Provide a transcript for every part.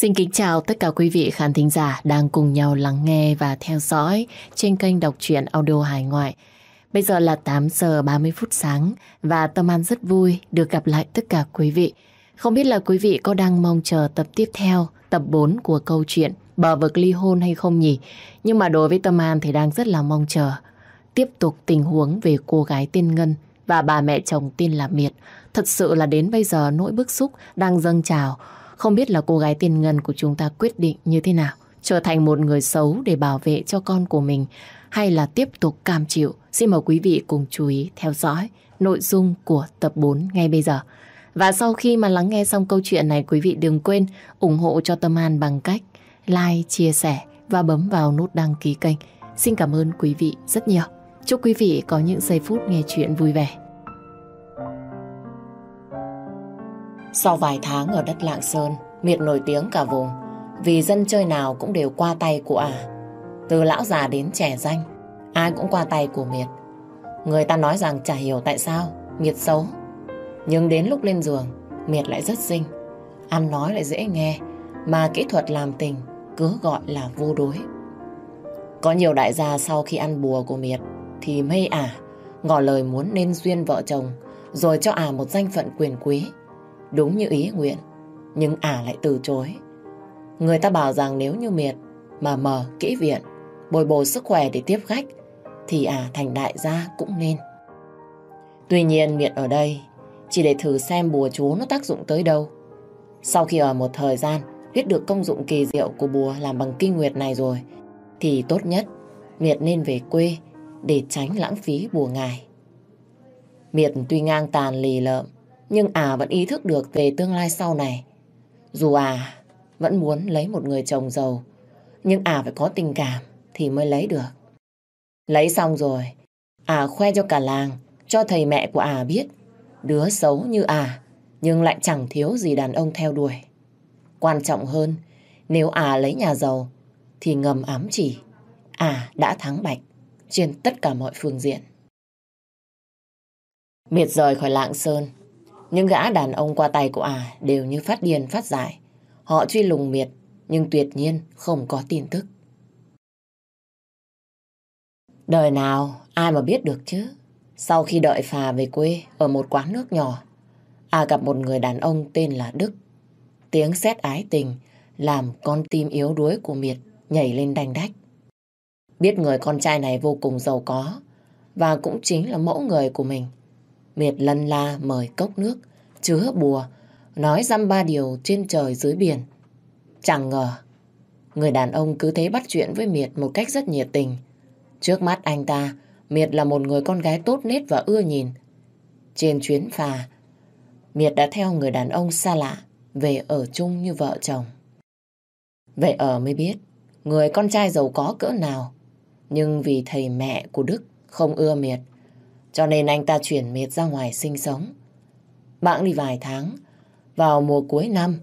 Xin kính chào tất cả quý vị khán thính giả đang cùng nhau lắng nghe và theo dõi trên kênh đọc truyện audio hải ngoại. Bây giờ là 8 giờ 30 phút sáng và Tâm An rất vui được gặp lại tất cả quý vị. Không biết là quý vị có đang mong chờ tập tiếp theo, tập 4 của câu chuyện Bờ vực ly hôn hay không nhỉ? Nhưng mà đối với Tâm An thì đang rất là mong chờ. Tiếp tục tình huống về cô gái tên Ngân và bà mẹ chồng tên là Miệt. Thật sự là đến bây giờ nỗi bức xúc đang dâng trào. Không biết là cô gái tiền ngân của chúng ta quyết định như thế nào? Trở thành một người xấu để bảo vệ cho con của mình hay là tiếp tục cam chịu? Xin mời quý vị cùng chú ý theo dõi nội dung của tập 4 ngay bây giờ. Và sau khi mà lắng nghe xong câu chuyện này, quý vị đừng quên ủng hộ cho Tâm An bằng cách like, chia sẻ và bấm vào nút đăng ký kênh. Xin cảm ơn quý vị rất nhiều. Chúc quý vị có những giây phút nghe chuyện vui vẻ. Sau vài tháng ở đất Lạng Sơn, Miệt nổi tiếng cả vùng vì dân chơi nào cũng đều qua tay của ả. Từ lão già đến trẻ danh, ai cũng qua tay của Miệt. Người ta nói rằng chả hiểu tại sao Miệt xấu. Nhưng đến lúc lên giường, Miệt lại rất xinh. Ăn nói lại dễ nghe, mà kỹ thuật làm tình cứ gọi là vô đối. Có nhiều đại gia sau khi ăn bùa của Miệt thì mê ả, ngỏ lời muốn nên duyên vợ chồng, rồi cho ả một danh phận quyền quý đúng như ý nguyện, nhưng ả lại từ chối. Người ta bảo rằng nếu như Miệt mà mở kỹ viện, bồi bổ sức khỏe để tiếp khách, thì ả thành đại gia cũng nên. Tuy nhiên Miệt ở đây chỉ để thử xem bùa chú nó tác dụng tới đâu. Sau khi ở một thời gian biết được công dụng kỳ diệu của bùa làm bằng kinh nguyệt này rồi, thì tốt nhất Miệt nên về quê để tránh lãng phí bùa ngài. Miệt tuy ngang tàn lì lợm, nhưng à vẫn ý thức được về tương lai sau này. Dù à vẫn muốn lấy một người chồng giàu, nhưng à phải có tình cảm thì mới lấy được. Lấy xong rồi, à khoe cho cả làng, cho thầy mẹ của à biết, đứa xấu như à, nhưng lại chẳng thiếu gì đàn ông theo đuổi. Quan trọng hơn, nếu à lấy nhà giàu, thì ngầm ám chỉ, à đã thắng bạch trên tất cả mọi phương diện. Miệt rời khỏi Lạng Sơn, những gã đàn ông qua tay của ả đều như phát điên phát dại, Họ truy lùng miệt, nhưng tuyệt nhiên không có tin tức. Đời nào ai mà biết được chứ. Sau khi đợi phà về quê ở một quán nước nhỏ, à gặp một người đàn ông tên là Đức. Tiếng sét ái tình làm con tim yếu đuối của Miệt nhảy lên đanh đách. Biết người con trai này vô cùng giàu có và cũng chính là mẫu người của mình. Miệt lân la mời cốc nước, chứa bùa, nói dăm ba điều trên trời dưới biển. Chẳng ngờ, người đàn ông cứ thế bắt chuyện với Miệt một cách rất nhiệt tình. Trước mắt anh ta, Miệt là một người con gái tốt nết và ưa nhìn. Trên chuyến phà, Miệt đã theo người đàn ông xa lạ về ở chung như vợ chồng. Về ở mới biết, người con trai giàu có cỡ nào. Nhưng vì thầy mẹ của Đức không ưa Miệt, cho nên anh ta chuyển Miệt ra ngoài sinh sống. Bẵng đi vài tháng, vào mùa cuối năm,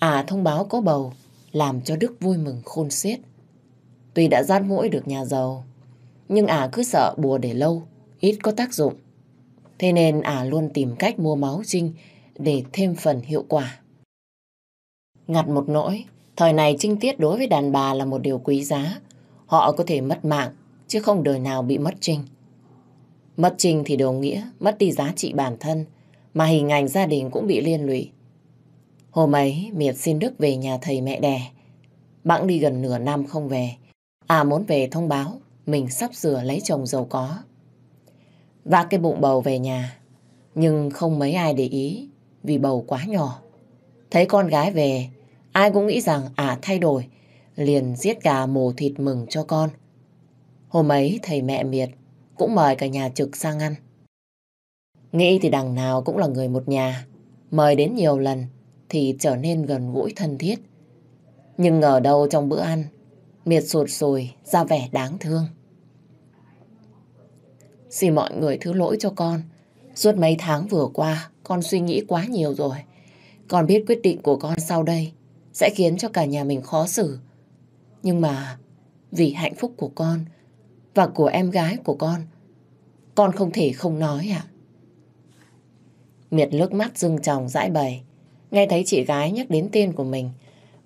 à thông báo có bầu, làm cho Đức vui mừng khôn xiết. Tuy đã dắt mũi được nhà giàu, nhưng ả cứ sợ bùa để lâu, ít có tác dụng. Thế nên ả luôn tìm cách mua máu trinh để thêm phần hiệu quả. Ngặt một nỗi, thời này trinh tiết đối với đàn bà là một điều quý giá. Họ có thể mất mạng, chứ không đời nào bị mất trinh. Mất trình thì đồng nghĩa mất đi giá trị bản thân, mà hình ảnh gia đình cũng bị liên lụy. Hôm ấy, Miệt xin Đức về nhà thầy mẹ đẻ. Bẵng đi gần nửa năm không về. À muốn về thông báo, mình sắp sửa lấy chồng giàu có. và cái bụng bầu về nhà, nhưng không mấy ai để ý vì bầu quá nhỏ. Thấy con gái về, ai cũng nghĩ rằng à thay đổi, liền giết gà mổ thịt mừng cho con. Hôm ấy thầy mẹ Miệt cũng mời cả nhà trực sang ăn. Nghĩ thì đằng nào cũng là người một nhà, mời đến nhiều lần thì trở nên gần gũi thân thiết. Nhưng ngờ đâu trong bữa ăn, miệt sụt sùi ra vẻ đáng thương. Xin mọi người thứ lỗi cho con. Suốt mấy tháng vừa qua, con suy nghĩ quá nhiều rồi. Con biết quyết định của con sau đây sẽ khiến cho cả nhà mình khó xử. Nhưng mà vì hạnh phúc của con và của em gái của con, con không thể không nói ạ. Miệt lướt mắt dưng chồng dãi bày. Nghe thấy chị gái nhắc đến tên của mình.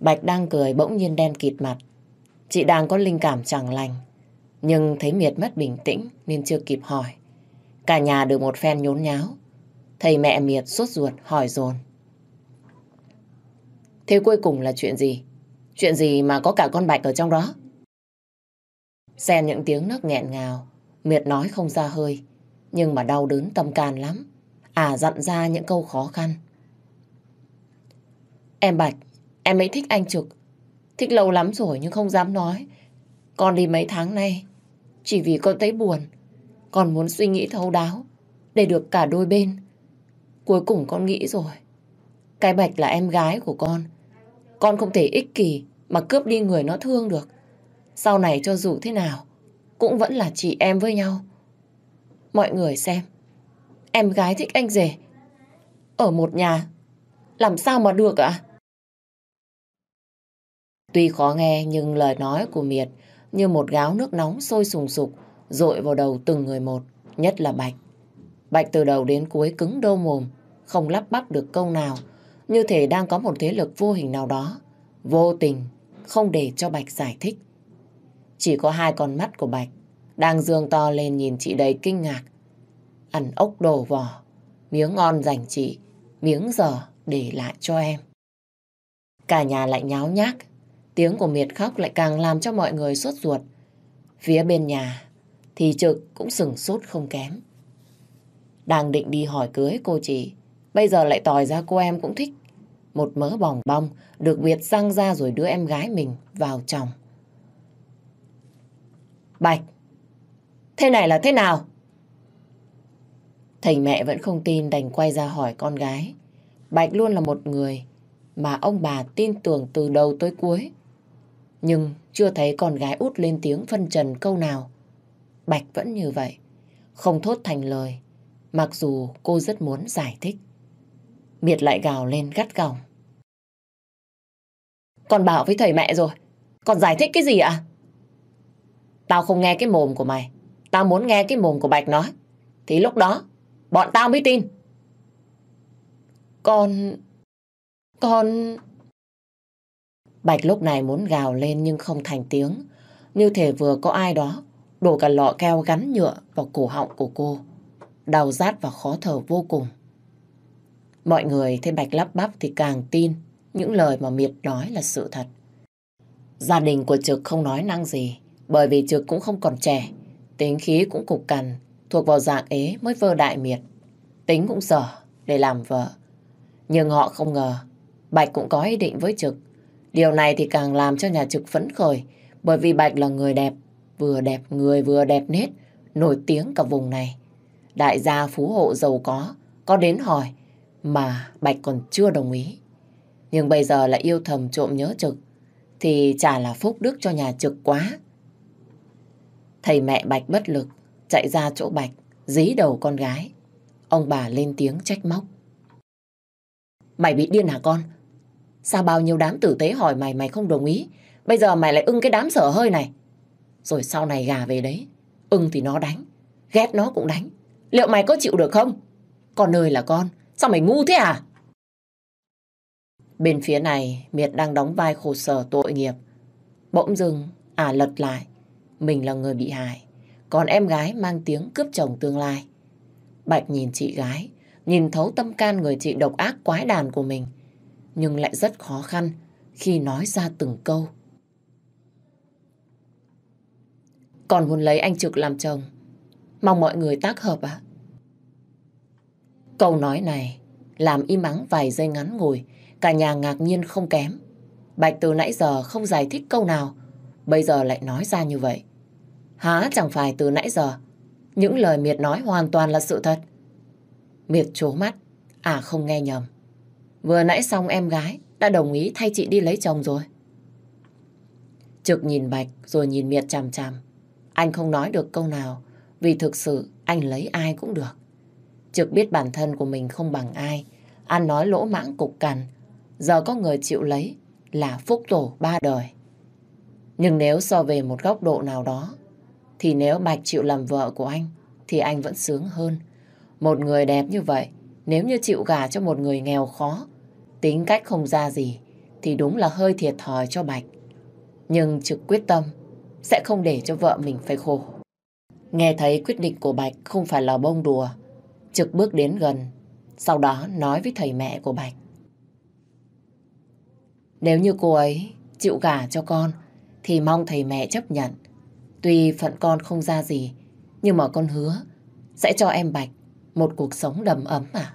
Bạch đang cười bỗng nhiên đen kịt mặt. Chị đang có linh cảm chẳng lành. Nhưng thấy Miệt mất bình tĩnh nên chưa kịp hỏi. Cả nhà được một phen nhốn nháo. Thầy mẹ Miệt sốt ruột hỏi dồn. Thế cuối cùng là chuyện gì? Chuyện gì mà có cả con Bạch ở trong đó? Xen những tiếng nấc nghẹn ngào, Miệt nói không ra hơi, nhưng mà đau đớn tâm can lắm. À dặn ra những câu khó khăn. Em Bạch, em ấy thích anh Trực. Thích lâu lắm rồi nhưng không dám nói. Con đi mấy tháng nay, chỉ vì con thấy buồn. Con muốn suy nghĩ thấu đáo, để được cả đôi bên. Cuối cùng con nghĩ rồi. Cái Bạch là em gái của con. Con không thể ích kỷ mà cướp đi người nó thương được. Sau này cho dù thế nào, cũng vẫn là chị em với nhau. Mọi người xem, em gái thích anh rể. Ở một nhà, làm sao mà được ạ? Tuy khó nghe nhưng lời nói của Miệt như một gáo nước nóng sôi sùng sục dội vào đầu từng người một, nhất là Bạch. Bạch từ đầu đến cuối cứng đô mồm, không lắp bắp được câu nào, như thể đang có một thế lực vô hình nào đó, vô tình, không để cho Bạch giải thích. Chỉ có hai con mắt của Bạch đang dương to lên nhìn chị đầy kinh ngạc. Ăn ốc đổ vỏ, miếng ngon dành chị, miếng dở để lại cho em. Cả nhà lại nháo nhác, tiếng của Miệt khóc lại càng làm cho mọi người sốt ruột. Phía bên nhà thì trực cũng sừng sốt không kém. Đang định đi hỏi cưới cô chị, bây giờ lại tòi ra cô em cũng thích. Một mớ bòng bong được Việt răng ra rồi đưa em gái mình vào chồng. Bạch, thế này là thế nào? Thầy mẹ vẫn không tin đành quay ra hỏi con gái. Bạch luôn là một người mà ông bà tin tưởng từ đầu tới cuối. Nhưng chưa thấy con gái út lên tiếng phân trần câu nào. Bạch vẫn như vậy, không thốt thành lời, mặc dù cô rất muốn giải thích. Miệt lại gào lên gắt gỏng. Con bảo với thầy mẹ rồi, con giải thích cái gì ạ? Tao không nghe cái mồm của mày, tao muốn nghe cái mồm của Bạch nói. Thì lúc đó, bọn tao mới tin. Con... Con... Bạch lúc này muốn gào lên nhưng không thành tiếng. Như thể vừa có ai đó đổ cả lọ keo gắn nhựa vào cổ họng của cô. Đau rát và khó thở vô cùng. Mọi người thấy Bạch lắp bắp thì càng tin những lời mà Miệt nói là sự thật. Gia đình của Trực không nói năng gì bởi vì Trực cũng không còn trẻ. Tính khí cũng cục cằn thuộc vào dạng ế mới vơ đại Miệt. Tính cũng dở để làm vợ. Nhưng họ không ngờ Bạch cũng có ý định với Trực. Điều này thì càng làm cho nhà Trực phấn khởi bởi vì Bạch là người đẹp vừa đẹp người vừa đẹp nết, nổi tiếng cả vùng này. Đại gia phú hộ giàu có, có đến hỏi, mà Bạch còn chưa đồng ý. Nhưng bây giờ lại yêu thầm trộm nhớ trực, thì chả là phúc đức cho nhà trực quá. Thầy mẹ Bạch bất lực, chạy ra chỗ Bạch, dí đầu con gái. Ông bà lên tiếng trách móc. Mày bị điên hả con? Sao bao nhiêu đám tử tế hỏi mày mày không đồng ý? Bây giờ mày lại ưng cái đám sở hơi này. Rồi sau này gà về đấy, ưng thì nó đánh, ghét nó cũng đánh. Liệu mày có chịu được không? Con ơi là con, sao mày ngu thế à? Bên phía này, Miệt đang đóng vai khổ sở tội nghiệp. Bỗng dưng, à lật lại, mình là người bị hại, còn em gái mang tiếng cướp chồng tương lai. Bạch nhìn chị gái, nhìn thấu tâm can người chị độc ác quái đàn của mình, nhưng lại rất khó khăn khi nói ra từng câu. Còn muốn lấy anh Trực làm chồng. Mong mọi người tác hợp ạ. Câu nói này làm im ắng vài giây ngắn ngủi, cả nhà ngạc nhiên không kém. Bạch từ nãy giờ không giải thích câu nào, bây giờ lại nói ra như vậy. Há chẳng phải từ nãy giờ, những lời Miệt nói hoàn toàn là sự thật. Miệt trố mắt, à không nghe nhầm. Vừa nãy xong em gái đã đồng ý thay chị đi lấy chồng rồi. Trực nhìn Bạch rồi nhìn Miệt chằm chằm. Anh không nói được câu nào vì thực sự anh lấy ai cũng được. Trực biết bản thân của mình không bằng ai. Ăn nói lỗ mãng cục cằn. Giờ có người chịu lấy là phúc tổ ba đời. Nhưng nếu so về một góc độ nào đó thì nếu Bạch chịu làm vợ của anh thì anh vẫn sướng hơn. Một người đẹp như vậy nếu như chịu gả cho một người nghèo khó tính cách không ra gì thì đúng là hơi thiệt thòi cho Bạch. Nhưng trực quyết tâm sẽ không để cho vợ mình phải khổ. Nghe thấy quyết định của Bạch không phải là bông đùa, trực bước đến gần, sau đó nói với thầy mẹ của Bạch. Nếu như cô ấy chịu gả cho con, thì mong thầy mẹ chấp nhận. Tuy phận con không ra gì, nhưng mà con hứa sẽ cho em Bạch một cuộc sống đầm ấm à.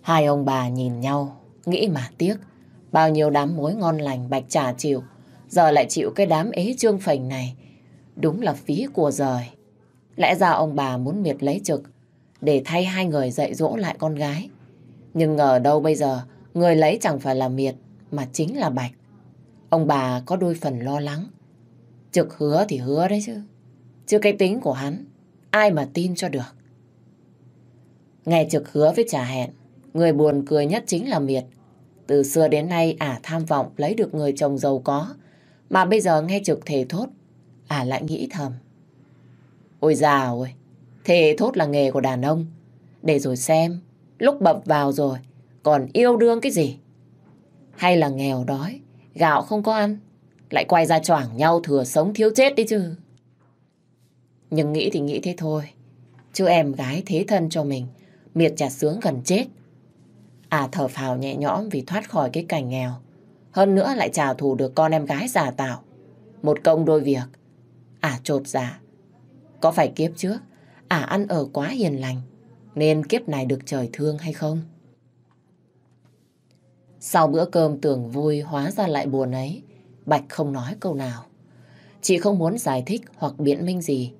Hai ông bà nhìn nhau, nghĩ mà tiếc. Bao nhiêu đám mối ngon lành Bạch trả chịu, giờ lại chịu cái đám ế trương phành này. Đúng là phí của rời. Lẽ ra ông bà muốn miệt lấy trực, để thay hai người dạy dỗ lại con gái. Nhưng ngờ đâu bây giờ, người lấy chẳng phải là miệt, mà chính là Bạch. Ông bà có đôi phần lo lắng. Trực hứa thì hứa đấy chứ. Chứ cái tính của hắn, ai mà tin cho được. Nghe trực hứa với trả hẹn, người buồn cười nhất chính là Miệt. Từ xưa đến nay ả tham vọng lấy được người chồng giàu có, mà bây giờ nghe trực thề thốt, ả lại nghĩ thầm. Ôi già ơi, thề thốt là nghề của đàn ông. Để rồi xem, lúc bập vào rồi, còn yêu đương cái gì? Hay là nghèo đói, gạo không có ăn, lại quay ra choảng nhau thừa sống thiếu chết đi chứ. Nhưng nghĩ thì nghĩ thế thôi. Chứ em gái thế thân cho mình, miệt chặt sướng gần chết. À thở phào nhẹ nhõm vì thoát khỏi cái cảnh nghèo. Hơn nữa lại trả thù được con em gái giả tạo. Một công đôi việc. À trột dạ. Có phải kiếp trước, à ăn ở quá hiền lành, nên kiếp này được trời thương hay không? Sau bữa cơm tưởng vui hóa ra lại buồn ấy, Bạch không nói câu nào. Chị không muốn giải thích hoặc biện minh gì,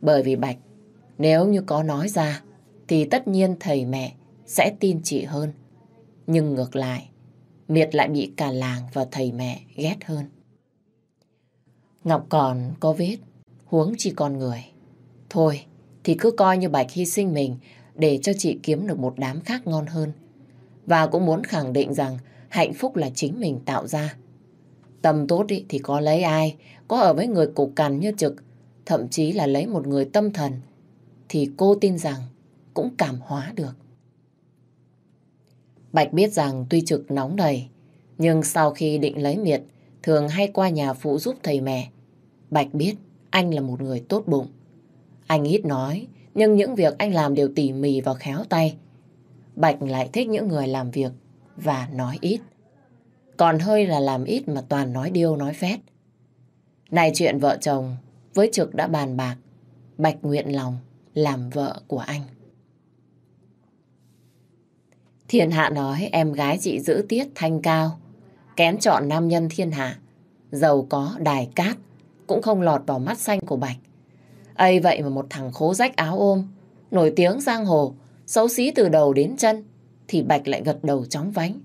bởi vì Bạch, nếu như có nói ra, thì tất nhiên thầy mẹ sẽ tin chị hơn. Nhưng ngược lại, Miệt lại bị cả làng và thầy mẹ ghét hơn. Ngọc còn có vết, huống chỉ con người. Thôi, thì cứ coi như Bạch hy sinh mình để cho chị kiếm được một đám khác ngon hơn. Và cũng muốn khẳng định rằng hạnh phúc là chính mình tạo ra. Tâm tốt ý, thì có lấy ai, có ở với người cục cằn như trực, thậm chí là lấy một người tâm thần, thì cô tin rằng cũng cảm hóa được. Bạch biết rằng tuy trực nóng đầy, nhưng sau khi định lấy miệt, thường hay qua nhà phụ giúp thầy mẹ. Bạch biết anh là một người tốt bụng. Anh ít nói, nhưng những việc anh làm đều tỉ mỉ và khéo tay. Bạch lại thích những người làm việc và nói ít. Còn hơi là làm ít mà toàn nói điêu nói phét. Này chuyện vợ chồng với Trực đã bàn bạc, Bạch nguyện lòng làm vợ của anh. Thiên hạ nói em gái chị giữ tiết thanh cao, kén chọn nam nhân thiên hạ, giàu có đài cát, cũng không lọt vào mắt xanh của Bạch. ấy vậy mà một thằng khố rách áo ôm, nổi tiếng giang hồ, xấu xí từ đầu đến chân, thì Bạch lại gật đầu chóng vánh.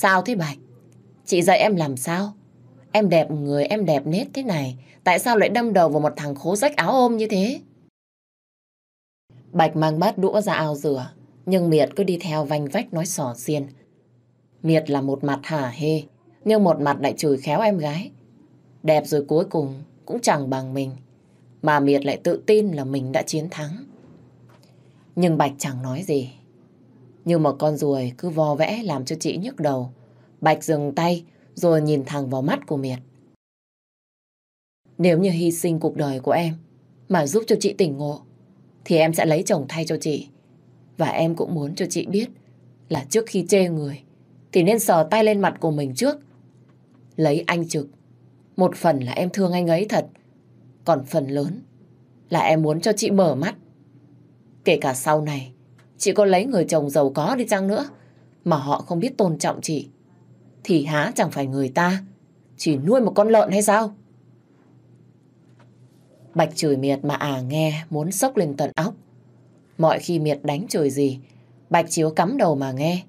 Sao thế Bạch? Chị dạy em làm sao? Em đẹp người, em đẹp nết thế này, tại sao lại đâm đầu vào một thằng khố rách áo ôm như thế? Bạch mang bát đũa ra ao rửa, nhưng Miệt cứ đi theo vanh vách nói sỏ xiên. Miệt là một mặt hả hê, nhưng một mặt lại chửi khéo em gái. Đẹp rồi cuối cùng cũng chẳng bằng mình, mà Miệt lại tự tin là mình đã chiến thắng. Nhưng Bạch chẳng nói gì. Nhưng mà con ruồi cứ vò vẽ làm cho chị nhức đầu. Bạch dừng tay rồi nhìn thẳng vào mắt của Miệt. Nếu như hy sinh cuộc đời của em mà giúp cho chị tỉnh ngộ, thì em sẽ lấy chồng thay cho chị. Và em cũng muốn cho chị biết là trước khi chê người thì nên sờ tay lên mặt của mình trước. Lấy anh trực. Một phần là em thương anh ấy thật. Còn phần lớn là em muốn cho chị mở mắt. Kể cả sau này chị có lấy người chồng giàu có đi chăng nữa mà họ không biết tôn trọng chị thì há chẳng phải người ta chỉ nuôi một con lợn hay sao? Bạch chửi miệt mà à nghe muốn sốc lên tận óc. Mọi khi miệt đánh chửi gì, Bạch chiếu cắm đầu mà nghe.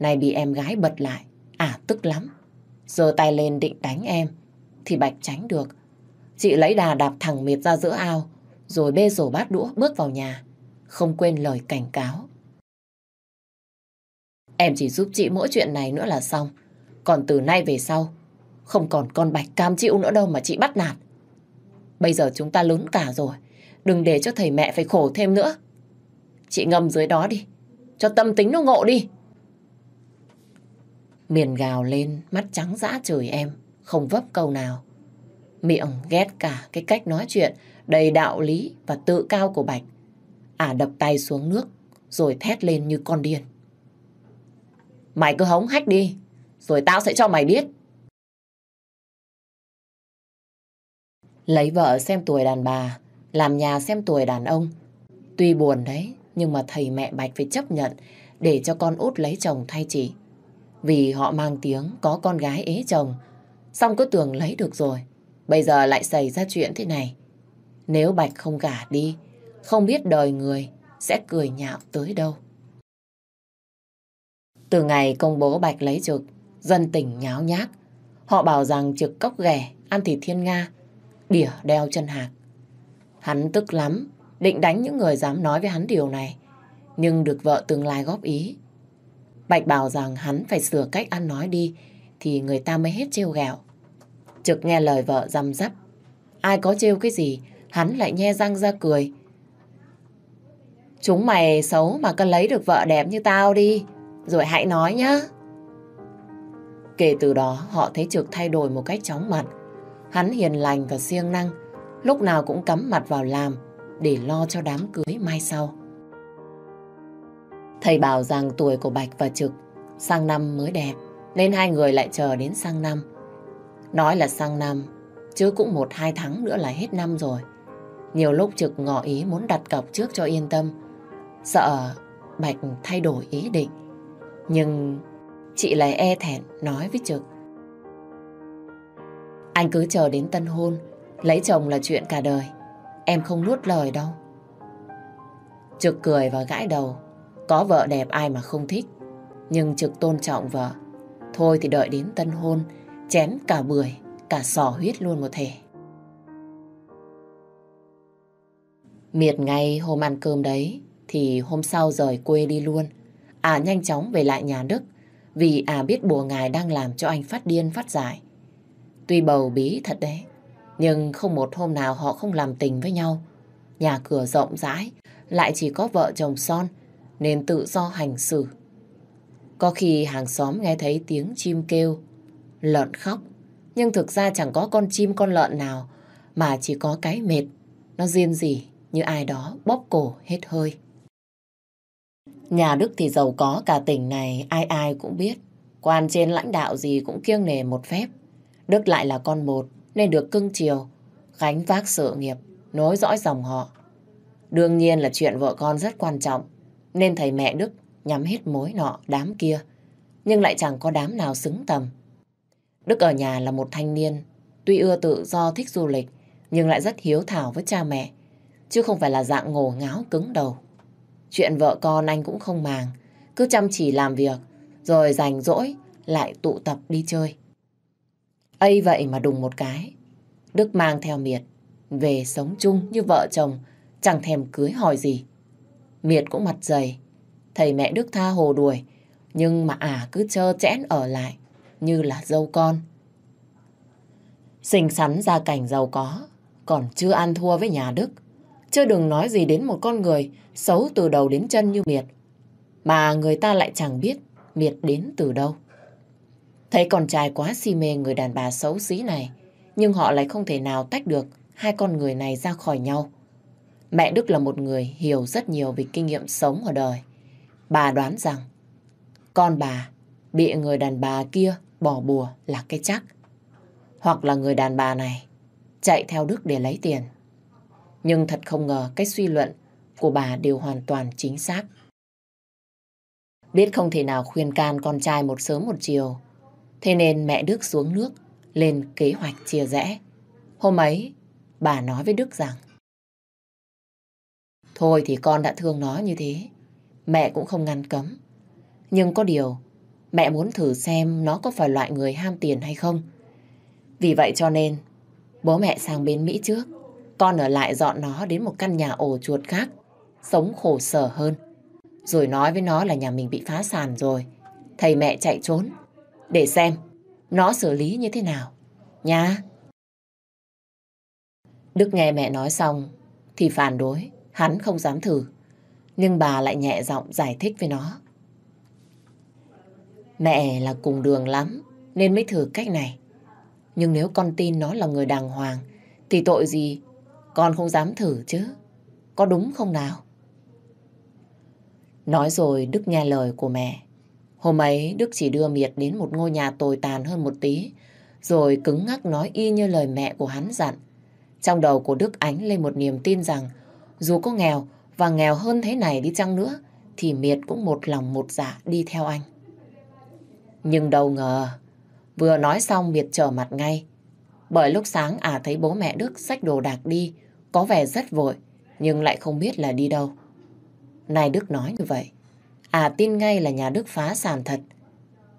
Này bị em gái bật lại, à tức lắm. Giơ tay lên định đánh em, thì Bạch tránh được. Chị lấy đà đạp thẳng miệt ra giữa ao, rồi bê rổ bát đũa bước vào nhà, không quên lời cảnh cáo. Em chỉ giúp chị mỗi chuyện này nữa là xong. Còn từ nay về sau, không còn con Bạch cam chịu nữa đâu mà chị bắt nạt. Bây giờ chúng ta lớn cả rồi. Đừng để cho thầy mẹ phải khổ thêm nữa. Chị ngâm dưới đó đi. Cho tâm tính nó ngộ đi. Miền gào lên, mắt trắng dã trời em, không vấp câu nào. Miệng ghét cả cái cách nói chuyện đầy đạo lý và tự cao của Bạch. Ả đập tay xuống nước, rồi thét lên như con điên. Mày cứ hống hách đi, rồi tao sẽ cho mày biết. Lấy vợ xem tuổi đàn bà, làm nhà xem tuổi đàn ông. Tuy buồn đấy, nhưng mà thầy mẹ Bạch phải chấp nhận để cho con út lấy chồng thay chị. Vì họ mang tiếng có con gái ế chồng, xong cứ tưởng lấy được rồi. Bây giờ lại xảy ra chuyện thế này. Nếu Bạch không gả đi, không biết đời người sẽ cười nhạo tới đâu. Từ ngày công bố Bạch lấy trực, dân tỉnh nháo nhác. Họ bảo rằng trực cốc ghẻ, ăn thịt thiên Nga, đỉa đeo chân hạc. Hắn tức lắm, định đánh những người dám nói với hắn điều này. Nhưng được vợ tương lai góp ý. Bạch bảo rằng hắn phải sửa cách ăn nói đi, thì người ta mới hết trêu ghẹo. Trực nghe lời vợ răm rắp. Ai có trêu cái gì, hắn lại nhe răng ra cười. Chúng mày xấu mà cần lấy được vợ đẹp như tao đi, rồi hãy nói nhá. Kể từ đó họ thấy Trực thay đổi một cách chóng mặt. Hắn hiền lành và siêng năng, lúc nào cũng cắm mặt vào làm để lo cho đám cưới mai sau. Thầy bảo rằng tuổi của Bạch và Trực sang năm mới đẹp, nên hai người lại chờ đến sang năm. Nói là sang năm, chứ cũng một hai tháng nữa là hết năm rồi. Nhiều lúc Trực ngỏ ý muốn đặt cọc trước cho yên tâm, sợ Bạch thay đổi ý định. Nhưng chị lại e thẹn nói với Trực. Anh cứ chờ đến tân hôn, lấy chồng là chuyện cả đời. Em không nuốt lời đâu. Trực cười và gãi đầu. Có vợ đẹp ai mà không thích. Nhưng Trực tôn trọng vợ. Thôi thì đợi đến tân hôn, chén cả bưởi, cả sò huyết luôn một thể. Miệt ngay hôm ăn cơm đấy, thì hôm sau rời quê đi luôn. À nhanh chóng về lại nhà Đức, vì à biết bùa ngài đang làm cho anh phát điên phát dại. Tuy bầu bí thật đấy, nhưng không một hôm nào họ không làm tình với nhau. Nhà cửa rộng rãi, lại chỉ có vợ chồng son, nên tự do hành xử. Có khi hàng xóm nghe thấy tiếng chim kêu, lợn khóc, nhưng thực ra chẳng có con chim con lợn nào, mà chỉ có cái mệt, nó riêng gì như ai đó bóp cổ hết hơi. Nhà Đức thì giàu có cả tỉnh này, ai ai cũng biết. Quan trên lãnh đạo gì cũng kiêng nề một phép. Đức lại là con một, nên được cưng chiều, gánh vác sự nghiệp, nối dõi dòng họ. Đương nhiên là chuyện vợ con rất quan trọng, nên thầy mẹ Đức nhắm hết mối nọ đám kia, nhưng lại chẳng có đám nào xứng tầm. Đức ở nhà là một thanh niên, tuy ưa tự do thích du lịch, nhưng lại rất hiếu thảo với cha mẹ, chứ không phải là dạng ngổ ngáo cứng đầu. Chuyện vợ con anh cũng không màng, cứ chăm chỉ làm việc, rồi rảnh rỗi lại tụ tập đi chơi. ấy vậy mà đùng một cái, Đức mang theo Miệt về sống chung như vợ chồng, chẳng thèm cưới hỏi gì. Miệt cũng mặt dày, thầy mẹ Đức tha hồ đuổi, nhưng mà à cứ trơ chẽn ở lại như là dâu con. Xinh xắn ra cảnh giàu có, còn chưa ăn thua với nhà Đức. Chứ đừng nói gì đến một con người xấu từ đầu đến chân như Miệt. Mà người ta lại chẳng biết Miệt đến từ đâu. Thấy con trai quá si mê người đàn bà xấu xí này, nhưng họ lại không thể nào tách được hai con người này ra khỏi nhau. Mẹ Đức là một người hiểu rất nhiều về kinh nghiệm sống ở đời. Bà đoán rằng con bà bị người đàn bà kia bỏ bùa là cái chắc. Hoặc là người đàn bà này chạy theo Đức để lấy tiền. Nhưng thật không ngờ cái suy luận của bà đều hoàn toàn chính xác. Biết không thể nào khuyên can con trai một sớm một chiều. Thế nên mẹ Đức xuống nước lên kế hoạch chia rẽ. Hôm ấy, bà nói với Đức rằng Thôi thì con đã thương nó như thế, mẹ cũng không ngăn cấm. Nhưng có điều, mẹ muốn thử xem nó có phải loại người ham tiền hay không. Vì vậy cho nên, bố mẹ sang bên Mỹ trước, con ở lại dọn nó đến một căn nhà ổ chuột khác, sống khổ sở hơn. Rồi nói với nó là nhà mình bị phá sản rồi, thầy mẹ chạy trốn, để xem nó xử lý như thế nào. Nha. Đức nghe mẹ nói xong thì phản đối, hắn không dám thử. Nhưng bà lại nhẹ giọng giải thích với nó. Mẹ là cùng đường lắm, nên mới thử cách này. Nhưng nếu con tin nó là người đàng hoàng, thì tội gì con không dám thử chứ. Có đúng không nào? Nói rồi Đức nghe lời của mẹ. Hôm ấy Đức chỉ đưa Miệt đến một ngôi nhà tồi tàn hơn một tí, rồi cứng ngắc nói y như lời mẹ của hắn dặn. Trong đầu của Đức ánh lên một niềm tin rằng dù có nghèo và nghèo hơn thế này đi chăng nữa, thì Miệt cũng một lòng một dạ đi theo anh. Nhưng đâu ngờ, vừa nói xong Miệt trở mặt ngay. Bởi lúc sáng à thấy bố mẹ Đức xách đồ đạc đi, có vẻ rất vội, nhưng lại không biết là đi đâu. Này Đức nói như vậy, à tin ngay là nhà Đức phá sản thật.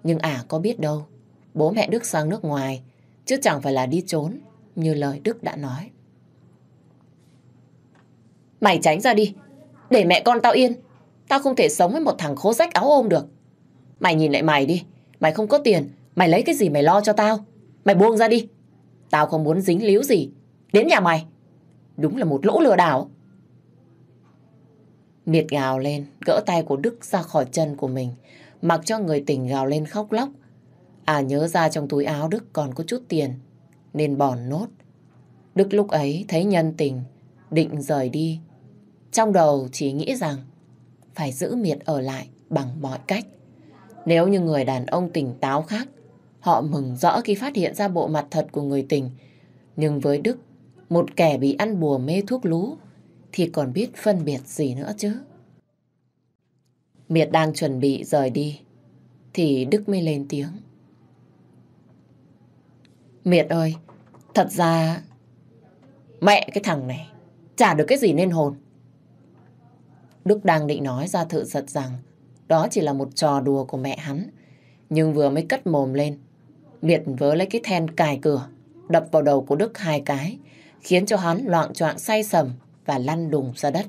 Nhưng à có biết đâu, bố mẹ Đức sang nước ngoài, chứ chẳng phải là đi trốn, như lời Đức đã nói. Mày tránh ra đi, để mẹ con tao yên. Tao không thể sống với một thằng khố rách áo ôm được. Mày nhìn lại mày đi, mày không có tiền, mày lấy cái gì mày lo cho tao. Mày buông ra đi. Tao không muốn dính líu gì. Đến nhà mày. Đúng là một lỗ lừa đảo. Miệt gào lên, gỡ tay của Đức ra khỏi chân của mình, mặc cho người tỉnh gào lên khóc lóc. À nhớ ra trong túi áo Đức còn có chút tiền, nên bòn nốt. Đức lúc ấy thấy nhân tình, định rời đi. Trong đầu chỉ nghĩ rằng phải giữ miệt ở lại bằng mọi cách. Nếu như người đàn ông tỉnh táo khác, họ mừng rõ khi phát hiện ra bộ mặt thật của người tình. Nhưng với Đức, một kẻ bị ăn bùa mê thuốc lú, thì còn biết phân biệt gì nữa chứ. Miệt đang chuẩn bị rời đi, thì Đức mới lên tiếng. Miệt ơi, thật ra mẹ cái thằng này chả được cái gì nên hồn. Đức đang định nói ra thự giật rằng đó chỉ là một trò đùa của mẹ hắn. Nhưng vừa mới cất mồm lên, Miệt vớ lấy cái then cài cửa, đập vào đầu của Đức hai cái, khiến cho hắn loạn choạng say sầm và lăn đùng ra đất.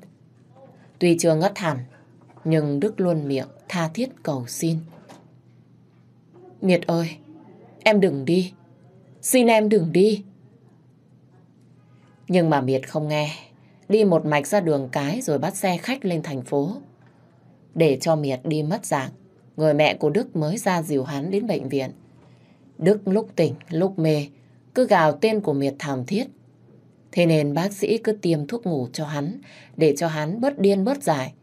Tuy chưa ngất hẳn, nhưng Đức luôn miệng tha thiết cầu xin. Miệt ơi, em đừng đi. Xin em đừng đi. Nhưng mà Miệt không nghe. Đi một mạch ra đường cái rồi bắt xe khách lên thành phố. Để cho Miệt đi mất dạng, người mẹ của Đức mới ra dìu hắn đến bệnh viện. Đức lúc tỉnh, lúc mê, cứ gào tên của Miệt thảm thiết. Thế nên bác sĩ cứ tiêm thuốc ngủ cho hắn, để cho hắn bớt điên bớt dại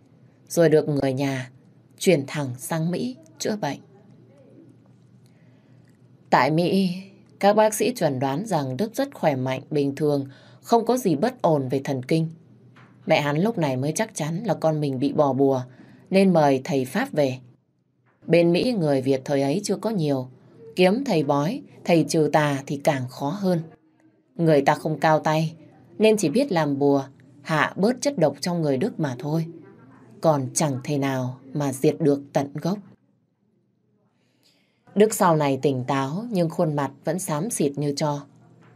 rồi được người nhà chuyển thẳng sang Mỹ chữa bệnh. Tại Mỹ, các bác sĩ chuẩn đoán rằng Đức rất khỏe mạnh, bình thường, không có gì bất ổn về thần kinh. Mẹ hắn lúc này mới chắc chắn là con mình bị bỏ bùa, nên mời thầy Pháp về. Bên Mỹ người Việt thời ấy chưa có nhiều, kiếm thầy bói, thầy trừ tà thì càng khó hơn. Người ta không cao tay, nên chỉ biết làm bùa, hạ bớt chất độc trong người Đức mà thôi. Còn chẳng thể nào mà diệt được tận gốc. Đức sau này tỉnh táo nhưng khuôn mặt vẫn xám xịt như cho.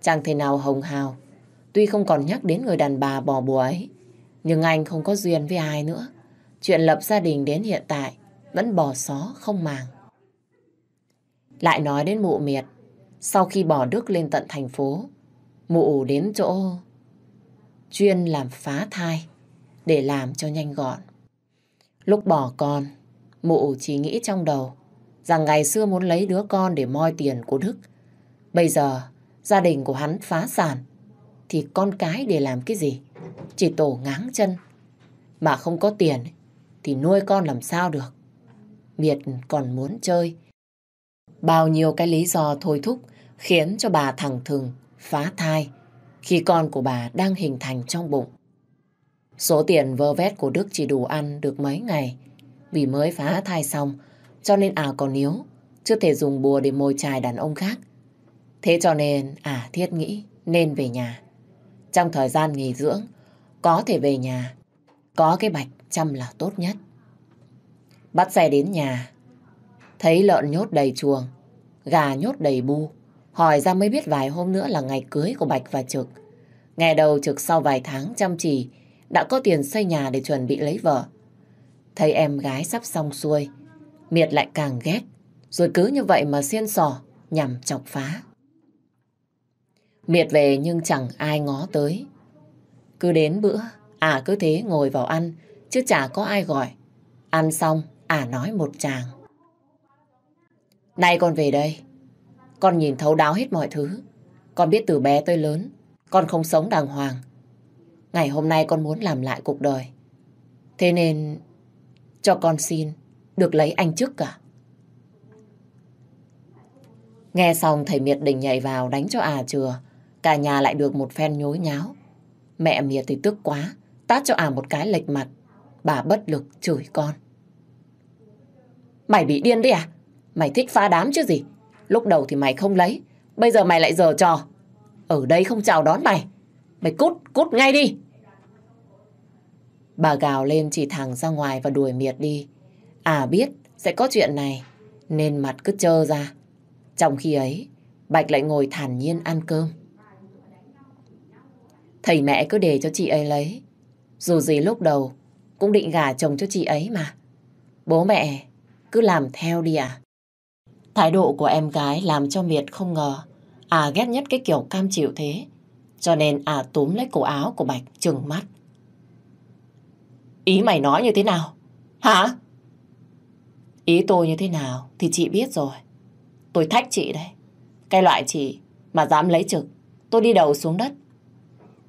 Chẳng thể nào hồng hào. Tuy không còn nhắc đến người đàn bà bỏ bùa ấy, nhưng anh không có duyên với ai nữa. Chuyện lập gia đình đến hiện tại vẫn bỏ xó không màng. Lại nói đến mụ miệt, sau khi bỏ Đức lên tận thành phố, mụ đến chỗ chuyên làm phá thai để làm cho nhanh gọn. Lúc bỏ con, mụ chỉ nghĩ trong đầu rằng ngày xưa muốn lấy đứa con để moi tiền của Đức. Bây giờ, gia đình của hắn phá sản, thì con cái để làm cái gì? Chỉ tổ ngáng chân. Mà không có tiền, thì nuôi con làm sao được? Miệt còn muốn chơi. Bao nhiêu cái lý do thôi thúc khiến cho bà thẳng thừng phá thai khi con của bà đang hình thành trong bụng. Số tiền vơ vét của Đức chỉ đủ ăn được mấy ngày vì mới phá thai xong cho nên à còn yếu, chưa thể dùng bùa để mồi chài đàn ông khác. Thế cho nên à thiết nghĩ nên về nhà. Trong thời gian nghỉ dưỡng, có thể về nhà, có cái bạch chăm là tốt nhất. Bắt xe đến nhà, thấy lợn nhốt đầy chuồng, gà nhốt đầy bu. Hỏi ra mới biết vài hôm nữa là ngày cưới của Bạch và Trực. nghe đầu Trực sau vài tháng chăm chỉ, đã có tiền xây nhà để chuẩn bị lấy vợ. Thấy em gái sắp xong xuôi, Miệt lại càng ghét, rồi cứ như vậy mà xiên sò nhằm chọc phá. Miệt về nhưng chẳng ai ngó tới. Cứ đến bữa, à cứ thế ngồi vào ăn, chứ chả có ai gọi. Ăn xong, à nói một chàng. Nay con về đây, con nhìn thấu đáo hết mọi thứ. Con biết từ bé tới lớn, con không sống đàng hoàng. Ngày hôm nay con muốn làm lại cuộc đời. Thế nên cho con xin được lấy anh trước cả. Nghe xong thầy Miệt định nhảy vào đánh cho à chừa. Cả nhà lại được một phen nhối nháo. Mẹ Miệt thì tức quá, tát cho à một cái lệch mặt. Bà bất lực chửi con. Mày bị điên đấy à? Mày thích phá đám chứ gì? Lúc đầu thì mày không lấy, bây giờ mày lại giờ trò. Ở đây không chào đón mày. Mày cút, cút ngay đi. Bà gào lên chỉ thẳng ra ngoài và đuổi miệt đi. À biết sẽ có chuyện này, nên mặt cứ trơ ra. Trong khi ấy, Bạch lại ngồi thản nhiên ăn cơm. Thầy mẹ cứ để cho chị ấy lấy. Dù gì lúc đầu cũng định gả chồng cho chị ấy mà. Bố mẹ cứ làm theo đi à. Thái độ của em gái làm cho Miệt không ngờ à ghét nhất cái kiểu cam chịu thế. Cho nên à túm lấy cổ áo của Bạch trừng mắt. Ý mày nói như thế nào? Hả? Ý tôi như thế nào thì chị biết rồi. Tôi thách chị đấy. Cái loại chị mà dám lấy trực, tôi đi đầu xuống đất.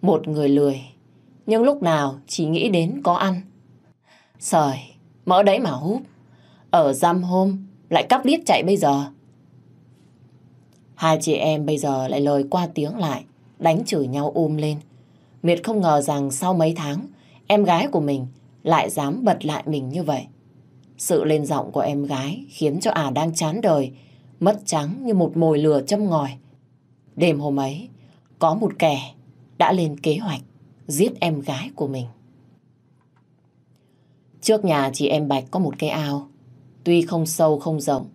Một người lười, nhưng lúc nào chỉ nghĩ đến có ăn. Sời, mỡ đấy mà húp. Ở giam hôm, lại cắp liếc chạy bây giờ. Hai chị em bây giờ lại lời qua tiếng lại, đánh chửi nhau ôm lên. Miệt không ngờ rằng sau mấy tháng, em gái của mình lại dám bật lại mình như vậy. Sự lên giọng của em gái khiến cho ả à đang chán đời, mất trắng như một mồi lửa châm ngòi. Đêm hôm ấy, có một kẻ đã lên kế hoạch giết em gái của mình. Trước nhà chị em Bạch có một cái ao, tuy không sâu không rộng,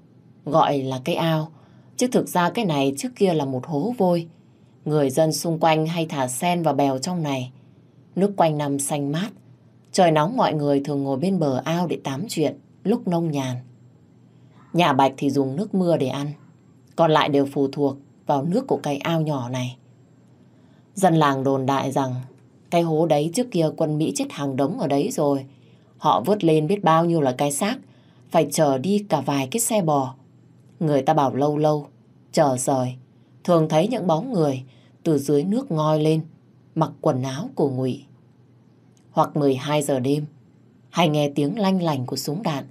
gọi là cái ao, chứ thực ra cái này trước kia là một hố vôi. Người dân xung quanh hay thả sen và bèo trong này. Nước quanh năm xanh mát, trời nóng mọi người thường ngồi bên bờ ao để tám chuyện lúc nông nhàn. Nhà Bạch thì dùng nước mưa để ăn, còn lại đều phụ thuộc vào nước của cái ao nhỏ này. Dân làng đồn đại rằng cái hố đấy trước kia quân Mỹ chết hàng đống ở đấy rồi. Họ vớt lên biết bao nhiêu là cái xác, phải chờ đi cả vài cái xe bò. Người ta bảo lâu lâu, chờ rời, thường thấy những bóng người từ dưới nước ngoi lên, mặc quần áo của ngụy. Hoặc 12 giờ đêm, hay nghe tiếng lanh lành của súng đạn,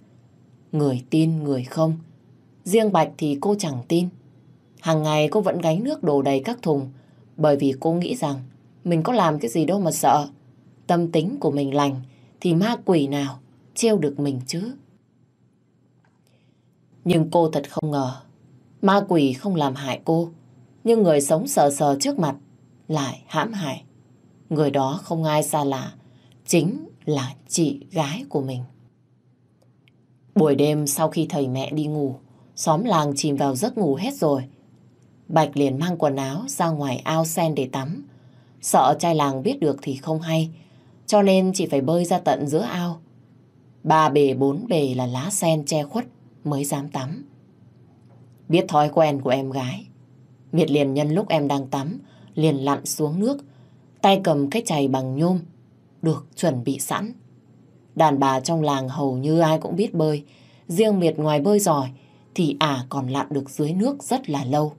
Người tin, người không. Riêng Bạch thì cô chẳng tin. Hàng ngày cô vẫn gánh nước đổ đầy các thùng bởi vì cô nghĩ rằng mình có làm cái gì đâu mà sợ. Tâm tính của mình lành thì ma quỷ nào trêu được mình chứ. Nhưng cô thật không ngờ ma quỷ không làm hại cô nhưng người sống sờ sờ trước mặt lại hãm hại. Người đó không ai xa lạ chính là chị gái của mình. Buổi đêm sau khi thầy mẹ đi ngủ, xóm làng chìm vào giấc ngủ hết rồi. Bạch liền mang quần áo ra ngoài ao sen để tắm. Sợ trai làng biết được thì không hay, cho nên chỉ phải bơi ra tận giữa ao. Ba bề bốn bề là lá sen che khuất mới dám tắm. Biết thói quen của em gái, Miệt liền nhân lúc em đang tắm, liền lặn xuống nước, tay cầm cái chày bằng nhôm, được chuẩn bị sẵn. Đàn bà trong làng hầu như ai cũng biết bơi. Riêng Miệt ngoài bơi giỏi thì ả còn lặn được dưới nước rất là lâu.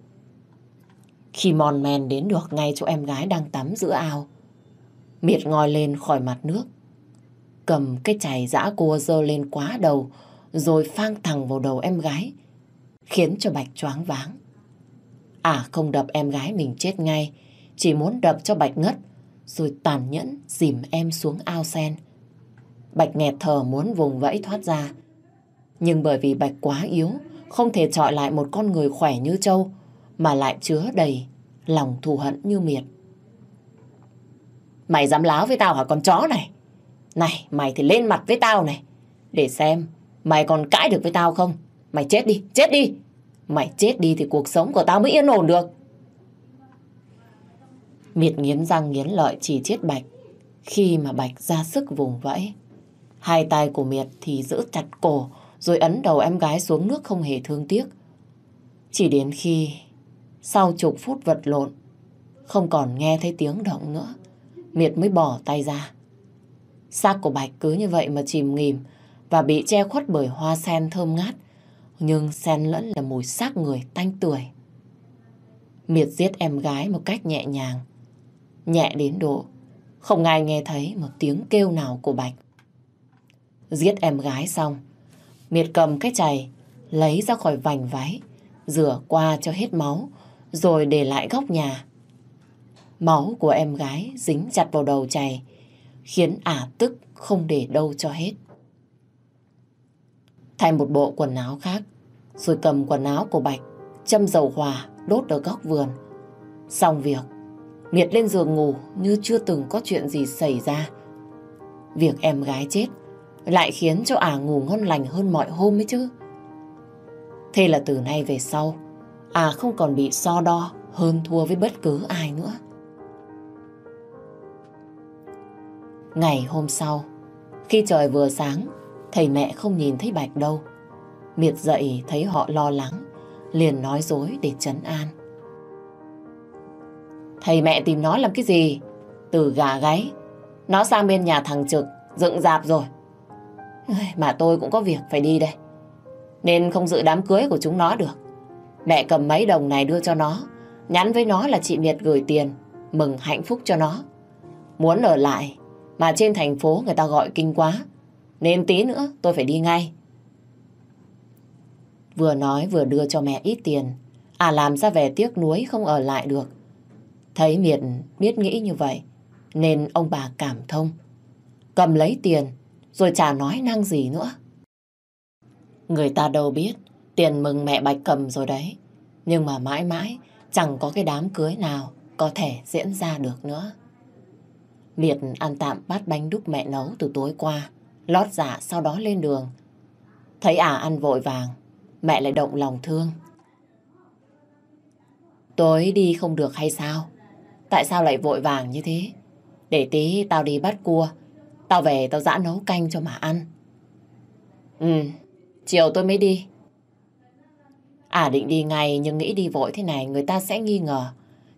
Khi mòn men đến được ngay chỗ em gái đang tắm giữa ao, Miệt ngồi lên khỏi mặt nước. Cầm cái chày giã cua dơ lên quá đầu rồi phang thẳng vào đầu em gái khiến cho Bạch choáng váng. À không đập em gái mình chết ngay chỉ muốn đập cho Bạch ngất rồi tàn nhẫn dìm em xuống ao sen. Bạch nghẹt thở muốn vùng vẫy thoát ra. Nhưng bởi vì Bạch quá yếu, không thể trọi lại một con người khỏe như Châu, mà lại chứa đầy lòng thù hận như miệt. Mày dám láo với tao hả con chó này? Này, mày thì lên mặt với tao này. Để xem, mày còn cãi được với tao không? Mày chết đi, chết đi. Mày chết đi thì cuộc sống của tao mới yên ổn được. Miệt nghiến răng nghiến lợi chỉ chết Bạch khi mà Bạch ra sức vùng vẫy. Hai tay của Miệt thì giữ chặt cổ rồi ấn đầu em gái xuống nước không hề thương tiếc. Chỉ đến khi sau chục phút vật lộn không còn nghe thấy tiếng động nữa Miệt mới bỏ tay ra. Xác của Bạch cứ như vậy mà chìm nghỉm và bị che khuất bởi hoa sen thơm ngát. nhưng sen lẫn là mùi xác người tanh tuổi Miệt giết em gái một cách nhẹ nhàng, nhẹ đến độ không ai nghe thấy một tiếng kêu nào của Bạch. Giết em gái xong, Miệt cầm cái chày, lấy ra khỏi vành váy, rửa qua cho hết máu, rồi để lại góc nhà. Máu của em gái dính chặt vào đầu chày, khiến ả tức không để đâu cho hết. Thay một bộ quần áo khác, rồi cầm quần áo của Bạch, châm dầu hòa, đốt ở góc vườn. Xong việc, Miệt lên giường ngủ như chưa từng có chuyện gì xảy ra. Việc em gái chết lại khiến cho ả ngủ ngon lành hơn mọi hôm ấy chứ. Thế là từ nay về sau, ả không còn bị so đo hơn thua với bất cứ ai nữa. Ngày hôm sau, khi trời vừa sáng, thầy mẹ không nhìn thấy Bạch đâu. Miệt dậy thấy họ lo lắng, liền nói dối để trấn an. Thầy mẹ tìm nó làm cái gì? Từ gà gáy, nó sang bên nhà thằng Trực, dựng dạp rồi. Mà tôi cũng có việc phải đi đây. Nên không dự đám cưới của chúng nó được. Mẹ cầm mấy đồng này đưa cho nó, nhắn với nó là chị Miệt gửi tiền, mừng hạnh phúc cho nó. Muốn ở lại, mà trên thành phố người ta gọi kinh quá, nên tí nữa tôi phải đi ngay. Vừa nói vừa đưa cho mẹ ít tiền, à làm ra vẻ tiếc nuối không ở lại được. Thấy Miệt biết nghĩ như vậy, nên ông bà cảm thông. Cầm lấy tiền, rồi chả nói năng gì nữa. Người ta đâu biết, tiền mừng mẹ Bạch cầm rồi đấy. Nhưng mà mãi mãi, chẳng có cái đám cưới nào có thể diễn ra được nữa. Miệt ăn tạm bát bánh đúc mẹ nấu từ tối qua, lót dạ sau đó lên đường. Thấy ả ăn vội vàng, mẹ lại động lòng thương. Tối đi không được hay sao? Tại sao lại vội vàng như thế? Để tí tao đi bắt cua. Tao về tao dã nấu canh cho mà ăn. Ừ, chiều tôi mới đi. Ả định đi ngay nhưng nghĩ đi vội thế này người ta sẽ nghi ngờ.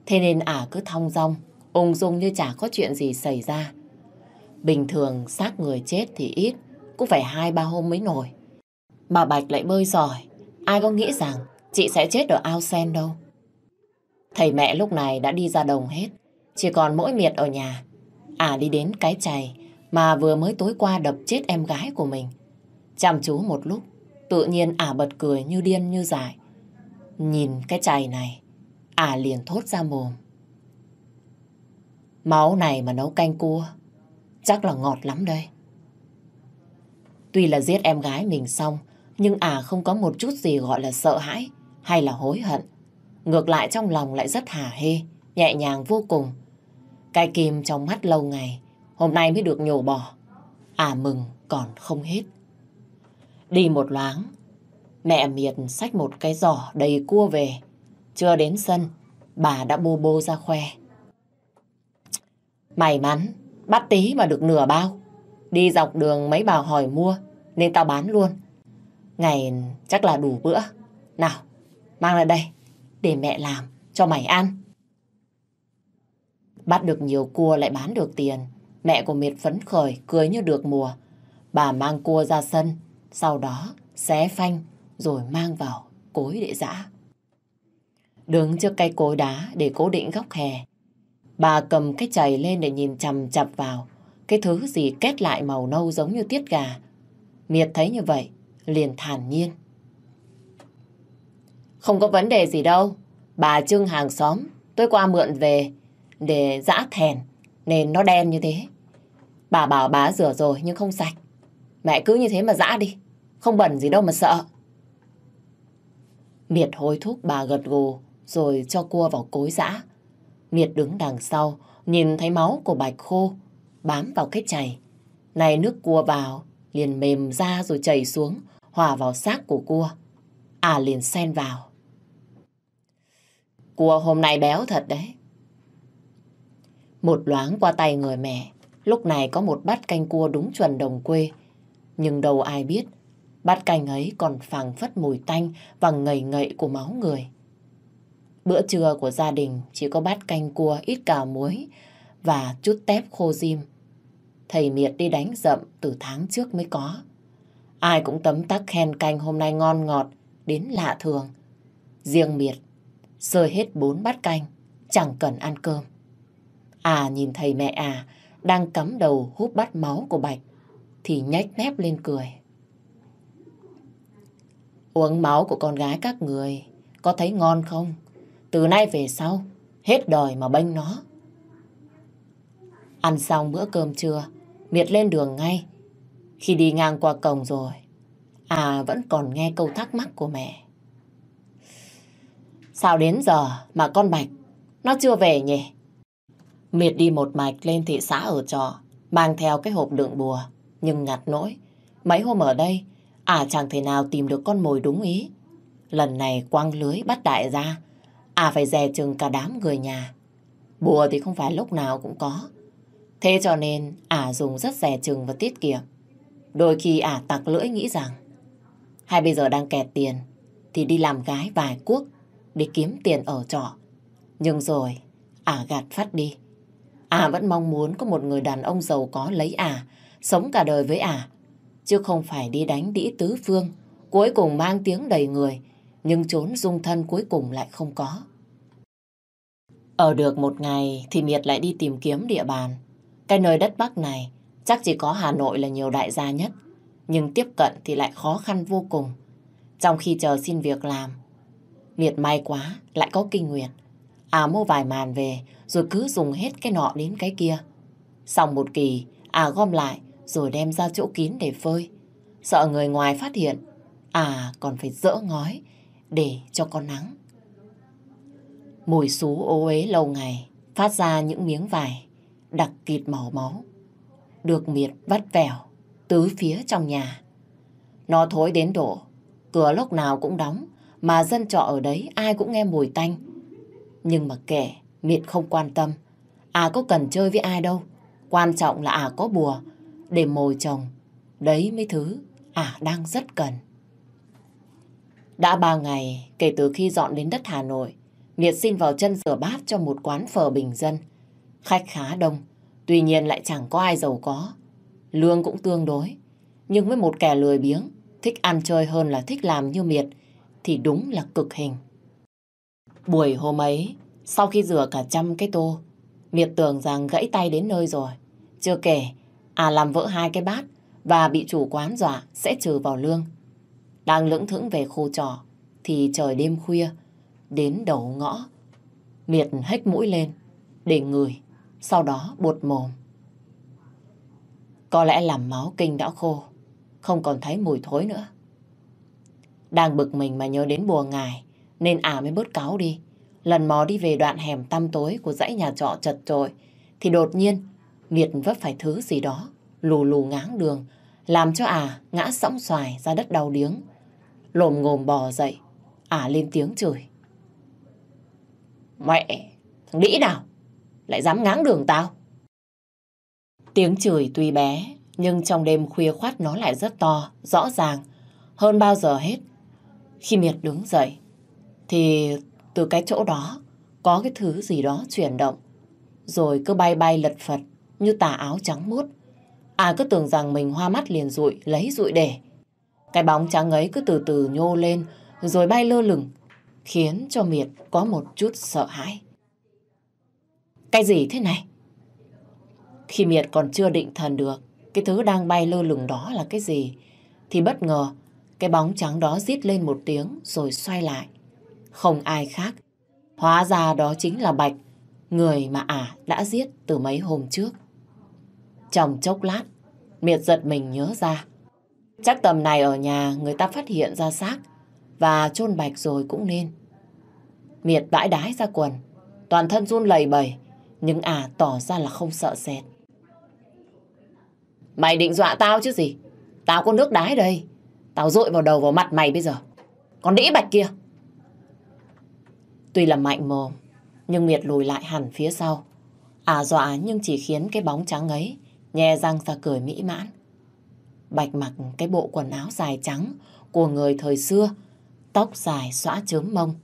Thế nên ả cứ thong dong, ung dung như chả có chuyện gì xảy ra. Bình thường xác người chết thì ít, cũng phải hai ba hôm mới nổi. Bà Bạch lại bơi giỏi, ai có nghĩ rằng chị sẽ chết ở ao sen đâu. Thầy mẹ lúc này đã đi ra đồng hết, chỉ còn mỗi miệt ở nhà. À đi đến cái chày mà vừa mới tối qua đập chết em gái của mình. Chăm chú một lúc, tự nhiên ả bật cười như điên như dại. Nhìn cái chày này, ả liền thốt ra mồm. Máu này mà nấu canh cua, chắc là ngọt lắm đây. Tuy là giết em gái mình xong, nhưng à không có một chút gì gọi là sợ hãi hay là hối hận. Ngược lại trong lòng lại rất hả hê, nhẹ nhàng vô cùng. Cái kim trong mắt lâu ngày, hôm nay mới được nhổ bỏ. À mừng còn không hết. Đi một loáng, mẹ miệt xách một cái giỏ đầy cua về. Chưa đến sân, bà đã bô bô ra khoe. May mắn, bắt tí mà được nửa bao. Đi dọc đường mấy bà hỏi mua, nên tao bán luôn. Ngày chắc là đủ bữa. Nào, mang lại đây, để mẹ làm, cho mày ăn. Bắt được nhiều cua lại bán được tiền. Mẹ của Miệt phấn khởi, cười như được mùa. Bà mang cua ra sân, sau đó xé phanh, rồi mang vào cối để giã. Đứng trước cây cối đá để cố định góc hè. Bà cầm cái chày lên để nhìn chằm chặp vào cái thứ gì kết lại màu nâu giống như tiết gà. Miệt thấy như vậy, liền thản nhiên. Không có vấn đề gì đâu. Bà Trưng hàng xóm, tôi qua mượn về để dã thèn, nên nó đen như thế. Bà bảo bà rửa rồi nhưng không sạch. Mẹ cứ như thế mà dã đi, không bẩn gì đâu mà sợ. Miệt hối thúc bà gật gù rồi cho cua vào cối dã Miệt đứng đằng sau, nhìn thấy máu của bạch khô bám vào cái chày. Này nước cua vào, liền mềm ra rồi chảy xuống, hòa vào xác của cua. À liền xen vào. Cua hôm nay béo thật đấy. Một loáng qua tay người mẹ, lúc này có một bát canh cua đúng chuẩn đồng quê. Nhưng đâu ai biết, bát canh ấy còn phảng phất mùi tanh và ngầy ngậy của máu người. Bữa trưa của gia đình chỉ có bát canh cua ít cà muối và chút tép khô diêm. Thầy Miệt đi đánh rậm từ tháng trước mới có. Ai cũng tấm tắc khen canh hôm nay ngon ngọt, đến lạ thường. Riêng Miệt, rơi hết bốn bát canh, chẳng cần ăn cơm. À nhìn thầy mẹ à đang cắm đầu hút bát máu của Bạch, thì nhách mép lên cười. Uống máu của con gái các người, có thấy ngon không? Từ nay về sau, hết đời mà bênh nó. Ăn xong bữa cơm trưa, Miệt lên đường ngay. Khi đi ngang qua cổng rồi, à vẫn còn nghe câu thắc mắc của mẹ. Sao đến giờ mà con Bạch nó chưa về nhỉ? Miệt đi một mạch lên thị xã ở trọ, mang theo cái hộp đựng bùa, nhưng ngặt nỗi. Mấy hôm ở đây, à chẳng thể nào tìm được con mồi đúng ý. Lần này quăng lưới bắt đại ra, à phải dè chừng cả đám người nhà. Bùa thì không phải lúc nào cũng có. Thế cho nên ả dùng rất dè chừng và tiết kiệm. Đôi khi ả tặc lưỡi nghĩ rằng hay bây giờ đang kẹt tiền thì đi làm gái vài quốc để kiếm tiền ở trọ. Nhưng rồi ả gạt phát đi. Ả vẫn mong muốn có một người đàn ông giàu có lấy ả, sống cả đời với ả, chứ không phải đi đánh đĩ tứ phương, cuối cùng mang tiếng đầy người, nhưng trốn dung thân cuối cùng lại không có. Ở được một ngày thì Miệt lại đi tìm kiếm địa bàn. Cái nơi đất Bắc này chắc chỉ có Hà Nội là nhiều đại gia nhất, nhưng tiếp cận thì lại khó khăn vô cùng. Trong khi chờ xin việc làm, Miệt may quá lại có kinh nguyệt. À mua vài màn về rồi cứ dùng hết cái nọ đến cái kia. Xong một kỳ, à gom lại rồi đem ra chỗ kín để phơi. Sợ người ngoài phát hiện, à còn phải dỡ ngói để cho con nắng. Mùi xú ô uế lâu ngày phát ra những miếng vải đặc kịt màu máu. Được miệt vắt vẻo tứ phía trong nhà. Nó thối đến độ, cửa lúc nào cũng đóng, mà dân trọ ở đấy ai cũng nghe mùi tanh. Nhưng mà kẻ, miệt không quan tâm. À có cần chơi với ai đâu, quan trọng là à có bùa để mồi chồng. Đấy mấy thứ à đang rất cần. Đã ba ngày kể từ khi dọn đến đất Hà Nội, Miệt xin vào chân rửa bát cho một quán phở bình dân. Khách khá đông, tuy nhiên lại chẳng có ai giàu có. Lương cũng tương đối, nhưng với một kẻ lười biếng, thích ăn chơi hơn là thích làm như Miệt, thì đúng là cực hình. Buổi hôm ấy, sau khi rửa cả trăm cái tô, Miệt tưởng rằng gãy tay đến nơi rồi. Chưa kể, à làm vỡ hai cái bát và bị chủ quán dọa sẽ trừ vào lương. Đang lững thững về khu trọ, thì trời đêm khuya, đến đầu ngõ. Miệt hếch mũi lên, để người, sau đó buột mồm. Có lẽ làm máu kinh đã khô, không còn thấy mùi thối nữa. Đang bực mình mà nhớ đến bùa ngài, nên ả mới bớt cáo đi. Lần mò đi về đoạn hẻm tăm tối của dãy nhà trọ chật trội, thì đột nhiên Miệt vấp phải thứ gì đó, lù lù ngáng đường, làm cho ả ngã sõng xoài ra đất đau điếng. Lồm ngồm bò dậy, ả lên tiếng chửi. Mẹ, thằng đĩ nào, lại dám ngáng đường tao. Tiếng chửi tuy bé, nhưng trong đêm khuya khoát nó lại rất to, rõ ràng. Hơn bao giờ hết, khi Miệt đứng dậy, thì từ cái chỗ đó có cái thứ gì đó chuyển động, rồi cứ bay bay lật phật như tà áo trắng mút. À cứ tưởng rằng mình hoa mắt liền rụi, lấy rụi để. Cái bóng trắng ấy cứ từ từ nhô lên, rồi bay lơ lửng, khiến cho Miệt có một chút sợ hãi. Cái gì thế này? Khi Miệt còn chưa định thần được, cái thứ đang bay lơ lửng đó là cái gì, thì bất ngờ cái bóng trắng đó rít lên một tiếng rồi xoay lại. Không ai khác. Hóa ra đó chính là Bạch, người mà ả đã giết từ mấy hôm trước. Trong chốc lát, Miệt giật mình nhớ ra. Chắc tầm này ở nhà người ta phát hiện ra xác và chôn Bạch rồi cũng nên. Miệt bãi đái ra quần, toàn thân run lầy bầy, nhưng à tỏ ra là không sợ sệt. Mày định dọa tao chứ gì? Tao có nước đái đây. Tao dội vào đầu vào mặt mày bây giờ. Còn đĩ bạch kia. Tuy là mạnh mồm, nhưng Miệt lùi lại hẳn phía sau. À dọa nhưng chỉ khiến cái bóng trắng ấy nhe răng ra cười mỹ mãn. Bạch mặc cái bộ quần áo dài trắng của người thời xưa, tóc dài xõa chớm mông.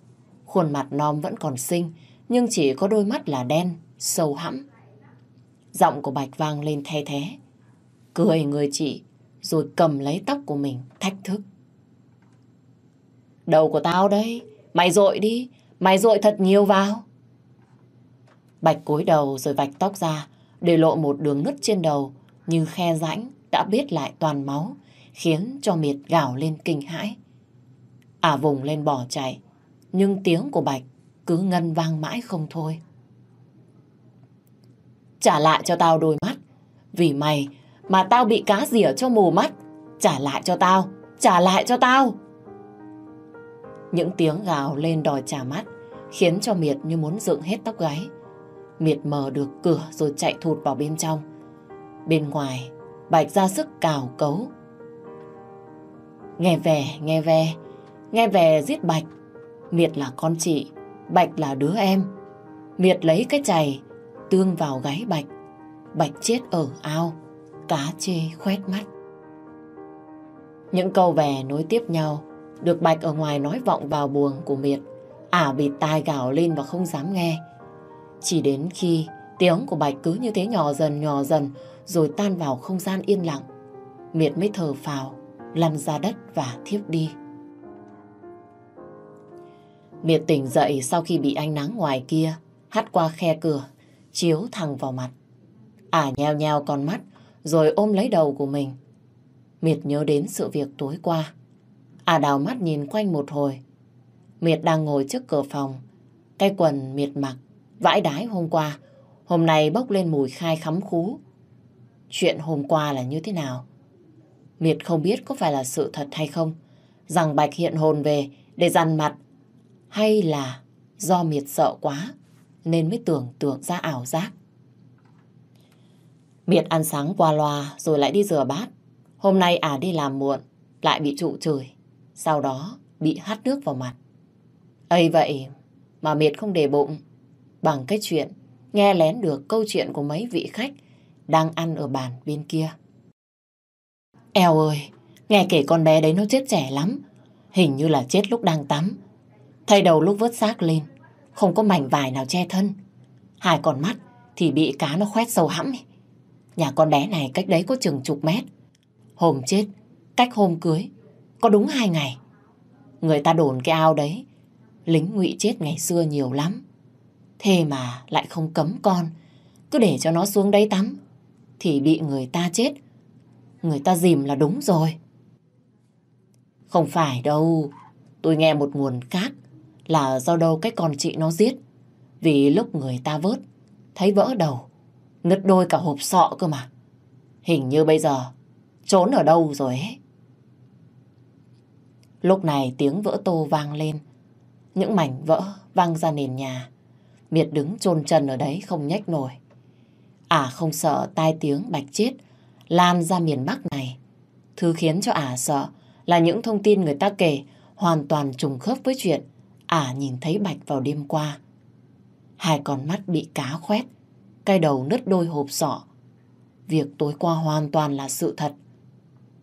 Khuôn mặt non vẫn còn xinh, nhưng chỉ có đôi mắt là đen, sâu hãm. Giọng của Bạch vang lên the thế. Cười người chị, rồi cầm lấy tóc của mình thách thức. Đầu của tao đây. Mày dội đi. Mày dội thật nhiều vào. Bạch cúi đầu rồi vạch tóc ra, để lộ một đường nứt trên đầu, như khe rãnh đã biết lại toàn máu, khiến cho miệt gào lên kinh hãi. Ả vùng lên bỏ chạy, nhưng tiếng của Bạch cứ ngân vang mãi không thôi. Trả lại cho tao đôi mắt, vì mày mà tao bị cá rỉa cho mù mắt. Trả lại cho tao, trả lại cho tao. Những tiếng gào lên đòi trả mắt, khiến cho Miệt như muốn dựng hết tóc gáy. Miệt mở được cửa rồi chạy thụt vào bên trong. Bên ngoài, Bạch ra sức cào cấu. Nghe về, nghe về, nghe về giết Bạch. Miệt là con chị, Bạch là đứa em. Miệt lấy cái chày, tương vào gáy Bạch. Bạch chết ở ao, cá chê khoét mắt. Những câu về nối tiếp nhau, được Bạch ở ngoài nói vọng vào buồng của Miệt. Ả bị tai gào lên và không dám nghe. Chỉ đến khi tiếng của Bạch cứ như thế nhỏ dần nhỏ dần rồi tan vào không gian yên lặng. Miệt mới thở phào, lăn ra đất và thiếp đi. Miệt tỉnh dậy sau khi bị ánh nắng ngoài kia hắt qua khe cửa, chiếu thẳng vào mặt. Ả nheo nheo con mắt, rồi ôm lấy đầu của mình. Miệt nhớ đến sự việc tối qua. Ả đào mắt nhìn quanh một hồi. Miệt đang ngồi trước cửa phòng. Cái quần miệt mặc, vãi đái hôm qua. Hôm nay bốc lên mùi khai khắm khú. Chuyện hôm qua là như thế nào? Miệt không biết có phải là sự thật hay không. Rằng Bạch hiện hồn về để dằn mặt. Hay là do Miệt sợ quá nên mới tưởng tượng ra ảo giác. Miệt ăn sáng qua loa rồi lại đi rửa bát. Hôm nay ả đi làm muộn, lại bị trụ chửi. Sau đó bị hắt nước vào mặt. ấy vậy mà Miệt không để bụng. Bằng cái chuyện nghe lén được câu chuyện của mấy vị khách đang ăn ở bàn bên kia. Eo ơi, nghe kể con bé đấy nó chết trẻ lắm. Hình như là chết lúc đang tắm. Thay đầu lúc vớt xác lên, không có mảnh vải nào che thân. Hai con mắt thì bị cá nó khoét sâu hãm. Nhà con bé này cách đấy có chừng chục mét. Hôm chết, cách hôm cưới, có đúng hai ngày. Người ta đồn cái ao đấy, lính ngụy chết ngày xưa nhiều lắm. Thế mà lại không cấm con, cứ để cho nó xuống đấy tắm, thì bị người ta chết. Người ta dìm là đúng rồi. Không phải đâu, tôi nghe một nguồn khác là do đâu cái con chị nó giết. Vì lúc người ta vớt, thấy vỡ đầu, ngất đôi cả hộp sọ cơ mà. Hình như bây giờ trốn ở đâu rồi ấy. Lúc này tiếng vỡ tô vang lên. Những mảnh vỡ văng ra nền nhà. Miệt đứng chôn chân ở đấy không nhách nổi. Ả không sợ tai tiếng bạch chết lan ra miền Bắc này. Thứ khiến cho Ả sợ là những thông tin người ta kể hoàn toàn trùng khớp với chuyện Ả nhìn thấy Bạch vào đêm qua. Hai con mắt bị cá khoét, cái đầu nứt đôi hộp sọ. Việc tối qua hoàn toàn là sự thật.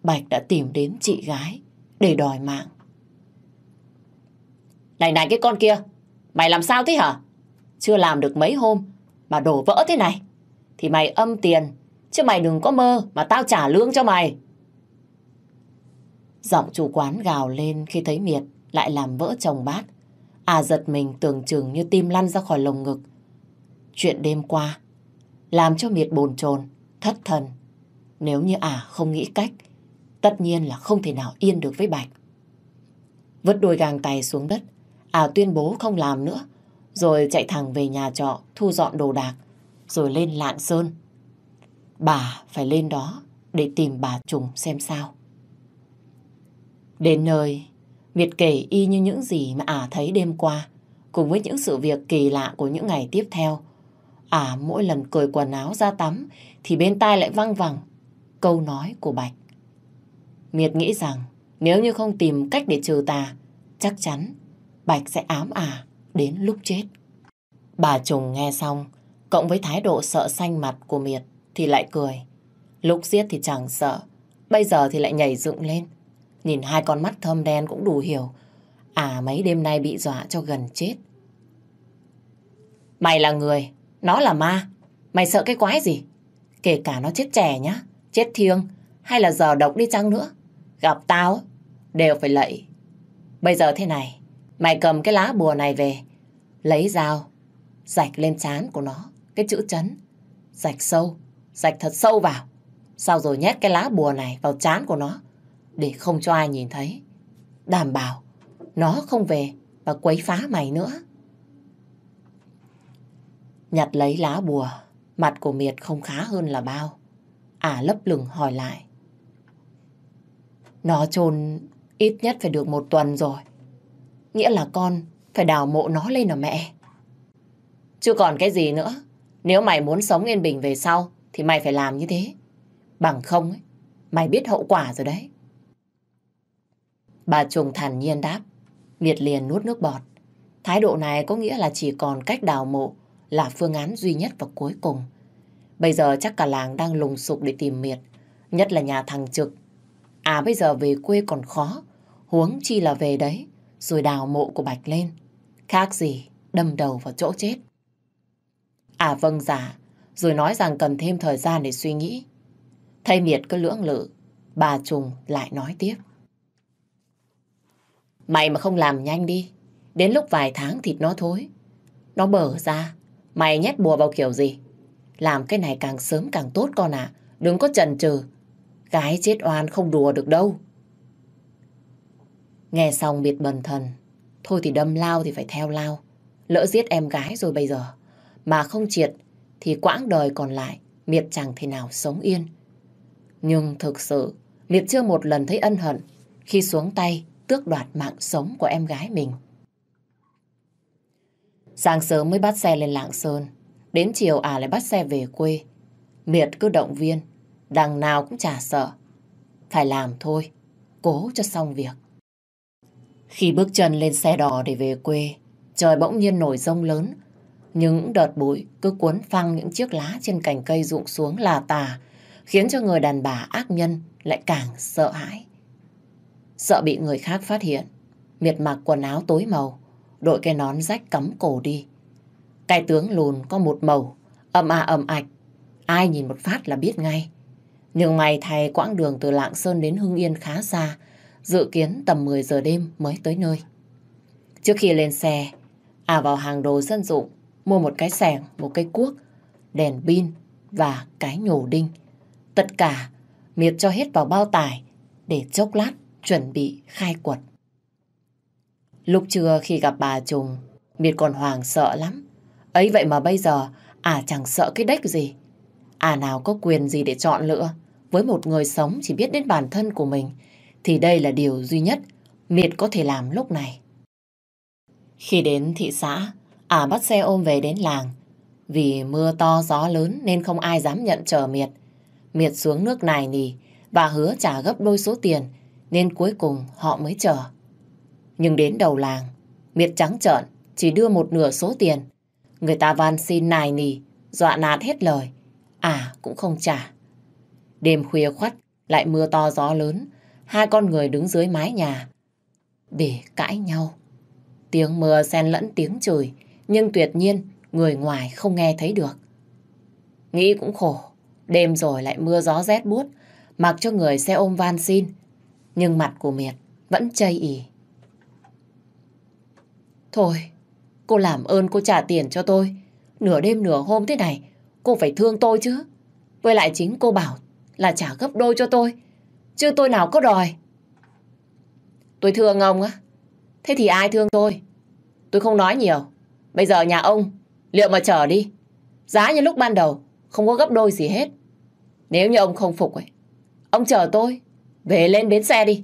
Bạch đã tìm đến chị gái để đòi mạng. Này này cái con kia, mày làm sao thế hả? Chưa làm được mấy hôm mà đổ vỡ thế này. Thì mày âm tiền, chứ mày đừng có mơ mà tao trả lương cho mày. Giọng chủ quán gào lên khi thấy Miệt lại làm vỡ chồng bát. À giật mình tưởng chừng như tim lăn ra khỏi lồng ngực. Chuyện đêm qua làm cho Miệt bồn chồn, thất thần. Nếu như à không nghĩ cách, tất nhiên là không thể nào yên được với Bạch. Vứt đôi gàng tay xuống đất, à tuyên bố không làm nữa, rồi chạy thẳng về nhà trọ thu dọn đồ đạc, rồi lên Lạng Sơn. Bà phải lên đó để tìm bà Trùng xem sao. Đến nơi, Miệt kể y như những gì mà ả à thấy đêm qua, cùng với những sự việc kỳ lạ của những ngày tiếp theo. Ả à, mỗi lần cởi quần áo ra tắm thì bên tai lại văng vẳng câu nói của Bạch. Miệt nghĩ rằng nếu như không tìm cách để trừ tà, chắc chắn Bạch sẽ ám ả à đến lúc chết. Bà Trùng nghe xong, cộng với thái độ sợ xanh mặt của Miệt thì lại cười. Lúc giết thì chẳng sợ, bây giờ thì lại nhảy dựng lên. Nhìn hai con mắt thâm đen cũng đủ hiểu. À mấy đêm nay bị dọa cho gần chết. Mày là người, nó là ma. Mày sợ cái quái gì? Kể cả nó chết trẻ nhá, chết thiêng hay là giờ độc đi chăng nữa. Gặp tao, đều phải lạy. Bây giờ thế này, mày cầm cái lá bùa này về, lấy dao, rạch lên trán của nó, cái chữ chấn. Rạch sâu, rạch thật sâu vào. Sau rồi nhét cái lá bùa này vào trán của nó, để không cho ai nhìn thấy. Đảm bảo, nó không về và quấy phá mày nữa. Nhặt lấy lá bùa, mặt của Miệt không khá hơn là bao. À lấp lửng hỏi lại. Nó chôn ít nhất phải được một tuần rồi. Nghĩa là con phải đào mộ nó lên là mẹ. Chứ còn cái gì nữa. Nếu mày muốn sống yên bình về sau thì mày phải làm như thế. Bằng không ấy, mày biết hậu quả rồi đấy. Bà Trùng thản nhiên đáp. Miệt liền nuốt nước bọt. Thái độ này có nghĩa là chỉ còn cách đào mộ là phương án duy nhất và cuối cùng. Bây giờ chắc cả làng đang lùng sục để tìm Miệt. Nhất là nhà thằng Trực. À bây giờ về quê còn khó. Huống chi là về đấy. Rồi đào mộ của Bạch lên. Khác gì, đâm đầu vào chỗ chết. À vâng giả. Rồi nói rằng cần thêm thời gian để suy nghĩ. Thay Miệt cứ lưỡng lự. Bà Trùng lại nói tiếp. Mày mà không làm nhanh đi. Đến lúc vài tháng thịt nó thối. Nó bở ra. Mày nhét bùa vào kiểu gì? Làm cái này càng sớm càng tốt con ạ. Đừng có chần chừ. Gái chết oan không đùa được đâu. Nghe xong biệt bần thần. Thôi thì đâm lao thì phải theo lao. Lỡ giết em gái rồi bây giờ. Mà không triệt thì quãng đời còn lại, Miệt chẳng thể nào sống yên. Nhưng thực sự, Miệt chưa một lần thấy ân hận khi xuống tay tước đoạt mạng sống của em gái mình. Sáng sớm mới bắt xe lên Lạng Sơn. Đến chiều à lại bắt xe về quê. Miệt cứ động viên. Đằng nào cũng chả sợ. Phải làm thôi. Cố cho xong việc. Khi bước chân lên xe đỏ để về quê, trời bỗng nhiên nổi rông lớn. Những đợt bụi cứ cuốn phăng những chiếc lá trên cành cây rụng xuống là tà, khiến cho người đàn bà ác nhân lại càng sợ hãi. Sợ bị người khác phát hiện, miệt mặc quần áo tối màu, đội cái nón rách cắm cổ đi. Cái tướng lùn có một màu, ầm à ầm ạch, ai nhìn một phát là biết ngay. Nhưng mày thay quãng đường từ Lạng Sơn đến Hưng Yên khá xa, dự kiến tầm 10 giờ đêm mới tới nơi. Trước khi lên xe, à vào hàng đồ dân dụng, mua một cái sẻng, một cây cuốc, đèn pin và cái nhổ đinh. Tất cả miệt cho hết vào bao tải để chốc lát chuẩn bị khai quật. Lúc trưa khi gặp bà Trùng, Miệt còn hoàng sợ lắm. Ấy vậy mà bây giờ, à chẳng sợ cái đếch gì. À nào có quyền gì để chọn lựa. Với một người sống chỉ biết đến bản thân của mình, thì đây là điều duy nhất Miệt có thể làm lúc này. Khi đến thị xã, à bắt xe ôm về đến làng. Vì mưa to gió lớn nên không ai dám nhận chờ Miệt. Miệt xuống nước này nì và hứa trả gấp đôi số tiền nên cuối cùng họ mới chờ. Nhưng đến đầu làng, Miệt trắng trợn chỉ đưa một nửa số tiền. Người ta van xin nài nì, dọa nạt hết lời. À cũng không trả. Đêm khuya khoắt, lại mưa to gió lớn, hai con người đứng dưới mái nhà để cãi nhau. Tiếng mưa xen lẫn tiếng chửi, nhưng tuyệt nhiên người ngoài không nghe thấy được. Nghĩ cũng khổ, đêm rồi lại mưa gió rét buốt, mặc cho người xe ôm van xin, nhưng mặt của Miệt vẫn chây ỉ. Thôi, cô làm ơn cô trả tiền cho tôi. Nửa đêm nửa hôm thế này, cô phải thương tôi chứ. Với lại chính cô bảo là trả gấp đôi cho tôi. Chứ tôi nào có đòi. Tôi thương ông á. Thế thì ai thương tôi? Tôi không nói nhiều. Bây giờ nhà ông, liệu mà chở đi. Giá như lúc ban đầu, không có gấp đôi gì hết. Nếu như ông không phục ấy, ông chờ tôi, về lên bến xe đi.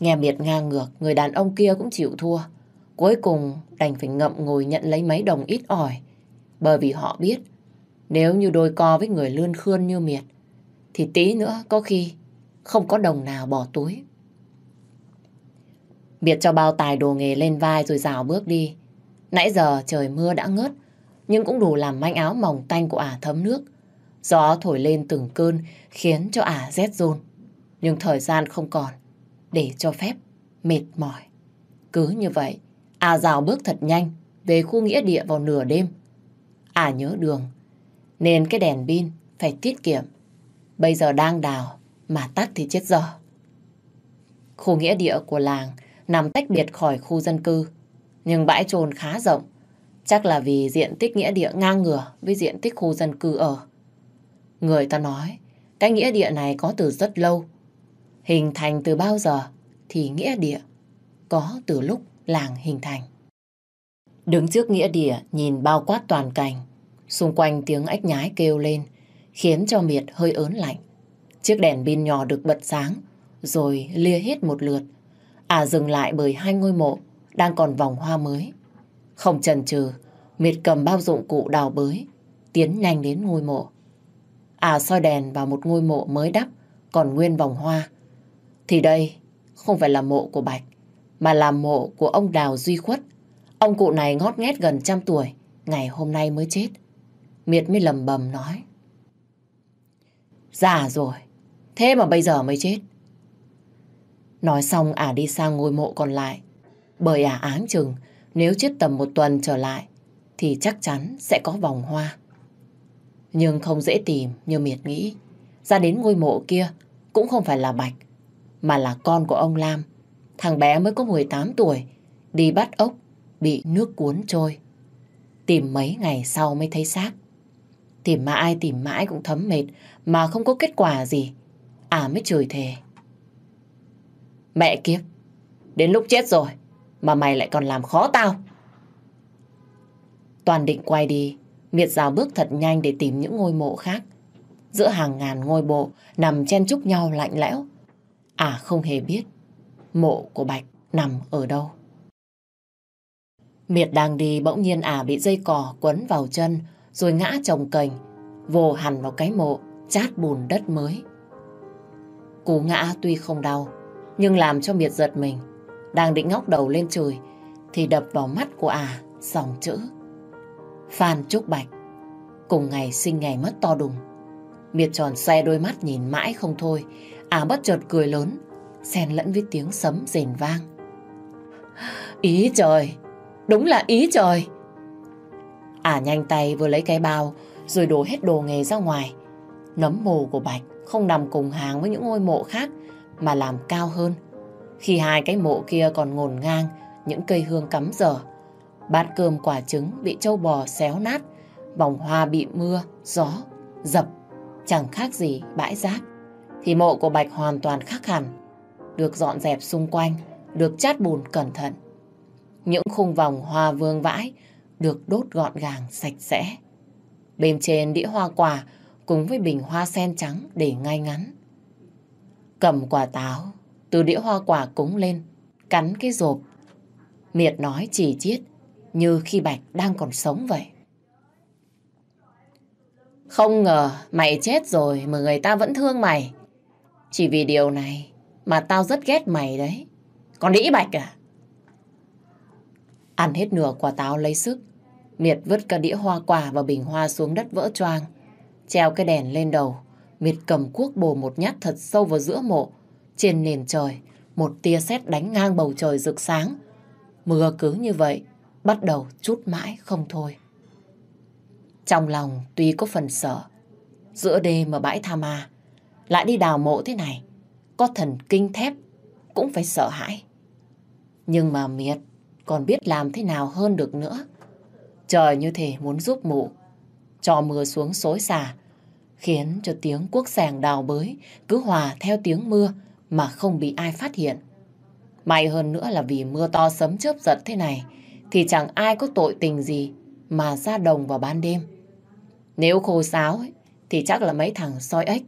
Nghe miệt ngang ngược, người đàn ông kia cũng chịu thua. Cuối cùng đành phải ngậm ngồi nhận lấy mấy đồng ít ỏi. Bởi vì họ biết, nếu như đôi co với người lươn khươn như miệt, thì tí nữa có khi không có đồng nào bỏ túi. Miệt cho bao tài đồ nghề lên vai rồi rào bước đi. Nãy giờ trời mưa đã ngớt, nhưng cũng đủ làm manh áo mỏng tanh của ả thấm nước. Gió thổi lên từng cơn khiến cho ả rét run. Nhưng thời gian không còn để cho phép mệt mỏi. Cứ như vậy, à rào bước thật nhanh về khu nghĩa địa vào nửa đêm. À nhớ đường, nên cái đèn pin phải tiết kiệm. Bây giờ đang đào, mà tắt thì chết dở. Khu nghĩa địa của làng nằm tách biệt khỏi khu dân cư, nhưng bãi trồn khá rộng. Chắc là vì diện tích nghĩa địa ngang ngửa với diện tích khu dân cư ở. Người ta nói, cái nghĩa địa này có từ rất lâu. Hình thành từ bao giờ thì nghĩa địa có từ lúc làng hình thành. Đứng trước nghĩa địa nhìn bao quát toàn cảnh, xung quanh tiếng ếch nhái kêu lên, khiến cho Miệt hơi ớn lạnh. Chiếc đèn pin nhỏ được bật sáng, rồi lia hết một lượt. À dừng lại bởi hai ngôi mộ đang còn vòng hoa mới. Không chần chừ, Miệt cầm bao dụng cụ đào bới, tiến nhanh đến ngôi mộ. À soi đèn vào một ngôi mộ mới đắp, còn nguyên vòng hoa. Thì đây không phải là mộ của Bạch, mà là mộ của ông Đào Duy Khuất. Ông cụ này ngót nghét gần trăm tuổi, ngày hôm nay mới chết. Miệt mới lầm bầm nói. Già rồi, thế mà bây giờ mới chết. Nói xong ả đi sang ngôi mộ còn lại. Bởi ả áng chừng, nếu chết tầm một tuần trở lại, thì chắc chắn sẽ có vòng hoa. Nhưng không dễ tìm như Miệt nghĩ. Ra đến ngôi mộ kia cũng không phải là Bạch, mà là con của ông Lam. Thằng bé mới có 18 tuổi, đi bắt ốc, bị nước cuốn trôi. Tìm mấy ngày sau mới thấy xác. Tìm mãi tìm mãi cũng thấm mệt mà không có kết quả gì. À mới chửi thề. Mẹ kiếp, đến lúc chết rồi mà mày lại còn làm khó tao. Toàn định quay đi, miệt rào bước thật nhanh để tìm những ngôi mộ khác. Giữa hàng ngàn ngôi mộ nằm chen chúc nhau lạnh lẽo. À không hề biết mộ của Bạch nằm ở đâu. Miệt đang đi bỗng nhiên à bị dây cỏ quấn vào chân rồi ngã chồng cành, vồ hẳn vào cái mộ chát bùn đất mới. Cú ngã tuy không đau, nhưng làm cho Miệt giật mình. Đang định ngóc đầu lên trời, thì đập vào mắt của à dòng chữ. Phan Trúc Bạch, cùng ngày sinh ngày mất to đùng. Miệt tròn xe đôi mắt nhìn mãi không thôi, À bất chợt cười lớn, xen lẫn với tiếng sấm rền vang. Ý trời, đúng là ý trời. À nhanh tay vừa lấy cái bao, rồi đổ hết đồ nghề ra ngoài. Nấm mồ của Bạch không nằm cùng hàng với những ngôi mộ khác, mà làm cao hơn. Khi hai cái mộ kia còn ngổn ngang những cây hương cắm dở, bát cơm quả trứng bị trâu bò xéo nát, vòng hoa bị mưa, gió, dập, chẳng khác gì bãi rác, thì mộ của Bạch hoàn toàn khác hẳn, được dọn dẹp xung quanh, được chát bùn cẩn thận. Những khung vòng hoa vương vãi được đốt gọn gàng sạch sẽ. Bên trên đĩa hoa quả cùng với bình hoa sen trắng để ngay ngắn. Cầm quả táo, từ đĩa hoa quả cúng lên, cắn cái rộp. Miệt nói chỉ chiết, như khi Bạch đang còn sống vậy. Không ngờ mày chết rồi mà người ta vẫn thương mày. Chỉ vì điều này mà tao rất ghét mày đấy. Còn đĩ Bạch à? Ăn hết nửa quả táo lấy sức. Miệt vứt cả đĩa hoa quả và bình hoa xuống đất vỡ choang. Treo cái đèn lên đầu. Miệt cầm cuốc bồ một nhát thật sâu vào giữa mộ. Trên nền trời, một tia sét đánh ngang bầu trời rực sáng. Mưa cứ như vậy, bắt đầu chút mãi không thôi. Trong lòng tuy có phần sợ, giữa đêm mà bãi tha ma, lại đi đào mộ thế này, có thần kinh thép cũng phải sợ hãi. Nhưng mà miệt còn biết làm thế nào hơn được nữa. Trời như thể muốn giúp mụ, cho mưa xuống xối xả, khiến cho tiếng quốc sàng đào bới cứ hòa theo tiếng mưa mà không bị ai phát hiện. May hơn nữa là vì mưa to sấm chớp giật thế này thì chẳng ai có tội tình gì mà ra đồng vào ban đêm. Nếu khô sáo ấy, thì chắc là mấy thằng soi ếch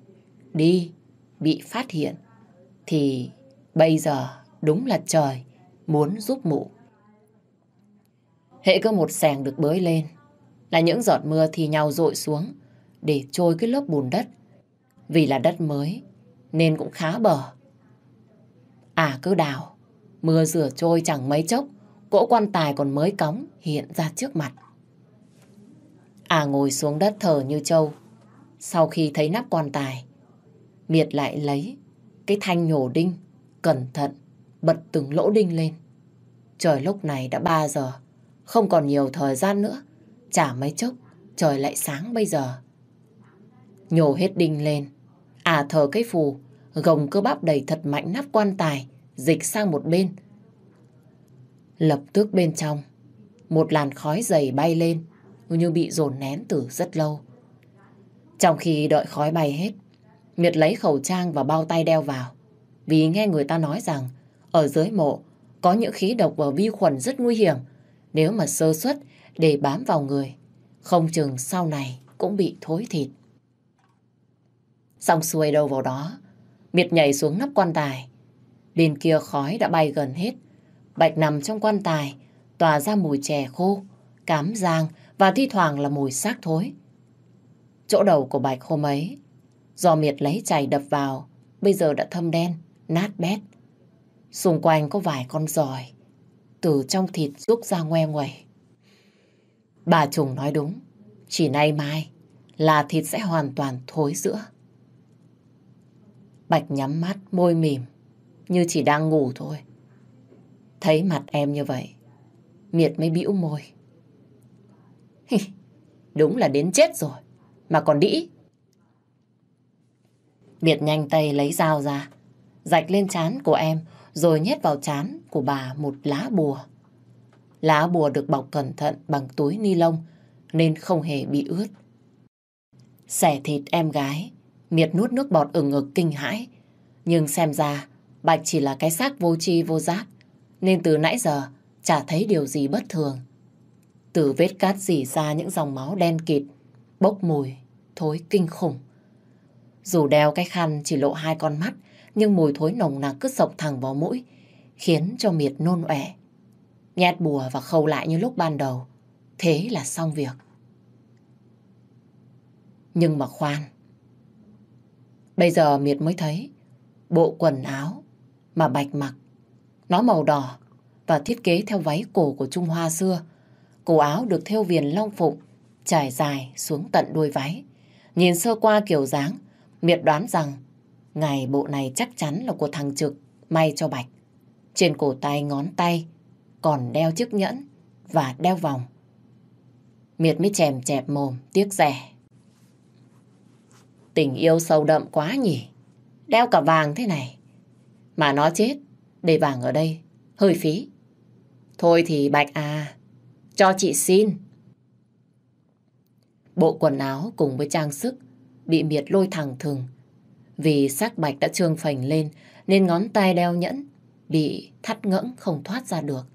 đi bị phát hiện thì bây giờ đúng là trời muốn giúp mụ. Hệ có một sàng được bới lên là những giọt mưa thì nhau rội xuống để trôi cái lớp bùn đất. Vì là đất mới nên cũng khá bờ. À cứ đào, mưa rửa trôi chẳng mấy chốc, cỗ quan tài còn mới cống hiện ra trước mặt. À ngồi xuống đất thở như trâu. Sau khi thấy nắp quan tài, Miệt lại lấy cái thanh nhổ đinh, cẩn thận, bật từng lỗ đinh lên. Trời lúc này đã 3 giờ, không còn nhiều thời gian nữa. Chả mấy chốc, trời lại sáng bây giờ. Nhổ hết đinh lên, à thở cái phù, gồng cơ bắp đầy thật mạnh nắp quan tài, dịch sang một bên. Lập tức bên trong, một làn khói dày bay lên, như bị dồn nén từ rất lâu. Trong khi đợi khói bay hết, Miệt lấy khẩu trang và bao tay đeo vào. Vì nghe người ta nói rằng ở dưới mộ có những khí độc và vi khuẩn rất nguy hiểm. Nếu mà sơ suất để bám vào người, không chừng sau này cũng bị thối thịt. Xong xuôi đâu vào đó, Miệt nhảy xuống nắp quan tài. Bên kia khói đã bay gần hết. Bạch nằm trong quan tài, tỏa ra mùi chè khô, cám giang và thi thoảng là mùi xác thối. Chỗ đầu của Bạch hôm ấy, do Miệt lấy chày đập vào, bây giờ đã thâm đen, nát bét. Xung quanh có vài con giòi, từ trong thịt rút ra ngoe ngoẩy. Bà Trùng nói đúng, chỉ nay mai là thịt sẽ hoàn toàn thối giữa. Bạch nhắm mắt, môi mỉm, như chỉ đang ngủ thôi. Thấy mặt em như vậy, Miệt mới bĩu môi. Đúng là đến chết rồi, mà còn đĩ. Miệt nhanh tay lấy dao ra, rạch lên chán của em, rồi nhét vào chán của bà một lá bùa. Lá bùa được bọc cẩn thận bằng túi ni lông, nên không hề bị ướt. Xẻ thịt em gái, Miệt nuốt nước bọt ửng ngực kinh hãi. Nhưng xem ra, Bạch chỉ là cái xác vô tri vô giác, nên từ nãy giờ chả thấy điều gì bất thường. Từ vết cát dỉ ra những dòng máu đen kịt, bốc mùi, thối kinh khủng. Dù đeo cái khăn chỉ lộ hai con mắt, nhưng mùi thối nồng nặc cứ sộc thẳng vào mũi, khiến cho Miệt nôn ọe. Nhét bùa và khâu lại như lúc ban đầu. Thế là xong việc. Nhưng mà khoan. Bây giờ Miệt mới thấy bộ quần áo mà Bạch mặc. Nó màu đỏ và thiết kế theo váy cổ của Trung Hoa xưa. Cổ áo được thêu viền long phụng, trải dài xuống tận đuôi váy. Nhìn sơ qua kiểu dáng, Miệt đoán rằng ngày bộ này chắc chắn là của thằng Trực may cho Bạch. Trên cổ tay ngón tay còn đeo chiếc nhẫn và đeo vòng. Miệt mới chèm chẹp mồm, tiếc rẻ. Tình yêu sâu đậm quá nhỉ. Đeo cả vàng thế này. Mà nó chết, để vàng ở đây, hơi phí. Thôi thì Bạch à, cho chị xin. Bộ quần áo cùng với trang sức bị miệt lôi thẳng thừng. Vì xác Bạch đã trương phành lên nên ngón tay đeo nhẫn bị thắt ngẫng không thoát ra được.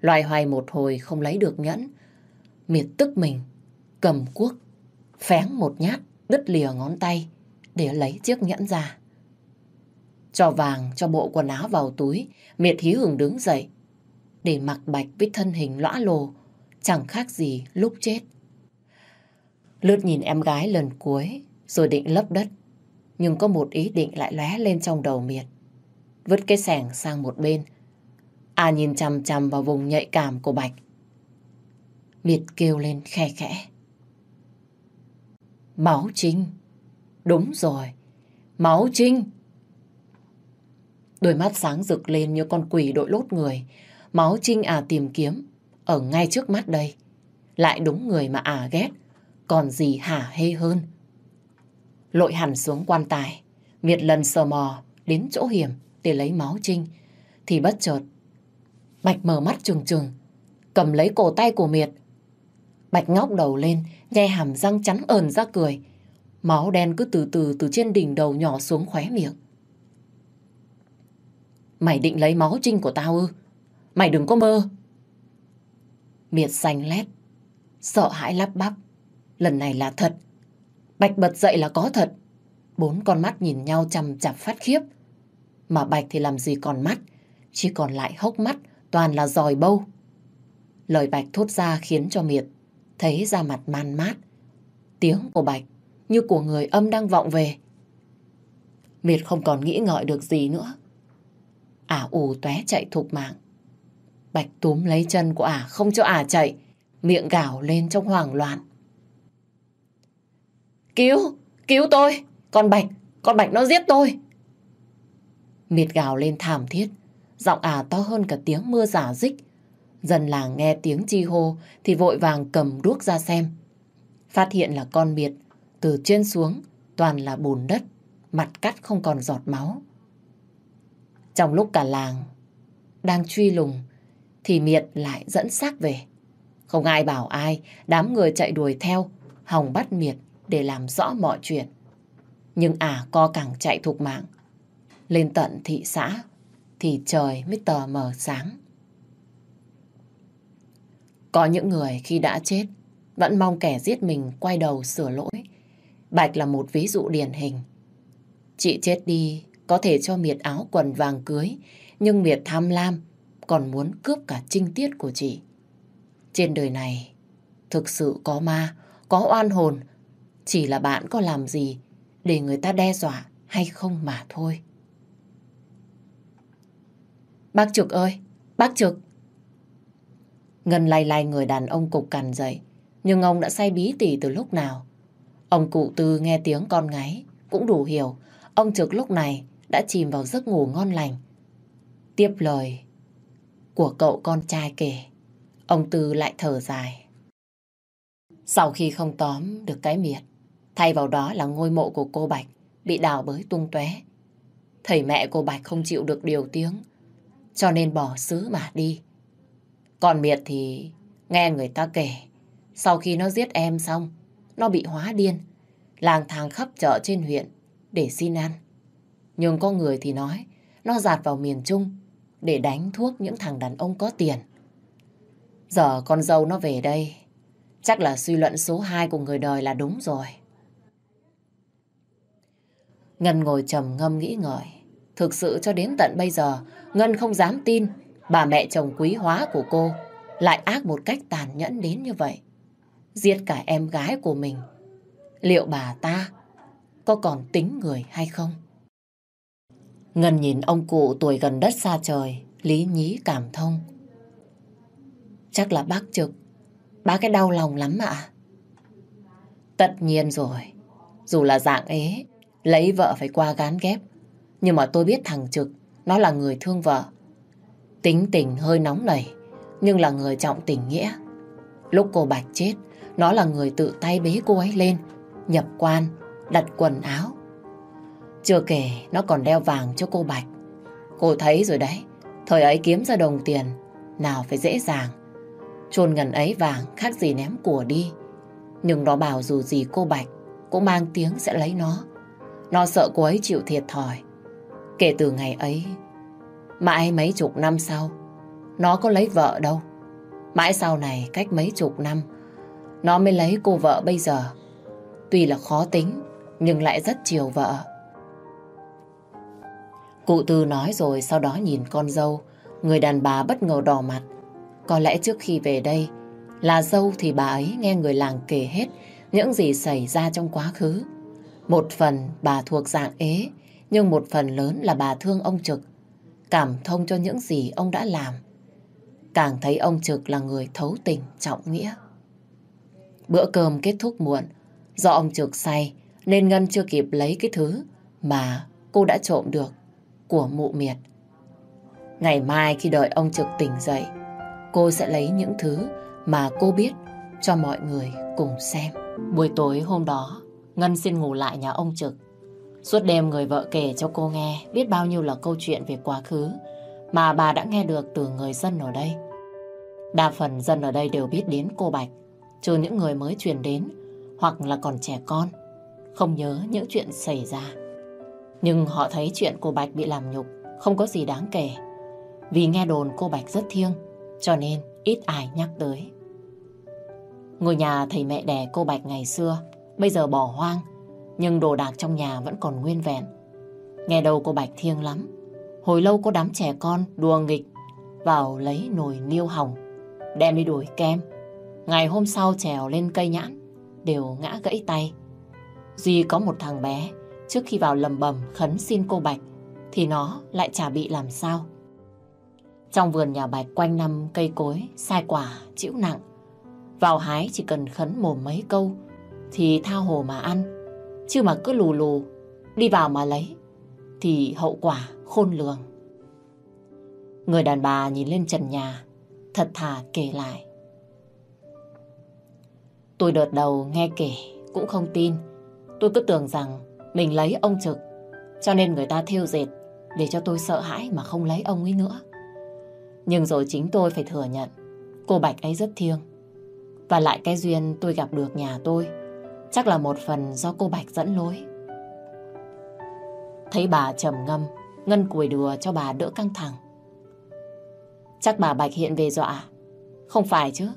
Loài hoài một hồi không lấy được nhẫn. Miệt tức mình, cầm cuốc, phén một nhát, đứt lìa ngón tay để lấy chiếc nhẫn ra. Cho vàng, cho bộ quần áo vào túi, miệt hí hưởng đứng dậy. Để mặc bạch với thân hình lõa lồ, chẳng khác gì lúc chết. Lướt nhìn em gái lần cuối, rồi định lấp đất. Nhưng có một ý định lại lóe lên trong đầu miệt. Vứt cái sẻng sang một bên, À nhìn chằm chằm vào vùng nhạy cảm của Bạch. Miệt kêu lên khe khẽ. Máu Trinh. Đúng rồi. Máu Trinh. Đôi mắt sáng rực lên như con quỷ đội lốt người. Máu Trinh à tìm kiếm. Ở ngay trước mắt đây. Lại đúng người mà à ghét. Còn gì hả hê hơn. Lội hẳn xuống quan tài. Miệt lần sờ mò đến chỗ hiểm để lấy máu Trinh. Thì bất chợt Bạch mở mắt trừng trừng, cầm lấy cổ tay của Miệt. Bạch ngóc đầu lên, nhai hàm răng chắn ờn ra cười. Máu đen cứ từ từ từ trên đỉnh đầu nhỏ xuống khóe miệng. Mày định lấy máu trinh của tao ư? Mày đừng có mơ. Miệt xanh lét, sợ hãi lắp bắp. Lần này là thật. Bạch bật dậy là có thật. Bốn con mắt nhìn nhau chằm chặp phát khiếp. Mà Bạch thì làm gì còn mắt, chỉ còn lại hốc mắt toàn là giòi bâu. Lời Bạch thốt ra khiến cho Miệt thấy da mặt man mát. Tiếng của Bạch như của người âm đang vọng về. Miệt không còn nghĩ ngợi được gì nữa. Ả ù tóe chạy thục mạng. Bạch túm lấy chân của Ả không cho Ả chạy, miệng gào lên trong hoảng loạn. Cứu! Cứu tôi! Con Bạch! Con Bạch nó giết tôi! Miệt gào lên thảm thiết, giọng ả to hơn cả tiếng mưa giả dích. Dần làng nghe tiếng chi hô thì vội vàng cầm đuốc ra xem. Phát hiện là con miệt, từ trên xuống toàn là bùn đất, mặt cắt không còn giọt máu. Trong lúc cả làng đang truy lùng thì Miệt lại dẫn xác về. Không ai bảo ai, đám người chạy đuổi theo, hòng bắt Miệt để làm rõ mọi chuyện. Nhưng à co càng chạy thục mạng. Lên tận thị xã thì trời mới tờ mờ sáng. Có những người khi đã chết vẫn mong kẻ giết mình quay đầu sửa lỗi. Bạch là một ví dụ điển hình. Chị chết đi có thể cho Miệt áo quần vàng cưới nhưng Miệt tham lam còn muốn cướp cả trinh tiết của chị. Trên đời này thực sự có ma, có oan hồn chỉ là bạn có làm gì để người ta đe dọa hay không mà thôi. Bác Trực ơi, bác Trực. Ngân lay lay người đàn ông cục cằn dậy, nhưng ông đã say bí tỉ từ lúc nào. Ông cụ tư nghe tiếng con ngáy, cũng đủ hiểu, ông Trực lúc này đã chìm vào giấc ngủ ngon lành. Tiếp lời của cậu con trai kể, ông Tư lại thở dài. Sau khi không tóm được cái miệt, thay vào đó là ngôi mộ của cô Bạch bị đào bới tung tóe. Thầy mẹ cô Bạch không chịu được điều tiếng, cho nên bỏ xứ mà đi. Còn Miệt thì nghe người ta kể, sau khi nó giết em xong, nó bị hóa điên, lang thang khắp chợ trên huyện để xin ăn. Nhưng có người thì nói nó giạt vào miền Trung để đánh thuốc những thằng đàn ông có tiền. Giờ con dâu nó về đây, chắc là suy luận số 2 của người đời là đúng rồi. Ngân ngồi trầm ngâm nghĩ ngợi. Thực sự cho đến tận bây giờ, Ngân không dám tin bà mẹ chồng quý hóa của cô lại ác một cách tàn nhẫn đến như vậy. Giết cả em gái của mình. Liệu bà ta có còn tính người hay không? Ngân nhìn ông cụ tuổi gần đất xa trời, lý nhí cảm thông. Chắc là bác trực, bác cái đau lòng lắm ạ. Tất nhiên rồi, dù là dạng ế, lấy vợ phải qua gán ghép. Nhưng mà tôi biết thằng Trực, nó là người thương vợ. Tính tình hơi nóng nảy, nhưng là người trọng tình nghĩa. Lúc cô Bạch chết, nó là người tự tay bế cô ấy lên, nhập quan, đặt quần áo, chưa kể nó còn đeo vàng cho cô Bạch. Cô thấy rồi đấy, thời ấy kiếm ra đồng tiền, nào phải dễ dàng. chôn ngần ấy vàng khác gì ném của đi. Nhưng nó bảo dù gì cô Bạch cũng mang tiếng sẽ lấy nó. Nó sợ cô ấy chịu thiệt thòi. Kể từ ngày ấy, mãi mấy chục năm sau, nó có lấy vợ đâu. Mãi sau này, cách mấy chục năm, nó mới lấy cô vợ bây giờ. Tuy là khó tính, nhưng lại rất chiều vợ. Cụ Tư nói rồi sau đó nhìn con dâu, người đàn bà bất ngờ đỏ mặt. Có lẽ trước khi về đây, là dâu thì bà ấy nghe người làng kể hết những gì xảy ra trong quá khứ. Một phần bà thuộc dạng ế, nhưng một phần lớn là bà thương ông Trực, cảm thông cho những gì ông đã làm. Càng thấy ông Trực là người thấu tình, trọng nghĩa. Bữa cơm kết thúc muộn, do ông Trực say nên Ngân chưa kịp lấy cái thứ mà cô đã trộm được của mụ miệt. Ngày mai khi đợi ông Trực tỉnh dậy, cô sẽ lấy những thứ mà cô biết cho mọi người cùng xem. Buổi tối hôm đó, Ngân xin ngủ lại nhà ông Trực. Suốt đêm người vợ kể cho cô nghe biết bao nhiêu là câu chuyện về quá khứ mà bà đã nghe được từ người dân ở đây. Đa phần dân ở đây đều biết đến cô Bạch, trừ những người mới chuyển đến hoặc là còn trẻ con, không nhớ những chuyện xảy ra. Nhưng họ thấy chuyện cô Bạch bị làm nhục không có gì đáng kể. Vì nghe đồn cô Bạch rất thiêng, cho nên ít ai nhắc tới. Ngôi nhà thầy mẹ đẻ cô Bạch ngày xưa, bây giờ bỏ hoang, nhưng đồ đạc trong nhà vẫn còn nguyên vẹn. Nghe đầu cô Bạch thiêng lắm. Hồi lâu có đám trẻ con đùa nghịch vào lấy nồi niêu hỏng, đem đi đuổi kem. Ngày hôm sau trèo lên cây nhãn, đều ngã gãy tay. Duy có một thằng bé Trước khi vào lầm bầm khấn xin cô Bạch thì nó lại chả bị làm sao. Trong vườn nhà Bạch quanh năm cây cối, sai quả, chịu nặng. Vào hái chỉ cần khấn mồm mấy câu thì tha hồ mà ăn. Chứ mà cứ lù lù, đi vào mà lấy thì hậu quả khôn lường. Người đàn bà nhìn lên trần nhà, thật thà kể lại. Tôi đợt đầu nghe kể cũng không tin. Tôi cứ tưởng rằng mình lấy ông Trực, cho nên người ta thiêu dệt, để cho tôi sợ hãi mà không lấy ông ấy nữa. Nhưng rồi chính tôi phải thừa nhận, cô Bạch ấy rất thiêng. Và lại cái duyên tôi gặp được nhà tôi, chắc là một phần do cô Bạch dẫn lối. Thấy bà trầm ngâm, Ngân cùi đùa cho bà đỡ căng thẳng. Chắc bà Bạch hiện về dọa. Không phải chứ,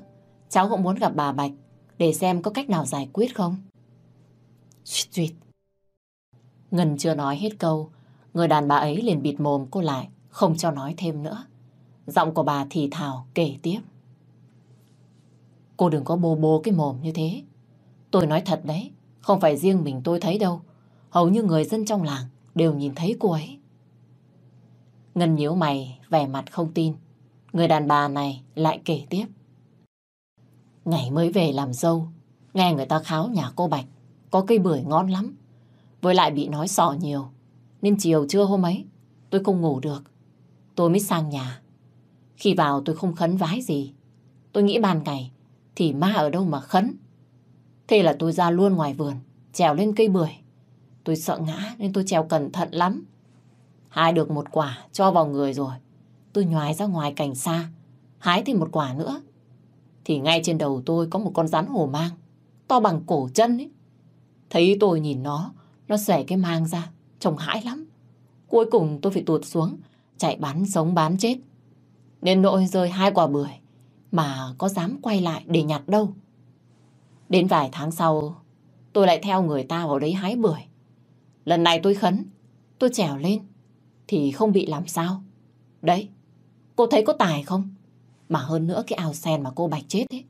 cháu cũng muốn gặp bà Bạch để xem có cách nào giải quyết không. Suýt. Ngân chưa nói hết câu, người đàn bà ấy liền bịt mồm cô lại, không cho nói thêm nữa. Giọng của bà thì thào kể tiếp. Cô đừng có bô bô cái mồm như thế. Tôi nói thật đấy, không phải riêng mình tôi thấy đâu. Hầu như người dân trong làng đều nhìn thấy cô ấy. Ngân nhíu mày, vẻ mặt không tin. Người đàn bà này lại kể tiếp. Ngày mới về làm dâu, nghe người ta kháo nhà cô Bạch, có cây bưởi ngon lắm. Với lại bị nói sọ nhiều, nên chiều trưa hôm ấy, tôi không ngủ được. Tôi mới sang nhà. Khi vào tôi không khấn vái gì. Tôi nghĩ ban ngày, thì ma ở đâu mà khấn. Thế là tôi ra luôn ngoài vườn, trèo lên cây bưởi. Tôi sợ ngã nên tôi trèo cẩn thận lắm. Hái được một quả cho vào người rồi. Tôi nhoài ra ngoài cành xa, hái thêm một quả nữa. Thì ngay trên đầu tôi có một con rắn hổ mang, to bằng cổ chân ấy. Thấy tôi nhìn nó, nó xẻ cái mang ra, trông hãi lắm. Cuối cùng tôi phải tuột xuống, chạy bán sống bán chết. Nên nỗi rơi hai quả bưởi, mà có dám quay lại để nhặt đâu. Đến vài tháng sau, tôi lại theo người ta vào đấy hái bưởi. Lần này tôi khấn, tôi trèo lên, thì không bị làm sao. Đấy, cô thấy có tài không? Mà hơn nữa cái ao sen mà cô Bạch chết ấy.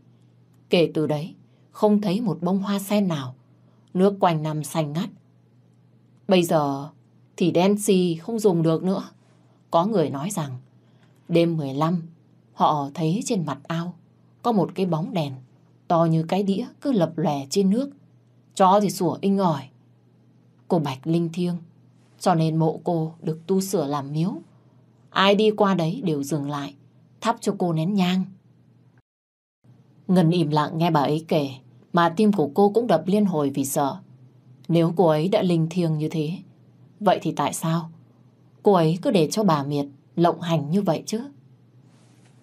Kể từ đấy, không thấy một bông hoa sen nào. Nước quanh năm xanh ngắt. Bây giờ thì đen xì không dùng được nữa. Có người nói rằng đêm 15 họ thấy trên mặt ao có một cái bóng đèn to như cái đĩa cứ lập lòe trên nước. Chó thì sủa inh ỏi. Cô Bạch linh thiêng cho nên mộ cô được tu sửa làm miếu. Ai đi qua đấy đều dừng lại, thắp cho cô nén nhang. Ngân im lặng nghe bà ấy kể, mà tim của cô cũng đập liên hồi vì sợ. Nếu cô ấy đã linh thiêng như thế, vậy thì tại sao cô ấy cứ để cho bà Miệt lộng hành như vậy chứ?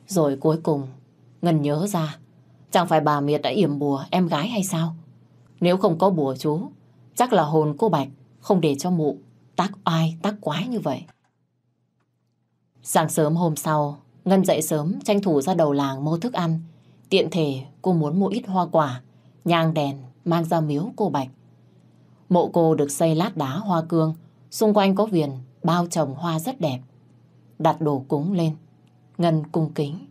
Rồi cuối cùng, Ngân nhớ ra, chẳng phải bà Miệt đã yểm bùa em gái hay sao? Nếu không có bùa chú, chắc là hồn cô Bạch không để cho mụ tác oai, tác quái như vậy. Sáng sớm hôm sau, Ngân dậy sớm tranh thủ ra đầu làng mua thức ăn. Tiện thể cô muốn mua ít hoa quả, nhang đèn mang ra miếu cô Bạch. Mộ cô được xây lát đá hoa cương, xung quanh có viền bao trồng hoa rất đẹp. Đặt đồ cúng lên, Ngân cung kính.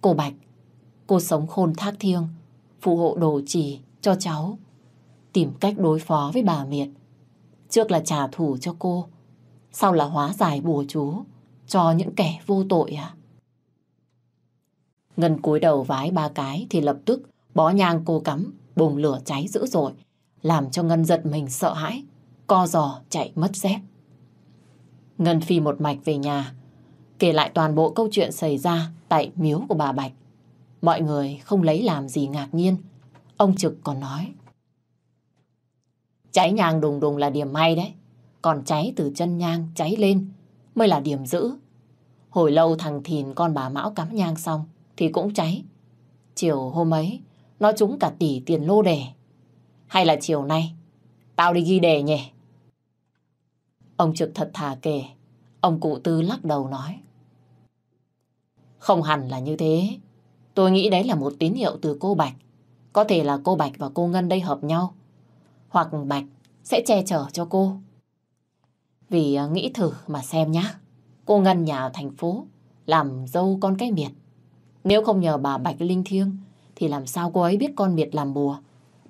Cô Bạch, cô sống khôn thác thiêng, phù hộ đồ trì cho cháu. Tìm cách đối phó với bà Miệt Trước là trả thù cho cô, sau là hóa giải bùa chú cho những kẻ vô tội à? Ngân cúi đầu vái ba cái thì lập tức bó nhang cô cắm, bùng lửa cháy dữ dội, làm cho Ngân giật mình sợ hãi, co giò chạy mất dép. Ngân phi một mạch về nhà, kể lại toàn bộ câu chuyện xảy ra tại miếu của bà Bạch. Mọi người không lấy làm gì ngạc nhiên. Ông Trực còn nói. Cháy nhang đùng đùng là điểm may đấy. Còn cháy từ chân nhang cháy lên mới là điểm dữ. Hồi lâu thằng Thìn con bà Mão cắm nhang xong thì cũng cháy. Chiều hôm ấy nó trúng cả tỷ tiền lô đề. Hay là chiều nay tao đi ghi đề nhỉ? Ông Trực thật thà kể. Ông cụ tư lắc đầu nói. Không hẳn là như thế. Tôi nghĩ đấy là một tín hiệu từ cô Bạch. Có thể là cô Bạch và cô Ngân đây hợp nhau hoặc Bạch sẽ che chở cho cô. Vì à, nghĩ thử mà xem nhá. Cô Ngân nhà thành phố, làm dâu con cái miệt. Nếu không nhờ bà Bạch Linh Thiêng thì làm sao cô ấy biết con miệt làm bùa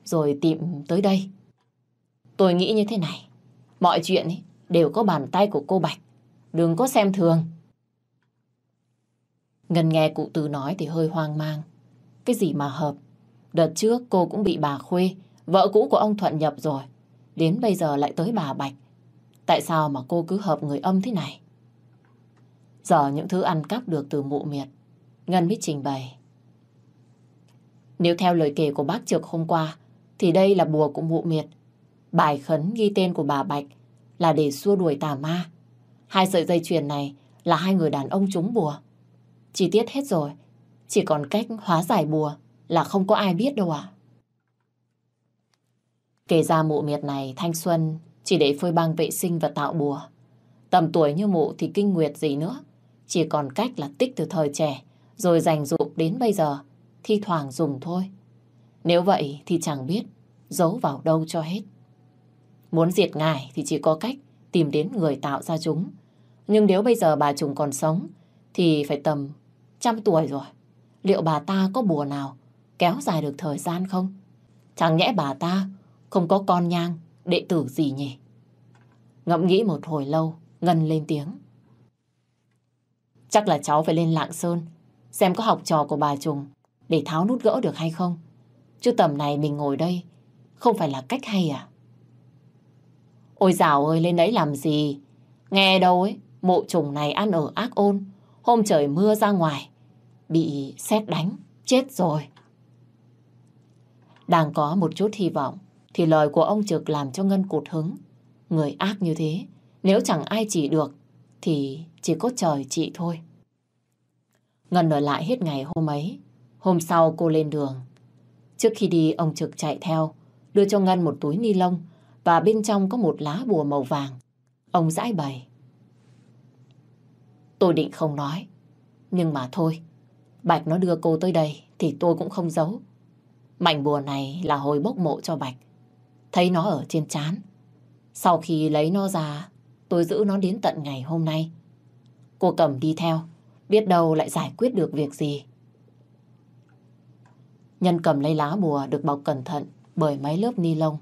rồi tìm tới đây. Tôi nghĩ như thế này. Mọi chuyện ấy đều có bàn tay của cô Bạch. Đừng có xem thường. Ngân nghe cụ từ nói thì hơi hoang mang. Cái gì mà hợp? Đợt trước cô cũng bị bà Khuê Vợ cũ của ông Thuận nhập rồi. Đến bây giờ lại tới bà Bạch. Tại sao mà cô cứ hợp người âm thế này? Giờ những thứ ăn cắp được từ mụ miệt, Ngân biết trình bày. Nếu theo lời kể của bác Trực hôm qua, thì đây là bùa của mụ miệt. Bài khấn ghi tên của bà Bạch là để xua đuổi tà ma. Hai sợi dây chuyền này là hai người đàn ông trúng bùa. Chi tiết hết rồi, chỉ còn cách hóa giải bùa là không có ai biết đâu ạ. Kể ra mụ miệt này thanh xuân chỉ để phơi băng vệ sinh và tạo bùa. Tầm tuổi như mụ thì kinh nguyệt gì nữa. Chỉ còn cách là tích từ thời trẻ rồi dành dụm đến bây giờ thi thoảng dùng thôi. Nếu vậy thì chẳng biết giấu vào đâu cho hết. Muốn diệt ngài thì chỉ có cách tìm đến người tạo ra chúng. Nhưng nếu bây giờ bà trùng còn sống thì phải tầm trăm tuổi rồi. Liệu bà ta có bùa nào kéo dài được thời gian không? Chẳng nhẽ bà ta không có con nhang, đệ tử gì nhỉ? Ngẫm nghĩ một hồi lâu, Ngân lên tiếng. Chắc là cháu phải lên Lạng Sơn, xem có học trò của bà Trùng để tháo nút gỡ được hay không. Chứ tầm này mình ngồi đây, không phải là cách hay à? Ôi dào ơi, lên đấy làm gì? Nghe đâu ấy, mộ trùng này ăn ở ác ôn. Hôm trời mưa ra ngoài, bị xét đánh, chết rồi. Đang có một chút hy vọng, thì lời của ông Trực làm cho Ngân cụt hứng. Người ác như thế, nếu chẳng ai chỉ được, thì chỉ có trời chị thôi. Ngân ở lại hết ngày hôm ấy. Hôm sau cô lên đường. Trước khi đi, ông Trực chạy theo, đưa cho Ngân một túi ni lông và bên trong có một lá bùa màu vàng. Ông giải bày. Tôi định không nói, nhưng mà thôi, Bạch nó đưa cô tới đây thì tôi cũng không giấu. Mảnh bùa này là hồi bốc mộ cho Bạch. Thấy nó ở trên chán. Sau khi lấy nó ra, tôi giữ nó đến tận ngày hôm nay. Cô cầm đi theo, biết đâu lại giải quyết được việc gì. Nhân cầm lấy lá bùa được bọc cẩn thận bởi mấy lớp ni lông.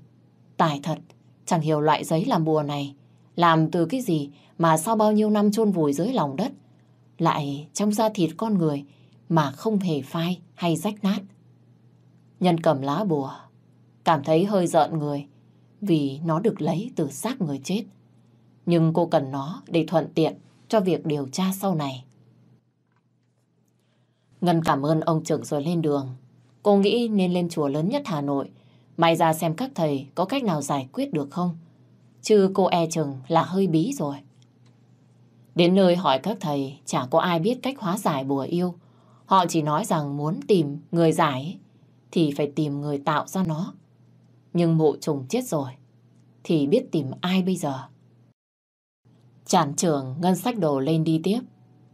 Tài thật, chẳng hiểu loại giấy làm bùa này làm từ cái gì mà sau bao nhiêu năm chôn vùi dưới lòng đất lại trong da thịt con người mà không hề phai hay rách nát. Nhân cầm lá bùa, cảm thấy hơi giận người vì nó được lấy từ xác người chết. Nhưng cô cần nó để thuận tiện cho việc điều tra sau này. Ngân cảm ơn ông Trực rồi lên đường. Cô nghĩ nên lên chùa lớn nhất Hà Nội. May ra xem các thầy có cách nào giải quyết được không. Chứ cô e chừng là hơi bí rồi. Đến nơi hỏi các thầy, chả có ai biết cách hóa giải bùa yêu. Họ chỉ nói rằng muốn tìm người giải, thì phải tìm người tạo ra nó. Nhưng mụ trùng chết rồi, thì biết tìm ai bây giờ. Chản trưởng ngân sách đồ lên đi tiếp,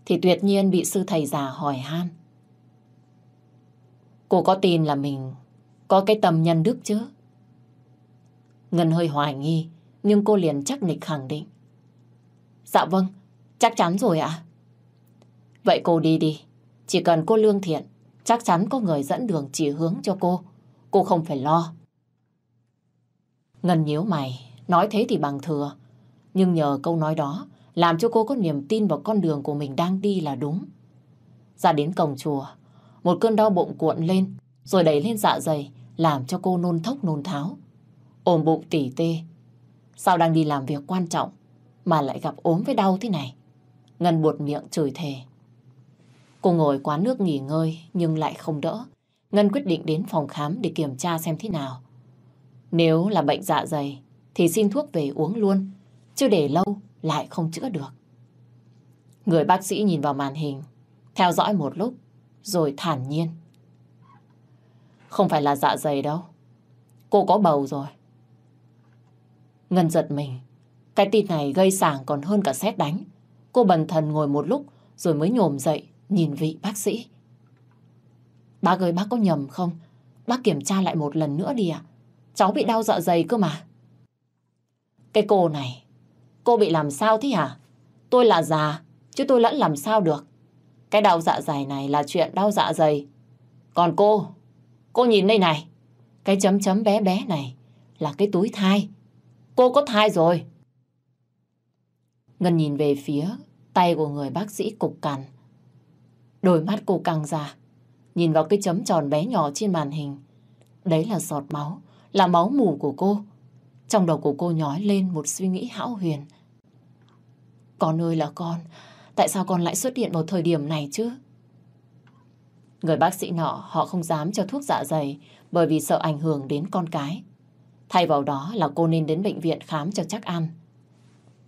thì tuyệt nhiên bị sư thầy già hỏi han. Cô có tin là mình có cái tầm nhân đức chứ? Ngân hơi hoài nghi nhưng cô liền chắc nịch khẳng định. Dạ vâng, chắc chắn rồi ạ. Vậy cô đi đi. Chỉ cần cô lương thiện, chắc chắn có người dẫn đường chỉ hướng cho cô. Cô không phải lo. Ngân nhíu mày, nói thế thì bằng thừa. Nhưng nhờ câu nói đó, làm cho cô có niềm tin vào con đường của mình đang đi là đúng. Ra đến cổng chùa, một cơn đau bụng cuộn lên, rồi đẩy lên dạ dày, làm cho cô nôn thốc nôn tháo. Ôm bụng tỉ tê. Sao đang đi làm việc quan trọng, mà lại gặp ốm với đau thế này? Ngân buột miệng chửi thề. Cô ngồi quán nước nghỉ ngơi nhưng lại không đỡ. Ngân quyết định đến phòng khám để kiểm tra xem thế nào. Nếu là bệnh dạ dày thì xin thuốc về uống luôn, chứ để lâu lại không chữa được. Người bác sĩ nhìn vào màn hình, theo dõi một lúc, rồi thản nhiên. Không phải là dạ dày đâu. Cô có bầu rồi. Ngân giật mình. Cái tin này gây sảng còn hơn cả xét đánh. Cô bần thần ngồi một lúc rồi mới nhổm dậy nhìn vị bác sĩ. Bác ơi bác có nhầm không? Bác kiểm tra lại một lần nữa đi ạ. Cháu bị đau dạ dày cơ mà. Cái cô này, cô bị làm sao thế hả? Tôi là già, chứ tôi lẫn làm sao được. Cái đau dạ dày này là chuyện đau dạ dày. Còn cô, cô nhìn đây này. Cái chấm chấm bé bé này là cái túi thai. Cô có thai rồi. Ngân nhìn về phía tay của người bác sĩ cục cằn. Đôi mắt cô căng ra, nhìn vào cái chấm tròn bé nhỏ trên màn hình. Đấy là giọt máu, là máu mù của cô. Trong đầu của cô nhói lên một suy nghĩ hão huyền. Con ơi là con, tại sao con lại xuất hiện vào thời điểm này chứ? Người bác sĩ nọ họ không dám cho thuốc dạ dày bởi vì sợ ảnh hưởng đến con cái. Thay vào đó là cô nên đến bệnh viện khám cho chắc ăn.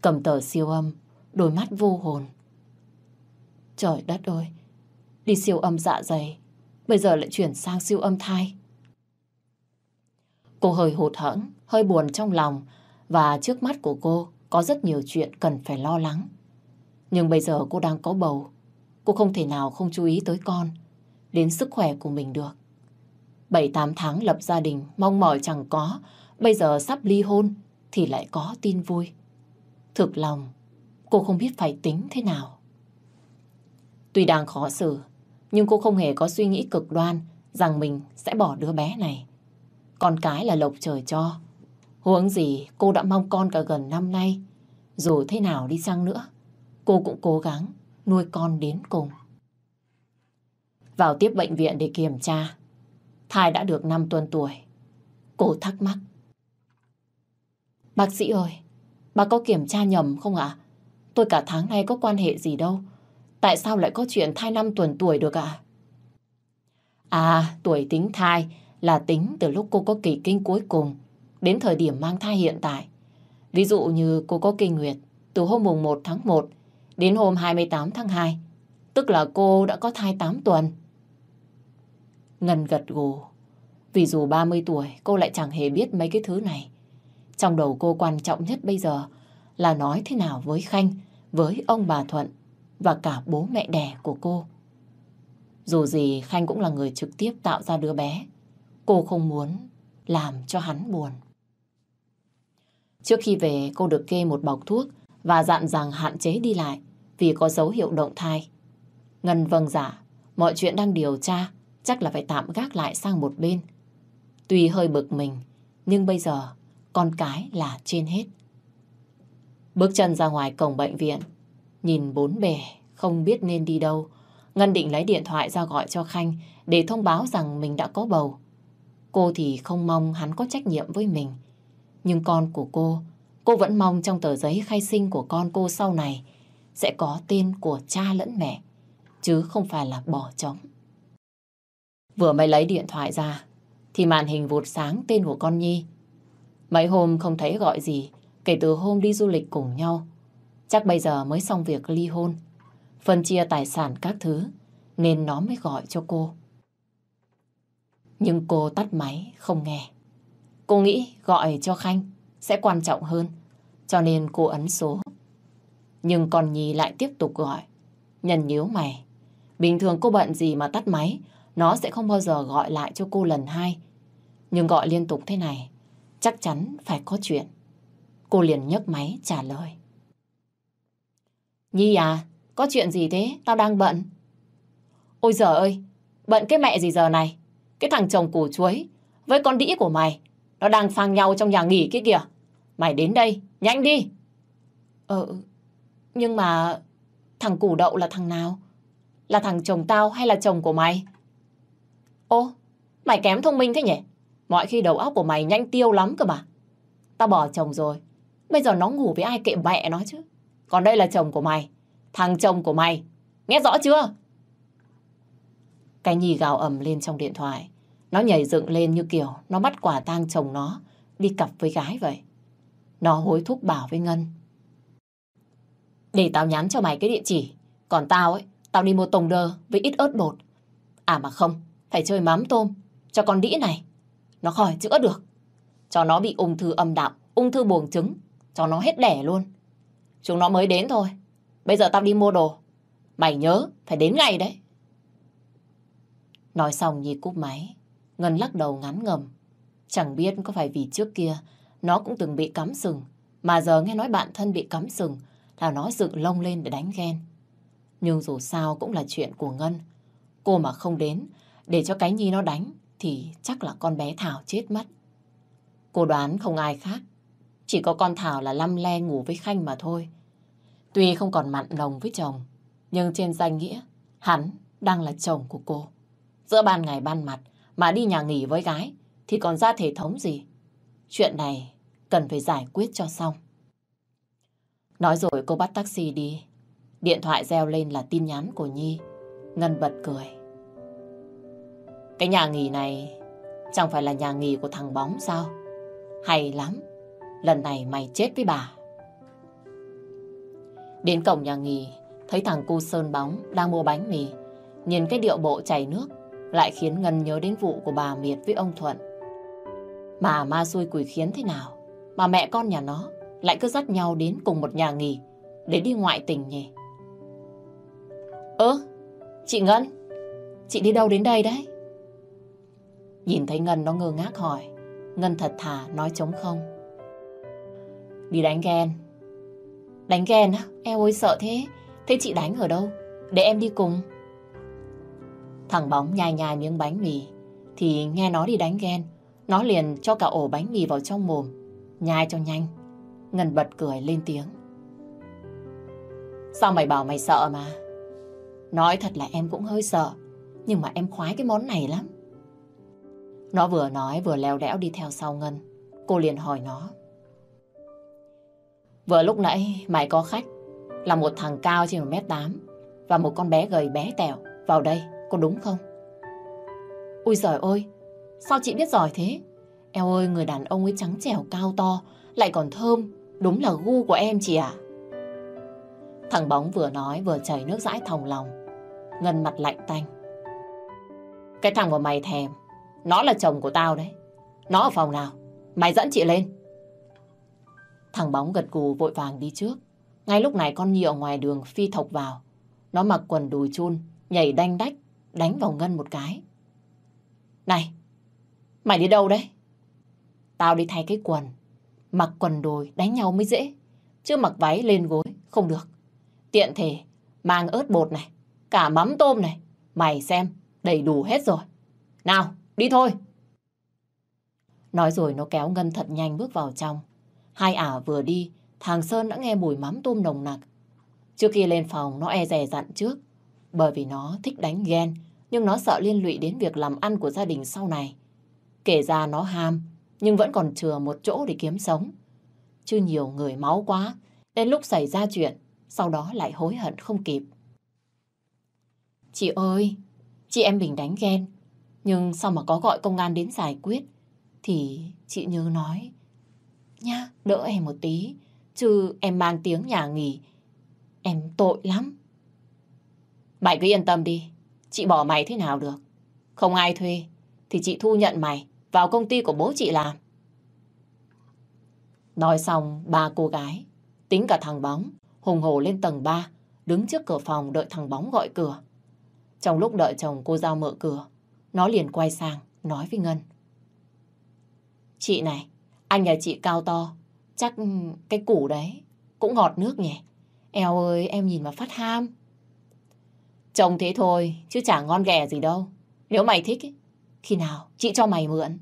cầm tờ siêu âm, đôi mắt vô hồn. Trời đất ơi, đi siêu âm dạ dày, bây giờ lại chuyển sang siêu âm thai. Cô hơi hụt hẫng, hơi buồn trong lòng và trước mắt của cô có rất nhiều chuyện cần phải lo lắng. Nhưng bây giờ cô đang có bầu, cô không thể nào không chú ý tới con, đến sức khỏe của mình được. 7-8 tháng lập gia đình, mong mỏi chẳng có, bây giờ sắp ly hôn thì lại có tin vui. Thực lòng, cô không biết phải tính thế nào. Tuy đang khó xử, nhưng cô không hề có suy nghĩ cực đoan rằng mình sẽ bỏ đứa bé này. Con cái là lộc trời cho. Huống gì cô đã mong con cả gần năm nay. Dù thế nào đi chăng nữa, cô cũng cố gắng nuôi con đến cùng. Vào tiếp bệnh viện để kiểm tra, thai đã được 5 tuần tuổi. Cô thắc mắc. Bác sĩ ơi, bà có kiểm tra nhầm không ạ? Tôi cả tháng nay có quan hệ gì đâu. Tại sao lại có chuyện thai 5 tuần tuổi được ạ? À, tuổi tính thai là tính từ lúc cô có kỳ kinh cuối cùng đến thời điểm mang thai hiện tại. Ví dụ như cô có kinh nguyệt từ hôm mùng 1 tháng 1 đến hôm 28 tháng 2, tức là cô đã có thai 8 tuần. Ngân gật gù, vì dù 30 tuổi cô lại chẳng hề biết mấy cái thứ này. Trong đầu cô quan trọng nhất bây giờ là nói thế nào với Khanh, với ông bà Thuận và cả bố mẹ đẻ của cô. Dù gì Khanh cũng là người trực tiếp tạo ra đứa bé. Cô không muốn làm cho hắn buồn. Trước khi về cô được kê một bọc thuốc và dặn rằng hạn chế đi lại vì có dấu hiệu động thai. Ngân vâng giả, mọi chuyện đang điều tra chắc là phải tạm gác lại sang một bên. Tuy hơi bực mình, nhưng bây giờ con cái là trên hết. Bước chân ra ngoài cổng bệnh viện, nhìn bốn bề, không biết nên đi đâu. Ngân định lấy điện thoại ra gọi cho Khanh để thông báo rằng mình đã có bầu. Cô thì không mong hắn có trách nhiệm với mình. Nhưng con của cô, cô vẫn mong trong tờ giấy khai sinh của con cô sau này sẽ có tên của cha lẫn mẹ, chứ không phải là bỏ trống. Vừa mới lấy điện thoại ra, thì màn hình vụt sáng tên của con Nhi. Mấy hôm không thấy gọi gì, kể từ hôm đi du lịch cùng nhau. Chắc bây giờ mới xong việc ly hôn, phân chia tài sản các thứ, nên nó mới gọi cho cô. Nhưng cô tắt máy, không nghe. Cô nghĩ gọi cho Khanh sẽ quan trọng hơn, cho nên cô ấn số. Nhưng con Nhi lại tiếp tục gọi. Nhân nhíu mày. Bình thường cô bận gì mà tắt máy, nó sẽ không bao giờ gọi lại cho cô lần hai. Nhưng gọi liên tục thế này, chắc chắn phải có chuyện. Cô liền nhấc máy trả lời. Nhi à, có chuyện gì thế? Tao đang bận. Ôi giời ơi, bận cái mẹ gì giờ này? Cái thằng chồng củ chuối với con đĩ của mày, nó đang phang nhau trong nhà nghỉ kia kìa. Mày đến đây, nhanh đi. Ờ, nhưng mà thằng củ đậu là thằng nào? Là thằng chồng tao hay là chồng của mày? Ô, mày kém thông minh thế nhỉ? Mọi khi đầu óc của mày nhanh tiêu lắm cơ mà. Tao bỏ chồng rồi. Bây giờ nó ngủ với ai kệ mẹ nó chứ. Còn đây là chồng của mày. Thằng chồng của mày. Nghe rõ chưa? Cái nhì gào ầm lên trong điện thoại. Nó nhảy dựng lên như kiểu nó bắt quả tang chồng nó đi cặp với gái vậy. Nó hối thúc bảo với Ngân. Để tao nhắn cho mày cái địa chỉ. Còn tao ấy, tao đi mua tùng đơ với ít ớt bột. À mà không, phải chơi mắm tôm cho con đĩ này. Nó khỏi chữa được. Cho nó bị ung thư âm đạo, ung thư buồng trứng. Cho nó hết đẻ luôn. Chúng nó mới đến thôi. Bây giờ tao đi mua đồ. Mày nhớ, phải đến ngày đấy. Nói xong Nhi cúp máy. Ngân lắc đầu ngắn ngầm. Chẳng biết có phải vì trước kia nó cũng từng bị cắm sừng. Mà giờ nghe nói bạn thân bị cắm sừng là nói dựng lông lên để đánh ghen. Nhưng dù sao cũng là chuyện của Ngân. Cô mà không đến để cho cái Nhi nó đánh thì chắc là con bé Thảo chết mất. Cô đoán không ai khác. Chỉ có con Thảo là lăm le ngủ với Khanh mà thôi. Tuy không còn mặn nồng với chồng, nhưng trên danh nghĩa, hắn đang là chồng của cô. Giữa ban ngày ban mặt mà đi nhà nghỉ với gái thì còn ra thể thống gì. Chuyện này cần phải giải quyết cho xong. Nói rồi cô bắt taxi đi. Điện thoại reo lên là tin nhắn của Nhi. Ngân bật cười. Cái nhà nghỉ này chẳng phải là nhà nghỉ của thằng bóng sao? Hay lắm. Lần này mày chết với bà. Đến cổng nhà nghỉ, thấy thằng cu sơn bóng đang mua bánh mì. Nhìn cái điệu bộ chảy nước, lại khiến Ngân nhớ đến vụ của bà Miệt với ông Thuận. Mà ma xui quỷ khiến thế nào, mà mẹ con nhà nó lại cứ dắt nhau đến cùng một nhà nghỉ để đi ngoại tình nhỉ? Ơ, chị Ngân, chị đi đâu đến đây đấy? Nhìn thấy Ngân nó ngơ ngác hỏi, Ngân thật thà nói trống không. Đi đánh ghen. Đánh ghen á? Eo ơi sợ thế. Thế chị đánh ở đâu? Để em đi cùng. Thằng bóng nhai nhai miếng bánh mì. Thì nghe nó đi đánh ghen. Nó liền cho cả ổ bánh mì vào trong mồm. Nhai cho nhanh. Ngân bật cười lên tiếng. Sao mày bảo mày sợ mà? Nói thật là em cũng hơi sợ. Nhưng mà em khoái cái món này lắm. Nó vừa nói vừa leo đẽo đi theo sau Ngân. Cô liền hỏi nó. Vừa lúc nãy mày có khách là một thằng cao trên 1 mét 8 và một con bé gầy bé tẹo vào đây, có đúng không? Ui giời ơi, sao chị biết giỏi thế? Eo ơi, người đàn ông ấy trắng trẻo cao to, lại còn thơm, đúng là gu của em chị ạ. Thằng bóng vừa nói vừa chảy nước dãi thòng lòng, Ngân mặt lạnh tanh. Cái thằng của mày thèm, nó là chồng của tao đấy. Nó ở phòng nào? Mày dẫn chị lên. Thằng bóng gật gù vội vàng đi trước. Ngay lúc này con nhựa ngoài đường phi thọc vào. Nó mặc quần đùi chun, nhảy đanh đách, đánh vào Ngân một cái. Này, mày đi đâu đấy? Tao đi thay cái quần. Mặc quần đùi đánh nhau mới dễ. Chứ mặc váy lên gối, không được. Tiện thể, mang ớt bột này, cả mắm tôm này. Mày xem, đầy đủ hết rồi. Nào, đi thôi. Nói rồi nó kéo Ngân thật nhanh bước vào trong. Hai ả vừa đi, thằng Sơn đã nghe mùi mắm tôm nồng nặc. Trước khi lên phòng, nó e rè dặn trước. Bởi vì nó thích đánh ghen, nhưng nó sợ liên lụy đến việc làm ăn của gia đình sau này. Kể ra nó ham, nhưng vẫn còn chừa một chỗ để kiếm sống. Chứ nhiều người máu quá, đến lúc xảy ra chuyện, sau đó lại hối hận không kịp. Chị ơi, chị em mình đánh ghen, nhưng sao mà có gọi công an đến giải quyết, thì chị nhớ nói Nha, đỡ em một tí. Chứ em mang tiếng nhà nghỉ. Em tội lắm. Mày cứ yên tâm đi. Chị bỏ mày thế nào được. Không ai thuê. Thì chị thu nhận mày vào công ty của bố chị làm. Nói xong, ba cô gái, tính cả thằng bóng, hùng hổ lên tầng 3, đứng trước cửa phòng đợi thằng bóng gọi cửa. Trong lúc đợi chồng cô giao mở cửa, nó liền quay sang, nói với Ngân. Chị này, anh nhà chị cao to, chắc cái củ đấy cũng ngọt nước nhỉ. Eo ơi, em nhìn mà phát ham. chồng thế thôi, chứ chả ngon ghẻ gì đâu. Nếu mày thích, khi nào chị cho mày mượn.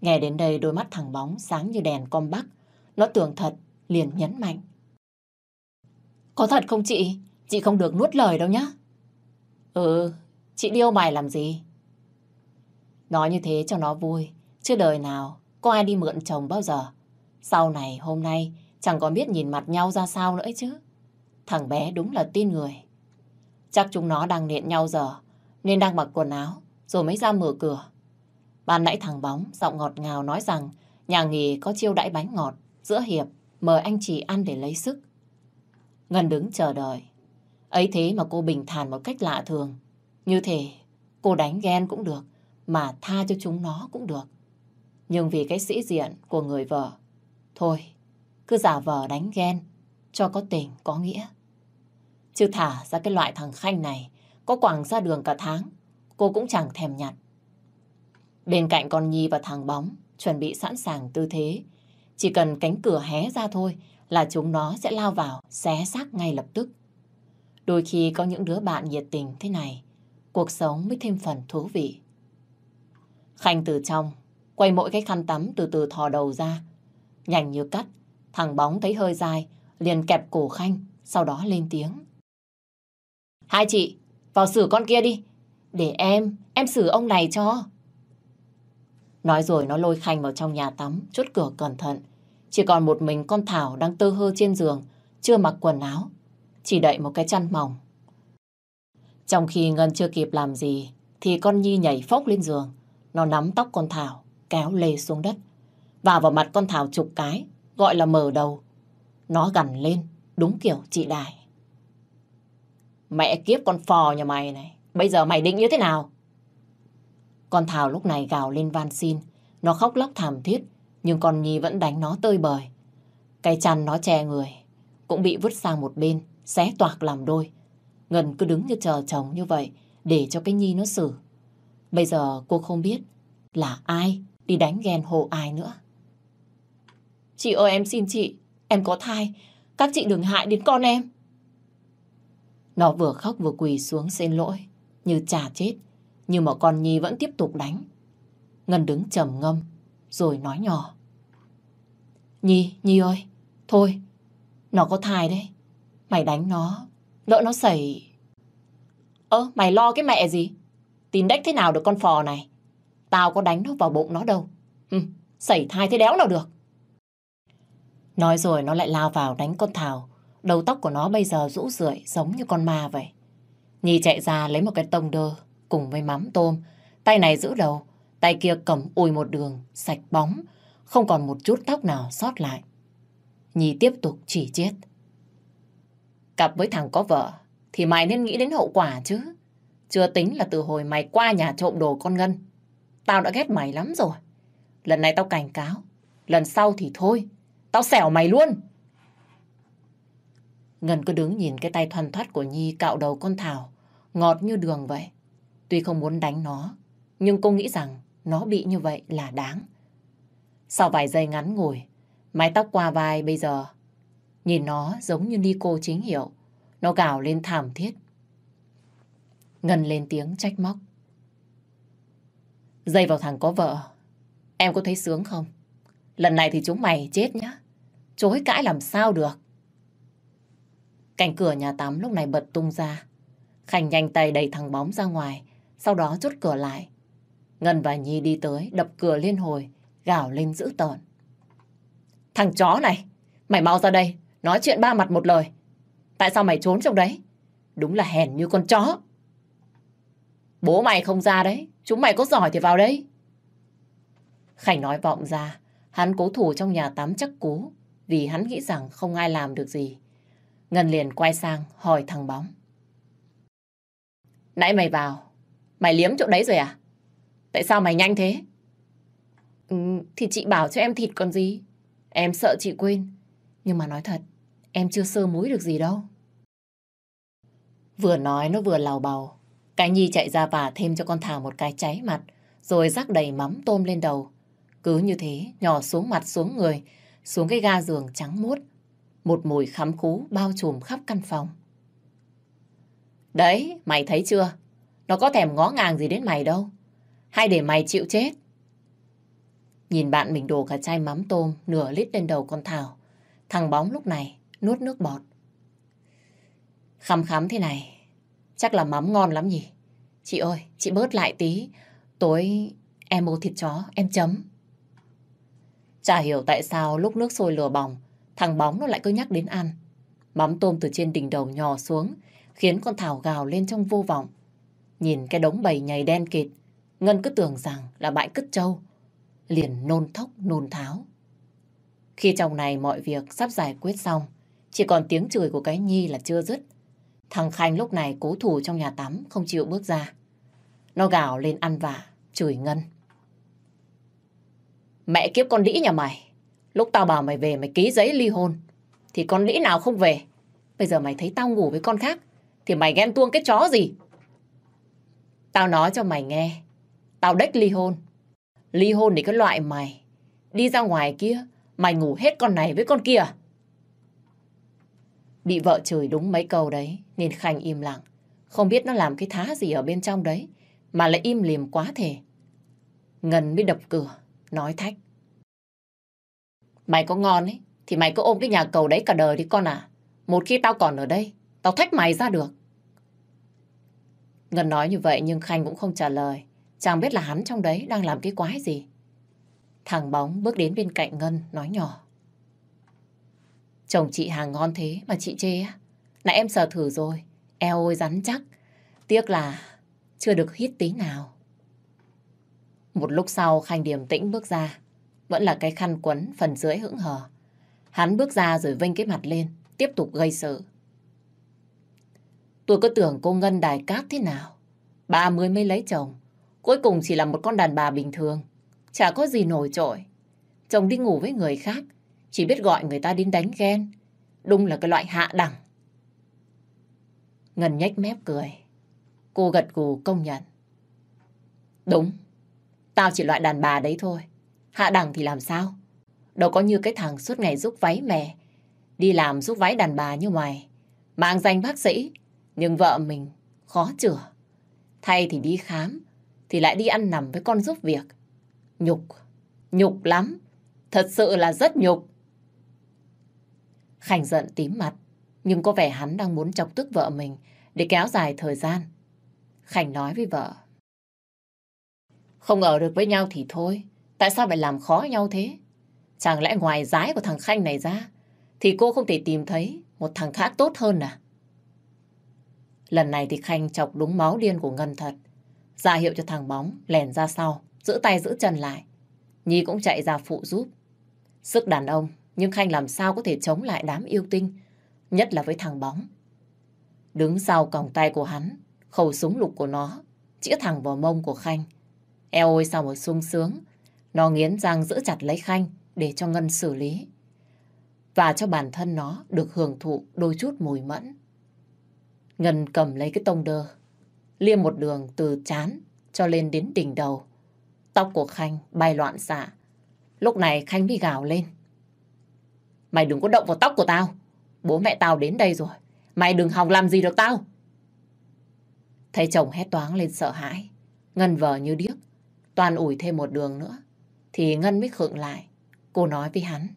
Nghe đến đây đôi mắt thằng bóng sáng như đèn con bắc. Nó tưởng thật, liền nhấn mạnh. Có thật không chị? Chị không được nuốt lời đâu nhá. Ừ, chị điêu mày làm gì? Nói như thế cho nó vui, chứ đời nào có ai đi mượn chồng bao giờ. Sau này, hôm nay, chẳng còn biết nhìn mặt nhau ra sao nữa chứ. Thằng bé đúng là tin người. Chắc chúng nó đang nện nhau giờ, nên đang mặc quần áo, rồi mới ra mở cửa. Ban nãy thằng bóng, giọng ngọt ngào nói rằng nhà nghỉ có chiêu đãi bánh ngọt, giữa hiệp, mời anh chị ăn để lấy sức. Ngân đứng chờ đợi. Ấy thế mà cô bình thản một cách lạ thường. Như thế cô đánh ghen cũng được, mà tha cho chúng nó cũng được. Nhưng vì cái sĩ diện của người vợ, thôi, cứ giả vờ đánh ghen, cho có tình, có nghĩa. Chứ thả ra cái loại thằng Khanh này, có quảng ra đường cả tháng, cô cũng chẳng thèm nhặt. Bên cạnh con Nhi và thằng Bóng, chuẩn bị sẵn sàng tư thế. Chỉ cần cánh cửa hé ra thôi là chúng nó sẽ lao vào, xé xác ngay lập tức. Đôi khi có những đứa bạn nhiệt tình thế này, cuộc sống mới thêm phần thú vị. Khanh từ trong Quay mỗi cái khăn tắm từ từ thò đầu ra. Nhanh như cắt, thằng bóng thấy hơi dài, liền kẹp cổ Khanh, sau đó lên tiếng. Hai chị, vào xử con kia đi. Để em, em xử ông này cho. Nói rồi nó lôi Khanh vào trong nhà tắm, chốt cửa cẩn thận. Chỉ còn một mình con Thảo đang tơ hơ trên giường, chưa mặc quần áo, chỉ đậy một cái chăn mỏng. Trong khi Ngân chưa kịp làm gì, thì con Nhi nhảy phốc lên giường. Nó nắm tóc con Thảo, kéo lê xuống đất. Và vào mặt con Thảo chục cái, gọi là mở đầu. Nó gằn lên, đúng kiểu chị Đài. Mẹ kiếp con phò nhà mày này, bây giờ mày định như thế nào? Con Thảo lúc này gào lên van xin, nó khóc lóc thảm thiết, nhưng con Nhi vẫn đánh nó tơi bời. Cái chăn nó che người, cũng bị vứt sang một bên, xé toạc làm đôi. Ngân cứ đứng như chờ chồng như vậy, để cho cái Nhi nó xử. Bây giờ cô không biết là ai đi đánh ghen hồ ai nữa. Chị ơi em xin chị, em có thai, các chị đừng hại đến con em. Nó vừa khóc vừa quỳ xuống xin lỗi, như trả chết, nhưng mà con Nhi vẫn tiếp tục đánh. Ngân đứng trầm ngâm, rồi nói nhỏ. Nhi, Nhi ơi, thôi, nó có thai đấy. Mày đánh nó, lỡ nó xảy... Ơ, mày lo cái mẹ gì? Tin đếch thế nào được con phò này? Tao có đánh nó vào bụng nó đâu. Ừ, xảy thai thế đéo nào được. Nói rồi nó lại lao vào đánh con Thảo. Đầu tóc của nó bây giờ rũ rượi giống như con ma vậy. Nhi chạy ra lấy một cái tông đơ cùng với mắm tôm. Tay này giữ đầu, tay kia cầm ùi một đường, sạch bóng, không còn một chút tóc nào sót lại. Nhi tiếp tục chỉ chết. Cặp với thằng có vợ, thì mày nên nghĩ đến hậu quả chứ. Chưa tính là từ hồi mày qua nhà trộm đồ con Ngân. Tao đã ghét mày lắm rồi. Lần này tao cảnh cáo. Lần sau thì thôi. Tao xẻo mày luôn. Ngân cứ đứng nhìn cái tay thoăn thoát của Nhi cạo đầu con Thảo. Ngọt như đường vậy. Tuy không muốn đánh nó, nhưng cô nghĩ rằng nó bị như vậy là đáng. Sau vài giây ngắn ngủi, mái tóc qua vai bây giờ, nhìn nó giống như Nico cô chính hiệu. Nó gào lên thảm thiết. Ngân lên tiếng trách móc. Dây vào thằng có vợ, em có thấy sướng không? Lần này thì chúng mày chết nhá. Chối cãi làm sao được cánh cửa nhà tắm lúc này bật tung ra. Khanh nhanh tay đẩy thằng bóng ra ngoài, sau đó chốt cửa lại. Ngân và Nhi đi tới, đập cửa liên hồi, gào lên dữ tợn. Thằng chó này, mày mau ra đây, nói chuyện ba mặt một lời. Tại sao mày trốn trong đấy? Đúng là hèn như con chó. Bố mày không ra đấy, chúng mày có giỏi thì vào đấy. Khánh nói vọng ra, hắn cố thủ trong nhà tắm chắc cú, vì hắn nghĩ rằng không ai làm được gì. Ngân liền quay sang hỏi thằng bóng. Nãy mày vào, mày liếm chỗ đấy rồi à? Tại sao mày nhanh thế? Ừ, thì chị bảo cho em thịt còn gì. Em sợ chị quên. Nhưng mà nói thật, em chưa sơ múi được gì đâu. Vừa nói nó vừa lào bầu. Cái Nhi chạy ra và thêm cho con Thảo một cái cháy mặt, rồi rắc đầy mắm tôm lên đầu. Cứ như thế, nhỏ xuống mặt xuống người, xuống cái ga giường trắng muốt. Một mùi khắm khú bao trùm khắp căn phòng. Đấy, mày thấy chưa? Nó có thèm ngó ngàng gì đến mày đâu. Hay để mày chịu chết. Nhìn bạn mình đổ cả chai mắm tôm nửa lít lên đầu con Thảo. Thằng bóng lúc này nuốt nước bọt. Khăm khắm thế này, chắc là mắm ngon lắm nhỉ? Chị ơi, chị bớt lại tí. Tối em mua thịt chó, em chấm. Chả hiểu tại sao lúc nước sôi lửa bỏng, thằng bóng nó lại cứ nhắc đến ăn. Mắm tôm từ trên đỉnh đầu nhò xuống, khiến con Thảo gào lên trong vô vọng. Nhìn cái đống bầy nhầy đen kịt, Ngân cứ tưởng rằng là bãi cứt trâu, liền nôn thốc nôn tháo. Khi trong này mọi việc sắp giải quyết xong, chỉ còn tiếng chửi của cái Nhi là chưa dứt. Thằng Khanh lúc này cố thủ trong nhà tắm, không chịu bước ra. Nó gào lên ăn vả, chửi Ngân. Mẹ kiếp con đĩ nhà mày, lúc tao bảo mày về mày ký giấy ly hôn, thì con lĩ nào không về. Bây giờ mày thấy tao ngủ với con khác, thì mày ghen tuông cái chó gì? Tao nói cho mày nghe, tao đếch ly hôn. Ly hôn thì cái loại mày, đi ra ngoài kia, mày ngủ hết con này với con kia Bị vợ chửi đúng mấy câu đấy, nên Khanh im lặng. Không biết nó làm cái thá gì ở bên trong đấy, mà lại im lìm quá thể. Ngân mới đập cửa, nói thách. Mày có ngon ấy, thì mày cứ ôm cái nhà cầu đấy cả đời đi con à. Một khi tao còn ở đây, tao thách mày ra được. Ngân nói như vậy nhưng Khanh cũng không trả lời. Chàng biết là hắn trong đấy đang làm cái quái gì. Thằng bóng bước đến bên cạnh Ngân, nói nhỏ. Chồng chị hàng ngon thế mà chị chê á. Nãy em sờ thử rồi, eo ôi rắn chắc. Tiếc là chưa được hít tí nào. Một lúc sau Khanh điềm tĩnh bước ra. Vẫn là cái khăn quấn phần dưới hững hờ. Hắn bước ra rồi vênh cái mặt lên, tiếp tục gây sự. Tôi cứ tưởng cô Ngân đài cát thế nào. Ba mươi mới lấy chồng. Cuối cùng chỉ là một con đàn bà bình thường. Chả có gì nổi trội. Chồng đi ngủ với người khác. Chỉ biết gọi người ta đến đánh ghen. Đúng là cái loại hạ đẳng. Ngân nhếch mép cười. Cô gật gù công nhận. Đúng. Tao chỉ loại đàn bà đấy thôi. Hạ đẳng thì làm sao? Đâu có như cái thằng suốt ngày giúp váy mẹ. Đi làm giúp váy đàn bà như mày. Mang danh bác sĩ. Nhưng vợ mình khó chữa. Thay thì đi khám. Thì lại đi ăn nằm với con giúp việc. Nhục. Nhục lắm. Thật sự là rất nhục. Khánh giận tím mặt. Nhưng có vẻ hắn đang muốn chọc tức vợ mình để kéo dài thời gian. Khánh nói với vợ. Không ở được với nhau thì thôi. Tại sao phải làm khó nhau thế? Chẳng lẽ ngoài giái của thằng Khanh này ra thì cô không thể tìm thấy một thằng khác tốt hơn à? Lần này thì Khanh chọc đúng máu điên của Ngân thật. Ra hiệu cho thằng bóng lèn ra sau, giữ tay giữ chân lại. Nhi cũng chạy ra phụ giúp. Sức đàn ông, nhưng Khanh làm sao có thể chống lại đám yêu tinh, nhất là với thằng bóng. Đứng sau còng tay của hắn, khẩu súng lục của nó, chĩa thẳng vào mông của Khanh. Eo ôi sao mà sung sướng, nó nghiến răng giữ chặt lấy Khanh để cho Ngân xử lý. Và cho bản thân nó được hưởng thụ đôi chút mùi mẫn. Ngân cầm lấy cái tông đơ, liêm một đường từ chán cho lên đến đỉnh đầu. Tóc của Khanh bay loạn xạ. Lúc này Khanh bị gào lên. Mày đừng có động vào tóc của tao. Bố mẹ tao đến đây rồi. Mày đừng hòng làm gì được tao. Thấy chồng hét toáng lên sợ hãi. Ngân vờ như điếc. Toàn ủi thêm một đường nữa. Thì Ngân mới khựng lại. Cô nói với hắn.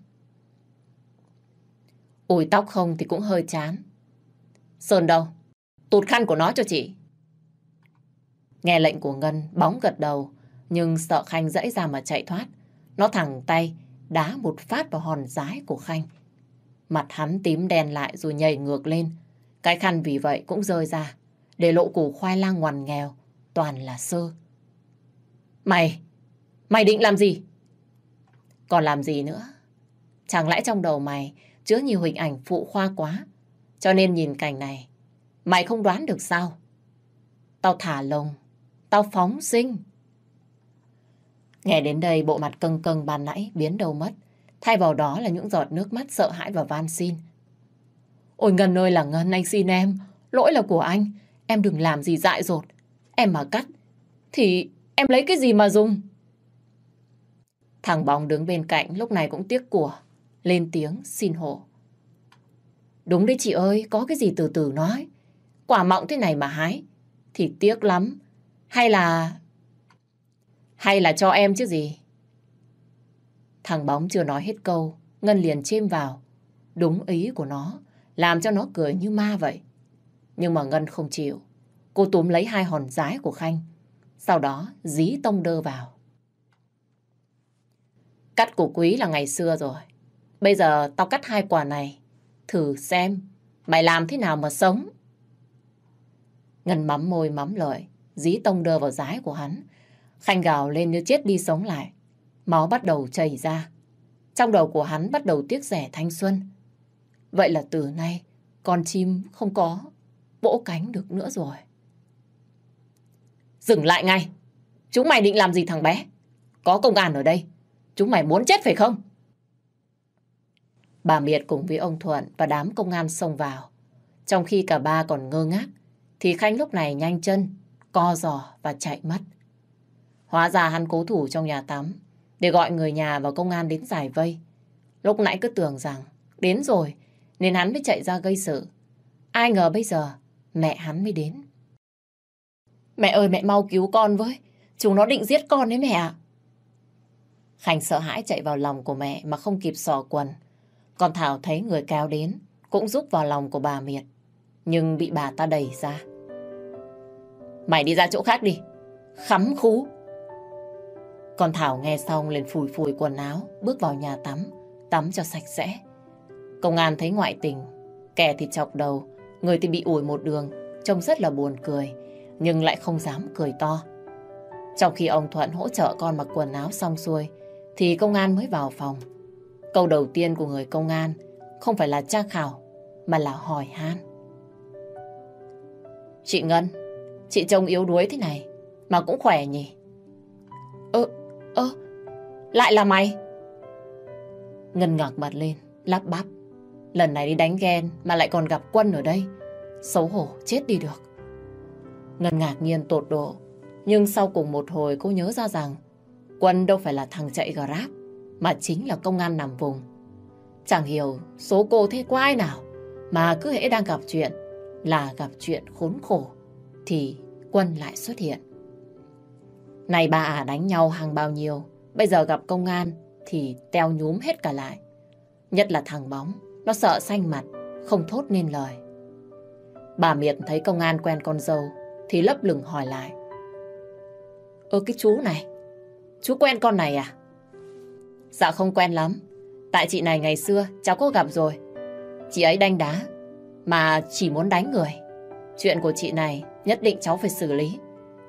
Ủi tóc không thì cũng hơi chán. Sơn đâu? Tụt khăn của nó cho chị. Nghe lệnh của Ngân, bóng gật đầu. Nhưng sợ Khanh dãy ra mà chạy thoát. Nó thẳng tay, đá một phát vào hòn rái của Khanh. Mặt hắn tím đen lại rồi nhảy ngược lên. Cái khăn vì vậy cũng rơi ra. Để lộ củ khoai lang ngoằn nghèo, toàn là sơ. Mày, mày định làm gì? Còn làm gì nữa? Chẳng lẽ trong đầu mày chứa nhiều hình ảnh phụ khoa quá, cho nên nhìn cảnh này, mày không đoán được sao? Tao thả lồng, tao phóng sinh. Nghe đến đây bộ mặt căng căng ban nãy biến đâu mất, thay vào đó là những giọt nước mắt sợ hãi và van xin. Ôi Ngân ơi là Ngân, anh xin em, lỗi là của anh, em đừng làm gì dại dột. Em mà cắt, thì em lấy cái gì mà dùng? Thằng bóng đứng bên cạnh lúc này cũng tiếc của. Lên tiếng xin hộ. Đúng đấy chị ơi, có cái gì từ từ nói. Quả mọng thế này mà hái. Thì tiếc lắm. Hay là... Hay là cho em chứ gì? Thằng bóng chưa nói hết câu. Ngân liền chêm vào. Đúng ý của nó. Làm cho nó cười như ma vậy. Nhưng mà Ngân không chịu. Cô túm lấy hai hòn rái của Khanh. Sau đó dí tông đơ vào. Cắt của quý là ngày xưa rồi. Bây giờ tao cắt hai quả này. Thử xem, mày làm thế nào mà sống. Ngân mắm môi mắm lợi, dí tông đơ vào rái của hắn. Khanh gào lên như chết đi sống lại. Máu bắt đầu chảy ra. Trong đầu của hắn bắt đầu tiếc rẻ thanh xuân. Vậy là từ nay, con chim không có vỗ cánh được nữa rồi. Dừng lại ngay. Chúng mày định làm gì thằng bé? Có công an ở đây. Chúng mày muốn chết phải không? Bà Miệt cùng với ông Thuận và đám công an xông vào. Trong khi cả ba còn ngơ ngác, thì Khanh lúc này nhanh chân, co giò và chạy mất. Hóa ra hắn cố thủ trong nhà tắm để gọi người nhà và công an đến giải vây. Lúc nãy cứ tưởng rằng đến rồi nên hắn mới chạy ra gây sự. Ai ngờ bây giờ mẹ hắn mới đến. Mẹ ơi mẹ mau cứu con với. Chúng nó định giết con đấy mẹ ạ. Khánh sợ hãi chạy vào lòng của mẹ mà không kịp sò quần. Còn Thảo thấy người cao đến, cũng giúp vào lòng của bà Miệt. Nhưng bị bà ta đẩy ra. Mày đi ra chỗ khác đi. Khắm khú. Còn Thảo nghe xong liền phủi phủi quần áo, bước vào nhà tắm, tắm cho sạch sẽ. Công an thấy ngoại tình, kẻ thì chọc đầu, người thì bị ủi một đường, trông rất là buồn cười, nhưng lại không dám cười to. Trong khi ông Thuận hỗ trợ con mặc quần áo xong xuôi, thì công an mới vào phòng. Câu đầu tiên của người công an không phải là tra khảo, mà là hỏi han. Chị Ngân, chị trông yếu đuối thế này mà cũng khỏe nhỉ? Ơ, ơ, lại là mày? Ngân ngạc mặt lên, lắp bắp. Lần này đi đánh ghen mà lại còn gặp Quân ở đây. Xấu hổ chết đi được. Ngân ngạc nhiên tột độ. Nhưng sau cùng một hồi cô nhớ ra rằng Quân đâu phải là thằng chạy Grab mà chính là công an nằm vùng. Chẳng hiểu số cô thế quái nào mà cứ hễ đang gặp chuyện là gặp chuyện khốn khổ thì Quân lại xuất hiện. Này bà ả đánh nhau hàng bao nhiêu bây giờ gặp công an thì teo nhúm hết cả lại. Nhất là thằng bóng nó sợ xanh mặt không thốt nên lời. Bà Miệt thấy công an quen con dâu thì lấp lửng hỏi lại. Ơ cái chú này, chú quen con này à? Dạ không quen lắm. Tại chị này ngày xưa cháu có gặp rồi. Chị ấy đánh đá, mà chỉ muốn đánh người. Chuyện của chị này nhất định cháu phải xử lý.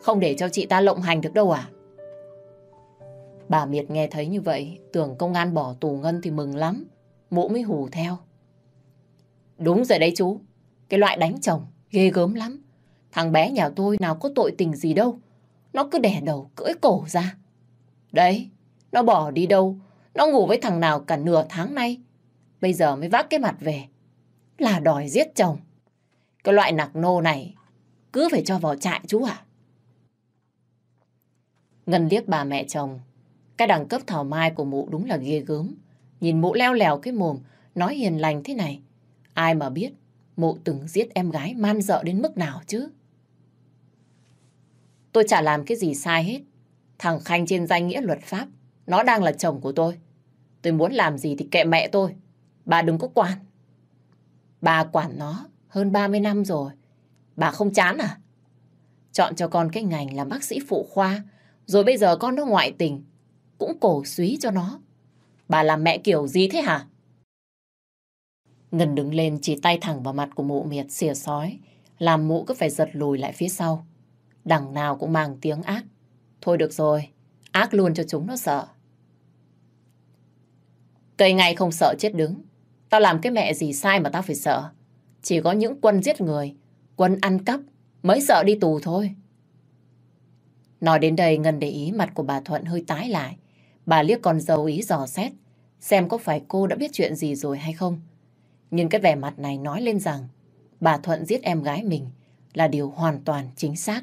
Không để cho chị ta lộng hành được đâu à? Bà Miệt nghe thấy như vậy, tưởng công an bỏ tù ngân thì mừng lắm. Mũ mới hù theo. Đúng rồi đấy chú. Cái loại đánh chồng, ghê gớm lắm. Thằng bé nhà tôi nào có tội tình gì đâu. Nó cứ đẻ đầu cưỡi cổ ra. Đấy, nó bỏ đi đâu nó ngủ với thằng nào cả nửa tháng nay. Bây giờ mới vác cái mặt về. Là đòi giết chồng. Cái loại nặc nô này cứ phải cho vào trại chú à? Ngân liếc bà mẹ chồng. Cái đẳng cấp thảo mai của mụ đúng là ghê gớm. Nhìn mụ leo lèo cái mồm, nói hiền lành thế này. Ai mà biết mụ từng giết em gái man dợ đến mức nào chứ? Tôi chả làm cái gì sai hết. Thằng Khanh trên danh nghĩa luật pháp nó đang là chồng của tôi. Tôi muốn làm gì thì kệ mẹ tôi. Bà đừng có quản. Bà quản nó hơn 30 năm rồi. Bà không chán à? Chọn cho con cái ngành làm bác sĩ phụ khoa. Rồi bây giờ con nó ngoại tình. Cũng cổ suý cho nó. Bà làm mẹ kiểu gì thế hả? Ngân đứng lên, chỉ tay thẳng vào mặt của mụ miệt xìa sói. Làm mụ cứ phải giật lùi lại phía sau. Đằng nào cũng mang tiếng ác. Thôi được rồi. Ác luôn cho chúng nó sợ. Cây ngay không sợ chết đứng. Tao làm cái mẹ gì sai mà tao phải sợ. Chỉ có những quân giết người, quân ăn cắp mới sợ đi tù thôi. Nói đến đây Ngân để ý mặt của bà Thuận hơi tái lại. Bà liếc con dâu ý dò xét, xem có phải cô đã biết chuyện gì rồi hay không. Nhưng cái vẻ mặt này nói lên rằng bà Thuận giết em gái mình là điều hoàn toàn chính xác.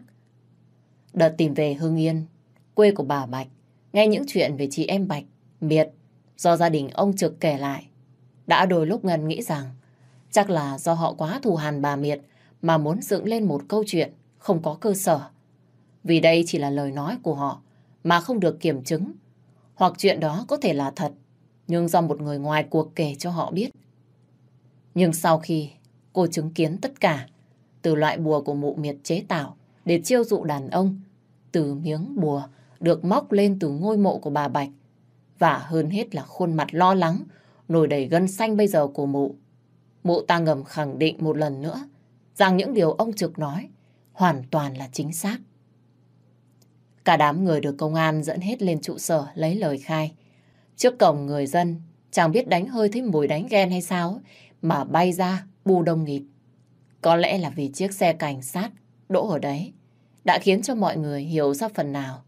Đợt tìm về Hưng Yên, quê của bà Bạch, nghe những chuyện về chị em Bạch, Miệt do gia đình ông Trực kể lại. Đã đôi lúc Ngân nghĩ rằng chắc là do họ quá thù hằn bà Miệt mà muốn dựng lên một câu chuyện không có cơ sở. Vì đây chỉ là lời nói của họ mà không được kiểm chứng. Hoặc chuyện đó có thể là thật, nhưng do một người ngoài cuộc kể cho họ biết. Nhưng sau khi cô chứng kiến tất cả, từ loại bùa của mụ miệt chế tạo để chiêu dụ đàn ông, từ miếng bùa được móc lên từ ngôi mộ của bà Bạch, và hơn hết là khuôn mặt lo lắng, nổi đầy gân xanh bây giờ của mụ. Mụ ta ngầm khẳng định một lần nữa rằng những điều ông Trực nói hoàn toàn là chính xác. Cả đám người được công an dẫn hết lên trụ sở lấy lời khai. Trước cổng người dân chẳng biết đánh hơi thấy mùi đánh ghen hay sao mà bay ra bu đông nghịt. Có lẽ là vì chiếc xe cảnh sát đỗ ở đấy đã khiến cho mọi người hiểu ra phần nào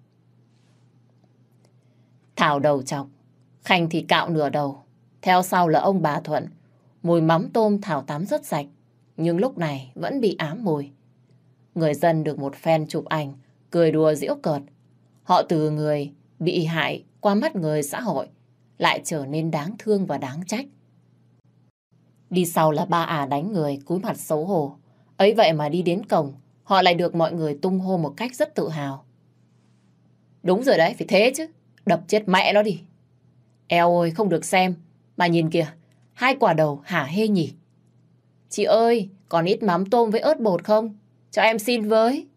Thảo đầu chọc, Khanh thì cạo nửa đầu. Theo sau là ông bà Thuận. Mùi mắm tôm Thảo tắm rất sạch, nhưng lúc này vẫn bị ám mùi. Người dân được một phen chụp ảnh, cười đùa giễu cợt. Họ từ người bị hại qua mắt người xã hội, lại trở nên đáng thương và đáng trách. Đi sau là ba ả đánh người, cúi mặt xấu hổ. Ấy vậy mà đi đến cổng, họ lại được mọi người tung hô một cách rất tự hào. Đúng rồi đấy, phải thế chứ. Đập chết mẹ nó đi. Eo ơi, không được xem. Mà nhìn kìa, hai quả đầu hả hê nhỉ. Chị ơi, còn ít mắm tôm với ớt bột không? Cho em xin với.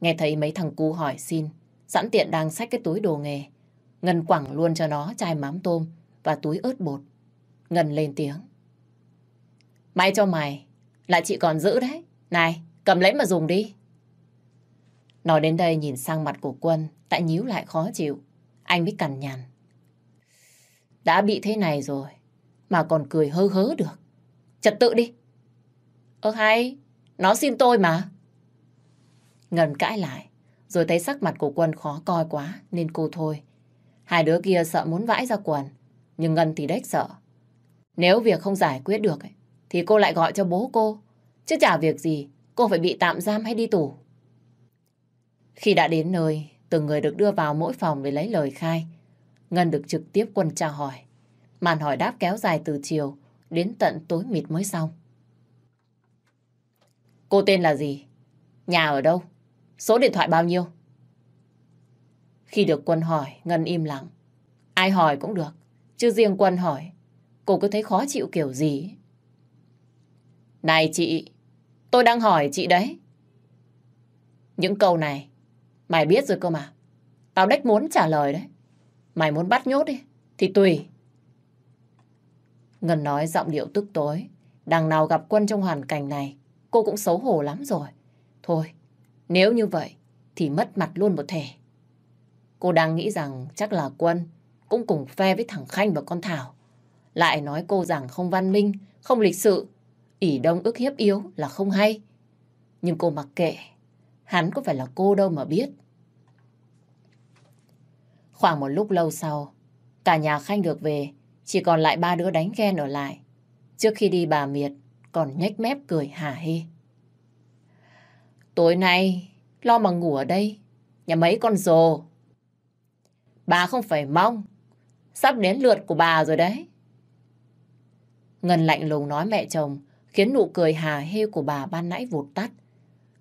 Nghe thấy mấy thằng cu hỏi xin, sẵn tiện đang xách cái túi đồ nghề. Ngân quẳng luôn cho nó chai mắm tôm và túi ớt bột. Ngân lên tiếng. May cho mày, là chị còn giữ đấy. Này, cầm lấy mà dùng đi. Nói đến đây nhìn sang mặt của Quân, tại nhíu lại khó chịu. Anh biết cằn nhằn. Đã bị thế này rồi, mà còn cười hơ hớ được. Trật tự đi. Ơ hay, nó xin tôi mà. Ngân cãi lại, rồi thấy sắc mặt của Quân khó coi quá nên cô thôi. Hai đứa kia sợ muốn vãi ra quần, nhưng Ngân thì đếch sợ. Nếu việc không giải quyết được thì cô lại gọi cho bố cô. Chứ chả việc gì, cô phải bị tạm giam hay đi tù. Khi đã đến nơi, từng người được đưa vào mỗi phòng để lấy lời khai. Ngân được trực tiếp quân tra hỏi. Màn hỏi đáp kéo dài từ chiều đến tận tối mịt mới xong. Cô tên là gì? Nhà ở đâu? Số điện thoại bao nhiêu? Khi được quân hỏi, Ngân im lặng. Ai hỏi cũng được, chứ riêng quân hỏi, cô cứ thấy khó chịu kiểu gì. Này chị, tôi đang hỏi chị đấy. Những câu này, mày biết rồi cơ mà. Tao đếch muốn trả lời đấy. Mày muốn bắt nhốt đi, thì tùy. Ngân nói giọng điệu tức tối. Đằng nào gặp quân trong hoàn cảnh này, cô cũng xấu hổ lắm rồi. Thôi, nếu như vậy, thì mất mặt luôn một thể. Cô đang nghĩ rằng chắc là quân cũng cùng phe với thằng Khanh và con Thảo. Lại nói cô rằng không văn minh, không lịch sự, ỉ đông ức hiếp yếu là không hay. Nhưng cô mặc kệ, hắn có phải là cô đâu mà biết. Khoảng một lúc lâu sau, cả nhà Khanh được về, chỉ còn lại ba đứa đánh ghen ở lại. Trước khi đi bà Miệt còn nhếch mép cười hả hê. Tối nay, lo mà ngủ ở đây, nhà mấy con rồ. Bà không phải mong, sắp đến lượt của bà rồi đấy. Ngân lạnh lùng nói mẹ chồng, khiến nụ cười hà hê của bà ban nãy vụt tắt.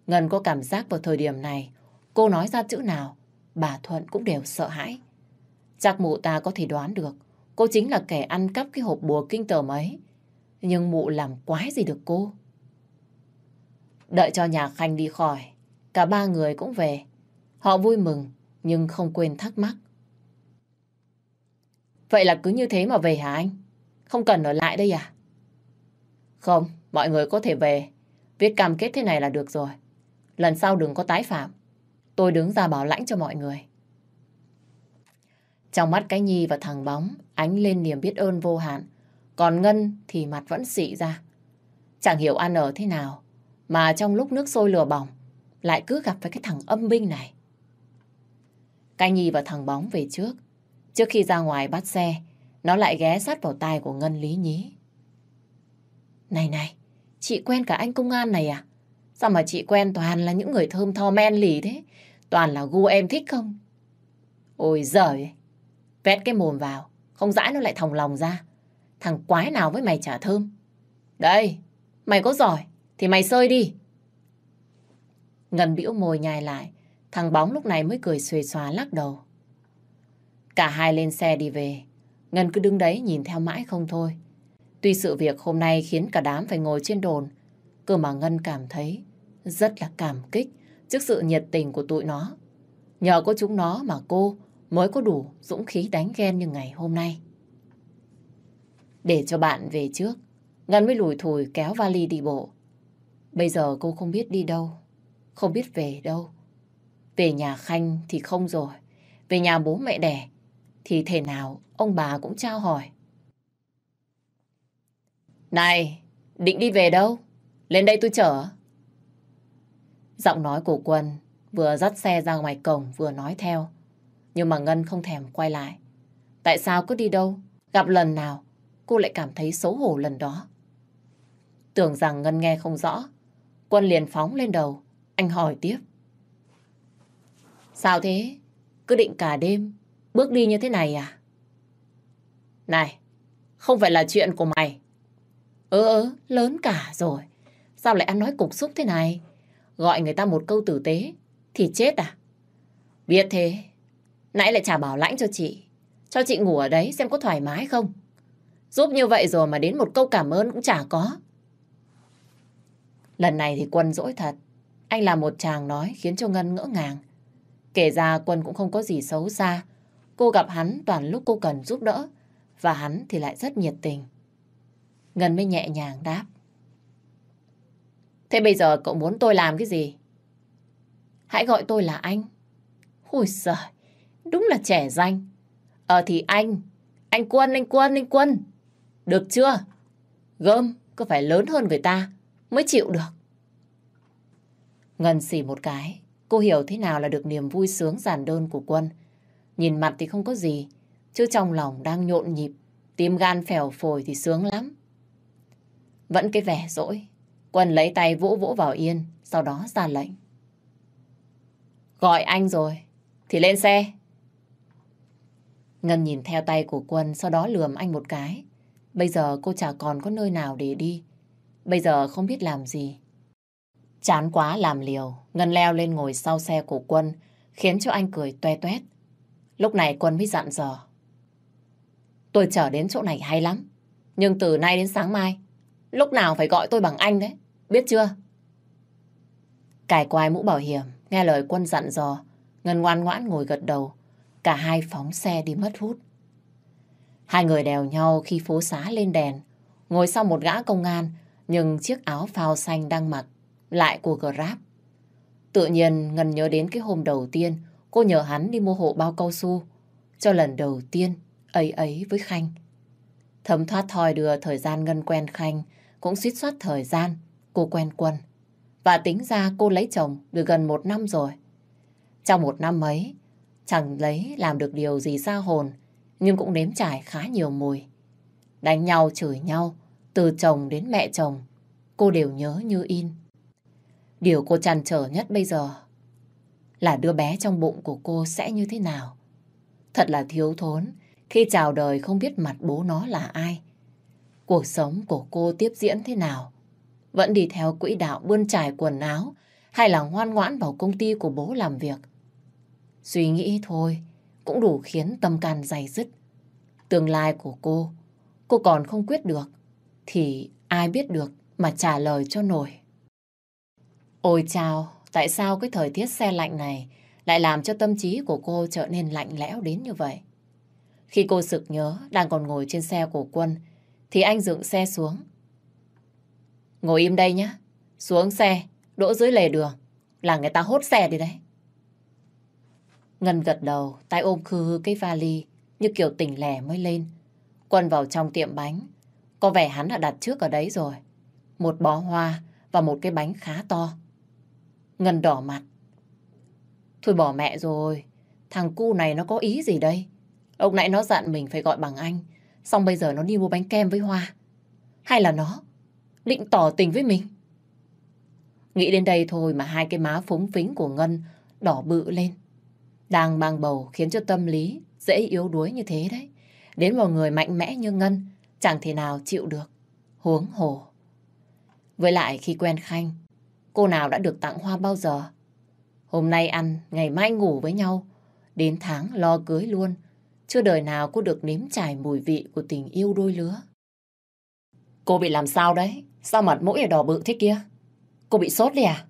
Ngân có cảm giác vào thời điểm này, cô nói ra chữ nào, bà Thuận cũng đều sợ hãi. Chắc mụ ta có thể đoán được, cô chính là kẻ ăn cắp cái hộp bùa kinh tởm ấy. Nhưng mụ làm quái gì được cô? Đợi cho nhà Khanh đi khỏi, cả ba người cũng về. Họ vui mừng, nhưng không quên thắc mắc. Vậy là cứ như thế mà về hả anh? Không cần ở lại đây à? Không, mọi người có thể về. Viết cam kết thế này là được rồi. Lần sau đừng có tái phạm. Tôi đứng ra bảo lãnh cho mọi người. Trong mắt cái Nhi và thằng Bóng ánh lên niềm biết ơn vô hạn. Còn Ngân thì mặt vẫn xị ra. Chẳng hiểu ăn ở thế nào mà trong lúc nước sôi lửa bỏng lại cứ gặp với cái thằng âm binh này. Cái Nhi và thằng Bóng về trước. Trước khi ra ngoài bắt xe, nó lại ghé sát vào tai của Ngân Lý Nhí. Này này, chị quen cả anh công an này à? Sao mà chị quen toàn là những người thơm tho men lì thế? Toàn là gu em thích không? Ôi giời, vét cái mồm vào, không dãi nó lại thòng lòng ra. Thằng quái nào với mày chả thơm. Đây, mày có giỏi, thì mày sơi đi. Ngân bĩu môi nhai lại, thằng bóng lúc này mới cười xuề xòa lắc đầu. Cả hai lên xe đi về, Ngân cứ đứng đấy nhìn theo mãi không thôi. Tuy sự việc hôm nay khiến cả đám phải ngồi trên đồn, cơ mà Ngân cảm thấy rất là cảm kích trước sự nhiệt tình của tụi nó. Nhờ có chúng nó mà cô mới có đủ dũng khí đánh ghen như ngày hôm nay. Để cho bạn về trước, Ngân mới lùi thùi kéo vali đi bộ. Bây giờ cô không biết đi đâu, không biết về đâu. Về nhà Khanh thì không rồi, về nhà bố mẹ đẻ thì thể nào ông bà cũng trao hỏi. Này, định đi về đâu? Lên đây tôi chở. Giọng nói của Quân vừa dắt xe ra ngoài cổng vừa nói theo. Nhưng mà Ngân không thèm quay lại. Tại sao cứ đi đâu, gặp lần nào, cô lại cảm thấy xấu hổ lần đó. Tưởng rằng Ngân nghe không rõ. Quân liền phóng lên đầu. Anh hỏi tiếp. Sao thế? Cứ định cả đêm, bước đi như thế này à? Này, không phải là chuyện của mày ơ ơ, lớn cả rồi. Sao lại ăn nói cục xúc thế này? Gọi người ta một câu tử tế thì chết à? Biết thế, nãy lại trả bảo lãnh cho chị. Cho chị ngủ ở đấy xem có thoải mái không. Giúp như vậy rồi mà đến một câu cảm ơn cũng chả có. Lần này thì Quân dỗi thật. Anh là một chàng nói khiến cho Ngân ngỡ ngàng. Kể ra Quân cũng không có gì xấu xa. Cô gặp hắn toàn lúc cô cần giúp đỡ. Và hắn thì lại rất nhiệt tình. Ngân mới nhẹ nhàng đáp. Thế bây giờ cậu muốn tôi làm cái gì? Hãy gọi tôi là anh. Ôi giời, đúng là trẻ danh. Ờ thì anh, anh Quân, anh Quân, anh Quân. Được chưa? Gơm, cứ phải lớn hơn người ta mới chịu được. Ngân xỉ một cái, cô hiểu thế nào là được niềm vui sướng giản đơn của Quân. Nhìn mặt thì không có gì, chứ trong lòng đang nhộn nhịp, tim gan phèo phổi thì sướng lắm. Vẫn cái vẻ dỗi, Quân lấy tay vỗ vỗ vào Yên, sau đó ra lệnh. Gọi anh rồi, thì lên xe. Ngân nhìn theo tay của Quân, sau đó lườm anh một cái. Bây giờ cô chả còn có nơi nào để đi. Bây giờ không biết làm gì. Chán quá làm liều, Ngân leo lên ngồi sau xe của Quân, khiến cho anh cười toe toét. Lúc này Quân mới dặn dò. Tôi chở đến chỗ này hay lắm, nhưng từ nay đến sáng mai, lúc nào phải gọi tôi bằng anh đấy, biết chưa? Cải quai mũ bảo hiểm, nghe lời Quân dặn dò, Ngân ngoan ngoãn ngồi gật đầu, cả hai phóng xe đi mất hút. Hai người đèo nhau khi phố xá lên đèn, ngồi sau một gã công an, nhưng chiếc áo phao xanh đang mặc lại của Grab. Tự nhiên Ngân nhớ đến cái hôm đầu tiên cô nhờ hắn đi mua hộ bao cao su cho lần đầu tiên ấy ấy với Khanh. Thấm thoát thòi đưa thời gian Ngân quen Khanh cũng suýt soát thời gian cô quen Quân. Và tính ra cô lấy chồng được gần một năm rồi. Trong một năm ấy, chẳng lấy làm được điều gì ra hồn, nhưng cũng nếm trải khá nhiều mùi. Đánh nhau, chửi nhau, từ chồng đến mẹ chồng, cô đều nhớ như in. Điều cô chăn trở nhất bây giờ là đứa bé trong bụng của cô sẽ như thế nào. Thật là thiếu thốn khi chào đời không biết mặt bố nó là ai. Cuộc sống của cô tiếp diễn thế nào? Vẫn đi theo quỹ đạo bươn trải quần áo hay là ngoan ngoãn vào công ty của bố làm việc? Suy nghĩ thôi cũng đủ khiến tâm can dày dứt. Tương lai của cô, cô còn không quyết được thì ai biết được mà trả lời cho nổi. Ôi chào, tại sao cái thời tiết xe lạnh này lại làm cho tâm trí của cô trở nên lạnh lẽo đến như vậy? Khi cô sực nhớ đang còn ngồi trên xe của quân thì anh dựng xe xuống. Ngồi im đây nhé. Xuống xe, đỗ dưới lề đường. Là người ta hốt xe đi đấy. Ngân gật đầu, tay ôm khư hư cái vali như kiểu tỉnh lẻ mới lên. Quân vào trong tiệm bánh. Có vẻ hắn đã đặt trước ở đấy rồi. Một bó hoa và một cái bánh khá to. Ngân đỏ mặt. Thôi bỏ mẹ rồi. Thằng cu này nó có ý gì đây? Ông nãy nó dặn mình phải gọi bằng anh. Xong bây giờ nó đi mua bánh kem với Hoa. Hay là nó định tỏ tình với mình? Nghĩ đến đây thôi mà hai cái má phúng phính của Ngân đỏ bự lên. Đang mang bầu khiến cho tâm lý dễ yếu đuối như thế đấy. Đến một người mạnh mẽ như Ngân chẳng thể nào chịu được. Huống hồ. Với lại khi quen Khanh, cô nào đã được tặng hoa bao giờ? Hôm nay ăn, ngày mai ngủ với nhau. Đến tháng lo cưới luôn. Chưa đời nào cô được nếm trải mùi vị của tình yêu đôi lứa. Cô bị làm sao đấy? Sao mặt mũi đỏ bự thế kia? Cô bị sốt đi à?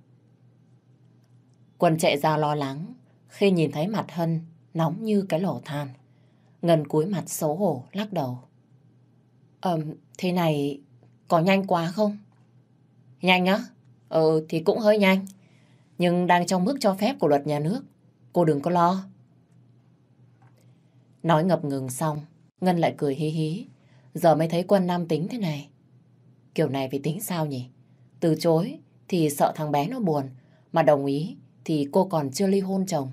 Quân chạy ra lo lắng khi nhìn thấy mặt Hân nóng như cái lò than. Ngân cúi mặt xấu hổ lắc đầu. Ờm, thế này có nhanh quá không? Nhanh á? Ừ thì cũng hơi nhanh. Nhưng đang trong mức cho phép của luật nhà nước. Cô đừng có lo. Nói ngập ngừng xong, Ngân lại cười hí hí. Giờ mới thấy quân nam tính thế này. Kiểu này phải tính sao nhỉ? Từ chối thì sợ thằng bé nó buồn. Mà đồng ý thì cô còn chưa ly hôn chồng.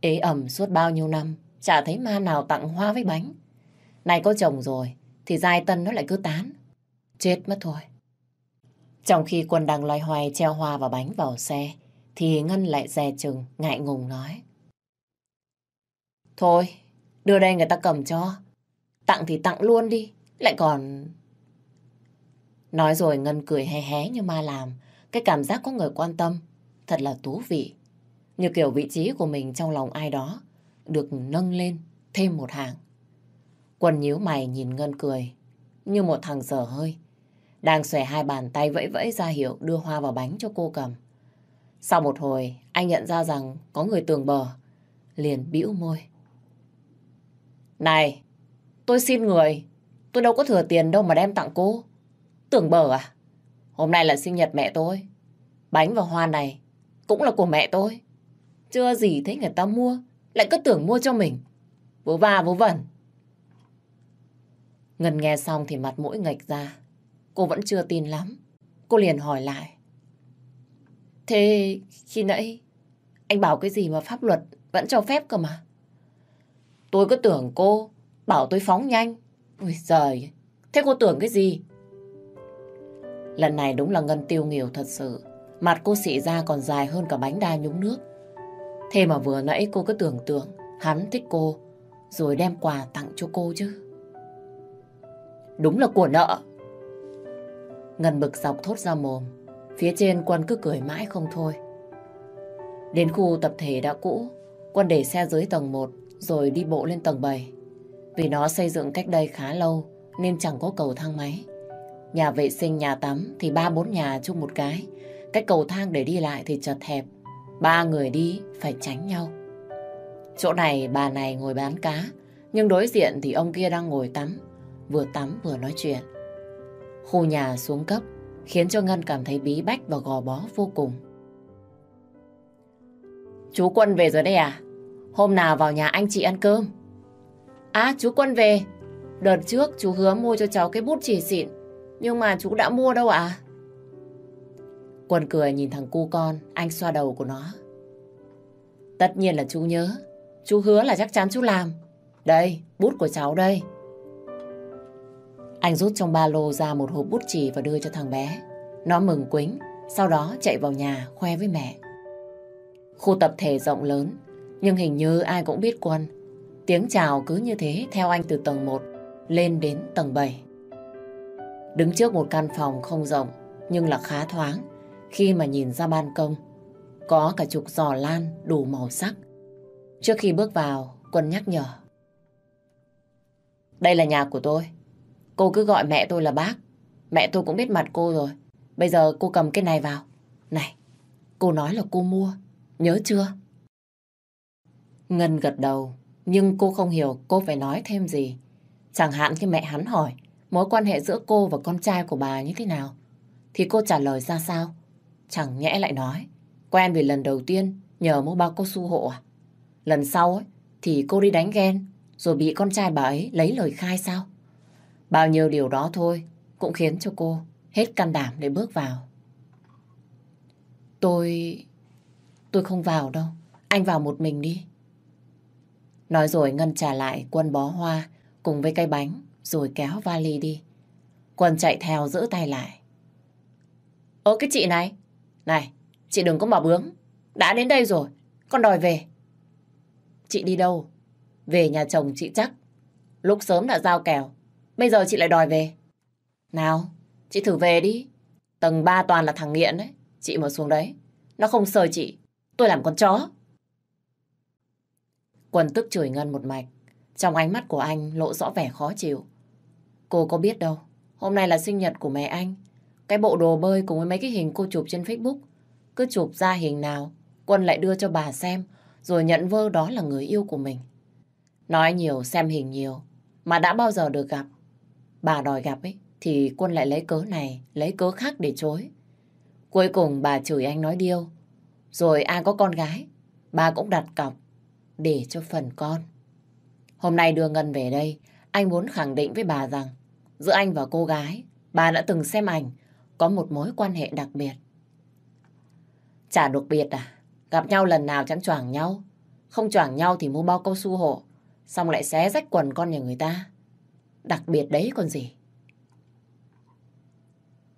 Ế ẩm suốt bao nhiêu năm, chả thấy ma nào tặng hoa với bánh. Này có chồng rồi, thì giai tân nó lại cứ tán. Chết mất thôi. Trong khi quân đang loay hoay treo hoa và bánh vào xe, thì Ngân lại dè chừng, ngại ngùng nói. Thôi, đưa đây người ta cầm cho. Tặng thì tặng luôn đi, lại còn... Nói rồi Ngân cười hé hé như ma làm, cái cảm giác có người quan tâm, thật là thú vị. Như kiểu vị trí của mình trong lòng ai đó được nâng lên thêm một hàng. Quân nhíu mày nhìn Ngân cười, như một thằng dở hơi. Đang xòe hai bàn tay vẫy vẫy ra hiệu đưa hoa vào bánh cho cô cầm. Sau một hồi, anh nhận ra rằng có người tường bờ, liền bĩu môi. Này, tôi xin người, tôi đâu có thừa tiền đâu mà đem tặng cô. Tưởng bờ à? Hôm nay là sinh nhật mẹ tôi. Bánh và hoa này cũng là của mẹ tôi. Chưa gì thấy người ta mua, lại cứ tưởng mua cho mình. vớ va vớ vẩn. Ngân nghe xong thì mặt mũi ngạch ra. cô vẫn chưa tin lắm. Cô liền hỏi lại. Thế khi nãy anh bảo cái gì mà pháp luật vẫn cho phép cơ mà? Tôi cứ tưởng cô bảo tôi phóng nhanh. Ôi giời, thế cô tưởng cái gì? Lần này đúng là Ngân tiêu nghỉu thật sự. Mặt cô xị ra còn dài hơn cả bánh đa nhúng nước. Thế mà vừa nãy cô cứ tưởng tượng hắn thích cô rồi đem quà tặng cho cô chứ. Đúng là của nợ. Ngân bực dọc thốt ra mồm. Phía trên Quân cứ cười mãi không thôi. Đến khu tập thể đã cũ, Quân để xe dưới tầng 1 rồi đi bộ lên tầng 7. Vì nó xây dựng cách đây khá lâu nên chẳng có cầu thang máy. Nhà vệ sinh, nhà tắm thì ba bốn nhà chung một cái. Cách cầu thang để đi lại thì chật hẹp. Ba người đi phải tránh nhau. Chỗ này bà này ngồi bán cá, nhưng đối diện thì ông kia đang ngồi tắm, vừa tắm vừa nói chuyện. Khu nhà xuống cấp khiến cho Ngân cảm thấy bí bách và gò bó vô cùng. Chú Quân về rồi đây à? Hôm nào vào nhà anh chị ăn cơm? À chú Quân về. Đợt trước chú hứa mua cho cháu cái bút chỉ xịn. Nhưng mà chú đã mua đâu ạ? À? Quân cười nhìn thằng cu con, anh xoa đầu của nó. Tất nhiên là chú nhớ. Chú hứa là chắc chắn chú làm. Đây, bút của cháu đây. Anh rút trong ba lô ra một hộp bút chì và đưa cho thằng bé. Nó mừng quính, sau đó chạy vào nhà khoe với mẹ. Khu tập thể rộng lớn, nhưng hình như ai cũng biết Quân. Tiếng chào cứ như thế theo anh từ tầng 1 lên đến tầng 7. Đứng trước một căn phòng không rộng nhưng là khá thoáng khi mà nhìn ra ban công. Có cả chục giò lan đủ màu sắc. Trước khi bước vào, Quân nhắc nhở. Đây là nhà của tôi. Cô cứ gọi mẹ tôi là bác. Mẹ tôi cũng biết mặt cô rồi. Bây giờ cô cầm cái này vào. Này, cô nói là cô mua. Nhớ chưa? Ngân gật đầu, nhưng cô không hiểu cô phải nói thêm gì. Chẳng hạn khi mẹ hắn hỏi mối quan hệ giữa cô và con trai của bà như thế nào, thì cô trả lời ra sao? Chẳng nhẽ lại nói, quen vì lần đầu tiên nhờ mua bao cao su hộ à? Lần sau ấy, thì cô đi đánh ghen, rồi bị con trai bà ấy lấy lời khai sao? Bao nhiêu điều đó thôi cũng khiến cho cô hết can đảm để bước vào. Tôi... tôi không vào đâu. Anh vào một mình đi. Nói rồi Ngân trả lại quân bó hoa cùng với cây bánh rồi kéo vali đi. Quân chạy theo giữ tay lại. Ơ cái chị này. Này, chị đừng có mà bướng. Đã đến đây rồi, con đòi về. Chị đi đâu? Về nhà chồng chị chắc. Lúc sớm đã giao kèo. Bây giờ chị lại đòi về. Nào, chị thử về đi. Tầng 3 toàn là thằng nghiện đấy. Chị mà xuống đấy. Nó không sờ chị. Tôi làm con chó. Quân tức chửi Ngân một mạch. Trong ánh mắt của anh lộ rõ vẻ khó chịu. Cô có biết đâu. Hôm nay là sinh nhật của mẹ anh. Cái bộ đồ bơi cùng với mấy cái hình cô chụp trên Facebook. Cứ chụp ra hình nào, Quân lại đưa cho bà xem, rồi nhận vơ đó là người yêu của mình. Nói nhiều, xem hình nhiều, mà đã bao giờ được gặp. Bà đòi gặp ấy, thì Quân lại lấy cớ này, lấy cớ khác để chối. Cuối cùng bà chửi anh nói điêu. Rồi ai có con gái, bà cũng đặt cọc để cho phần con. Hôm nay đưa Ngân về đây, anh muốn khẳng định với bà rằng giữa anh và cô gái, bà đã từng xem ảnh, có một mối quan hệ đặc biệt. Chả đặc biệt à? Gặp nhau lần nào chẳng choảng nhau. Không choảng nhau thì mua bao cao su hộ, xong lại xé rách quần con nhà người ta. Đặc biệt đấy còn gì.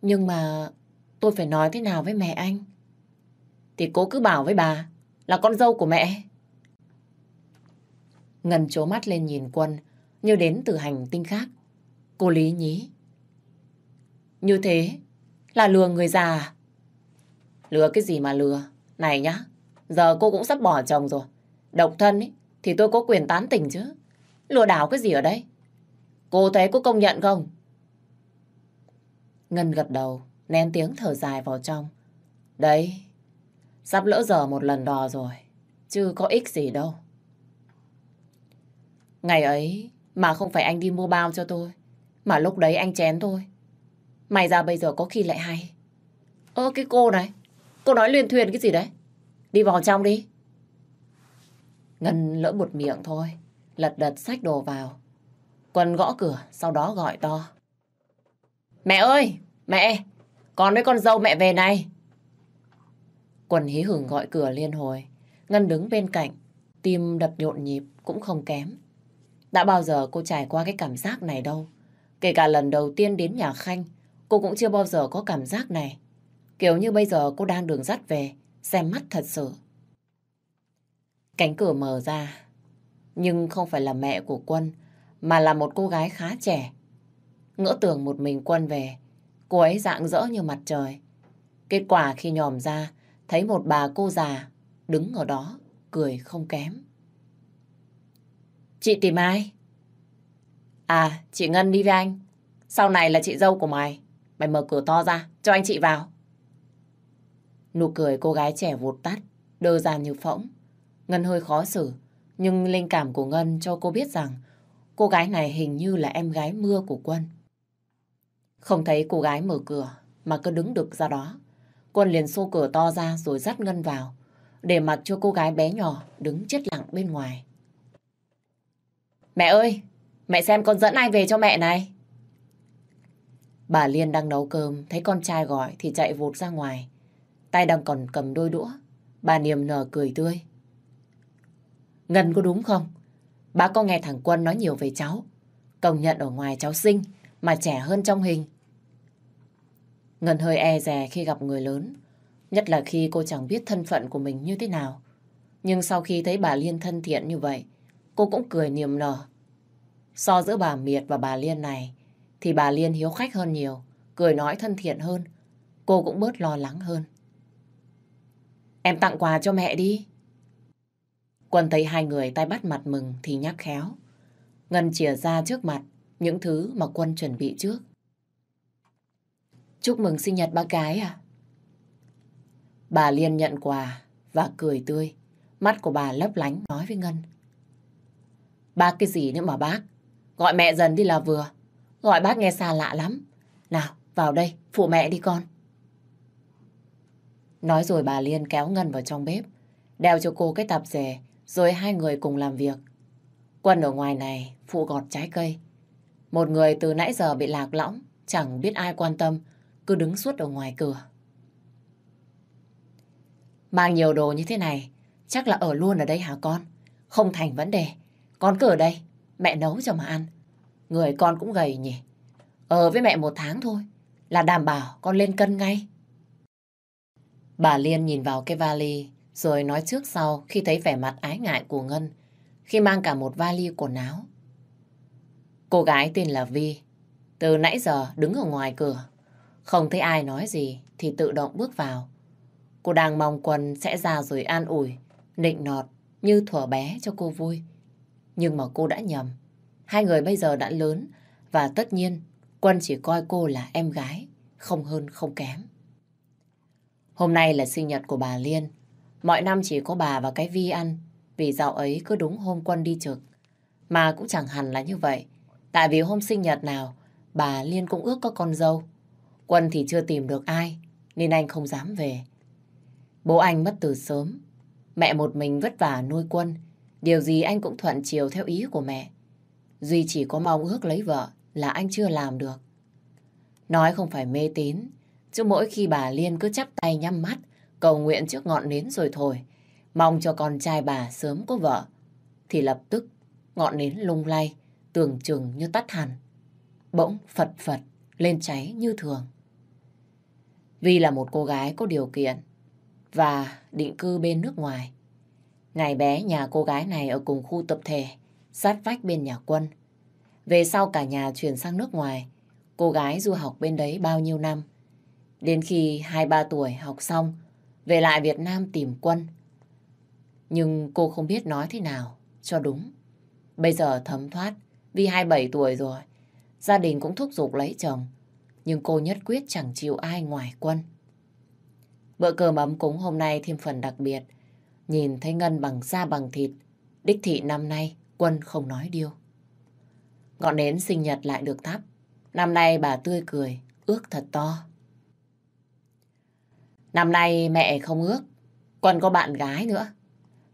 Nhưng mà tôi phải nói thế nào với mẹ anh? Thì cố cứ bảo với bà là con dâu của mẹ. Ngân chố mắt lên nhìn Quân như đến từ hành tinh khác. Cô lý nhí. Như thế là lừa người già à? Lừa cái gì mà lừa? Này nhá, giờ cô cũng sắp bỏ chồng rồi. Độc thân ấy, thì tôi có quyền tán tỉnh chứ. Lừa đảo cái gì ở đây? Cô thấy có công nhận không? Ngân gật đầu, nén tiếng thở dài vào trong. Đấy, sắp lỡ giờ một lần đò rồi, chứ có ích gì đâu. Ngày ấy mà không phải anh đi mua bao cho tôi, mà lúc đấy anh chén tôi. Mày ra bây giờ có khi lại hay. Ơ cái cô này, cô nói liên thuyền cái gì đấy? Đi vào trong đi. Ngân lỡ một miệng thôi, lật đật xách đồ vào. Quân gõ cửa, sau đó gọi to. Mẹ ơi, Mẹ, con với con dâu mẹ về này. Quân hí hửng gọi cửa liên hồi. Ngân đứng bên cạnh, tim đập nhộn nhịp cũng không kém. Đã bao giờ cô trải qua cái cảm giác này đâu. Kể cả lần đầu tiên đến nhà Khanh, cô cũng chưa bao giờ có cảm giác này. Kiểu như bây giờ cô đang đường dắt về, xem mắt thật sự. Cánh cửa mở ra, nhưng không phải là mẹ của Quân, mà là một cô gái khá trẻ. Ngỡ tưởng một mình Quân về, cô ấy dạng dỡ như mặt trời. Kết quả khi nhòm ra, thấy một bà cô già đứng ở đó, cười không kém. Chị tìm ai? À, chị Ngân đi với anh. Sau này là chị dâu của mày. Mày mở cửa to ra, cho anh chị vào. Nụ cười cô gái trẻ vụt tắt, đơ ra như phỗng. Ngân hơi khó xử, nhưng linh cảm của Ngân cho cô biết rằng cô gái này hình như là em gái mưa của Quân. Không thấy cô gái mở cửa mà cứ đứng đực ra đó. Quân liền xô cửa to ra rồi dắt Ngân vào, để mặc cho cô gái bé nhỏ đứng chết lặng bên ngoài. Mẹ ơi, mẹ xem con dẫn ai về cho mẹ này. Bà Liên đang nấu cơm, thấy con trai gọi thì chạy vụt ra ngoài. Tay đang còn cầm đôi đũa. Bà niềm nở cười tươi. Ngân có đúng không? Bà có nghe thằng Quân nói nhiều về cháu. Công nhận ở ngoài cháu xinh, mà trẻ hơn trong hình. Ngân hơi e dè khi gặp người lớn. Nhất là khi cô chẳng biết thân phận của mình như thế nào. Nhưng sau khi thấy bà Liên thân thiện như vậy, cô cũng cười niềm nở. So giữa bà Miệt và bà Liên này, thì bà Liên hiếu khách hơn nhiều, cười nói thân thiện hơn. Cô cũng bớt lo lắng hơn. Em tặng quà cho mẹ đi. Quân thấy hai người tay bắt mặt mừng thì nhắc khéo. Ngân chìa ra trước mặt những thứ mà Quân chuẩn bị trước. Chúc mừng sinh nhật bác gái à? Bà Liên nhận quà và cười tươi. Mắt của bà lấp lánh nói với Ngân. Bác cái gì nữa mà bác? Gọi mẹ dần đi là vừa. Gọi bác nghe xa lạ lắm. Nào, vào đây, phụ mẹ đi con. Nói rồi bà Liên kéo Ngân vào trong bếp, đeo cho cô cái tạp dề, rồi hai người cùng làm việc. Quân ở ngoài này phụ gọt trái cây. Một người từ nãy giờ bị lạc lõng, chẳng biết ai quan tâm, cứ đứng suốt ở ngoài cửa. Mang nhiều đồ như thế này, chắc là ở luôn ở đây hả con? Không thành vấn đề, con cứ ở đây, mẹ nấu cho mà ăn. Người con cũng gầy nhỉ. Ở với mẹ một tháng thôi, là đảm bảo con lên cân ngay. Bà Liên nhìn vào cái vali, rồi nói trước sau khi thấy vẻ mặt ái ngại của Ngân, khi mang cả một vali quần áo. Cô gái tên là Vi, từ nãy giờ đứng ở ngoài cửa. Không thấy ai nói gì thì tự động bước vào. Cô đang mong Quân sẽ ra rồi an ủi, nịnh nọt như thuở bé cho cô vui. Nhưng mà cô đã nhầm. Hai người bây giờ đã lớn và tất nhiên Quân chỉ coi cô là em gái, không hơn không kém. Hôm nay là sinh nhật của bà Liên. Mọi năm chỉ có bà và cái Vi ăn, vì dạo ấy cứ đúng hôm Quân đi trực. Mà cũng chẳng hẳn là như vậy. Tại vì hôm sinh nhật nào, bà Liên cũng ước có con dâu. Quân thì chưa tìm được ai, nên anh không dám về. Bố anh mất từ sớm. Mẹ một mình vất vả nuôi Quân. Điều gì anh cũng thuận chiều theo ý của mẹ. Duy chỉ có mong ước lấy vợ là anh chưa làm được. Nói không phải mê tín, chứ mỗi khi bà Liên cứ chắp tay nhắm mắt, cầu nguyện trước ngọn nến rồi thôi, mong cho con trai bà sớm có vợ, thì lập tức ngọn nến lung lay, tưởng chừng như tắt hẳn. Bỗng phật phật lên cháy như thường. Vì là một cô gái có điều kiện và định cư bên nước ngoài. Ngày bé nhà cô gái này ở cùng khu tập thể, sát vách bên nhà quân. Về sau cả nhà chuyển sang nước ngoài, cô gái du học bên đấy bao nhiêu năm. Đến khi 2-3 tuổi học xong, về lại Việt Nam tìm quân. Nhưng cô không biết nói thế nào cho đúng. Bây giờ thấm thoát, vì 27 tuổi rồi, gia đình cũng thúc giục lấy chồng. Nhưng cô nhất quyết chẳng chịu ai ngoài quân. Bữa cơm ấm cúng hôm nay thêm phần đặc biệt. Nhìn thấy Ngân bằng da bằng thịt, đích thị năm nay quân không nói điêu. Ngọn nến sinh nhật lại được thắp. Năm nay bà tươi cười, ước thật to. Năm nay mẹ không ước, Quân có bạn gái nữa.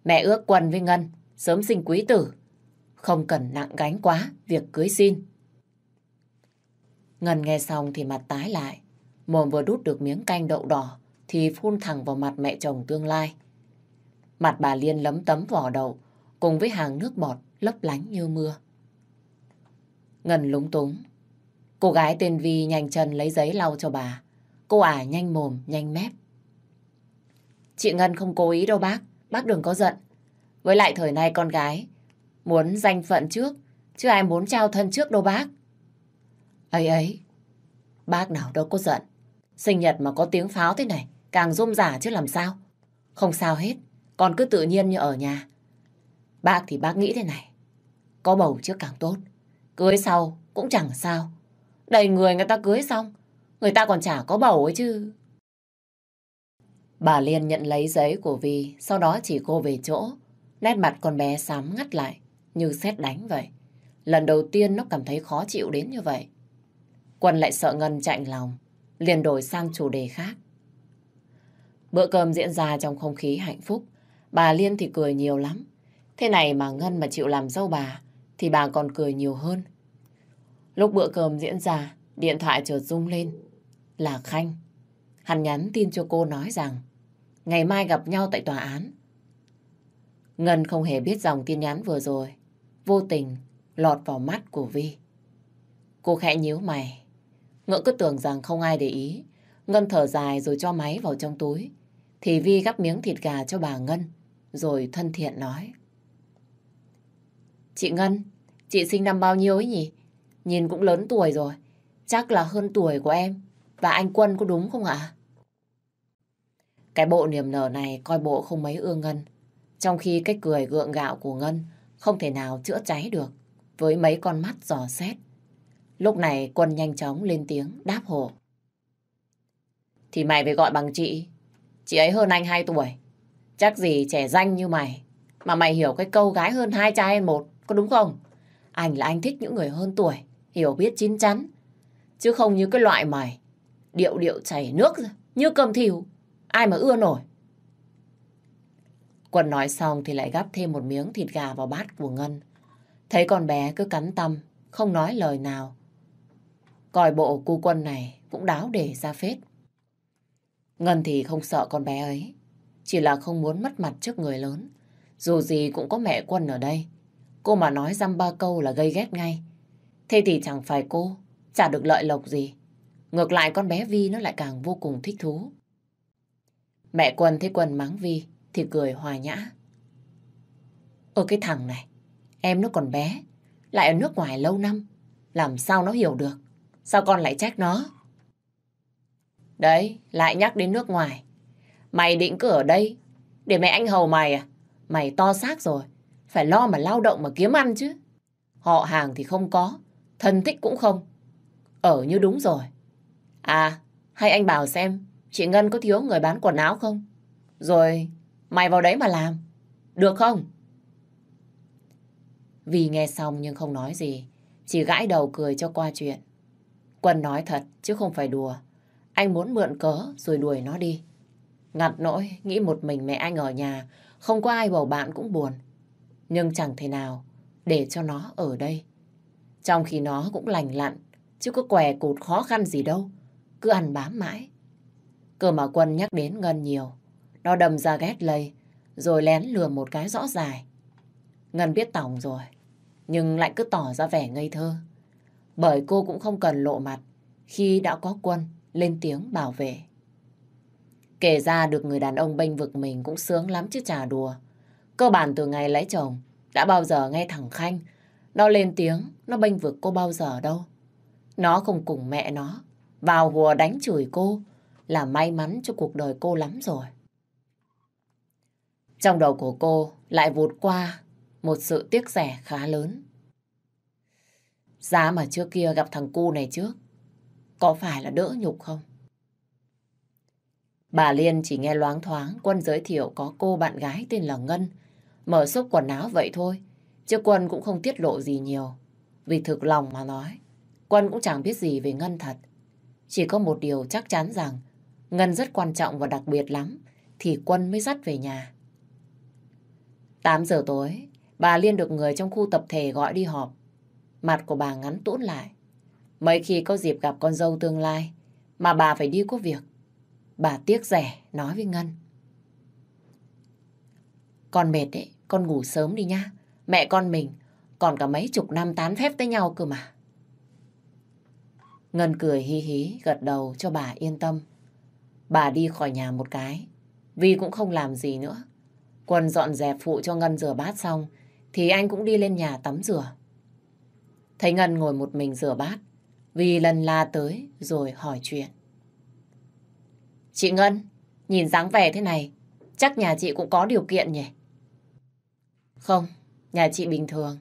Mẹ ước Quân với Ngân sớm sinh quý tử, không cần nặng gánh quá việc cưới xin. Ngân nghe xong thì mặt tái lại, Mồm vừa đút được miếng canh đậu đỏ thì phun thẳng vào mặt mẹ chồng tương lai. Mặt bà Liên lấm tấm vỏ đậu cùng với hàng nước bọt lấp lánh như mưa. Ngân lúng túng. Cô gái tên Vi nhanh chân lấy giấy lau cho bà. Cô ả nhanh mồm, nhanh mép. Chị Ngân không cố ý đâu bác. Bác đừng có giận. Với lại thời nay con gái muốn danh phận trước, chứ ai muốn trao thân trước đâu bác. ấy ấy, bác nào đâu có giận. Sinh nhật mà có tiếng pháo thế này, càng rôm rả chứ làm sao. Không sao hết, con cứ tự nhiên như ở nhà. Bác thì bác nghĩ thế này, có bầu trước càng tốt, cưới sau cũng chẳng sao. Đầy người người ta cưới xong, người ta còn chả có bầu ấy chứ. Bà Liên nhận lấy giấy của Vi, sau đó chỉ cô về chỗ. Nét mặt con bé xám ngắt lại, như xét đánh vậy. Lần đầu tiên nó cảm thấy khó chịu đến như vậy. Quân lại sợ Ngân chạnh lòng, liền đổi sang chủ đề khác. Bữa cơm diễn ra trong không khí hạnh phúc. Bà Liên thì cười nhiều lắm. Thế này mà Ngân mà chịu làm dâu bà, thì bà còn cười nhiều hơn. Lúc bữa cơm diễn ra, điện thoại chợt rung lên. Là Khanh. Hắn nhắn tin cho cô nói rằng ngày mai gặp nhau tại tòa án. Ngân không hề biết dòng tin nhắn vừa rồi, vô tình lọt vào mắt của Vi. Cô khẽ nhíu mày, ngỡ cứ tưởng rằng không ai để ý. Ngân thở dài rồi cho máy vào trong túi. Thì Vi gắp miếng thịt gà cho bà Ngân, rồi thân thiện nói. Chị Ngân, chị sinh năm bao nhiêu ấy nhỉ? Nhìn cũng lớn tuổi rồi, chắc là hơn tuổi của em. Và anh Quân có đúng không ạ? Cái bộ niềm nở này coi bộ không mấy ưa Ngân. Trong khi cái cười gượng gạo của Ngân không thể nào chữa cháy được với mấy con mắt giò xét. Lúc này Quân nhanh chóng lên tiếng đáp hộ. Thì mày phải gọi bằng chị. Chị ấy hơn anh 2 tuổi. Chắc gì trẻ danh như mày. Mà mày hiểu cái câu gái hơn hai trai một, có đúng không? Anh là anh thích những người hơn tuổi, hiểu biết chín chắn. Chứ không như cái loại mày. Điệu điệu chảy nước như cầm thiểu, Ai mà ưa nổi. Quân nói xong thì lại gắp thêm một miếng thịt gà vào bát của Ngân. Thấy con bé cứ cắn tâm, không nói lời nào. Coi bộ cu quân này cũng đáo để ra phết. Ngân thì không sợ con bé ấy. Chỉ là không muốn mất mặt trước người lớn. Dù gì cũng có mẹ quân ở đây. Cô mà nói dăm ba câu là gây ghét ngay. Thế thì chẳng phải cô, chả được lợi lộc gì. Ngược lại con bé Vi nó lại càng vô cùng thích thú. Mẹ Quân thấy Quân mắng Vi thì cười hòa nhã. Ở cái thằng này, em nó còn bé, lại ở nước ngoài lâu năm. Làm sao nó hiểu được? Sao con lại trách nó? Đấy, lại nhắc đến nước ngoài. Mày định cứ ở đây để mẹ anh hầu mày à? Mày to xác rồi, phải lo mà lao động mà kiếm ăn chứ. Họ hàng thì không có, thân thích cũng không. Ở như đúng rồi. À, hay anh bảo xem, chị Ngân có thiếu người bán quần áo không? Rồi mày vào đấy mà làm. Được không? Vì nghe xong nhưng không nói gì. Chỉ gãi đầu cười cho qua chuyện. Quân nói thật chứ không phải đùa. Anh muốn mượn cớ rồi đuổi nó đi. Ngặt nỗi nghĩ một mình mẹ anh ở nhà không có ai bầu bạn cũng buồn. Nhưng chẳng thể nào để cho nó ở đây. Trong khi nó cũng lành lặn chứ có què cụt khó khăn gì đâu. Cứ ăn bám mãi. Cơ mà Quân nhắc đến Ngân nhiều. Nó đầm ra ghét lây, rồi lén lừa một cái rõ dài. Ngân biết tỏng rồi, nhưng lại cứ tỏ ra vẻ ngây thơ. Bởi cô cũng không cần lộ mặt khi đã có Quân lên tiếng bảo vệ. Kể ra được người đàn ông bênh vực mình cũng sướng lắm chứ chả đùa. Cơ bản từ ngày lấy chồng, đã bao giờ nghe thằng Khanh, nó lên tiếng, nó bênh vực cô bao giờ đâu. Nó không cùng mẹ nó, vào hùa đánh chửi cô, là may mắn cho cuộc đời cô lắm rồi. Trong đầu của cô lại vụt qua một sự tiếc rẻ khá lớn. Giá mà trước kia gặp thằng cu này trước, có phải là đỡ nhục không? Bà Liên chỉ nghe loáng thoáng Quân giới thiệu có cô bạn gái tên là Ngân. Mở xốp quần áo vậy thôi, chứ Quân cũng không tiết lộ gì nhiều. Vì thực lòng mà nói, Quân cũng chẳng biết gì về Ngân thật. Chỉ có một điều chắc chắn rằng Ngân rất quan trọng và đặc biệt lắm, thì Quân mới dắt về nhà. 8 giờ tối, bà Liên được người trong khu tập thể gọi đi họp. Mặt của bà ngắn tũn lại. Mấy khi có dịp gặp con dâu tương lai, mà bà phải đi có việc. Bà tiếc rẻ nói với Ngân. Con mệt đấy, con ngủ sớm đi nha. Mẹ con mình còn cả mấy chục năm tán phép tới nhau cơ mà. Ngân cười hí hí gật đầu cho bà yên tâm. Bà đi khỏi nhà một cái. Vi cũng không làm gì nữa. Quân dọn dẹp phụ cho Ngân rửa bát xong thì anh cũng đi lên nhà tắm rửa. Thấy Ngân ngồi một mình rửa bát Vi lần la tới rồi hỏi chuyện. Chị Ngân, nhìn dáng vẻ thế này chắc nhà chị cũng có điều kiện nhỉ? Không, nhà chị bình thường.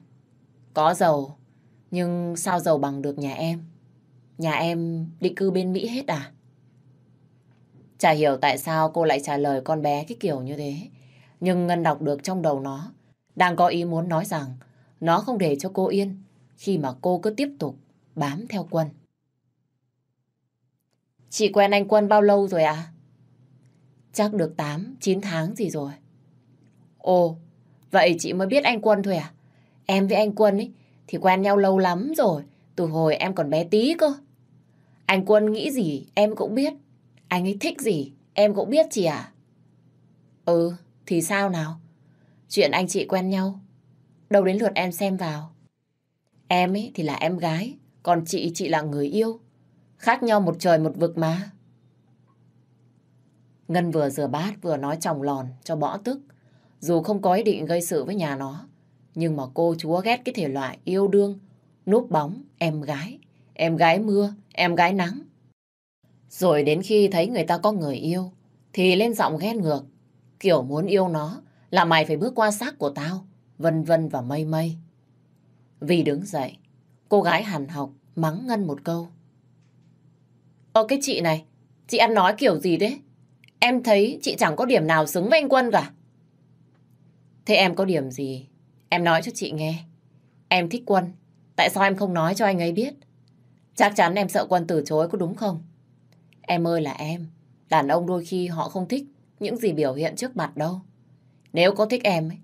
Có giàu, nhưng sao giàu bằng được nhà em? Nhà em định cư bên Mỹ hết à? Chả hiểu tại sao cô lại trả lời con bé cái kiểu như thế. Nhưng Ngân đọc được trong đầu nó, đang có ý muốn nói rằng nó không để cho cô yên khi mà cô cứ tiếp tục bám theo Quân. Chị quen anh Quân bao lâu rồi à? Chắc được 8, 9 tháng gì rồi. Ồ, vậy chị mới biết anh Quân thôi à? Em với anh Quân ấy thì quen nhau lâu lắm rồi, từ hồi em còn bé tí cơ. Anh Quân nghĩ gì em cũng biết. Anh ấy thích gì em cũng biết chị à? Ừ, thì sao nào? Chuyện anh chị quen nhau. Đâu đến lượt em xem vào. Em ấy thì là em gái, còn chị chị là người yêu. Khác nhau một trời một vực mà. Ngân vừa rửa bát vừa nói chồng lòn cho bỏ tức. Dù không có ý định gây sự với nhà nó, nhưng mà cô chúa ghét cái thể loại yêu đương, núp bóng, em gái, em gái mưa, em gái nắng. Rồi đến khi thấy người ta có người yêu, thì lên giọng ghét ngược. Kiểu muốn yêu nó là mày phải bước qua xác của tao, vân vân và mây mây. Vì đứng dậy, cô gái hàn học mắng Ngân một câu. Ơ cái chị này, chị ăn nói kiểu gì đấy? Em thấy chị chẳng có điểm nào xứng với anh Quân cả. Thế em có điểm gì? Em nói cho chị nghe. Em thích Quân, tại sao em không nói cho anh ấy biết? Chắc chắn em sợ Quân từ chối có đúng không? Em ơi là em, đàn ông đôi khi họ không thích những gì biểu hiện trước mặt đâu. Nếu có thích em, ấy,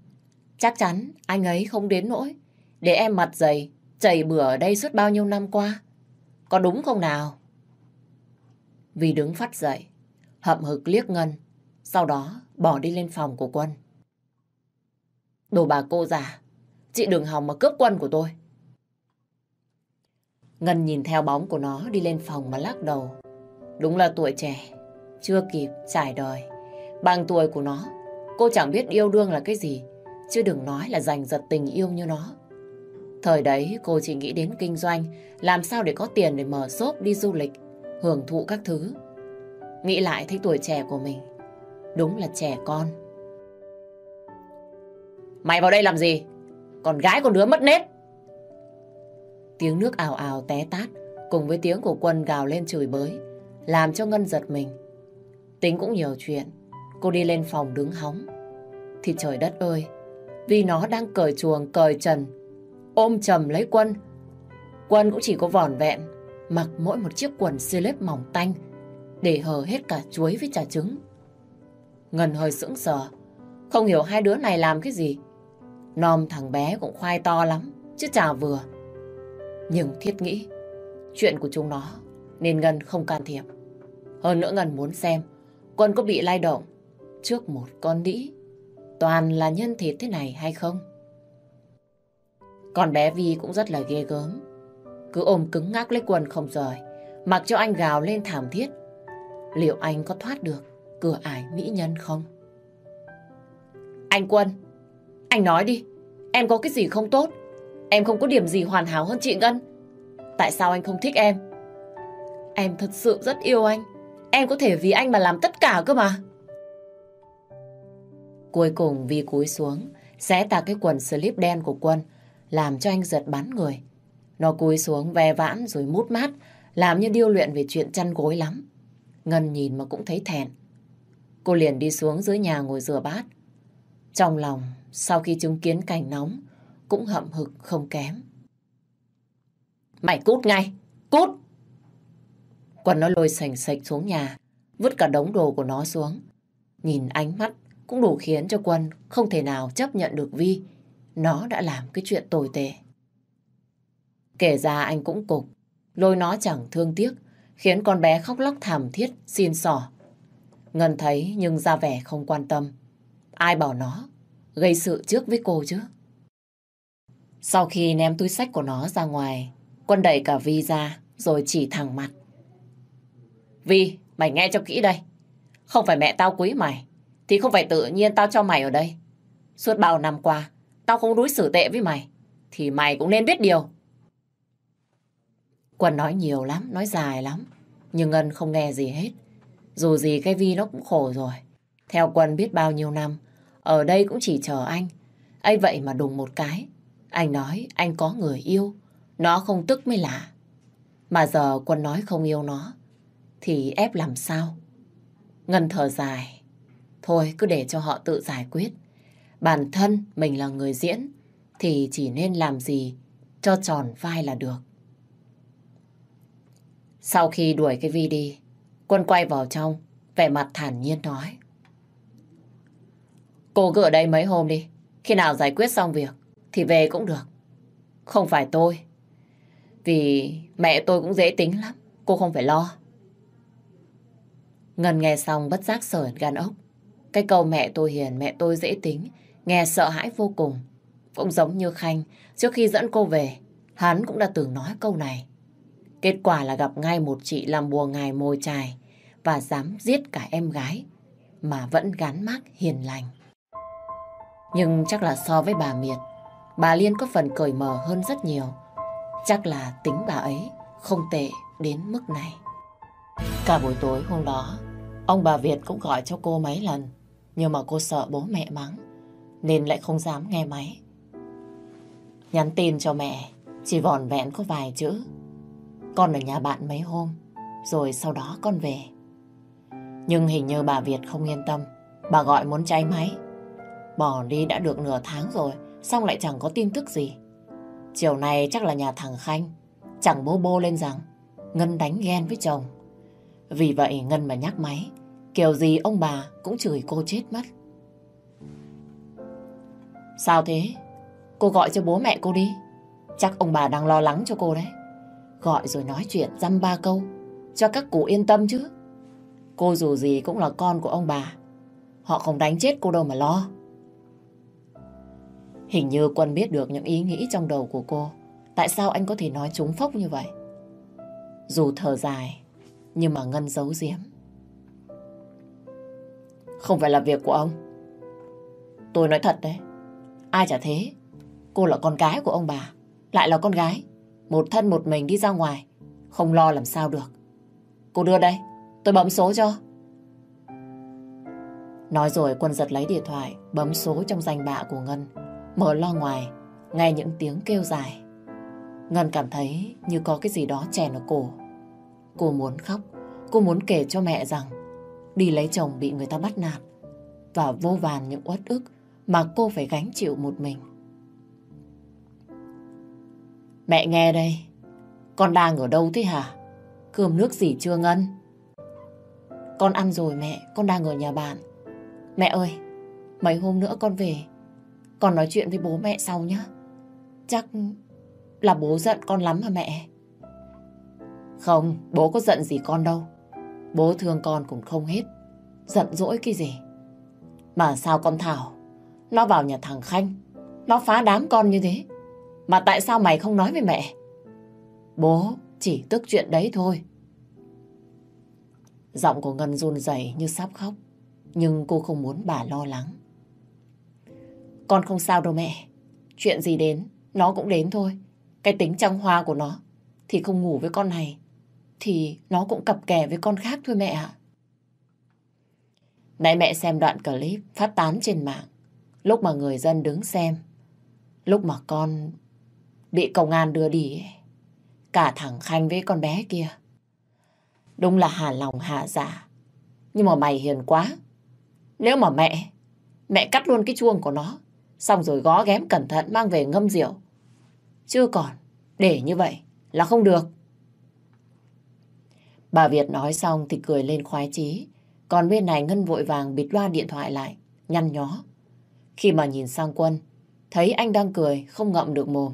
chắc chắn anh ấy không đến nỗi để em mặt dày, chảy bừa ở đây suốt bao nhiêu năm qua. Có đúng không nào? Vì đứng phát dậy, hậm hực liếc Ngân, sau đó bỏ đi lên phòng của Quân. Đồ bà cô già, chị đừng hòng mà cướp Quân của tôi. Ngân nhìn theo bóng của nó đi lên phòng mà lắc đầu. Đúng là tuổi trẻ, chưa kịp trải đời. Bằng tuổi của nó, cô chẳng biết yêu đương là cái gì, chứ đừng nói là giành giật tình yêu như nó. Thời đấy cô chỉ nghĩ đến kinh doanh, làm sao để có tiền để mở shop đi du lịch, hưởng thụ các thứ. Nghĩ lại thấy tuổi trẻ của mình, đúng là trẻ con. Mày vào đây làm gì? còn gái con đứa mất nết. Tiếng nước ào ào té tát cùng với tiếng của quân gào lên chửi bới, làm cho Ngân giật mình. Tính cũng nhiều chuyện, cô đi lên phòng đứng hóng. Thì trời đất ơi, vì nó đang cởi chuồng cởi trần ôm chầm lấy Quân. Quân cũng chỉ có vỏn vẹn, mặc mỗi một chiếc quần slip mỏng tanh, để hờ hết cả chuối với trà trứng. Ngân hơi sững sờ, không hiểu hai đứa này làm cái gì. Nom thằng bé cũng khoai to lắm, chứ chả vừa. Nhưng thiết nghĩ, chuyện của chúng nó, nên Ngân không can thiệp. Hơn nữa Ngân muốn xem, Quân có bị lay động trước một con đĩ, toàn là nhân thịt thế này hay không? Còn bé Vi cũng rất là ghê gớm. Cứ ôm cứng ngắc lấy quần không rời. Mặc cho anh gào lên thảm thiết. Liệu anh có thoát được cửa ải mỹ nhân không? Anh Quân, anh nói đi. Em có cái gì không tốt? Em không có điểm gì hoàn hảo hơn chị Ngân. Tại sao anh không thích em? Em thật sự rất yêu anh. Em có thể vì anh mà làm tất cả cơ mà. Cuối cùng Vi cúi xuống, xé tạc cái quần slip đen của Quân, làm cho anh giật bắn người. Nó cúi xuống ve vãn rồi mút mát, làm như điêu luyện về chuyện chăn gối lắm. Ngân nhìn mà cũng thấy thèn. Cô liền đi xuống dưới nhà ngồi rửa bát. Trong lòng, sau khi chứng kiến cảnh nóng, cũng hậm hực không kém. Mày cút ngay! Cút! Quân nó lôi sành sạch xuống nhà, vứt cả đống đồ của nó xuống. Nhìn ánh mắt cũng đủ khiến cho Quân không thể nào chấp nhận được Vi nó đã làm cái chuyện tồi tệ. Kể ra anh cũng cục, lôi nó chẳng thương tiếc khiến con bé khóc lóc thảm thiết, xin sỏ. Ngân thấy nhưng ra vẻ không quan tâm. Ai bảo nó gây sự trước với cô chứ? Sau khi ném túi sách của nó ra ngoài, Quân đẩy cả Vi ra rồi chỉ thẳng mặt. Vi, mày nghe cho kỹ đây. Không phải mẹ tao quý mày, thì không phải tự nhiên tao cho mày ở đây. Suốt bao năm qua, tao không đối xử tệ với mày, thì mày cũng nên biết điều. Quân nói nhiều lắm, nói dài lắm, nhưng Ngân không nghe gì hết. Dù gì cái Vi nó cũng khổ rồi. Theo Quân biết bao nhiêu năm, ở đây cũng chỉ chờ anh. ấy vậy mà đùng một cái. Anh nói anh có người yêu, nó không tức mới lạ. Mà giờ Quân nói không yêu nó, thì ép làm sao? Ngân thở dài. Thôi cứ để cho họ tự giải quyết. Bản thân mình là người diễn, thì chỉ nên làm gì cho tròn vai là được. Sau khi đuổi cái Vi đi, Quân quay vào trong, vẻ mặt thản nhiên nói. Cô cứ ở đây mấy hôm đi. Khi nào giải quyết xong việc, thì về cũng được. Không phải tôi. Vì mẹ tôi cũng dễ tính lắm. Cô không phải lo. Ngân nghe xong bất giác sởn gan ốc. Cái câu mẹ tôi hiền, mẹ tôi dễ tính, nghe sợ hãi vô cùng. Cũng giống như Khanh, trước khi dẫn cô về, hắn cũng đã từng nói câu này. Kết quả là gặp ngay một chị làm bùa ngài mồi chài và dám giết cả em gái mà vẫn gắn mác hiền lành. Nhưng chắc là so với bà Miệt, bà Liên có phần cởi mở hơn rất nhiều. Chắc là tính bà ấy không tệ đến mức này. Cả buổi tối hôm đó, ông bà Việt cũng gọi cho cô mấy lần, nhưng mà cô sợ bố mẹ mắng, nên lại không dám nghe máy. Nhắn tin cho mẹ, chỉ vòn vẹn có vài chữ. Con ở nhà bạn mấy hôm, rồi sau đó con về. Nhưng hình như bà Việt không yên tâm, bà gọi muốn cháy máy. Bỏ đi đã được nửa tháng rồi, xong lại chẳng có tin tức gì. Chiều nay chắc là nhà thằng Khanh, chẳng bô bô lên rằng Ngân đánh ghen với chồng. Vì vậy Ngân mà nhắc máy, kiểu gì ông bà cũng chửi cô chết mất. Sao thế? Cô gọi cho bố mẹ cô đi. Chắc ông bà đang lo lắng cho cô đấy. Gọi rồi nói chuyện dăm ba câu, cho các cụ yên tâm chứ. Cô dù gì cũng là con của ông bà. Họ không đánh chết cô đâu mà lo. Hình như Quân biết được những ý nghĩ trong đầu của cô. Tại sao anh có thể nói trúng phốc như vậy? Dù thở dài, nhưng mà Ngân giấu giếm. Không phải là việc của ông. Tôi nói thật đấy. Ai chả thế. Cô là con gái của ông bà. Lại là con gái. Một thân một mình đi ra ngoài. Không lo làm sao được. Cô đưa đây. Tôi bấm số cho. Nói rồi Quân giật lấy điện thoại, bấm số trong danh bạ của Ngân. Mở lo ngoài, nghe những tiếng kêu dài. Ngân cảm thấy như có cái gì đó chèn ở cổ. Cô muốn khóc, cô muốn kể cho mẹ rằng đi lấy chồng bị người ta bắt nạt và vô vàn những uất ức mà cô phải gánh chịu một mình. Mẹ nghe đây, con đang ở đâu thế hả? Cơm nước gì chưa Ngân? Con ăn rồi mẹ, con đang ở nhà bạn. Mẹ ơi, mấy hôm nữa con về, con nói chuyện với bố mẹ sau nhé. Chắc là bố giận con lắm hả mẹ? Không, bố có giận gì con đâu. Bố thương con cũng không hết. Giận dỗi cái gì? Mà sao con Thảo, nó vào nhà thằng Khanh, nó phá đám con như thế. Mà tại sao mày không nói với mẹ? Bố chỉ tức chuyện đấy thôi. Giọng của Ngân run rẩy như sắp khóc. Nhưng cô không muốn bà lo lắng. Con không sao đâu mẹ. Chuyện gì đến, nó cũng đến thôi. Cái tính trăng hoa của nó thì không ngủ với con này. Thì nó cũng cặp kè với con khác thôi mẹ ạ. Nãy mẹ xem đoạn clip phát tán trên mạng. Lúc mà người dân đứng xem. Lúc mà con bị công an đưa đi. Cả thằng Khanh với con bé kia. Đúng là hà lòng hạ dạ. Nhưng mà mày hiền quá. Nếu mà mẹ, mẹ cắt luôn cái chuông của nó, xong rồi gó ghém cẩn thận mang về ngâm rượu. Chưa còn, để như vậy là không được. Bà Việt nói xong thì cười lên khoái chí. Còn bên này Ngân vội vàng bịt loa điện thoại lại, nhăn nhó. Khi mà nhìn sang Quân, thấy anh đang cười, không ngậm được mồm.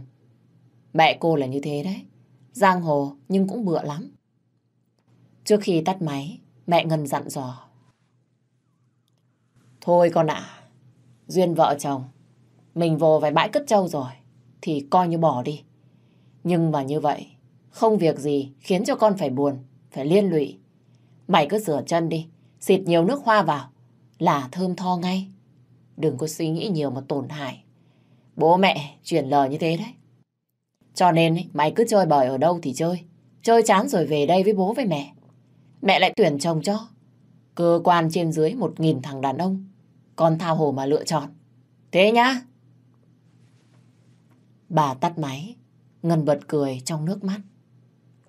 Mẹ cô là như thế đấy. Giang hồ nhưng cũng bựa lắm. Trước khi tắt máy, mẹ Ngân dặn dò. Thôi con ạ, duyên vợ chồng, mình vô vài bãi cất trâu rồi, thì coi như bỏ đi. Nhưng mà như vậy, không việc gì khiến cho con phải buồn, phải liên lụy. Mày cứ rửa chân đi, xịt nhiều nước hoa vào, là thơm tho ngay. Đừng có suy nghĩ nhiều mà tổn hại. Bố mẹ chuyển lời như thế đấy. Cho nên mày cứ chơi bời ở đâu thì chơi. Chơi chán rồi về đây với bố với mẹ. Mẹ lại tuyển chồng cho. Cơ quan trên dưới một nghìn thằng đàn ông. Con thao hồ mà lựa chọn. Thế nhá. Bà tắt máy. Ngân bật cười trong nước mắt.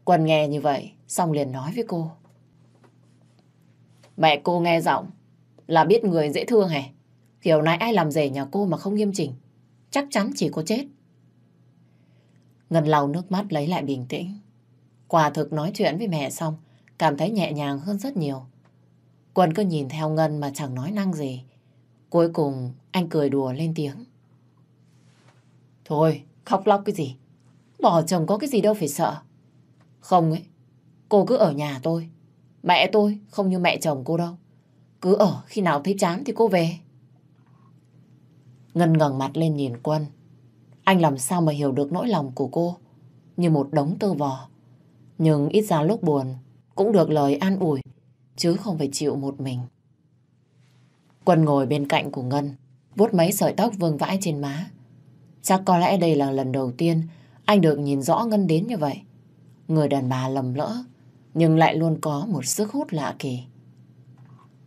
Quân nghe như vậy, xong liền nói với cô. Mẹ cô nghe giọng là biết người dễ thương hề. Kiểu này ai làm rể nhà cô mà không nghiêm chỉnh. Chắc chắn chỉ có chết. Ngân lau nước mắt lấy lại bình tĩnh. Quả thực nói chuyện với mẹ xong, cảm thấy nhẹ nhàng hơn rất nhiều. Quân cứ nhìn theo Ngân mà chẳng nói năng gì. Cuối cùng anh cười đùa lên tiếng. Thôi, khóc lóc cái gì? Bỏ chồng có cái gì đâu phải sợ. Không ấy, cô cứ ở nhà tôi. Mẹ tôi không như mẹ chồng cô đâu. Cứ ở khi nào thấy chán thì cô về. Ngân ngẩng mặt lên nhìn Quân. Anh làm sao mà hiểu được nỗi lòng của cô như một đống tơ vò. Nhưng ít ra lúc buồn cũng được lời an ủi, chứ không phải chịu một mình. Quân ngồi bên cạnh của Ngân, vuốt mấy sợi tóc vương vãi trên má. Chắc có lẽ đây là lần đầu tiên anh được nhìn rõ Ngân đến như vậy. Người đàn bà lầm lỡ, nhưng lại luôn có một sức hút lạ kỳ.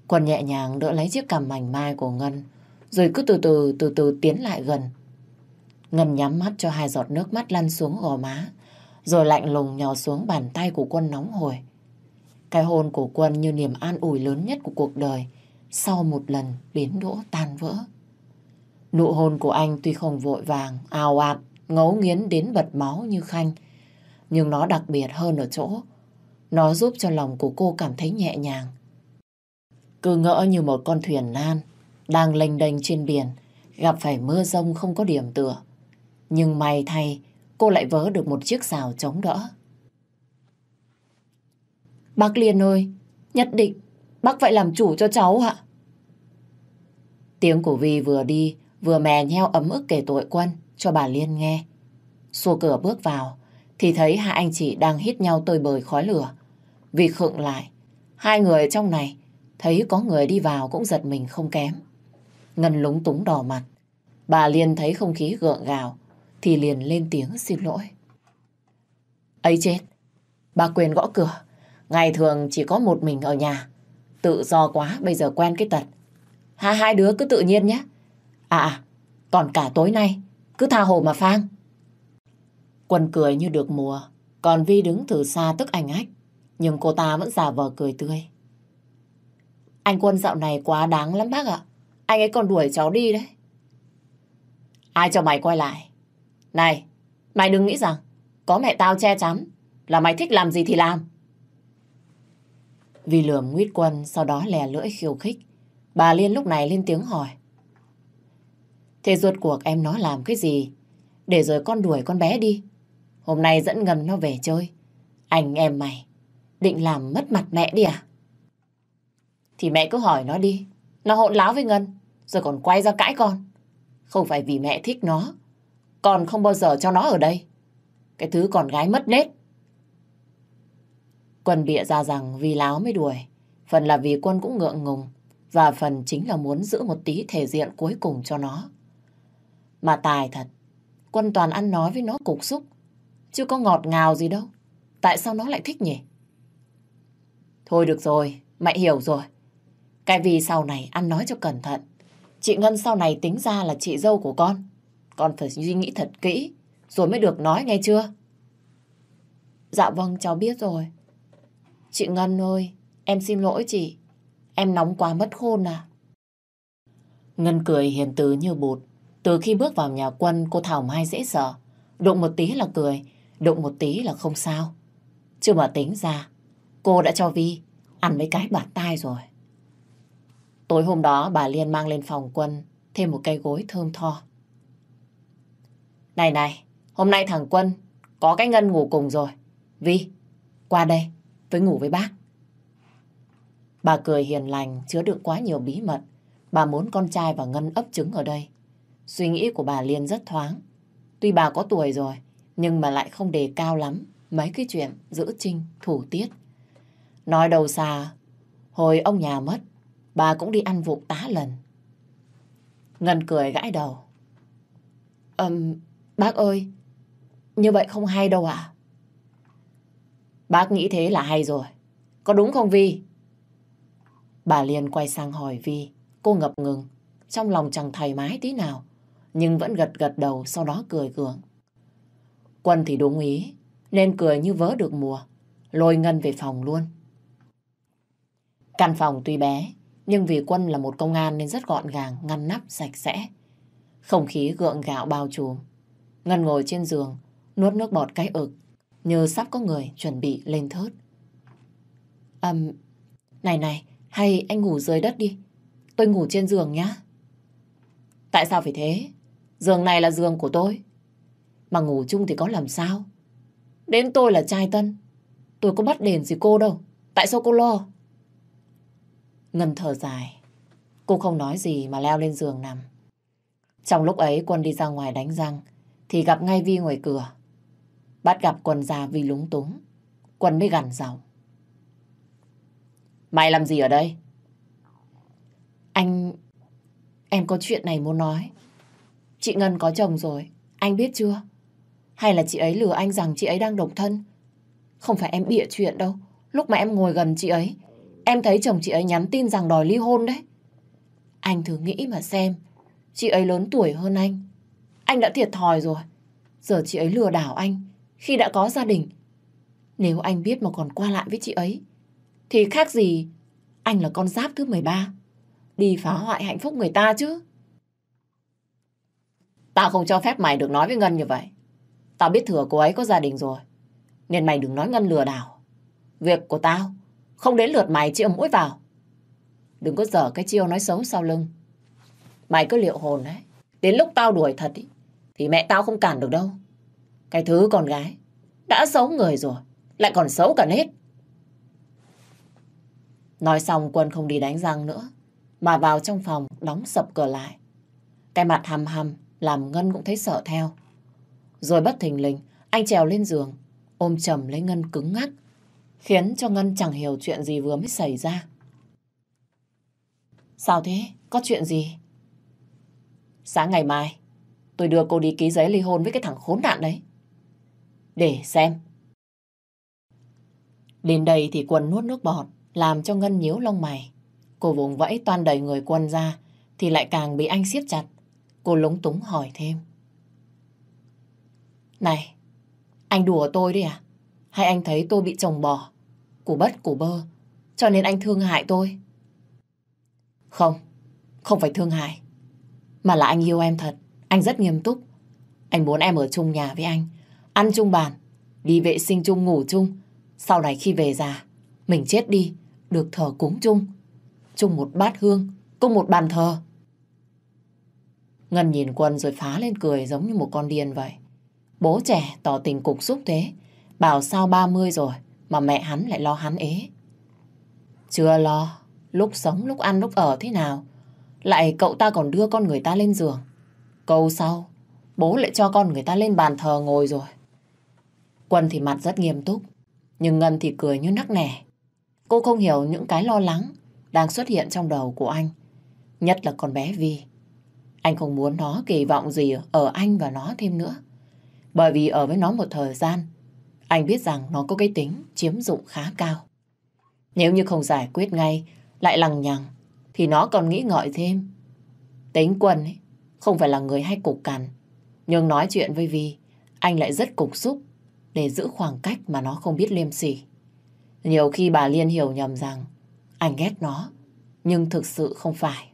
Quân nhẹ nhàng đỡ lấy chiếc cằm mảnh mai của Ngân, rồi cứ từ từ từ từ tiến lại gần. Ngân nhắm mắt cho hai giọt nước mắt lăn xuống gò má, rồi lạnh lùng nhỏ xuống bàn tay của quân nóng hổi. Cái hôn của quân như niềm an ủi lớn nhất của cuộc đời sau một lần biến đỗ tan vỡ. Nụ hôn của anh tuy không vội vàng, ào ạt, ngấu nghiến đến bật máu như khanh, nhưng nó đặc biệt hơn ở chỗ. Nó giúp cho lòng của cô cảm thấy nhẹ nhàng. Cứ ngỡ như một con thuyền nan đang lênh đênh trên biển, gặp phải mưa rông không có điểm tựa. Nhưng may thay, cô lại vớ được một chiếc xào chống đỡ. Bác Liên ơi, nhất định bác phải làm chủ cho cháu ạ. Tiếng của Vi vừa đi, vừa mè nheo ấm ức kể tội quân cho bà Liên nghe. Xua cửa bước vào, thì thấy hai anh chị đang hít nhau tơi bời khói lửa. Vì khựng lại, hai người trong này thấy có người đi vào cũng giật mình không kém. Ngân lúng túng đỏ mặt. Bà Liên thấy không khí gượng gạo thì liền lên tiếng xin lỗi. ấy chết, bà quên gõ cửa. Ngày thường chỉ có một mình ở nhà. Tự do quá, bây giờ quen cái tật. Hai hai đứa cứ tự nhiên nhé. À, à, còn cả tối nay, cứ tha hồ mà phang. Quân cười như được mùa, còn Vi đứng từ xa tức ảnh ách. Nhưng cô ta vẫn giả vờ cười tươi. Anh Quân dạo này quá đáng lắm bác ạ. Anh ấy còn đuổi cháu đi đấy. Ai cho mày quay lại? Này, mày đừng nghĩ rằng có mẹ tao che chắn là mày thích làm gì thì làm. Vì lườm nguyết quân sau đó lè lưỡi khiêu khích. Bà Liên lúc này lên tiếng hỏi. Thế ruột cuộc em nó làm cái gì? Để rồi con đuổi con bé đi. Hôm nay dẫn ngầm nó về chơi. Anh em mày định làm mất mặt mẹ đi à? Thì mẹ cứ hỏi nó đi. Nó hỗn láo với Ngân rồi còn quay ra cãi con. Không phải vì mẹ thích nó, còn không bao giờ cho nó ở đây. Cái thứ con gái mất nết. Quân bịa ra rằng vì láo mới đuổi, phần là vì quân cũng ngượng ngùng, và phần chính là muốn giữ một tí thể diện cuối cùng cho nó. Mà tài thật, quân toàn ăn nói với nó cục xúc, chứ có ngọt ngào gì đâu. Tại sao nó lại thích nhỉ? Thôi được rồi, mẹ hiểu rồi. Cái vì sau này ăn nói cho cẩn thận. Chị Ngân sau này tính ra là chị dâu của con. Con phải suy nghĩ thật kỹ, rồi mới được nói nghe chưa? Dạ vâng, cháu biết rồi. Chị Ngân ơi, em xin lỗi chị. Em nóng quá mất khôn à. Ngân cười hiền từ như bụt. Từ khi bước vào nhà quân, cô Thảo Mai dễ sợ. Đụng một tí là cười, đụng một tí là không sao. Chưa mà tính ra, cô đã cho Vi ăn mấy cái bạt tai rồi. Tối hôm đó bà Liên mang lên phòng quân thêm một cây gối thơm tho. Này này, hôm nay thằng Quân có cái Ngân ngủ cùng rồi. Vi, qua đây, với ngủ với bác. Bà cười hiền lành, chứa đựng quá nhiều bí mật. Bà muốn con trai và Ngân ấp trứng ở đây. Suy nghĩ của bà Liên rất thoáng. Tuy bà có tuổi rồi, nhưng mà lại không đề cao lắm mấy cái chuyện giữ trinh, thủ tiết. Nói đầu xa, hồi ông nhà mất, bà cũng đi ăn vụng tá lần. Ngân cười gãi đầu. Ừm, bác ơi, như vậy không hay đâu ạ. Bác nghĩ thế là hay rồi. Có đúng không Vi? Bà liền quay sang hỏi Vi. Cô ngập ngừng, trong lòng chẳng thoải mái tí nào. Nhưng vẫn gật gật đầu sau đó cười gượng. Quân thì đúng ý, nên cười như vớ được mùa. Lôi Ngân về phòng luôn. Căn phòng tuy bé, nhưng vì Quân là một công an nên rất gọn gàng, ngăn nắp, sạch sẽ. Không khí gượng gạo bao trùm. Ngân ngồi trên giường, nuốt nước bọt cái ực, như sắp có người chuẩn bị lên thớt. Ừm, này này, hay anh ngủ dưới đất đi. Tôi ngủ trên giường nhá. Tại sao phải thế? Giường này là giường của tôi. Mà ngủ chung thì có làm sao? Đến tôi là trai tân. Tôi có bắt đền gì cô đâu. Tại sao cô lo? Ngân thở dài. Cô không nói gì mà leo lên giường nằm. Trong lúc ấy Quân đi ra ngoài đánh răng thì gặp ngay Vi ngoài cửa. Bắt gặp quần già Vi lúng túng. quần mới gằn giọng. Mày làm gì ở đây? Anh... Em có chuyện này muốn nói. Chị Ngân có chồng rồi. Anh biết chưa? Hay là chị ấy lừa anh rằng chị ấy đang độc thân? Không phải em bịa chuyện đâu. Lúc mà em ngồi gần chị ấy, em thấy chồng chị ấy nhắn tin rằng đòi ly hôn đấy. Anh thử nghĩ mà xem. Chị ấy lớn tuổi hơn anh. Anh đã thiệt thòi rồi. Giờ chị ấy lừa đảo anh khi đã có gia đình. Nếu anh biết mà còn qua lại với chị ấy, thì khác gì anh là con giáp thứ 13. Đi phá hoại hạnh phúc người ta chứ. Tao không cho phép mày được nói với Ngân như vậy. Tao biết thừa cô ấy có gia đình rồi. Nên mày đừng nói Ngân lừa đảo. Việc của tao không đến lượt mày chịu mũi vào. Đừng có dở cái chiêu nói xấu sau lưng. Mày cứ liệu hồn đấy. Đến lúc tao đuổi thật ý, thì mẹ tao không cản được đâu. Cái thứ con gái đã xấu người rồi, lại còn xấu cả nết. Nói xong Quân không đi đánh răng nữa, mà vào trong phòng đóng sập cửa lại. Cái mặt hầm hầm làm Ngân cũng thấy sợ theo. Rồi bất thình lình, anh trèo lên giường, ôm chầm lấy Ngân cứng ngắc, khiến cho Ngân chẳng hiểu chuyện gì vừa mới xảy ra. Sao thế? Có chuyện gì? Sáng ngày mai, tôi đưa cô đi ký giấy ly hôn với cái thằng khốn nạn đấy. Để xem. Đến đây thì Quân nuốt nước bọt, làm cho Ngân nhíu lông mày. Cô vùng vẫy toan đẩy người Quân ra, thì lại càng bị anh siết chặt. Cô lúng túng hỏi thêm. Này, anh đùa tôi đi à? Hay anh thấy tôi bị chồng bỏ, củ bất củ bơ, cho nên anh thương hại tôi? Không, không phải thương hại, mà là anh yêu em thật. Anh rất nghiêm túc. Anh muốn em ở chung nhà với anh, ăn chung bàn, đi vệ sinh chung ngủ chung. Sau này khi về già, mình chết đi, được thờ cúng chung. Chung một bát hương, cùng một bàn thờ. Ngân nhìn Quân rồi phá lên cười giống như một con điên vậy. Bố trẻ tỏ tình cục xúc thế. Bảo sao 30 rồi mà mẹ hắn lại lo hắn ế. Chưa lo, lúc sống lúc ăn lúc ở thế nào. Lại cậu ta còn đưa con người ta lên giường. Câu sau, bố lại cho con người ta lên bàn thờ ngồi rồi. Quân thì mặt rất nghiêm túc, nhưng Ngân thì cười như nắc nẻ. Cô không hiểu những cái lo lắng đang xuất hiện trong đầu của anh. Nhất là con bé Vi. Anh không muốn nó kỳ vọng gì ở anh và nó thêm nữa. Bởi vì ở với nó một thời gian, anh biết rằng nó có cái tính chiếm dụng khá cao. Nếu như không giải quyết ngay, lại lằng nhằng, thì nó còn nghĩ ngợi thêm. Tính quân ấy, không phải là người hay cục cằn. Nhưng nói chuyện với Vi, anh lại rất cục xúc để giữ khoảng cách mà nó không biết liêm sỉ. Nhiều khi bà Liên hiểu nhầm rằng anh ghét nó, nhưng thực sự không phải.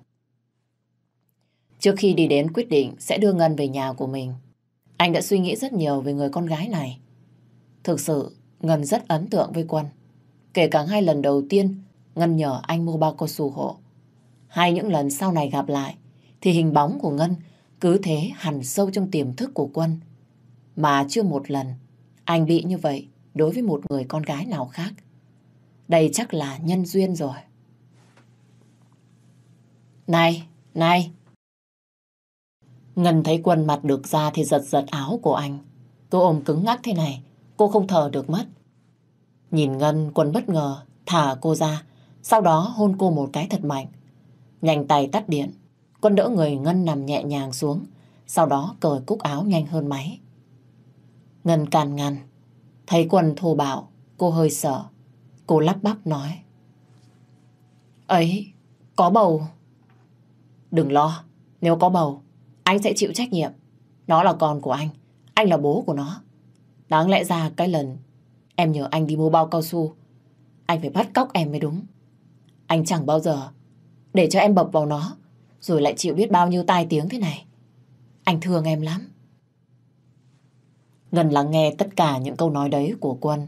Trước khi đi đến quyết định sẽ đưa Ngân về nhà của mình, anh đã suy nghĩ rất nhiều về người con gái này. Thực sự, Ngân rất ấn tượng với Quân. Kể cả hai lần đầu tiên, Ngân nhờ anh mua bao cao su hộ. Hai những lần sau này gặp lại, thì hình bóng của Ngân cứ thế hằn sâu trong tiềm thức của Quân. Mà chưa một lần, anh bị như vậy đối với một người con gái nào khác. Đây chắc là nhân duyên rồi. Này, này. Ngân thấy Quân mặt được ra thì giật giật áo của anh. Cô ôm cứng ngắc thế này, cô không thở được mất. Nhìn Ngân, Quân bất ngờ, thả cô ra, sau đó hôn cô một cái thật mạnh. Nhanh tay tắt điện, Quân đỡ người Ngân nằm nhẹ nhàng xuống, sau đó cởi cúc áo nhanh hơn máy. Ngân can ngăn, thấy Quân thô bạo, cô hơi sợ. Cô lắp bắp nói. Ấy, có bầu. Đừng lo, nếu có bầu, anh sẽ chịu trách nhiệm. Nó là con của anh, anh là bố của nó. Đáng lẽ ra cái lần em nhờ anh đi mua bao cao su, anh phải bắt cóc em mới đúng. Anh chẳng bao giờ để cho em bập vào nó, rồi lại chịu biết bao nhiêu tai tiếng thế này. Anh thương em lắm. Ngân lắng nghe tất cả những câu nói đấy của Quân.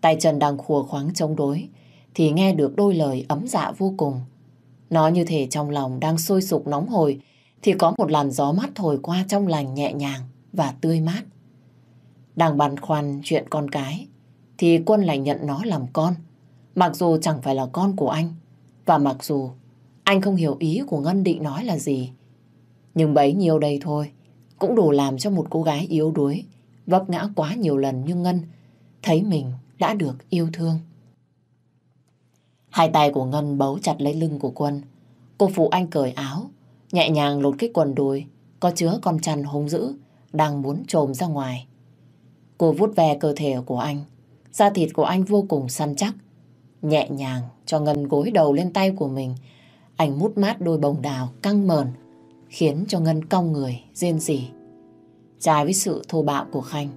Tay Trần đang khùa khoáng chống đối, thì nghe được đôi lời ấm dạ vô cùng. Nó như thể trong lòng đang sôi sục nóng hồi, thì có một làn gió mát thổi qua trong lành nhẹ nhàng và tươi mát. Đang băn khoăn chuyện con cái, thì Quân lại nhận nó làm con, mặc dù chẳng phải là con của anh, và mặc dù anh không hiểu ý của Ngân định nói là gì. Nhưng bấy nhiêu đây thôi, cũng đủ làm cho một cô gái yếu đuối, vấp ngã quá nhiều lần như Ngân, thấy mình đã được yêu thương. Hai tay của Ngân bấu chặt lấy lưng của Quân. Cô phụ anh cởi áo, nhẹ nhàng lột cái quần đùi, có chứa con chăn hung dữ, đang muốn trồm ra ngoài. Cô vuốt ve cơ thể của anh, da thịt của anh vô cùng săn chắc. Nhẹ nhàng cho Ngân gối đầu lên tay của mình, anh mút mát đôi bồng đào căng mờn, khiến cho Ngân cong người, rên rỉ. Trái với sự thô bạo của Khanh,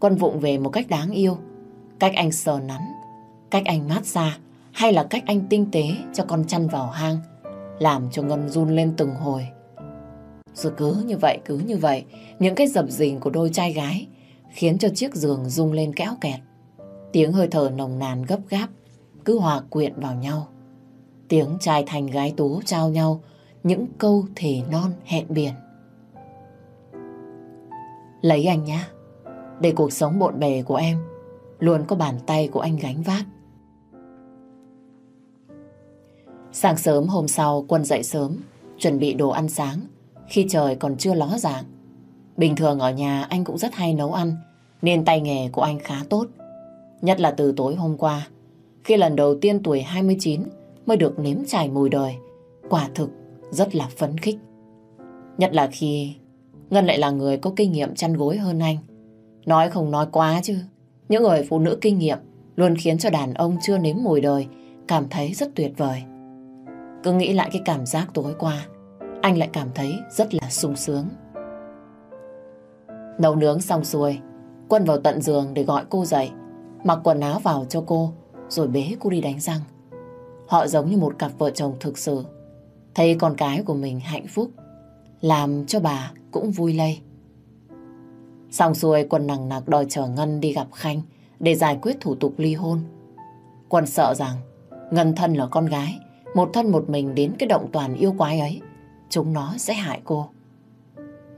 Quân vụng về một cách đáng yêu, cách anh sờ nắn, cách anh mát xa, hay là cách anh tinh tế cho con chăn vào hang, làm cho Ngân run lên từng hồi. Rồi cứ như vậy, cứ như vậy, những cái dập dình của đôi trai gái khiến cho chiếc giường rung lên kéo kẹt. Tiếng hơi thở nồng nàn gấp gáp, cứ hòa quyện vào nhau. Tiếng trai thành gái tú trao nhau những câu thề non hẹn biển. Lấy anh nhá, để cuộc sống bộn bề của em luôn có bàn tay của anh gánh vác. Sáng sớm hôm sau, Quân dậy sớm, chuẩn bị đồ ăn sáng, khi trời còn chưa ló dạng. Bình thường ở nhà anh cũng rất hay nấu ăn, nên tay nghề của anh khá tốt. Nhất là từ tối hôm qua, khi lần đầu tiên tuổi 29 mới được nếm trải mùi đời, quả thực rất là phấn khích. Nhất là khi Ngân lại là người có kinh nghiệm chăn gối hơn anh. Nói không nói quá chứ, những người phụ nữ kinh nghiệm luôn khiến cho đàn ông chưa nếm mùi đời cảm thấy rất tuyệt vời. Cứ nghĩ lại cái cảm giác tối qua, anh lại cảm thấy rất là sung sướng. Nấu nướng xong xuôi, Quân vào tận giường để gọi cô dậy, mặc quần áo vào cho cô, rồi bế cô đi đánh răng. Họ giống như một cặp vợ chồng thực sự. Thấy con cái của mình hạnh phúc, làm cho bà cũng vui lây. Xong xuôi Quân nằng nặc đòi chở Ngân đi gặp Khanh để giải quyết thủ tục ly hôn. Quân sợ rằng Ngân thân là con gái, một thân một mình đến cái động toàn yêu quái ấy, chúng nó sẽ hại cô.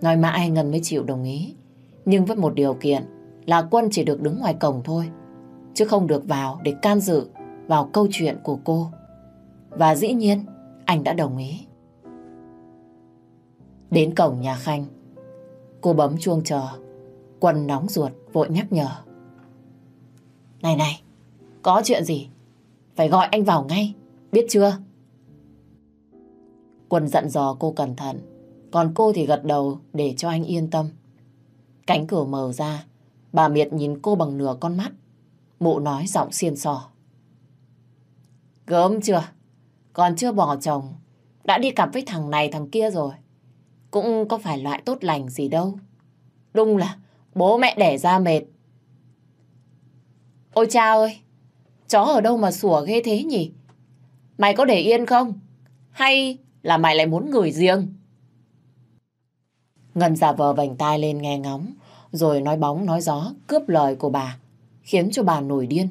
Nói mãi Ngân mới chịu đồng ý, nhưng với một điều kiện là Quân chỉ được đứng ngoài cổng thôi, chứ không được vào để can dự vào câu chuyện của cô. Và dĩ nhiên, anh đã đồng ý. Đến cổng nhà Khanh, cô bấm chuông chờ, Quân nóng ruột vội nhắc nhở. Này này, có chuyện gì? Phải gọi anh vào ngay, biết chưa? Quân dặn dò cô cẩn thận, còn cô thì gật đầu để cho anh yên tâm. Cánh cửa mở ra, bà Miệt nhìn cô bằng nửa con mắt. Mụ nói giọng xiên sò. Gớm chưa? Còn chưa bỏ chồng, đã đi cặp với thằng này thằng kia rồi. Cũng có phải loại tốt lành gì đâu. Đúng là bố mẹ đẻ ra mệt. Ôi cha ơi, chó ở đâu mà sủa ghê thế nhỉ? Mày có để yên không? Hay là mày lại muốn người riêng? Ngân giả vờ vành tai lên nghe ngóng, rồi nói bóng nói gió cướp lời của bà, khiến cho bà nổi điên.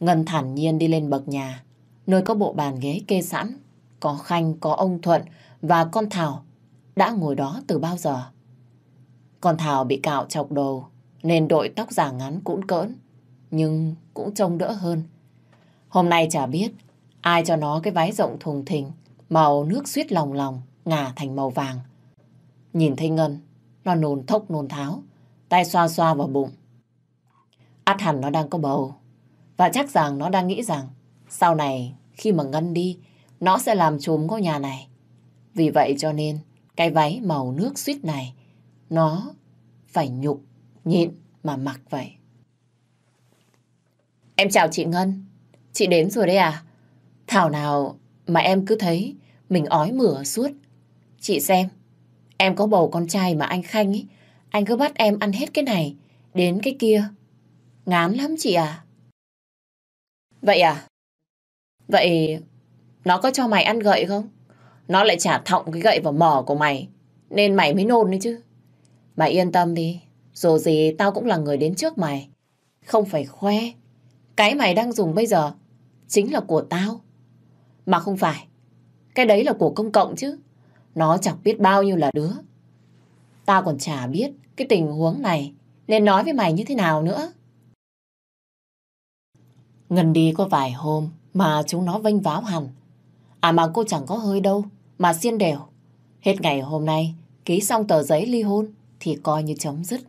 Ngân thản nhiên đi lên bậc nhà, nơi có bộ bàn ghế kê sẵn, có Khanh, có ông Thuận và con Thảo đã ngồi đó từ bao giờ. Con Thảo bị cạo chọc đầu nên đội tóc giả ngắn cũng cỡn, nhưng cũng trông đỡ hơn. Hôm nay chả biết ai cho nó cái váy rộng thùng thình Màu nước suýt lòng lòng, ngả thành màu vàng. Nhìn thấy Ngân, nó nôn thốc nôn tháo, tay xoa xoa vào bụng. Át hẳn nó đang có bầu. Và chắc rằng nó đang nghĩ rằng sau này khi mà Ngân đi, nó sẽ làm trùm ngôi nhà này. Vì vậy cho nên cái váy màu nước suýt này nó phải nhục, nhịn mà mặc vậy. Em chào chị Ngân. Chị đến rồi đấy à? Thảo nào mà em cứ thấy mình ói mửa suốt. Chị xem, em có bầu con trai mà anh Khanh ấy, anh cứ bắt em ăn hết cái này, đến cái kia. Ngán lắm chị à? Vậy à? Vậy nó có cho mày ăn gậy không? Nó lại trả thọng cái gậy vào mỏ của mày, nên mày mới nôn đấy chứ. Mày yên tâm đi, dù gì tao cũng là người đến trước mày. Không phải khoe. Cái mày đang dùng bây giờ chính là của tao. Mà không phải. Cái đấy là của công cộng chứ. Nó chẳng biết bao nhiêu là đứa. Tao còn chả biết cái tình huống này nên nói với mày như thế nào nữa. Ngân đi có vài hôm mà chúng nó vênh váo hẳn. À mà cô chẳng có hơi đâu mà xiên đều. Hết ngày hôm nay ký xong tờ giấy ly hôn thì coi như chấm dứt.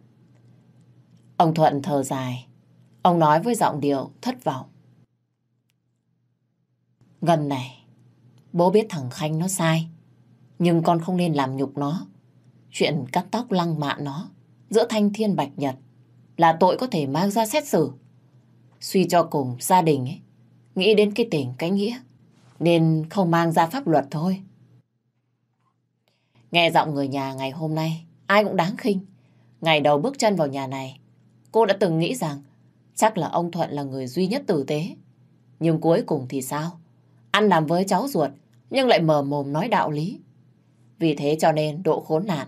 Ông Thuận thở dài. Ông nói với giọng điệu thất vọng. gần này, bố biết thằng Khanh nó sai. Nhưng con không nên làm nhục nó. Chuyện cắt tóc lăng mạ nó giữa thanh thiên bạch nhật là tội có thể mang ra xét xử. Suy cho cùng gia đình ấy, nghĩ đến cái tình cái nghĩa, nên không mang ra pháp luật thôi. Nghe giọng người nhà ngày hôm nay, ai cũng đáng khinh. Ngày đầu bước chân vào nhà này, cô đã từng nghĩ rằng chắc là ông Thuận là người duy nhất tử tế. Nhưng cuối cùng thì sao? Ăn làm với cháu ruột, nhưng lại mờ mồm nói đạo lý. Vì thế cho nên độ khốn nạn,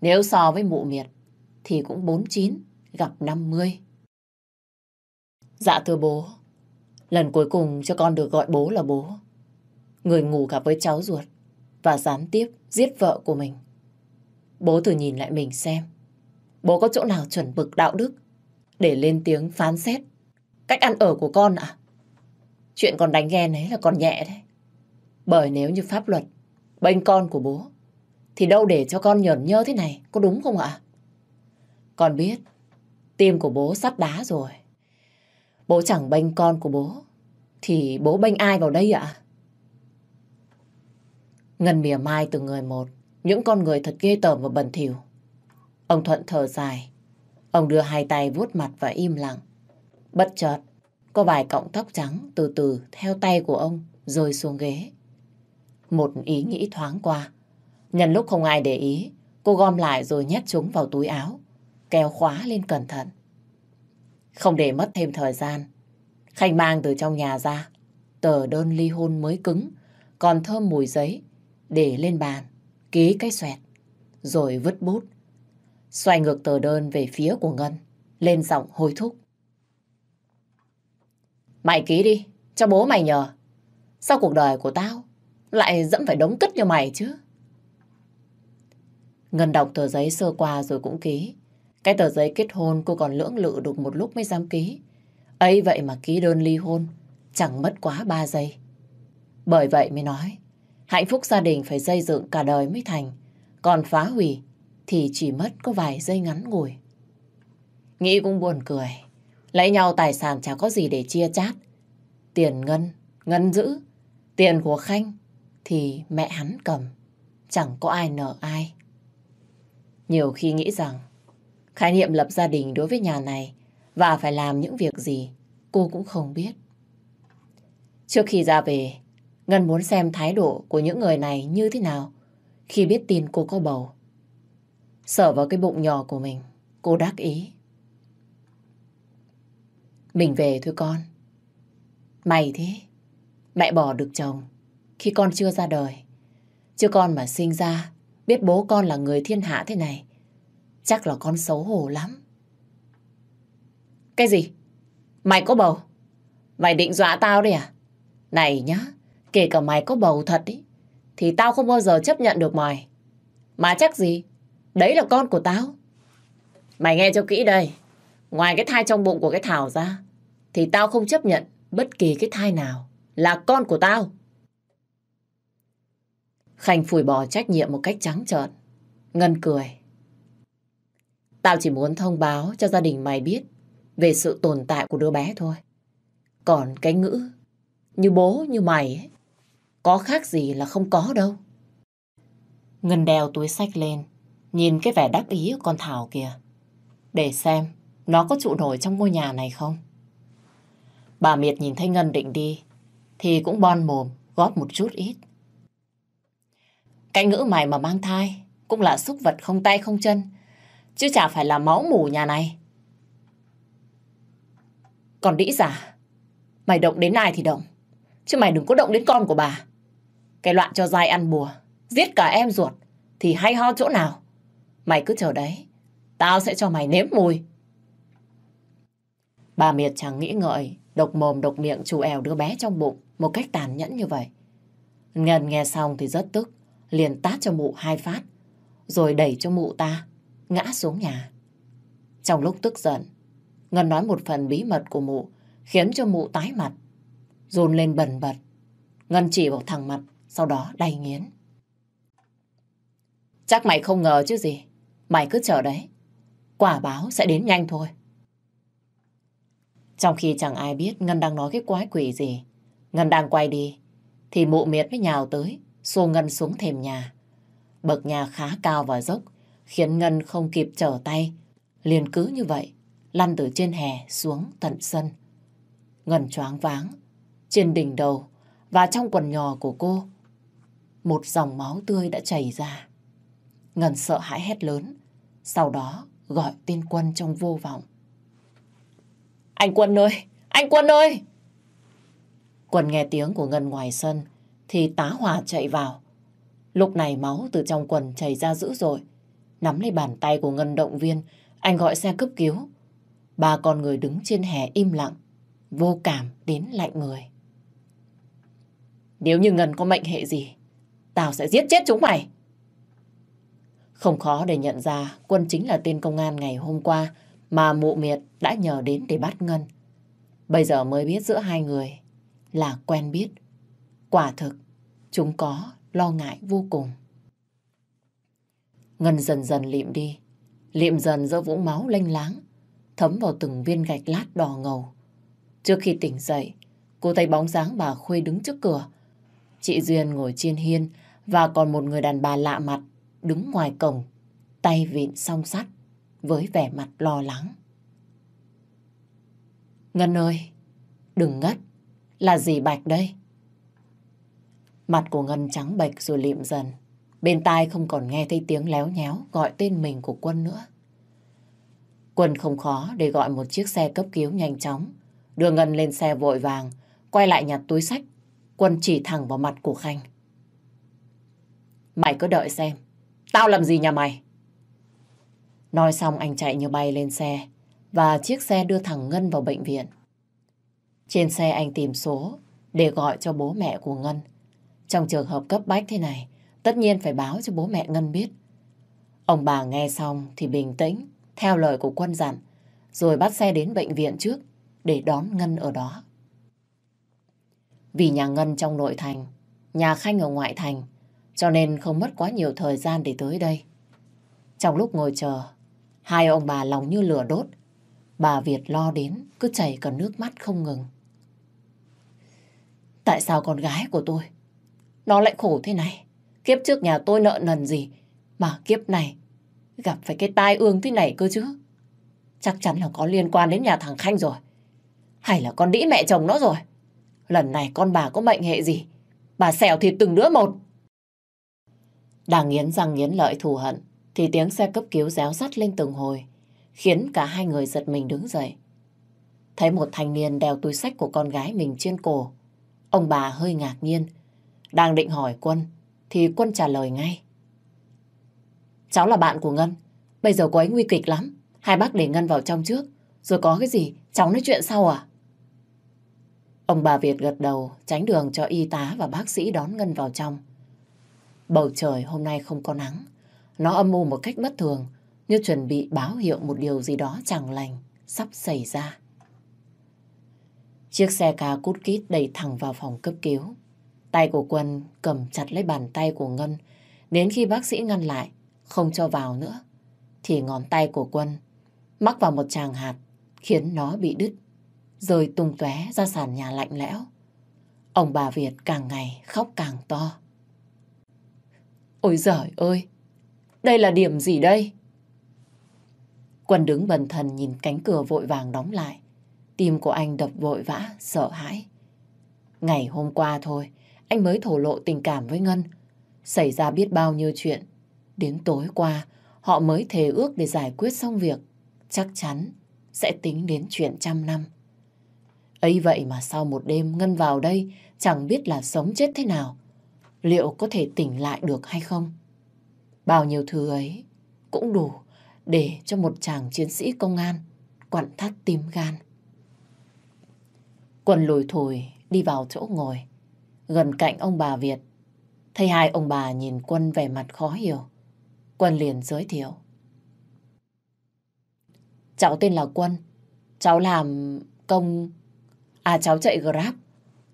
nếu so với mụ miệt, thì cũng 49, gặp 50. Dạ thưa bố, lần cuối cùng cho con được gọi bố là bố. Người ngủ gặp với cháu ruột và gián tiếp giết vợ của mình. Bố thử nhìn lại mình xem. Bố có chỗ nào chuẩn mực đạo đức để lên tiếng phán xét cách ăn ở của con ạ? Chuyện con đánh ghen ấy là còn nhẹ đấy. Bởi nếu như pháp luật bênh con của bố thì đâu để cho con nhởn nhơ thế này, có đúng không ạ? Con biết tim của bố sắt đá rồi. Bố chẳng bênh con của bố thì bố bênh ai vào đây ạ? Ngân mỉa mai từng người một những con người thật ghê tởm và bẩn thỉu. Ông Thuận thở dài. Ông đưa hai tay vuốt mặt và im lặng. Bất chợt, có vài cọng tóc trắng từ từ theo tay của ông rơi xuống ghế. Một ý nghĩ thoáng qua. Nhân lúc không ai để ý, cô gom lại rồi nhét chúng vào túi áo, kéo khóa lên cẩn thận. Không để mất thêm thời gian, Khanh mang từ trong nhà ra, tờ đơn ly hôn mới cứng, còn thơm mùi giấy, để lên bàn, ký cái xoẹt, rồi vứt bút. Xoay ngược tờ đơn về phía của Ngân, lên giọng hối thúc. Mày ký đi, cho bố mày nhờ. Sao cuộc đời của tao lại dẫm phải đống cất như mày chứ? Ngân đọc tờ giấy sơ qua rồi cũng ký. Cái tờ giấy kết hôn cô còn lưỡng lự được một lúc mới dám ký. ấy vậy mà ký đơn ly hôn chẳng mất quá ba giây. Bởi vậy mới nói, hạnh phúc gia đình phải xây dựng cả đời mới thành, còn phá hủy thì chỉ mất có vài giây ngắn ngủi. Nghĩ cũng buồn cười, lấy nhau tài sản chả có gì để chia chát. Tiền Ngân, Ngân giữ, tiền của Khanh thì mẹ hắn cầm, chẳng có ai nợ ai. Nhiều khi nghĩ rằng khái niệm lập gia đình đối với nhà này và phải làm những việc gì cô cũng không biết. Trước khi ra về, Ngân muốn xem thái độ của những người này như thế nào khi biết tin cô có bầu. Sở vào cái bụng nhỏ của mình, cô đắc ý. Mình về thôi con. Mày thế, mẹ bỏ được chồng khi con chưa ra đời. Chứ con mà sinh ra, biết bố con là người thiên hạ thế này, chắc là con xấu hổ lắm. Cái gì? Mày có bầu? Mày định dọa tao đấy à? Này nhá, kể cả mày có bầu thật ý, thì tao không bao giờ chấp nhận được mày. Mà chắc gì, đấy là con của tao. Mày nghe cho kỹ đây, ngoài cái thai trong bụng của cái Thảo ra, thì tao không chấp nhận bất kỳ cái thai nào là con của tao. Khanh phủi bỏ trách nhiệm một cách trắng trợn. Ngân cười. Tao chỉ muốn thông báo cho gia đình mày biết về sự tồn tại của đứa bé thôi. Còn cái ngữ như bố như mày ấy, có khác gì là không có đâu. Ngân đeo túi sách lên, nhìn cái vẻ đắc ý của con Thảo kìa. Để xem nó có trụ nổi trong ngôi nhà này không. Bà Miệt nhìn thấy Ngân định đi, thì cũng bon mồm, góp một chút ít. Cái ngữ mày mà mang thai cũng là xúc vật không tay không chân, chứ chả phải là máu mủ nhà này. Còn đĩ giả, mày động đến ai thì động, chứ mày đừng có động đến con của bà. Cái loạn cho dai ăn bùa, giết cả em ruột, thì hay ho chỗ nào. Mày cứ chờ đấy, tao sẽ cho mày nếm mùi. Bà Miệt chẳng nghĩ ngợi, độc mồm độc miệng chủ èo đứa bé trong bụng một cách tàn nhẫn như vậy. Ngân nghe xong thì rất tức, liền tát cho mụ hai phát, rồi đẩy cho mụ ta, ngã xuống nhà. Trong lúc tức giận, Ngân nói một phần bí mật của mụ, khiến cho mụ tái mặt, rôn lên bần bật. Ngân chỉ vào thằng mặt, sau đó đay nghiến. Chắc mày không ngờ chứ gì, mày cứ chờ đấy, quả báo sẽ đến nhanh thôi. Trong khi chẳng ai biết Ngân đang nói cái quái quỷ gì, Ngân đang quay đi, thì mụ miệt mới nhào tới, xô Ngân xuống thềm nhà. Bậc nhà khá cao và dốc, khiến Ngân không kịp trở tay, liền cứ như vậy, lăn từ trên hè xuống tận sân. Ngân choáng váng, trên đỉnh đầu và trong quần nhỏ của cô, một dòng máu tươi đã chảy ra. Ngân sợ hãi hét lớn, sau đó gọi tên quân trong vô vọng. Anh Quân ơi! Anh Quân ơi! Quân nghe tiếng của Ngân ngoài sân thì tá hỏa chạy vào. Lúc này máu từ trong quần chảy ra dữ dội. Nắm lấy bàn tay của Ngân động viên, anh gọi xe cấp cứu. Ba con người đứng trên hè im lặng, vô cảm đến lạnh người. Nếu như Ngân có mệnh hệ gì, tao sẽ giết chết chúng mày. Không khó để nhận ra Quân chính là tên công an ngày hôm qua mà mụ miệt đã nhờ đến để bắt Ngân. Bây giờ mới biết giữa hai người là quen biết. Quả thực, chúng có lo ngại vô cùng. Ngân dần dần liệm đi, liệm dần giữa vũng máu lanh láng, thấm vào từng viên gạch lát đỏ ngầu. Trước khi tỉnh dậy, cô thấy bóng dáng bà Khuê đứng trước cửa. Chị Duyên ngồi trên hiên và còn một người đàn bà lạ mặt đứng ngoài cổng, tay vịn song sắt với vẻ mặt lo lắng. Ngân ơi, đừng ngất, là gì bạch đây? Mặt của Ngân trắng bệch rồi liệm dần. Bên tai không còn nghe thấy tiếng léo nhéo gọi tên mình của Quân nữa. Quân không khó để gọi một chiếc xe cấp cứu nhanh chóng. Đưa Ngân lên xe vội vàng, quay lại nhặt túi sách. Quân chỉ thẳng vào mặt của Khanh. Mày cứ đợi xem. Tao làm gì nhà mày? Nói xong anh chạy như bay lên xe và chiếc xe đưa thẳng Ngân vào bệnh viện. Trên xe anh tìm số để gọi cho bố mẹ của Ngân. Trong trường hợp cấp bách thế này, tất nhiên phải báo cho bố mẹ Ngân biết. Ông bà nghe xong thì bình tĩnh, theo lời của quân dặn, rồi bắt xe đến bệnh viện trước để đón Ngân ở đó. Vì nhà Ngân trong nội thành, nhà Khanh ở ngoại thành, cho nên không mất quá nhiều thời gian để tới đây. Trong lúc ngồi chờ, hai ông bà lòng như lửa đốt. Bà Việt lo đến, cứ chảy cả nước mắt không ngừng. Tại sao con gái của tôi nó lại khổ thế này? Kiếp trước nhà tôi nợ nần gì mà kiếp này gặp phải cái tai ương thế này cơ chứ? Chắc chắn là có liên quan đến nhà thằng Khanh rồi. Hay là con đĩ mẹ chồng nó rồi? Lần này con bà có mệnh hệ gì? Bà xẻo thịt từng đứa một. Đang nghiến răng nghiến lợi thù hận thì tiếng xe cấp cứu réo rắt lên từng hồi khiến cả hai người giật mình đứng dậy. Thấy một thanh niên đeo túi sách của con gái mình trên cổ Ông bà hơi ngạc nhiên. Đang định hỏi Quân, thì Quân trả lời ngay. Cháu là bạn của Ngân. Bây giờ cô ấy nguy kịch lắm. Hai bác để Ngân vào trong trước. Rồi có cái gì, cháu nói chuyện sau à? Ông bà Việt gật đầu, tránh đường cho y tá và bác sĩ đón Ngân vào trong. Bầu trời hôm nay không có nắng. Nó âm u một cách bất thường, như chuẩn bị báo hiệu một điều gì đó chẳng lành sắp xảy ra. Chiếc xe ca cút kít đẩy thẳng vào phòng cấp cứu. Tay của Quân cầm chặt lấy bàn tay của Ngân. Đến khi bác sĩ ngăn lại, không cho vào nữa, thì ngón tay của Quân mắc vào một tràng hạt, khiến nó bị đứt, rồi tung tóe ra sàn nhà lạnh lẽo. Ông bà Việt càng ngày khóc càng to. Ôi giời ơi, đây là điểm gì đây? Quân đứng bần thần nhìn cánh cửa vội vàng đóng lại. Tim của anh đập vội vã, sợ hãi. Ngày hôm qua thôi, anh mới thổ lộ tình cảm với Ngân. Xảy ra biết bao nhiêu chuyện. Đến tối qua, họ mới thề ước để giải quyết xong việc. Chắc chắn sẽ tính đến chuyện trăm năm. ấy vậy mà sau một đêm Ngân vào đây chẳng biết là sống chết thế nào. Liệu có thể tỉnh lại được hay không? Bao nhiêu thứ ấy cũng đủ để cho một chàng chiến sĩ công an quặn thắt tim gan. quần lùi thùi đi vào chỗ ngồi, gần cạnh ông bà Việt. Thấy hai ông bà nhìn Quân vẻ mặt khó hiểu. Quân liền giới thiệu. Cháu tên là Quân. Cháu làm công... À cháu chạy Grab.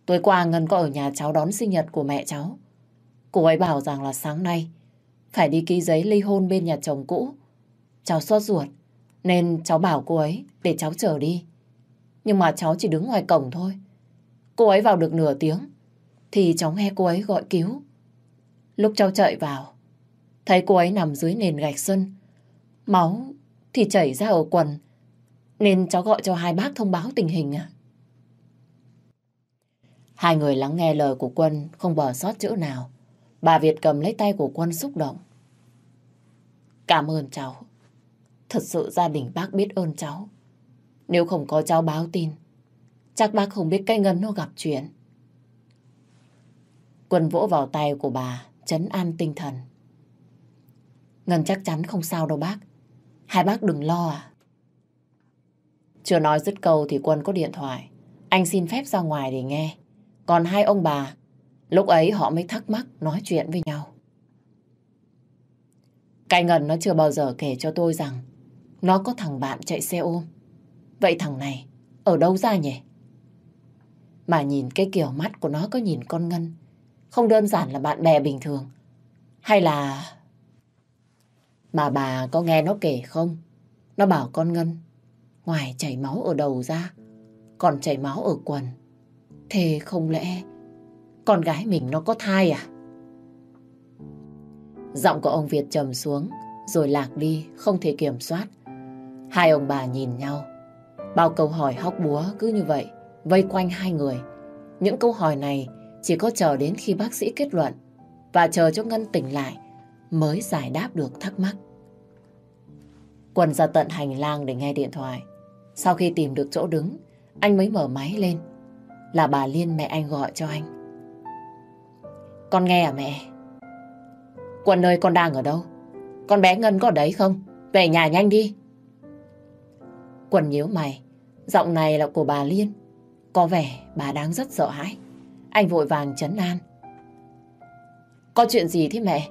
Tối qua Ngân có ở nhà cháu đón sinh nhật của mẹ cháu. Cô ấy bảo rằng là sáng nay, phải đi ký giấy ly hôn bên nhà chồng cũ. Cháu xót ruột, nên cháu bảo cô ấy để cháu chờ đi. Nhưng mà cháu chỉ đứng ngoài cổng thôi. Cô ấy vào được nửa tiếng thì cháu nghe cô ấy gọi cứu. Lúc cháu chạy vào thấy cô ấy nằm dưới nền gạch sân. Máu thì chảy ra ở quần nên cháu gọi cho hai bác thông báo tình hình à. Hai người lắng nghe lời của Quân không bỏ sót chữ nào. Bà Việt cầm lấy tay của Quân xúc động. Cảm ơn cháu. Thật sự gia đình bác biết ơn cháu. Nếu không có cháu báo tin, chắc bác không biết cây ngân nó gặp chuyện. Quân vỗ vào tay của bà, chấn an tinh thần. Ngân chắc chắn không sao đâu bác. Hai bác đừng lo à. Chưa nói dứt câu thì Quân có điện thoại. Anh xin phép ra ngoài để nghe. Còn hai ông bà, lúc ấy họ mới thắc mắc nói chuyện với nhau. Cái Ngân nó chưa bao giờ kể cho tôi rằng nó có thằng bạn chạy xe ôm. Vậy thằng này ở đâu ra nhỉ? Mà nhìn cái kiểu mắt của nó có nhìn con Ngân. Không đơn giản là bạn bè bình thường. Hay là... Mà bà có nghe nó kể không? Nó bảo con Ngân ngoài chảy máu ở đầu ra còn chảy máu ở quần. Thế không lẽ con gái mình nó có thai à? Giọng của ông Việt trầm xuống rồi lạc đi không thể kiểm soát. Hai ông bà nhìn nhau. Bao câu hỏi hóc búa cứ như vậy, vây quanh hai người. Những câu hỏi này chỉ có chờ đến khi bác sĩ kết luận và chờ cho Ngân tỉnh lại mới giải đáp được thắc mắc. Quân ra tận hành lang để nghe điện thoại. Sau khi tìm được chỗ đứng, anh mới mở máy lên. Là bà Liên mẹ anh gọi cho anh. Con nghe à mẹ? Quân ơi con đang ở đâu? Con bé Ngân có ở đấy không? Về nhà nhanh đi. Quần nhíu mày, giọng này là của bà Liên. Có vẻ bà đang rất sợ hãi. Anh vội vàng chấn an. Có chuyện gì thế mẹ?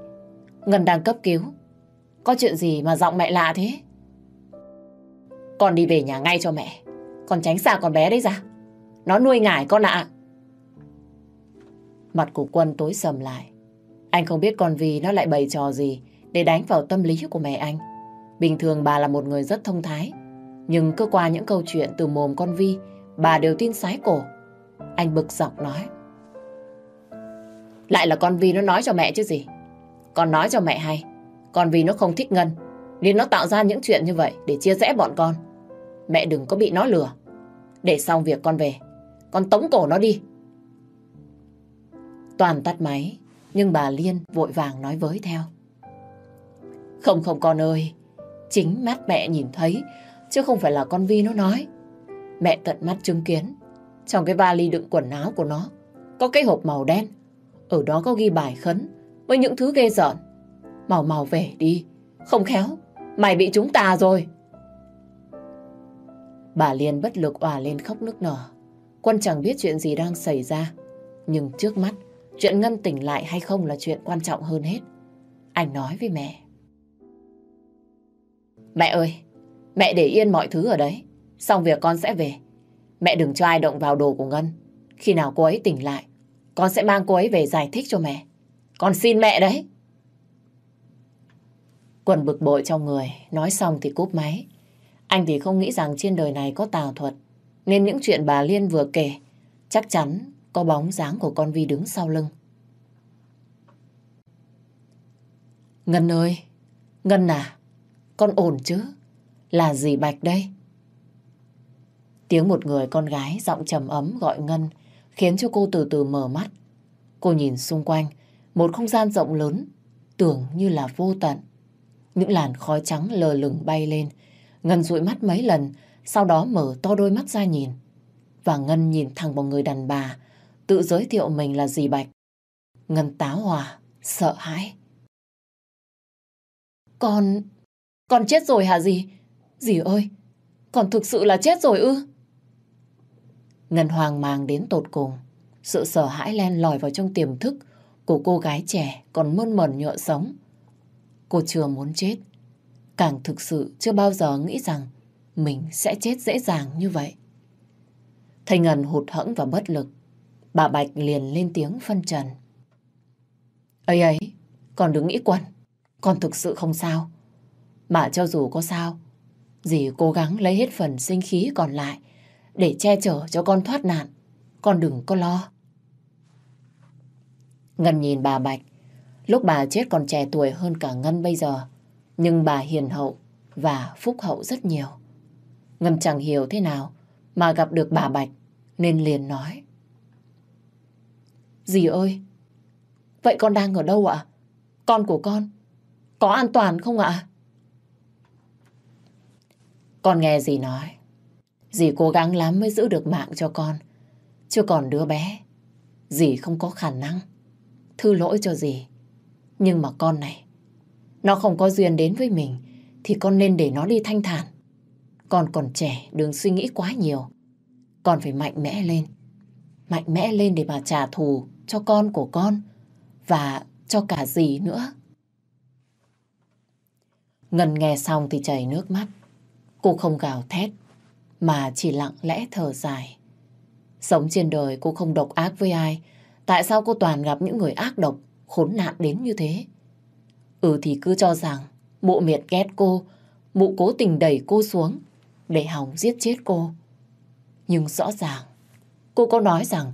Ngân đang cấp cứu. Có chuyện gì mà giọng mẹ lạ thế? Con đi về nhà ngay cho mẹ. Con tránh xa con bé đấy ra. Nó nuôi ngải con ạ. Mặt của Quân tối sầm lại. Anh không biết con vì nó lại bày trò gì để đánh vào tâm lý của mẹ anh. Bình thường bà là một người rất thông thái. Nhưng cứ qua những câu chuyện từ mồm con Vi, bà đều tin sái cổ. Anh bực dọc nói. Lại là con Vi nó nói cho mẹ chứ gì. Con nói cho mẹ hay. Con Vi nó không thích Ngân. Nên nó tạo ra những chuyện như vậy để chia rẽ bọn con. Mẹ đừng có bị nó lừa. Để xong việc con về. Con tống cổ nó đi. Toàn tắt máy. Nhưng bà Liên vội vàng nói với theo. Không không con ơi. Chính mắt mẹ nhìn thấy chứ không phải là con Vi nó nói. Mẹ tận mắt chứng kiến, trong cái vali đựng quần áo của nó, có cái hộp màu đen. Ở đó có ghi bài khấn với những thứ ghê rợn. Màu màu về đi, không khéo, mày bị chúng ta rồi. Bà Liên bất lực òa lên khóc nức nở. Quân chẳng biết chuyện gì đang xảy ra. Nhưng trước mắt, chuyện Ngân tỉnh lại hay không là chuyện quan trọng hơn hết. Anh nói với mẹ. Mẹ ơi, Mẹ để yên mọi thứ ở đấy. Xong việc con sẽ về. Mẹ đừng cho ai động vào đồ của Ngân. Khi nào cô ấy tỉnh lại, con sẽ mang cô ấy về giải thích cho mẹ. Con xin mẹ đấy. Quần bực bội trong người, nói xong thì cúp máy. Anh thì không nghĩ rằng trên đời này có tào thuật, nên những chuyện bà Liên vừa kể, chắc chắn có bóng dáng của con Vi đứng sau lưng. Ngân ơi, Ngân à, con ổn chứ? Là gì Bạch đây? Tiếng một người con gái giọng trầm ấm gọi Ngân khiến cho cô từ từ mở mắt. Cô nhìn xung quanh, một không gian rộng lớn, tưởng như là vô tận. Những làn khói trắng lờ lửng bay lên. Ngân dụi mắt mấy lần, sau đó mở to đôi mắt ra nhìn. Và Ngân nhìn thẳng vào người đàn bà, tự giới thiệu mình là dì Bạch. Ngân táo hòa, sợ hãi. Con... con chết rồi hả dì? Dì ơi, con thực sự là chết rồi ư? Ngân hoàng mang đến tột cùng. Sự sợ hãi len lỏi vào trong tiềm thức của cô gái trẻ còn mơn mẩn nhựa sống. Cô chưa muốn chết. Càng thực sự chưa bao giờ nghĩ rằng mình sẽ chết dễ dàng như vậy. Thầy Ngân hụt hẫng và bất lực. Bà Bạch liền lên tiếng phân trần. ấy ấy, con đừng nghĩ quẩn. Con thực sự không sao. Mà cho dù có sao, dì cố gắng lấy hết phần sinh khí còn lại để che chở cho con thoát nạn. Con đừng có lo. Ngân nhìn bà Bạch. Lúc bà chết còn trẻ tuổi hơn cả Ngân bây giờ. Nhưng bà hiền hậu và phúc hậu rất nhiều. Ngân chẳng hiểu thế nào mà gặp được bà Bạch nên liền nói. Dì ơi, vậy con đang ở đâu ạ? Con của con, có an toàn không ạ? Con nghe dì nói. Dì cố gắng lắm mới giữ được mạng cho con. Chứ còn đứa bé, dì không có khả năng. Thư lỗi cho dì. Nhưng mà con này, nó không có duyên đến với mình, thì con nên để nó đi thanh thản. Con còn trẻ, đừng suy nghĩ quá nhiều. Con phải mạnh mẽ lên. Mạnh mẽ lên để mà trả thù cho con của con và cho cả dì nữa. Ngân nghe xong thì chảy nước mắt. Cô không gào thét, mà chỉ lặng lẽ thở dài. Sống trên đời cô không độc ác với ai. Tại sao cô toàn gặp những người ác độc, khốn nạn đến như thế? Ừ thì cứ cho rằng mụ miệt ghét cô, mụ cố tình đẩy cô xuống để hòng giết chết cô. Nhưng rõ ràng, cô có nói rằng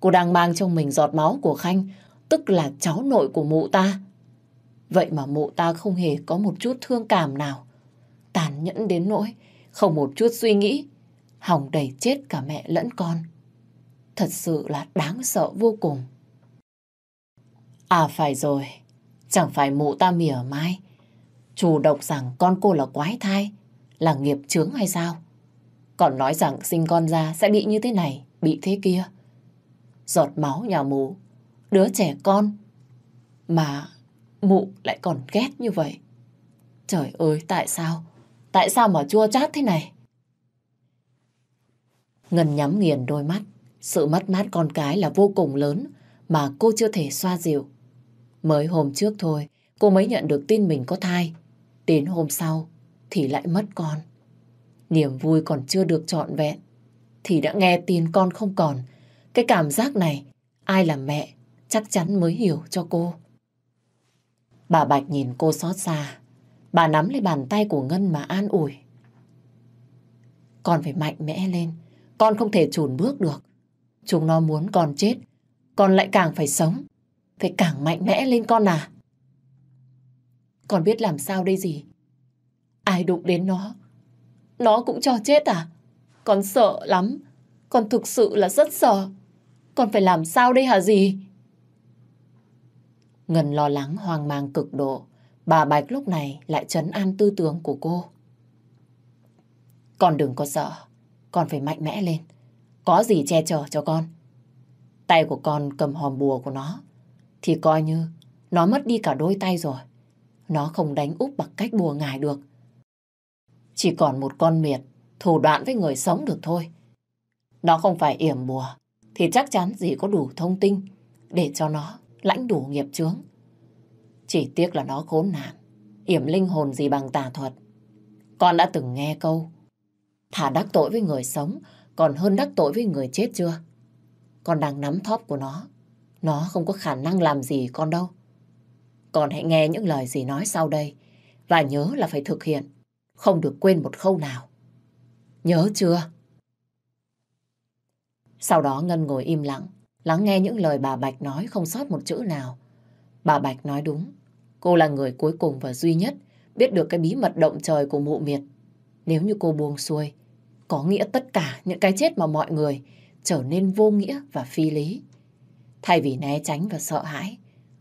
cô đang mang trong mình giọt máu của Khanh, tức là cháu nội của mụ ta. Vậy mà mụ ta không hề có một chút thương cảm nào. Tàn nhẫn đến nỗi, không một chút suy nghĩ, hòng đẩy chết cả mẹ lẫn con. Thật sự là đáng sợ vô cùng. À phải rồi, chẳng phải mụ ta mỉa mai, chủ độc rằng con cô là quái thai, là nghiệp chướng hay sao? Còn nói rằng sinh con ra sẽ bị như thế này, bị thế kia. Giọt máu nhà mụ, đứa trẻ con, mà mụ lại còn ghét như vậy. Trời ơi, tại sao? Tại sao mà chua chát thế này? Ngân nhắm nghiền đôi mắt. Sự mất mát con cái là vô cùng lớn mà cô chưa thể xoa dịu. Mới hôm trước thôi, cô mới nhận được tin mình có thai. Đến hôm sau thì lại mất con. Niềm vui còn chưa được trọn vẹn thì đã nghe tin con không còn. Cái cảm giác này ai là mẹ chắc chắn mới hiểu cho cô. Bà Bạch nhìn cô xót xa. Bà nắm lấy bàn tay của Ngân mà an ủi. Con phải mạnh mẽ lên. Con không thể chùn bước được. Chúng nó muốn con chết. Con lại càng phải sống. Phải càng mạnh mẽ lên con à. Con biết làm sao đây gì? Ai đụng đến nó, nó cũng cho chết à? Con sợ lắm. Con thực sự là rất sợ. Con phải làm sao đây hả gì? Ngân lo lắng hoang mang cực độ. Bà Bạch lúc này lại trấn an tư tưởng của cô. Con đừng có sợ. Con phải mạnh mẽ lên. Có gì che chở cho con. Tay của con cầm hòm bùa của nó. Thì coi như nó mất đi cả đôi tay rồi. Nó không đánh úp bằng cách bùa ngài được. Chỉ còn một con miệt thủ đoạn với người sống được thôi. Nó không phải yểm bùa thì chắc chắn gì có đủ thông tin để cho nó lãnh đủ nghiệp chướng. Chỉ tiếc là nó khốn nạn, yểm linh hồn gì bằng tà thuật. Con đã từng nghe câu, thả đắc tội với người sống còn hơn đắc tội với người chết chưa? Con đang nắm thóp của nó, Nó không có khả năng làm gì con đâu. Con hãy nghe những lời gì nói sau đây và nhớ là phải thực hiện, không được quên một khâu nào. Nhớ chưa? Sau đó Ngân ngồi im lặng, lắng nghe những lời bà Bạch nói không sót một chữ nào. Bà Bạch nói đúng, cô là người cuối cùng và duy nhất biết được cái bí mật động trời của mụ miệt. Nếu như cô buông xuôi, có nghĩa tất cả những cái chết mà mọi người trở nên vô nghĩa và phi lý. Thay vì né tránh và sợ hãi,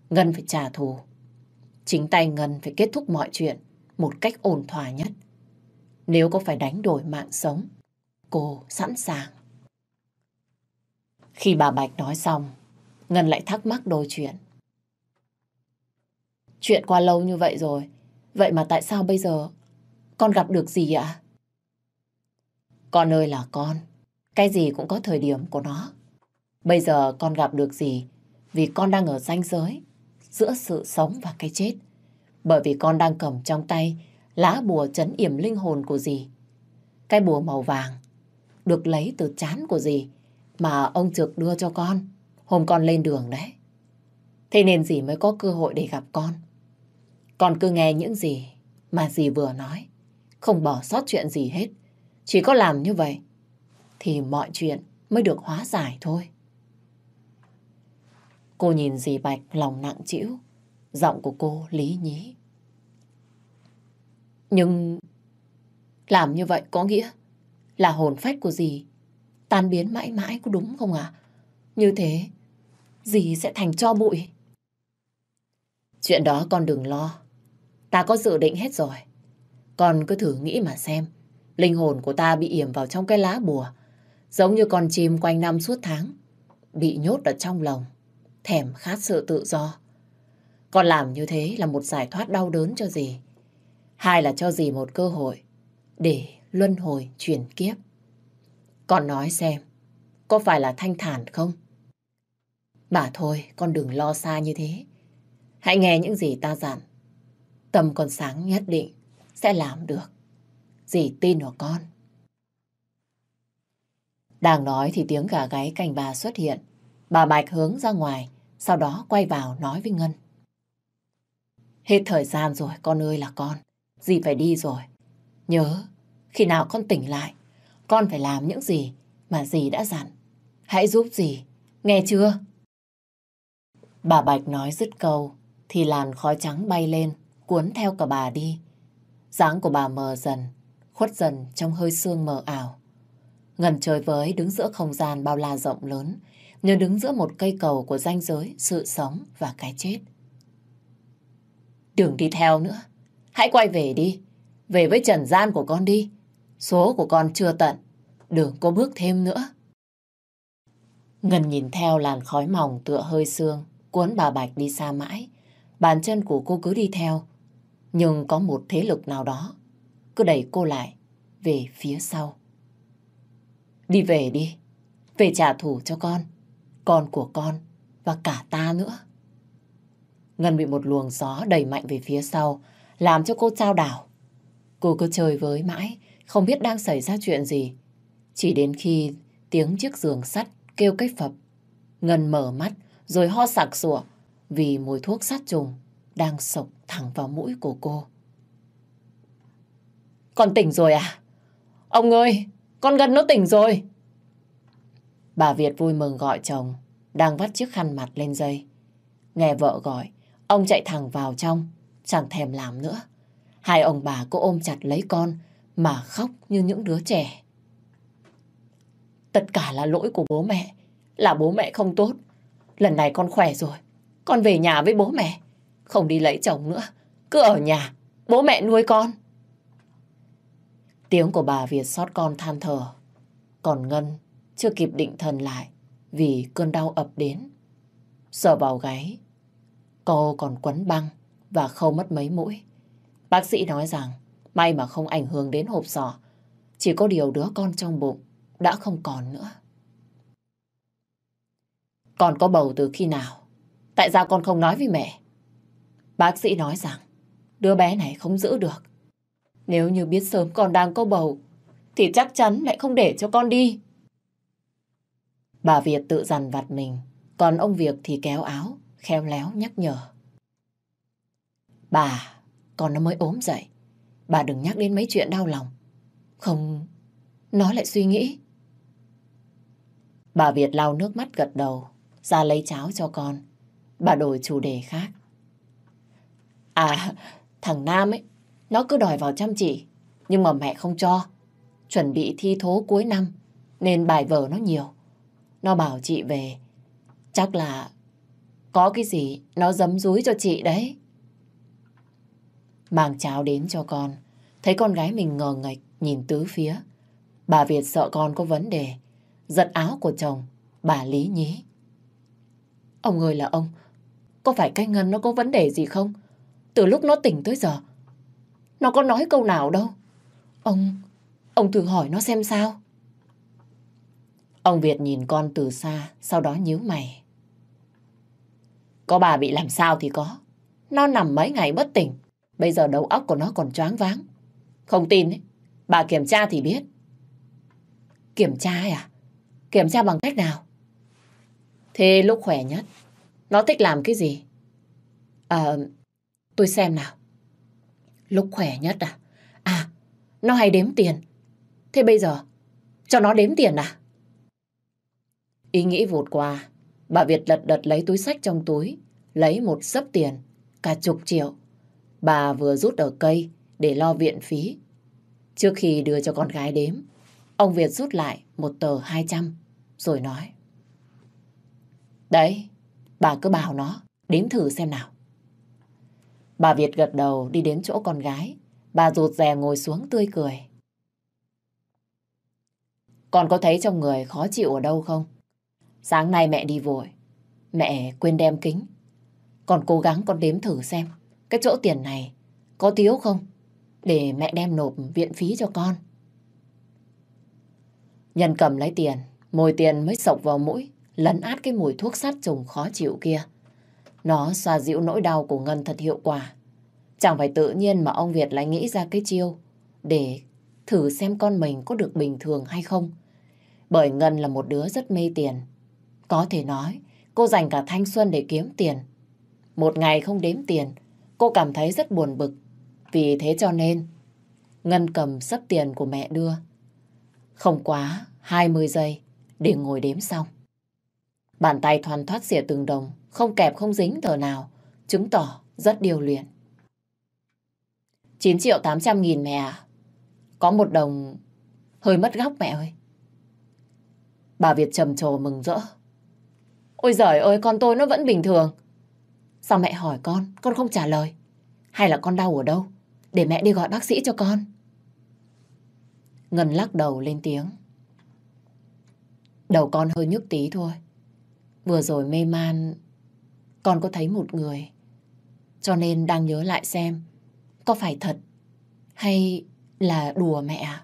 Ngân phải trả thù. Chính tay Ngân phải kết thúc mọi chuyện một cách ổn thỏa nhất. Nếu có phải đánh đổi mạng sống, cô sẵn sàng. Khi bà Bạch nói xong, Ngân lại thắc mắc đôi chuyện. Chuyện qua lâu như vậy rồi, vậy mà tại sao bây giờ con gặp được gì ạ? Con ơi là con, cái gì cũng có thời điểm của nó. Bây giờ con gặp được gì vì con đang ở ranh giới giữa sự sống và cái chết. Bởi vì con đang cầm trong tay lá bùa chấn yểm linh hồn của dì. Cái bùa màu vàng được lấy từ chán của dì mà ông Trực đưa cho con hôm con lên đường đấy. Thế nên dì mới có cơ hội để gặp con. Con cứ nghe những gì mà dì vừa nói, không bỏ sót chuyện gì hết. Chỉ có làm như vậy thì mọi chuyện mới được hóa giải thôi. Cô nhìn dì Bạch lòng nặng trĩu, giọng của cô lý nhí. Nhưng làm như vậy có nghĩa là hồn phách của dì tan biến mãi mãi có đúng không ạ? Như thế, dì sẽ thành cho bụi. Chuyện đó con đừng lo. Ta có dự định hết rồi. Con cứ thử nghĩ mà xem. Linh hồn của ta bị yểm vào trong cái lá bùa. Giống như con chim quanh năm suốt tháng. Bị nhốt ở trong lòng. Thèm khát sự tự do. Con làm như thế là một giải thoát đau đớn cho dì. Hai là cho dì một cơ hội để luân hồi chuyển kiếp. Con nói xem, có phải là thanh thản không? Mà thôi, con đừng lo xa như thế. Hãy nghe những gì ta dặn. Tâm con sáng nhất định sẽ làm được. Dì tin vào con. Đang nói thì tiếng gà gáy cành bà xuất hiện. Bà Bạch hướng ra ngoài, sau đó quay vào nói với Ngân. Hết thời gian rồi, con ơi là con. Dì phải đi rồi. Nhớ, khi nào con tỉnh lại, con phải làm những gì mà dì đã dặn. Hãy giúp dì, nghe chưa? Bà Bạch nói dứt câu, thì làn khói trắng bay lên, cuốn theo cả bà đi. dáng của bà mờ dần, khuất dần trong hơi sương mờ ảo. Ngầm trời với đứng giữa không gian bao la rộng lớn, như đứng giữa một cây cầu của ranh giới, sự sống và cái chết. Đừng đi theo nữa, hãy quay về đi, về với trần gian của con đi. Số của con chưa tận, đừng có bước thêm nữa. Ngân nhìn theo làn khói mỏng tựa hơi sương, cuốn bà Bạch đi xa mãi. Bàn chân của cô cứ đi theo, nhưng có một thế lực nào đó cứ đẩy cô lại về phía sau. Đi về đi, về trả thù cho con, con của con và cả ta nữa. Ngân bị một luồng gió đẩy mạnh về phía sau, làm cho cô trao đảo. Cô cứ chơi với mãi, không biết đang xảy ra chuyện gì. Chỉ đến khi tiếng chiếc giường sắt kêu cách phập, Ngân mở mắt rồi ho sặc sụa vì mùi thuốc sát trùng đang sộc thẳng vào mũi của cô. Con tỉnh rồi à? Ông ơi, con gần nó tỉnh rồi. Bà Việt vui mừng gọi chồng, đang vắt chiếc khăn mặt lên dây. Nghe vợ gọi, ông chạy thẳng vào trong, chẳng thèm làm nữa. Hai ông bà cứ ôm chặt lấy con mà khóc như những đứa trẻ. Tất cả là lỗi của bố mẹ, là bố mẹ không tốt. Lần này con khỏe rồi, con về nhà với bố mẹ, không đi lấy chồng nữa, cứ ở nhà, bố mẹ nuôi con. Tiếng của bà Việt xót con than thở, còn Ngân chưa kịp định thần lại vì cơn đau ập đến. Sờ vào gáy, cô còn quấn băng và khâu mất mấy mũi. Bác sĩ nói rằng may mà không ảnh hưởng đến hộp sọ. Chỉ có điều đứa con trong bụng đã không còn nữa. Con có bầu từ khi nào? Tại sao con không nói với mẹ? Bác sĩ nói rằng đứa bé này không giữ được. Nếu như biết sớm con đang có bầu thì chắc chắn lại không để cho con đi. Bà Việt tự dằn vặt mình, Còn ông Việt thì kéo áo, khéo léo nhắc nhở. Bà, con nó mới ốm dậy. Bà đừng nhắc đến mấy chuyện đau lòng. Không, nó lại suy nghĩ. Bà Việt lau nước mắt gật đầu, ra lấy cháo cho con. Bà đổi chủ đề khác. À, thằng Nam ấy, nó cứ đòi vào chăm chỉ, nhưng mà mẹ không cho. Chuẩn bị thi thố cuối năm, nên bài vở nó nhiều. Nó bảo chị về, chắc là có cái gì nó dấm dúi cho chị đấy. Mang cháo đến cho con, thấy con gái mình ngờ nghệch nhìn tứ phía. Bà Việt sợ con có vấn đề, giật áo của chồng, bà lý nhí. Ông ơi là ông, có phải cái Ngân nó có vấn đề gì không? Từ lúc nó tỉnh tới giờ, nó có nói câu nào đâu. Ông, ông thử hỏi nó xem sao. Ông Việt nhìn con từ xa, sau đó nhíu mày. Có bà bị làm sao thì có. Nó nằm mấy ngày bất tỉnh. Bây giờ đầu óc của nó còn choáng váng. Không tin ấy, bà kiểm tra thì biết. Kiểm tra à? Kiểm tra bằng cách nào? Thế lúc khỏe nhất, nó thích làm cái gì? À, tôi xem nào. Lúc khỏe nhất à? À, nó hay đếm tiền. Thế bây giờ, cho nó đếm tiền à? Ý nghĩ vụt qua, bà Việt lật đật lấy túi sách trong túi, lấy một sấp tiền, cả chục triệu. Bà vừa rút ở cây để lo viện phí. Trước khi đưa cho con gái đếm, ông Việt rút lại một tờ 200, rồi nói. Đấy, bà cứ bảo nó, đếm thử xem nào. Bà Việt gật đầu đi đến chỗ con gái. Bà rụt rè ngồi xuống tươi cười. Con có thấy trong người khó chịu ở đâu không? Sáng nay mẹ đi vội. Mẹ quên đem kính. Con cố gắng con đếm thử xem. Cái chỗ tiền này có thiếu không? Để mẹ đem nộp viện phí cho con. Nhân cầm lấy tiền. Mùi tiền mới sộc vào mũi. Lấn át cái mùi thuốc sát trùng khó chịu kia. Nó xoa dịu nỗi đau của Ngân thật hiệu quả. Chẳng phải tự nhiên mà ông Việt lại nghĩ ra cái chiêu để thử xem con mình có được bình thường hay không. Bởi Ngân là một đứa rất mê tiền. Có thể nói, cô dành cả thanh xuân để kiếm tiền. Một ngày không đếm tiền, cô cảm thấy rất buồn bực. Vì thế cho nên, Ngân cầm sấp tiền của mẹ đưa. Không quá 20 giây để ngồi đếm xong. Bàn tay thoăn thoát xỉa từng đồng, không kẹp không dính tờ nào, chứng tỏ rất điều luyện. 9 triệu 800 nghìn mẹ à? Có một đồng hơi mất góc mẹ ơi. Bà Việt trầm trồ mừng rỡ. Ôi giời ơi, con tôi nó vẫn bình thường. Sao mẹ hỏi con, con không trả lời? Hay là con đau ở đâu? Để mẹ đi gọi bác sĩ cho con. Ngân lắc đầu lên tiếng. Đầu con hơi nhức tí thôi. Vừa rồi mê man, con có thấy một người. Cho nên đang nhớ lại xem có phải thật hay là đùa mẹ à?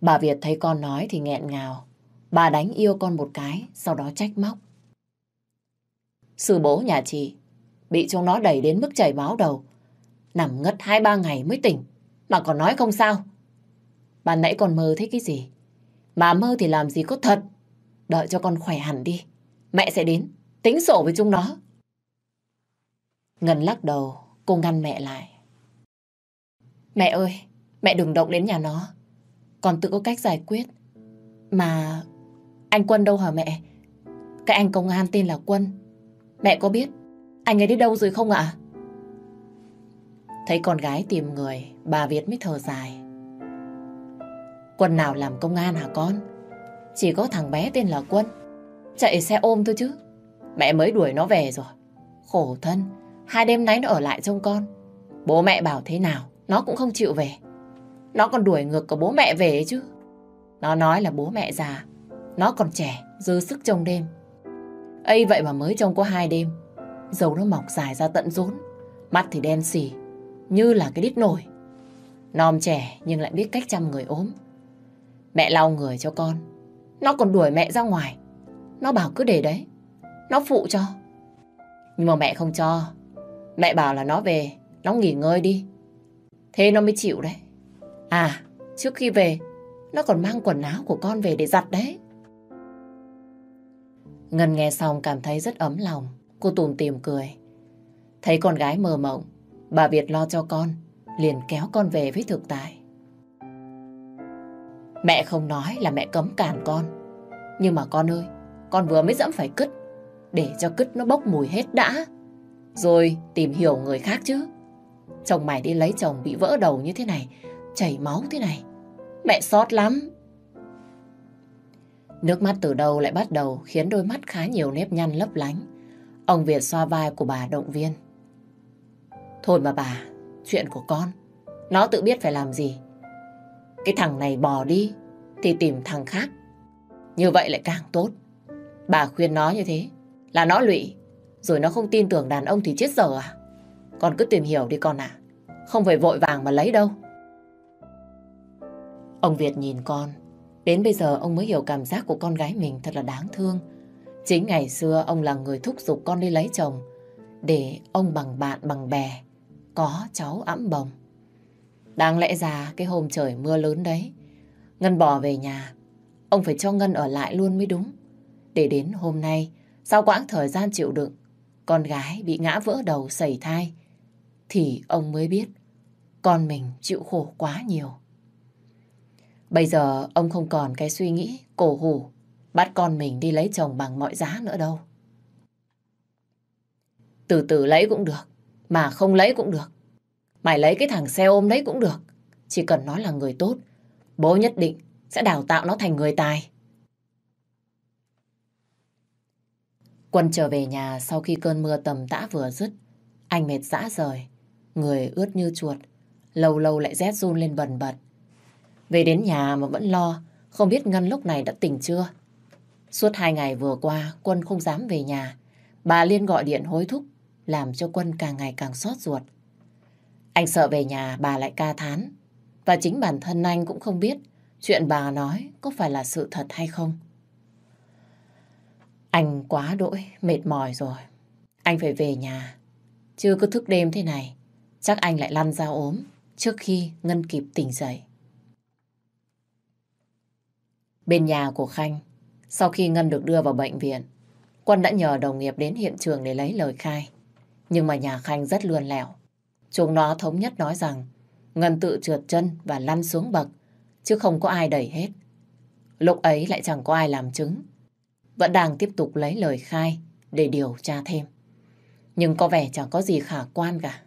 Bà Việt thấy con nói thì nghẹn ngào. Bà đánh yêu con một cái, sau đó trách móc. Sư bố nhà chị bị chúng nó đẩy đến mức chảy máu đầu. Nằm ngất hai ba ngày mới tỉnh, mà còn nói không sao. Bạn nãy còn mơ thấy cái gì? Mà mơ thì làm gì có thật. Đợi cho con khỏe hẳn đi. Mẹ sẽ đến, tính sổ với chúng nó. Ngân lắc đầu, cô ngăn mẹ lại. Mẹ ơi, mẹ đừng động đến nhà nó. còn tự có cách giải quyết. Mà anh Quân đâu hả mẹ? Cái anh công an tên là Quân. Mẹ có biết anh ấy đi đâu rồi không ạ? Thấy con gái tìm người, bà Việt mới thở dài. Quân nào làm công an hả con? Chỉ có thằng bé tên là Quân. Chạy xe ôm thôi chứ. Mẹ mới đuổi nó về rồi. Khổ thân, hai đêm nay nó ở lại trông con. Bố mẹ bảo thế nào, nó cũng không chịu về. Nó còn đuổi ngược cả bố mẹ về chứ. Nó nói là bố mẹ già, nó còn trẻ, dư sức trông đêm. ấy vậy mà mới trông có hai đêm. Dầu nó mọc dài ra tận rốn, mắt thì đen xỉ, như là cái đít nổi. nòm trẻ nhưng lại biết cách chăm người ốm. Mẹ lau người cho con, nó còn đuổi mẹ ra ngoài. Nó bảo cứ để đấy, nó phụ cho. Nhưng mà mẹ không cho. Mẹ bảo là nó về, nó nghỉ ngơi đi. Thế nó mới chịu đấy. À, trước khi về, nó còn mang quần áo của con về để giặt đấy. Ngân nghe xong cảm thấy rất ấm lòng. Cô tùm tìm cười. Thấy con gái mơ mộng, bà Việt lo cho con, liền kéo con về với thực tại. Mẹ không nói là mẹ cấm cản con. Nhưng mà con ơi, con vừa mới dẫm phải cứt. Để cho cứt nó bốc mùi hết đã. Rồi tìm hiểu người khác chứ. Chồng mày đi lấy chồng bị vỡ đầu như thế này, chảy máu thế này. Mẹ xót lắm. Nước mắt từ đầu lại bắt đầu khiến đôi mắt khá nhiều nếp nhăn lấp lánh. Ông Việt xoa vai của bà động viên. Thôi mà bà, chuyện của con, nó tự biết phải làm gì. Cái thằng này bỏ đi, thì tìm thằng khác. Như vậy lại càng tốt. Bà khuyên nó như thế, là nó lụy, rồi nó không tin tưởng đàn ông thì chết giờ à? Con cứ tìm hiểu đi con ạ. Không phải vội vàng mà lấy đâu. Ông Việt nhìn con. Đến bây giờ ông mới hiểu cảm giác của con gái mình thật là đáng thương. Chính ngày xưa ông là người thúc giục con đi lấy chồng. Để ông bằng bạn bằng bè. Có cháu ẵm bồng. Đáng lẽ ra cái hôm trời mưa lớn đấy. Ngân bỏ về nhà. Ông phải cho Ngân ở lại luôn mới đúng. Để đến hôm nay, sau quãng thời gian chịu đựng, con gái bị ngã vỡ đầu sẩy thai, thì ông mới biết con mình chịu khổ quá nhiều. Bây giờ ông không còn cái suy nghĩ cổ hủ bắt con mình đi lấy chồng bằng mọi giá nữa đâu. Từ từ lấy cũng được, mà không lấy cũng được. Mày lấy cái thằng xe ôm đấy cũng được. Chỉ cần nó là người tốt, bố nhất định sẽ đào tạo nó thành người tài. Quân trở về nhà sau khi cơn mưa tầm tã vừa dứt. Anh mệt dã rời, người ướt như chuột, lâu lâu lại rét run lên bần bật. Về đến nhà mà vẫn lo, không biết Ngân lúc này đã tỉnh chưa. Suốt hai ngày vừa qua, Quân không dám về nhà. Bà Liên gọi điện hối thúc, làm cho Quân càng ngày càng xót ruột. Anh sợ về nhà bà lại ca thán. Và chính bản thân anh cũng không biết chuyện bà nói có phải là sự thật hay không. Anh quá đỗi, mệt mỏi rồi. Anh phải về nhà. Chưa cứ thức đêm thế này, chắc anh lại lăn ra ốm trước khi Ngân kịp tỉnh dậy. Bên nhà của Khanh, sau khi Ngân được đưa vào bệnh viện, Quân đã nhờ đồng nghiệp đến hiện trường để lấy lời khai. Nhưng mà nhà Khanh rất lươn lẹo. Chúng nó thống nhất nói rằng Ngân tự trượt chân và lăn xuống bậc, chứ không có ai đẩy hết. Lúc ấy lại chẳng có ai làm chứng. Vẫn đang tiếp tục lấy lời khai để điều tra thêm. Nhưng có vẻ chẳng có gì khả quan cả.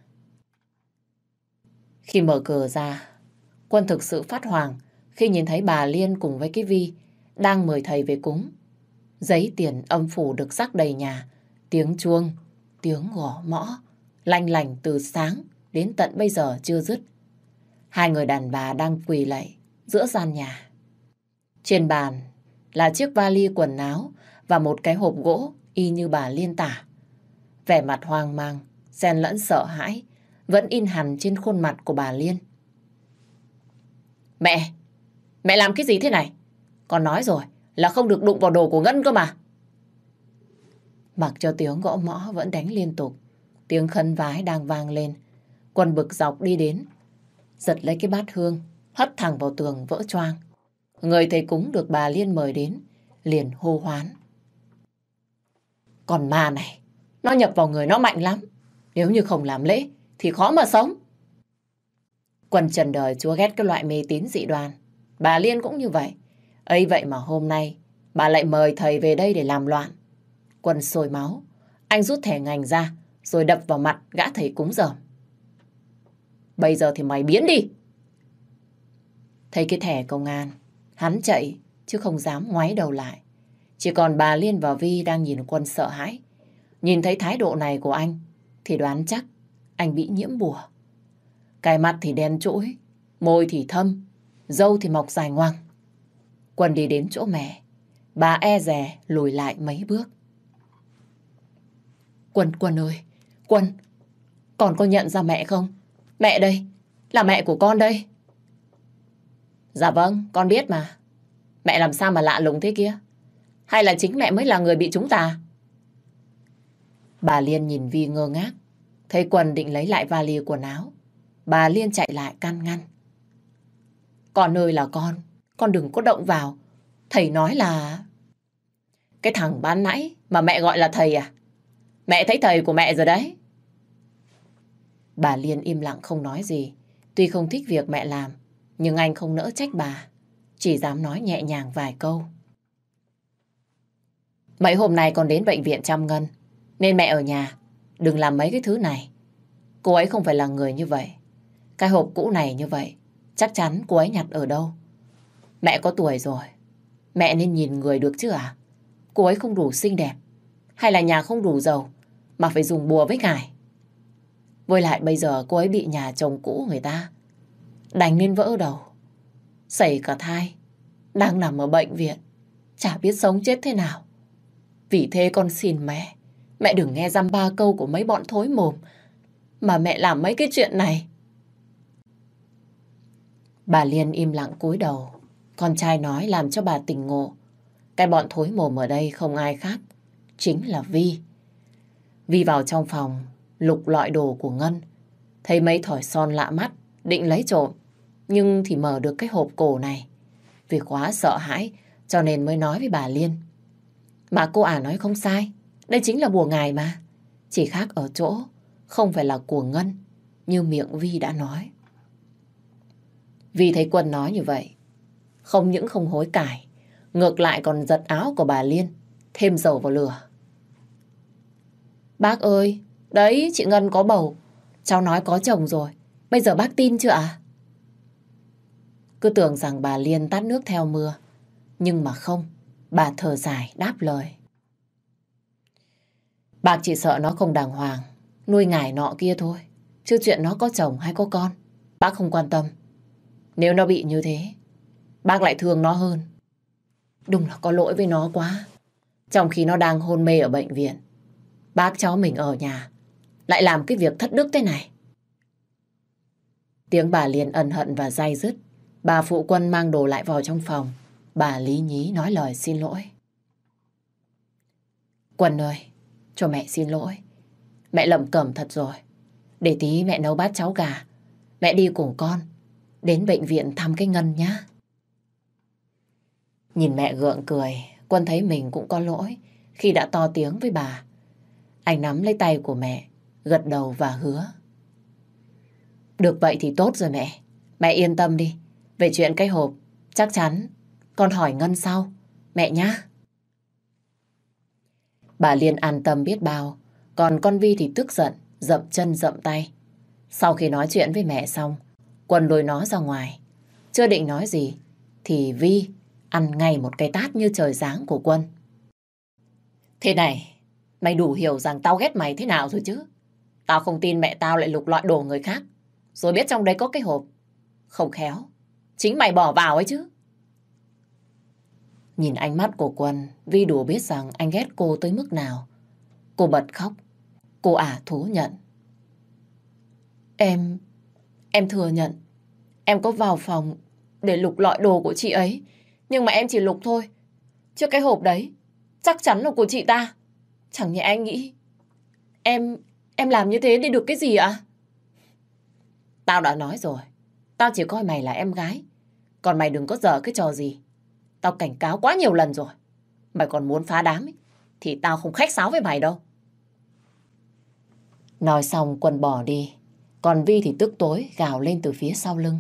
Khi mở cửa ra, Quân thực sự phát hoàng khi nhìn thấy bà Liên cùng với cái Vi đang mời thầy về cúng. Giấy tiền âm phủ được rắc đầy nhà, tiếng chuông, tiếng gõ mõ, lanh lành từ sáng đến tận bây giờ chưa dứt. Hai người đàn bà đang quỳ lạy giữa gian nhà. Trên bàn là chiếc vali quần áo và một cái hộp gỗ y như bà Liên tả. Vẻ mặt hoang mang, xen lẫn sợ hãi, vẫn in hẳn trên khuôn mặt của bà Liên. Mẹ! Mẹ làm cái gì thế này? Con nói rồi là không được đụng vào đồ của Ngân cơ mà. Mặc cho tiếng gõ mõ vẫn đánh liên tục, tiếng khấn vái đang vang lên. Quân bực dọc đi đến, giật lấy cái bát hương, hất thẳng vào tường vỡ choang. Người thầy cúng được bà Liên mời đến, liền hô hoán. Còn ma này, nó nhập vào người nó mạnh lắm. Nếu như không làm lễ, thì khó mà sống. Quân trần đời chúa ghét cái loại mê tín dị đoan. Bà Liên cũng như vậy. ấy vậy mà hôm nay, bà lại mời thầy về đây để làm loạn. Quân sôi máu, anh rút thẻ ngành ra, rồi đập vào mặt gã thầy cúng dởm. Bây giờ thì mày biến đi. Thấy cái thẻ công an, hắn chạy, chứ không dám ngoái đầu lại. Chỉ còn bà Liên và Vi đang nhìn quân sợ hãi. Nhìn thấy thái độ này của anh, thì đoán chắc anh bị nhiễm bùa. Cái mặt thì đen trũi, môi thì thâm, dâu thì mọc dài ngoằng. Quân đi đến chỗ mẹ, bà e rè lùi lại mấy bước. Quân, Quân ơi, Quân, con có nhận ra mẹ không? Mẹ đây, là mẹ của con đây. Dạ vâng, con biết mà. Mẹ làm sao mà lạ lùng thế kia? Hay là chính mẹ mới là người bị chúng ta? Bà Liên nhìn Vi ngơ ngác. Thấy quần định lấy lại vali quần áo. Bà Liên chạy lại can ngăn. Con ơi là con, con đừng có động vào. Thầy nói là... Cái thằng ban nãy mà mẹ gọi là thầy à? Mẹ thấy thầy của mẹ rồi đấy. Bà Liên im lặng không nói gì. Tuy không thích việc mẹ làm, nhưng anh không nỡ trách bà. Chỉ dám nói nhẹ nhàng vài câu. Mấy hôm nay con đến bệnh viện chăm ngân, nên mẹ ở nhà. Đừng làm mấy cái thứ này. Cô ấy không phải là người như vậy. Cái hộp cũ này như vậy, chắc chắn cô ấy nhặt ở đâu. Mẹ có tuổi rồi, mẹ nên nhìn người được chứ à? Cô ấy không đủ xinh đẹp, hay là nhà không đủ giàu, mà phải dùng bùa với ngài. Với lại bây giờ cô ấy bị nhà chồng cũ người ta đánh nên vỡ đầu. Xảy cả thai, đang nằm ở bệnh viện, chả biết sống chết thế nào. Vì thế con xin mẹ, mẹ đừng nghe dăm ba câu của mấy bọn thối mồm, mà mẹ làm mấy cái chuyện này. Bà Liên im lặng cúi đầu, con trai nói làm cho bà tỉnh ngộ. Cái bọn thối mồm ở đây không ai khác, chính là Vi. Vi vào trong phòng, lục lọi đồ của Ngân. Thấy mấy thỏi son lạ mắt, định lấy trộm. Nhưng thì mở được cái hộp cổ này. Vì quá sợ hãi, cho nên mới nói với bà Liên. Mà cô ả nói không sai, đây chính là bùa ngài mà. Chỉ khác ở chỗ, không phải là của Ngân, như miệng Vi đã nói. Vi thấy Quân nói như vậy, không những không hối cải, ngược lại còn giật áo của bà Liên, thêm dầu vào lửa. Bác ơi, đấy chị Ngân có bầu, cháu nói có chồng rồi, bây giờ bác tin chưa ạ? Cứ tưởng rằng bà Liên tát nước theo mưa, nhưng mà không, bà thở dài đáp lời. Bác chỉ sợ nó không đàng hoàng, nuôi ngải nọ kia thôi, chứ chuyện nó có chồng hay có con, bác không quan tâm. Nếu nó bị như thế, bác lại thương nó hơn. Đúng là có lỗi với nó quá. Trong khi nó đang hôn mê ở bệnh viện, bác cháu mình ở nhà, lại làm cái việc thất đức thế này. Tiếng bà liền ân hận và dai dứt. Bà phụ quân mang đồ lại vào trong phòng. Bà lý nhí nói lời xin lỗi. Quân ơi, cho mẹ xin lỗi. Mẹ lầm cẩm thật rồi. Để tí mẹ nấu bát cháo gà. Mẹ đi cùng con. Đến bệnh viện thăm cái Ngân nhá. Nhìn mẹ gượng cười, Quân thấy mình cũng có lỗi khi đã to tiếng với bà. Anh nắm lấy tay của mẹ, gật đầu và hứa. Được vậy thì tốt rồi mẹ. Mẹ yên tâm đi. Về chuyện cái hộp, chắc chắn con hỏi Ngân sau. Mẹ nhá. Bà Liên an tâm biết bao, còn con Vi thì tức giận, dậm chân dậm tay. Sau khi nói chuyện với mẹ xong, Quân lôi nó ra ngoài. Chưa định nói gì, thì Vi ăn ngay một cái tát như trời giáng của Quân. Thế này, mày đủ hiểu rằng tao ghét mày thế nào rồi chứ. Tao không tin mẹ tao lại lục loại đồ người khác, rồi biết trong đấy có cái hộp. Không khéo, chính mày bỏ vào ấy chứ. Nhìn ánh mắt của Quân, Vi đủ biết rằng anh ghét cô tới mức nào. Cô bật khóc. Cô ả thú nhận. Em... Em thừa nhận. Em có vào phòng để lục lọi đồ của chị ấy. Nhưng mà em chỉ lục thôi. Chứ cái hộp đấy chắc chắn là của chị ta. Chẳng nhẽ anh nghĩ em em làm như thế để được cái gì ạ? Tao đã nói rồi. Tao chỉ coi mày là em gái. Còn mày đừng có dở cái trò gì. Tao cảnh cáo quá nhiều lần rồi. Mày còn muốn phá đám ấy, thì tao không khách sáo với mày đâu. Nói xong Quân bỏ đi. Còn Vi thì tức tối gào lên từ phía sau lưng.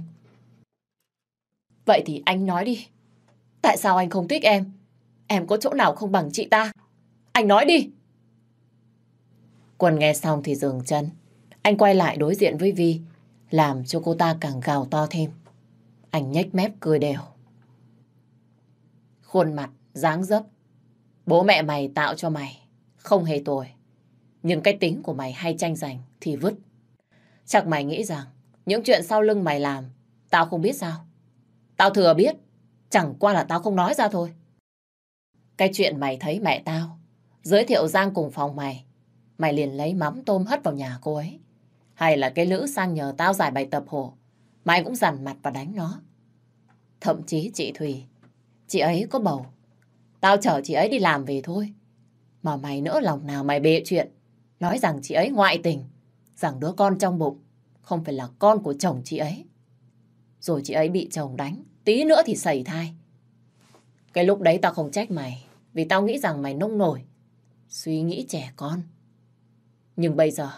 Vậy thì anh nói đi. Tại sao anh không thích em? Em có chỗ nào không bằng chị ta? Anh nói đi. Quân nghe xong thì dừng chân. Anh quay lại đối diện với Vi, làm cho cô ta càng gào to thêm. Anh nhếch mép cười đều. Khuôn mặt, dáng dấp. Bố mẹ mày tạo cho mày, không hề tồi. Nhưng cái tính của mày hay tranh giành thì vứt. Chắc mày nghĩ rằng những chuyện sau lưng mày làm, tao không biết sao. Tao thừa biết, chẳng qua là tao không nói ra thôi. Cái chuyện mày thấy mẹ tao, giới thiệu Giang cùng phòng mày, mày liền lấy mắm tôm hất vào nhà cô ấy. Hay là cái lữ sang nhờ tao giải bài tập hộ, mày cũng dằn mặt và đánh nó. Thậm chí chị Thùy, chị ấy có bầu. Tao chở chị ấy đi làm về thôi. Mà mày nỡ lòng nào mày bịa chuyện, nói rằng chị ấy ngoại tình, rằng đứa con trong bụng không phải là con của chồng chị ấy. Rồi chị ấy bị chồng đánh, tí nữa thì sẩy thai. Cái lúc đấy tao không trách mày, vì tao nghĩ rằng mày nông nổi, suy nghĩ trẻ con. Nhưng bây giờ,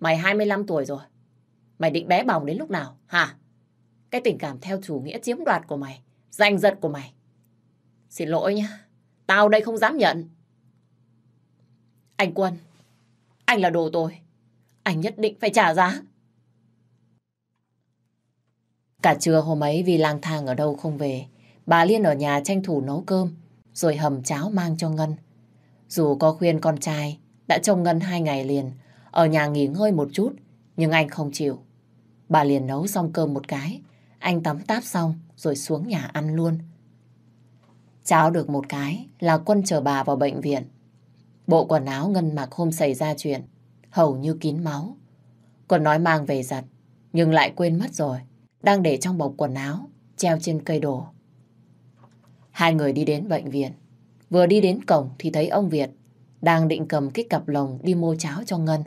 mày 25 tuổi rồi. Mày định bé bỏng đến lúc nào, hả? Cái tình cảm theo chủ nghĩa chiếm đoạt của mày, giành giật của mày. Xin lỗi nhá, tao đây không dám nhận. Anh Quân, anh là đồ tôi. Anh nhất định phải trả giá. Cả trưa hôm ấy vì lang thang ở đâu không về, bà Liên ở nhà tranh thủ nấu cơm, rồi hầm cháo mang cho Ngân. Dù có khuyên con trai đã trông Ngân hai ngày liền, ở nhà nghỉ ngơi một chút, nhưng anh không chịu. Bà liền nấu xong cơm một cái, anh tắm táp xong rồi xuống nhà ăn luôn. Cháo được một cái là Quân chờ bà vào bệnh viện. Bộ quần áo Ngân mặc hôm xảy ra chuyện, hầu như kín máu. Quân nói mang về giặt, nhưng lại quên mất rồi, đang để trong bọc quần áo, treo trên cây đồ. Hai người đi đến bệnh viện. Vừa đi đến cổng thì thấy ông Việt đang định cầm cái cặp lồng đi mua cháo cho Ngân.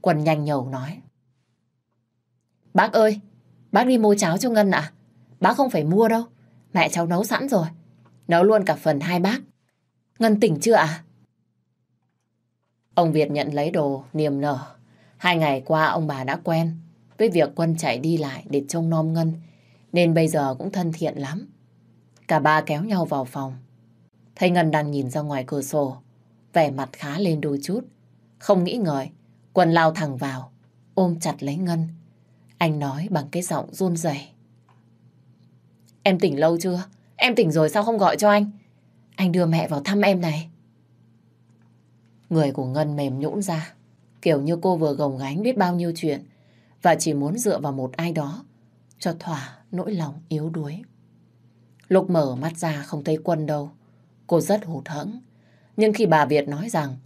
Quân nhanh nhầu nói. Bác ơi, bác đi mua cháo cho Ngân ạ. Bác không phải mua đâu, mẹ cháu nấu sẵn rồi. Nấu luôn cả phần hai bác. Ngân tỉnh chưa ạ? Ông Việt nhận lấy đồ, niềm nở. Hai ngày qua ông bà đã quen với việc Quân chạy đi lại để trông nom Ngân, nên bây giờ cũng thân thiện lắm. Cả ba kéo nhau vào phòng. Thấy Ngân đang nhìn ra ngoài cửa sổ, vẻ mặt khá lên đôi chút. Không nghĩ ngợi, Quân lao thẳng vào, ôm chặt lấy Ngân. Anh nói bằng cái giọng run rẩy. Em tỉnh lâu chưa? Em tỉnh rồi sao không gọi cho anh? Anh đưa mẹ vào thăm em này. Người của Ngân mềm nhũn ra, kiểu như cô vừa gồng gánh biết bao nhiêu chuyện và chỉ muốn dựa vào một ai đó cho thỏa nỗi lòng yếu đuối. Lúc mở mắt ra không thấy quân đâu, cô rất hụt hẫng. Nhưng khi bà Việt nói rằng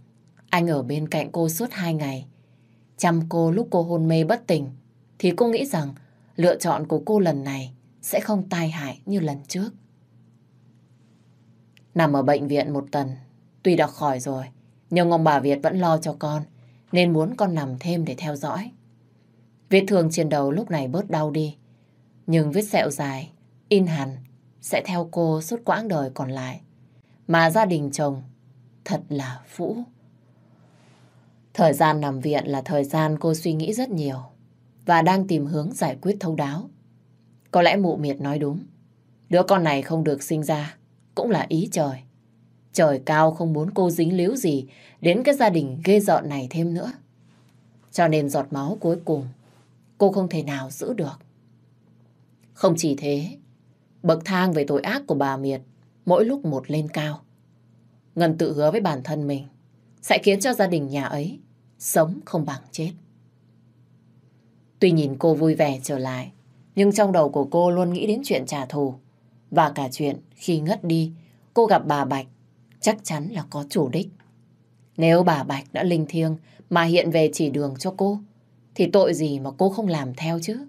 anh ở bên cạnh cô suốt hai ngày, chăm cô lúc cô hôn mê bất tỉnh, thì cô nghĩ rằng lựa chọn của cô lần này sẽ không tai hại như lần trước. Nằm ở bệnh viện một tuần, tuy đã khỏi rồi, nhưng ông bà Việt vẫn lo cho con, nên muốn con nằm thêm để theo dõi. Vết thương trên đầu lúc này bớt đau đi, nhưng vết sẹo dài, in hẳn, sẽ theo cô suốt quãng đời còn lại. Mà gia đình chồng thật là phũ. Thời gian nằm viện là thời gian cô suy nghĩ rất nhiều và đang tìm hướng giải quyết thấu đáo. Có lẽ mụ miệt nói đúng. Đứa con này không được sinh ra cũng là ý trời. Trời cao không muốn cô dính líu gì đến cái gia đình ghê dọn này thêm nữa. Cho nên giọt máu cuối cùng cô không thể nào giữ được. Không chỉ thế, bậc thang về tội ác của bà Miệt mỗi lúc một lên cao. Ngân tự hứa với bản thân mình sẽ khiến cho gia đình nhà ấy sống không bằng chết. Tuy nhìn cô vui vẻ trở lại, nhưng trong đầu của cô luôn nghĩ đến chuyện trả thù. Và cả chuyện khi ngất đi, cô gặp bà Bạch, chắc chắn là có chủ đích. Nếu bà Bạch đã linh thiêng mà hiện về chỉ đường cho cô, thì tội gì mà cô không làm theo chứ?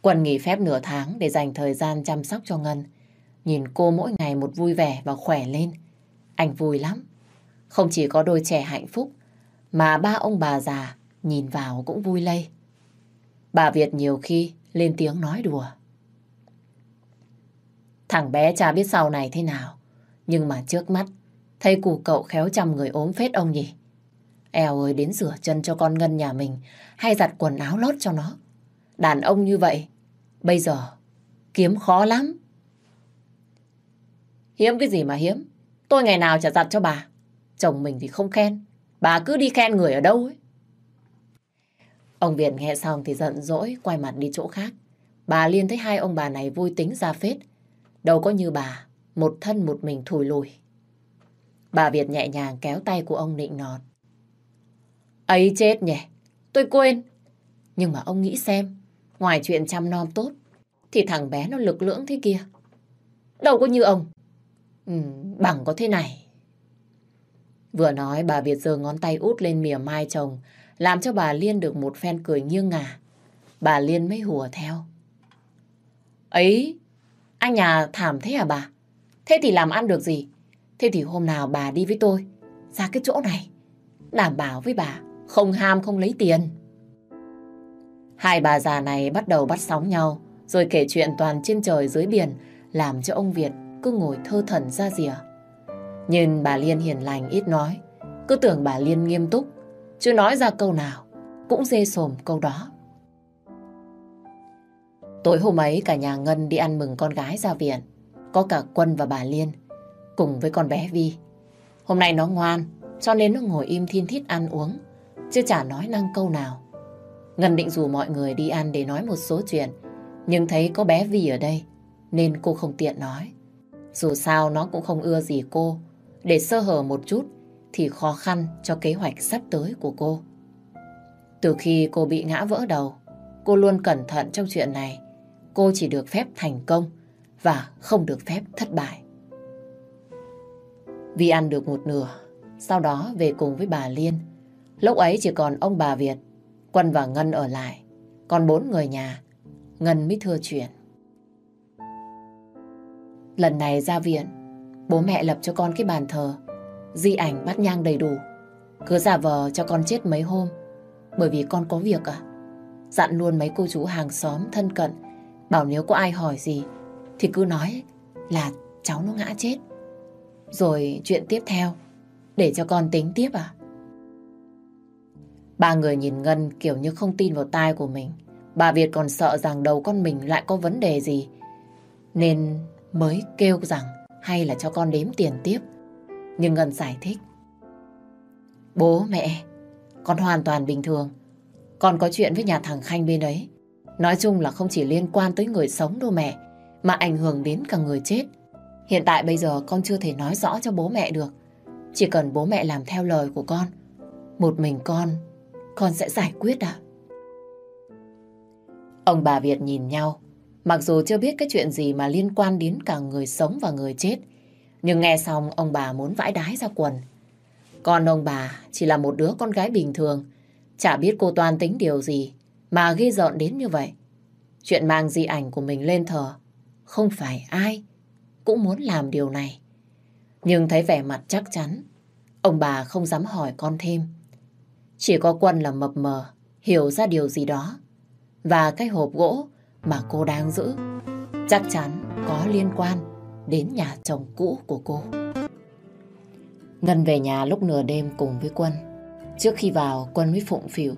Quân nghỉ phép nửa tháng để dành thời gian chăm sóc cho Ngân. Nhìn cô mỗi ngày một vui vẻ và khỏe lên. Anh vui lắm. Không chỉ có đôi trẻ hạnh phúc, mà ba ông bà già nhìn vào cũng vui lây. Bà Việt nhiều khi lên tiếng nói đùa. Thằng bé cha biết sau này thế nào. Nhưng mà trước mắt, thấy cụ cậu khéo chăm người ốm phết ông nhỉ. Eo ơi đến rửa chân cho con Ngân nhà mình, hay giặt quần áo lót cho nó. Đàn ông như vậy, bây giờ kiếm khó lắm. Hiếm cái gì mà hiếm. Tôi ngày nào chả giặt cho bà. Chồng mình thì không khen. Bà cứ đi khen người ở đâu ấy. Ông Việt nghe xong thì giận dỗi, quay mặt đi chỗ khác. Bà Liên thấy hai ông bà này vui tính ra phết. Đâu có như bà, một thân một mình thùi lùi. Bà Việt nhẹ nhàng kéo tay của ông nịnh nọt. Ấy chết nhỉ, tôi quên. Nhưng mà ông nghĩ xem, ngoài chuyện chăm nom tốt, thì thằng bé nó lực lưỡng thế kia. Đâu có như ông. Ừ, bằng có thế này. Vừa nói bà Việt giơ ngón tay út lên mỉa mai chồng, làm cho bà Liên được một phen cười nghiêng ngả. Bà Liên mới hùa theo. Ấy, anh nhà thảm thế à bà? Thế thì làm ăn được gì? Thế thì hôm nào bà đi với tôi, ra cái chỗ này, đảm bảo với bà, không ham không lấy tiền. Hai bà già này bắt đầu bắt sóng nhau, rồi kể chuyện toàn trên trời dưới biển, làm cho ông Việt cứ ngồi thơ thần ra rìa. Nhìn bà Liên hiền lành ít nói, cứ tưởng bà Liên nghiêm túc, chứ nói ra câu nào cũng dê sồm câu đó. Tối hôm ấy cả nhà Ngân đi ăn mừng con gái ra viện. Có cả Quân và bà Liên cùng với con bé Vi. Hôm nay nó ngoan cho nên nó ngồi im thiên thít ăn uống chứ chả nói năng câu nào. Ngân định rủ mọi người đi ăn để nói một số chuyện nhưng thấy có bé Vi ở đây nên cô không tiện nói. Dù sao nó cũng không ưa gì cô để sơ hở một chút thì khó khăn cho kế hoạch sắp tới của cô. Từ khi cô bị ngã vỡ đầu, cô luôn cẩn thận trong chuyện này. Cô chỉ được phép thành công và không được phép thất bại. Vì ăn được một nửa, sau đó về cùng với bà Liên. Lúc ấy chỉ còn ông bà Việt, Quân và Ngân ở lại. Còn bốn người nhà, Ngân mới thưa chuyện. Lần này ra viện, bố mẹ lập cho con cái bàn thờ, di ảnh bắt nhang đầy đủ. Cứ giả vờ cho con chết mấy hôm, bởi vì con có việc à? Dặn luôn mấy cô chú hàng xóm thân cận, bảo nếu có ai hỏi gì, thì cứ nói là cháu nó ngã chết. Rồi chuyện tiếp theo, để cho con tính tiếp à? Ba người nhìn Ngân kiểu như không tin vào tai của mình. Bà Việt còn sợ rằng đầu con mình lại có vấn đề gì. Nên mới kêu rằng hay là cho con đếm tiền tiếp. Nhưng Ngân giải thích. Bố, mẹ, con hoàn toàn bình thường. Con có chuyện với nhà thằng Khanh bên đấy Nói chung là không chỉ liên quan tới người sống đâu mẹ, mà ảnh hưởng đến cả người chết. Hiện tại bây giờ con chưa thể nói rõ cho bố mẹ được. Chỉ cần bố mẹ làm theo lời của con, một mình con, con sẽ giải quyết ạ. Ông bà Việt nhìn nhau, mặc dù chưa biết cái chuyện gì mà liên quan đến cả người sống và người chết, nhưng nghe xong ông bà muốn vãi đái ra quần. Còn ông bà chỉ là một đứa con gái bình thường, chả biết cô Toan tính điều gì mà ghi dọn đến như vậy. Chuyện mang di ảnh của mình lên thờ, không phải ai cũng muốn làm điều này. Nhưng thấy vẻ mặt chắc chắn, ông bà không dám hỏi con thêm. Chỉ có quân là mập mờ, hiểu ra điều gì đó. Và cái hộp gỗ mà cô đang giữ chắc chắn có liên quan đến nhà chồng cũ của cô. Ngân về nhà lúc nửa đêm cùng với Quân. Trước khi vào, Quân mới phụng phịu.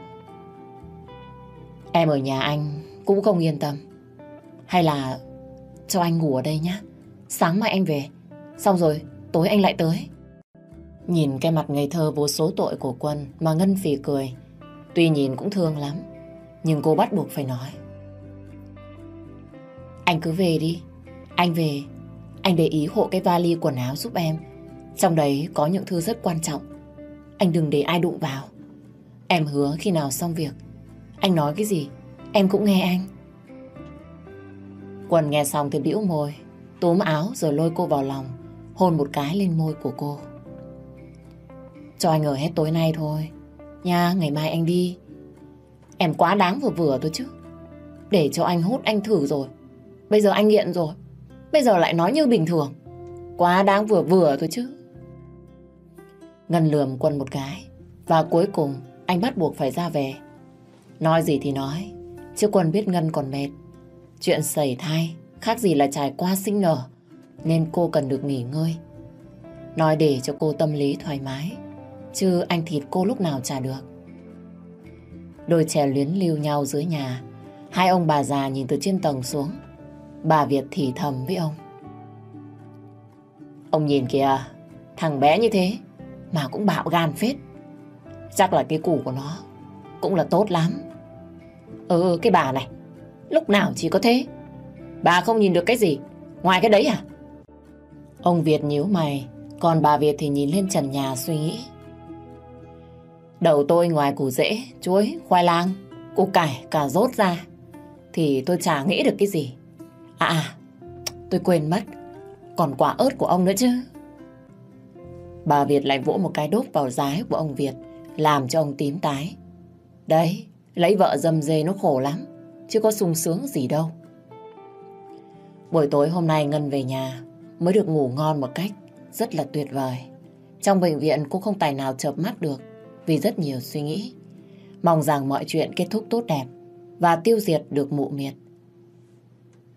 Em ở nhà anh cũng không yên tâm. Hay là cho anh ngủ ở đây nhé. Sáng mai anh về. Xong rồi, tối anh lại tới. Nhìn cái mặt ngây thơ vô số tội của Quân mà Ngân phì cười. Tuy nhìn cũng thương lắm, nhưng cô bắt buộc phải nói. Anh cứ về đi. Anh về, anh để ý hộ cái vali quần áo giúp em. Trong đấy có những thư rất quan trọng. Anh đừng để ai đụng vào. Em hứa khi nào xong việc, anh nói cái gì, em cũng nghe anh. Quân nghe xong thì bĩu môi, túm áo rồi lôi cô vào lòng, hôn một cái lên môi của cô. Cho anh ở hết tối nay thôi. Nha, ngày mai anh đi. Em quá đáng vừa vừa thôi chứ. Để cho anh hút anh thử rồi. Bây giờ anh nghiện rồi. Bây giờ lại nói như bình thường. Quá đáng vừa vừa thôi chứ. Ngân lườm quân một cái. Và cuối cùng anh bắt buộc phải ra về. Nói gì thì nói. Chứ quân biết Ngân còn mệt. Chuyện xảy thai khác gì là trải qua sinh nở. Nên cô cần được nghỉ ngơi. Nói để cho cô tâm lý thoải mái. Chứ anh thịt cô lúc nào trả được. Đôi trẻ luyến lưu nhau dưới nhà. Hai ông bà già nhìn từ trên tầng xuống. Bà Việt thì thầm với ông. Ông nhìn kìa, thằng bé như thế mà cũng bạo gan phết. Chắc là cái củ của nó cũng là tốt lắm. Ừ, cái bà này, lúc nào chỉ có thế. Bà không nhìn được cái gì, ngoài cái đấy à? Ông Việt nhíu mày, còn bà Việt thì nhìn lên trần nhà suy nghĩ. Đầu tôi ngoài củ rễ, chuối, khoai lang, củ cải, cà rốt ra, thì tôi chả nghĩ được cái gì. À, à tôi quên mất, còn quả ớt của ông nữa chứ. Bà Việt lại vỗ một cái đốt vào giái của ông Việt, làm cho ông tím tái. Đấy, lấy vợ dầm dề nó khổ lắm, chứ có sung sướng gì đâu. Buổi tối hôm nay Ngân về nhà mới được ngủ ngon một cách rất là tuyệt vời. Trong bệnh viện cũng không tài nào chợp mắt được vì rất nhiều suy nghĩ. Mong rằng mọi chuyện kết thúc tốt đẹp và tiêu diệt được mụ miệt.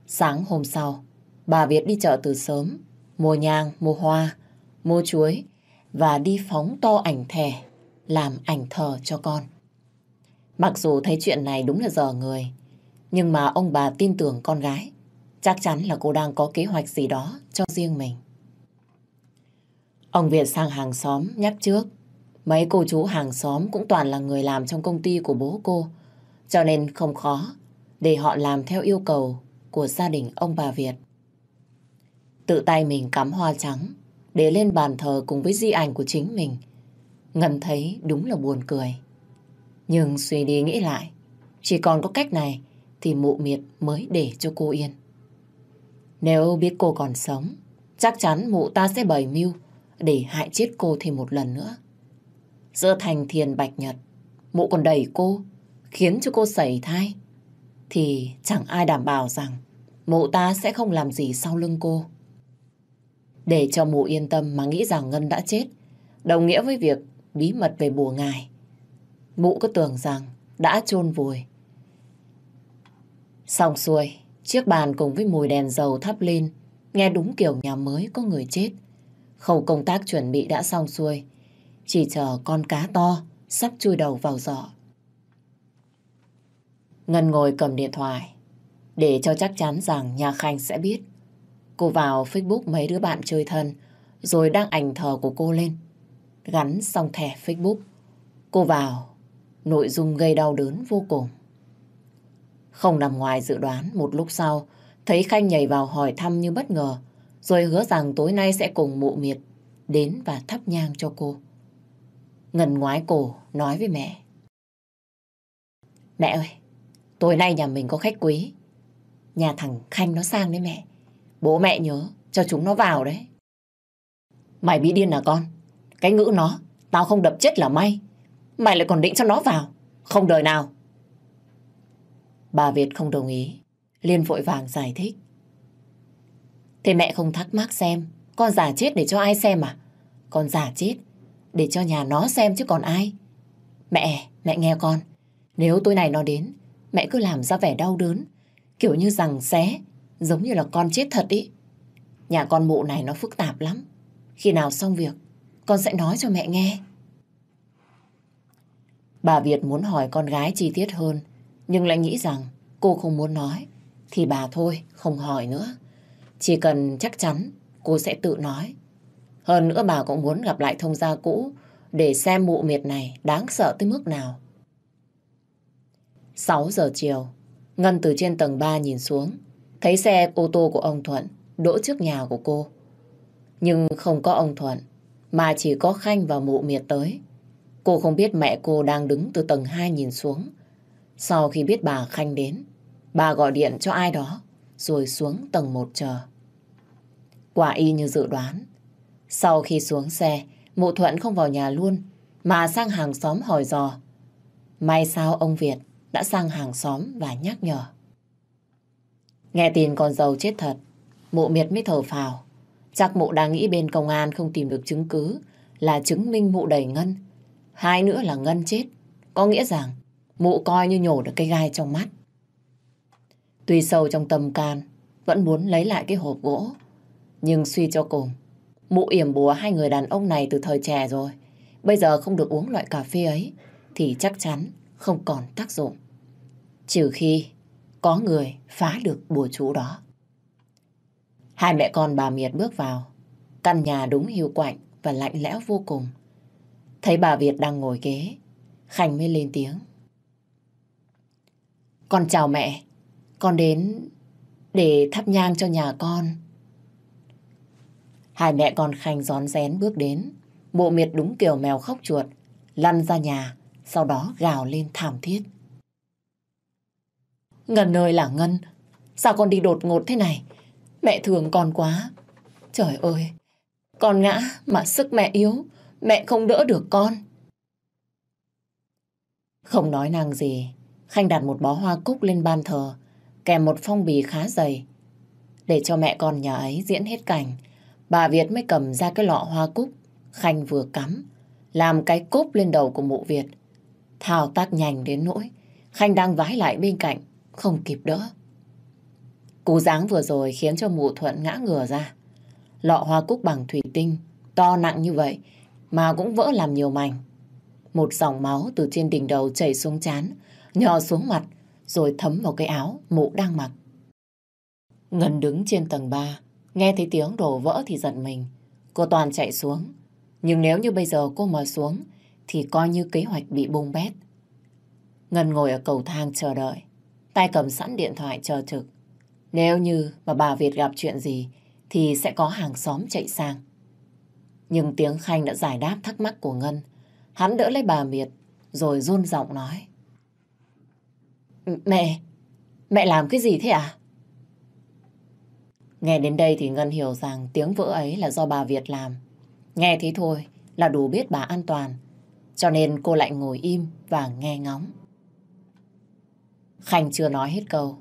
Sáng hôm sau, bà Việt đi chợ từ sớm mua nhang, mua hoa, mua chuối và đi phóng to ảnh thẻ, làm ảnh thờ cho con. Mặc dù thấy chuyện này đúng là dở người, nhưng mà ông bà tin tưởng con gái. Chắc chắn là cô đang có kế hoạch gì đó cho riêng mình. Ông Việt sang hàng xóm nhắc trước. Mấy cô chú hàng xóm cũng toàn là người làm trong công ty của bố cô. Cho nên không khó để họ làm theo yêu cầu của gia đình ông bà Việt. Tự tay mình cắm hoa trắng để lên bàn thờ cùng với di ảnh của chính mình. Ngân thấy đúng là buồn cười. Nhưng suy đi nghĩ lại, chỉ còn có cách này thì mụ miệt mới để cho cô yên. Nếu biết cô còn sống, chắc chắn mụ ta sẽ bày mưu để hại chết cô thêm một lần nữa. Giữa thành thiền bạch nhật, mụ còn đẩy cô, khiến cho cô sẩy thai, thì chẳng ai đảm bảo rằng mụ ta sẽ không làm gì sau lưng cô. Để cho mụ yên tâm mà nghĩ rằng Ngân đã chết, đồng nghĩa với việc bí mật về bùa ngài. Mụ cứ tưởng rằng đã chôn vùi. Xong xuôi, chiếc bàn cùng với mùi đèn dầu thắp lên, nghe đúng kiểu nhà mới có người chết. Khẩu công tác chuẩn bị đã xong xuôi, chỉ chờ con cá to sắp chui đầu vào giỏ. Ngân ngồi cầm điện thoại, để cho chắc chắn rằng nhà Khanh sẽ biết. Cô vào Facebook mấy đứa bạn chơi thân, rồi đăng ảnh thờ của cô lên. Gắn xong thẻ Facebook. Cô vào, nội dung gây đau đớn vô cùng. Không nằm ngoài dự đoán, một lúc sau, thấy Khanh nhảy vào hỏi thăm như bất ngờ, rồi hứa rằng tối nay sẽ cùng mụ miệt đến và thắp nhang cho cô. Ngân ngoái cổ nói với mẹ. Mẹ ơi, tối nay nhà mình có khách quý. Nhà thằng Khanh nó sang đấy mẹ. Bố mẹ nhớ cho chúng nó vào đấy. Mày bị điên à con? Cái ngữ nó, tao không đập chết là may. Mày lại còn định cho nó vào. Không đời nào. Bà Việt không đồng ý. Liên vội vàng giải thích. Thế mẹ không thắc mắc xem con giả chết để cho ai xem à? Con giả chết để cho nhà nó xem chứ còn ai. Mẹ, mẹ nghe con. Nếu tối này nó đến, mẹ cứ làm ra vẻ đau đớn. Kiểu như rằng xé, giống như là con chết thật ý. Nhà con mụ này nó phức tạp lắm. Khi nào xong việc, con sẽ nói cho mẹ nghe. Bà Việt muốn hỏi con gái chi tiết hơn, nhưng lại nghĩ rằng cô không muốn nói, thì bà thôi, không hỏi nữa. Chỉ cần chắc chắn cô sẽ tự nói. Hơn nữa bà cũng muốn gặp lại thông gia cũ để xem mụ miệt này đáng sợ tới mức nào. 6 giờ chiều, Ngân từ trên tầng 3 nhìn xuống, thấy xe ô tô của ông Thuận đỗ trước nhà của cô. Nhưng không có ông Thuận, mà chỉ có Khanh và mụ miệt tới. Cô không biết mẹ cô đang đứng từ tầng 2 nhìn xuống. Sau khi biết bà Khanh đến, bà gọi điện cho ai đó, rồi xuống tầng 1 chờ. Quả y như dự đoán. Sau khi xuống xe, mụ Thuận không vào nhà luôn, mà sang hàng xóm hỏi dò. May sao ông Việt đã sang hàng xóm và nhắc nhở. Nghe tin con dâu chết thật, mụ miệt mới thở phào. Chắc mụ đang nghĩ bên công an không tìm được chứng cứ là chứng minh mụ đầy ngân. Hai nữa là ngân chết. Có nghĩa rằng mụ coi như nhổ được cây gai trong mắt. Tuy sâu trong tâm can, vẫn muốn lấy lại cái hộp gỗ. Nhưng suy cho cùng, mụ yểm bùa hai người đàn ông này từ thời trẻ rồi. Bây giờ không được uống loại cà phê ấy, thì chắc chắn không còn tác dụng. Trừ khi có người phá được bùa chú đó. Hai mẹ con bà Miệt bước vào. Căn nhà đúng hiu quạnh và lạnh lẽo vô cùng. Thấy bà Việt đang ngồi ghế, Khánh mới lên tiếng. Con chào mẹ, con đến để thắp nhang cho nhà con. Hai mẹ con Khanh gión rén bước đến. Bộ miệt đúng kiểu mèo khóc chuột, lăn ra nhà, sau đó gào lên thảm thiết. Ngân ơi là Ngân, sao con đi đột ngột thế này? Mẹ thương con quá. Trời ơi, con ngã mà sức mẹ yếu, mẹ không đỡ được con. Không nói năng gì, Khanh đặt một bó hoa cúc lên ban thờ, kèm một phong bì khá dày. Để cho mẹ con nhà ấy diễn hết cảnh, bà Việt mới cầm ra cái lọ hoa cúc Khanh vừa cắm, làm cái cúp lên đầu của mụ Việt. Thao tác nhanh đến nỗi, Khanh đang vái lại bên cạnh, không kịp đỡ. Cú dáng vừa rồi khiến cho mụ Thuận ngã ngửa ra. Lọ hoa cúc bằng thủy tinh, to nặng như vậy, mà cũng vỡ làm nhiều mảnh. Một dòng máu từ trên đỉnh đầu chảy xuống chán, nhỏ xuống mặt, rồi thấm vào cái áo mụ đang mặc. Ngân đứng trên tầng 3, nghe thấy tiếng đổ vỡ thì giận mình. Cô toàn chạy xuống, nhưng nếu như bây giờ cô mở xuống, thì coi như kế hoạch bị bung bét. Ngân ngồi ở cầu thang chờ đợi, tay cầm sẵn điện thoại chờ trực. Nếu như mà bà Việt gặp chuyện gì, thì sẽ có hàng xóm chạy sang. Nhưng tiếng Khanh đã giải đáp thắc mắc của Ngân. Hắn đỡ lấy bà Miệt, rồi run giọng nói. Mẹ, mẹ làm cái gì thế à? Nghe đến đây thì Ngân hiểu rằng tiếng vỡ ấy là do bà Việt làm. Nghe thế thôi là đủ biết bà an toàn. Cho nên cô lại ngồi im và nghe ngóng. Khanh chưa nói hết câu.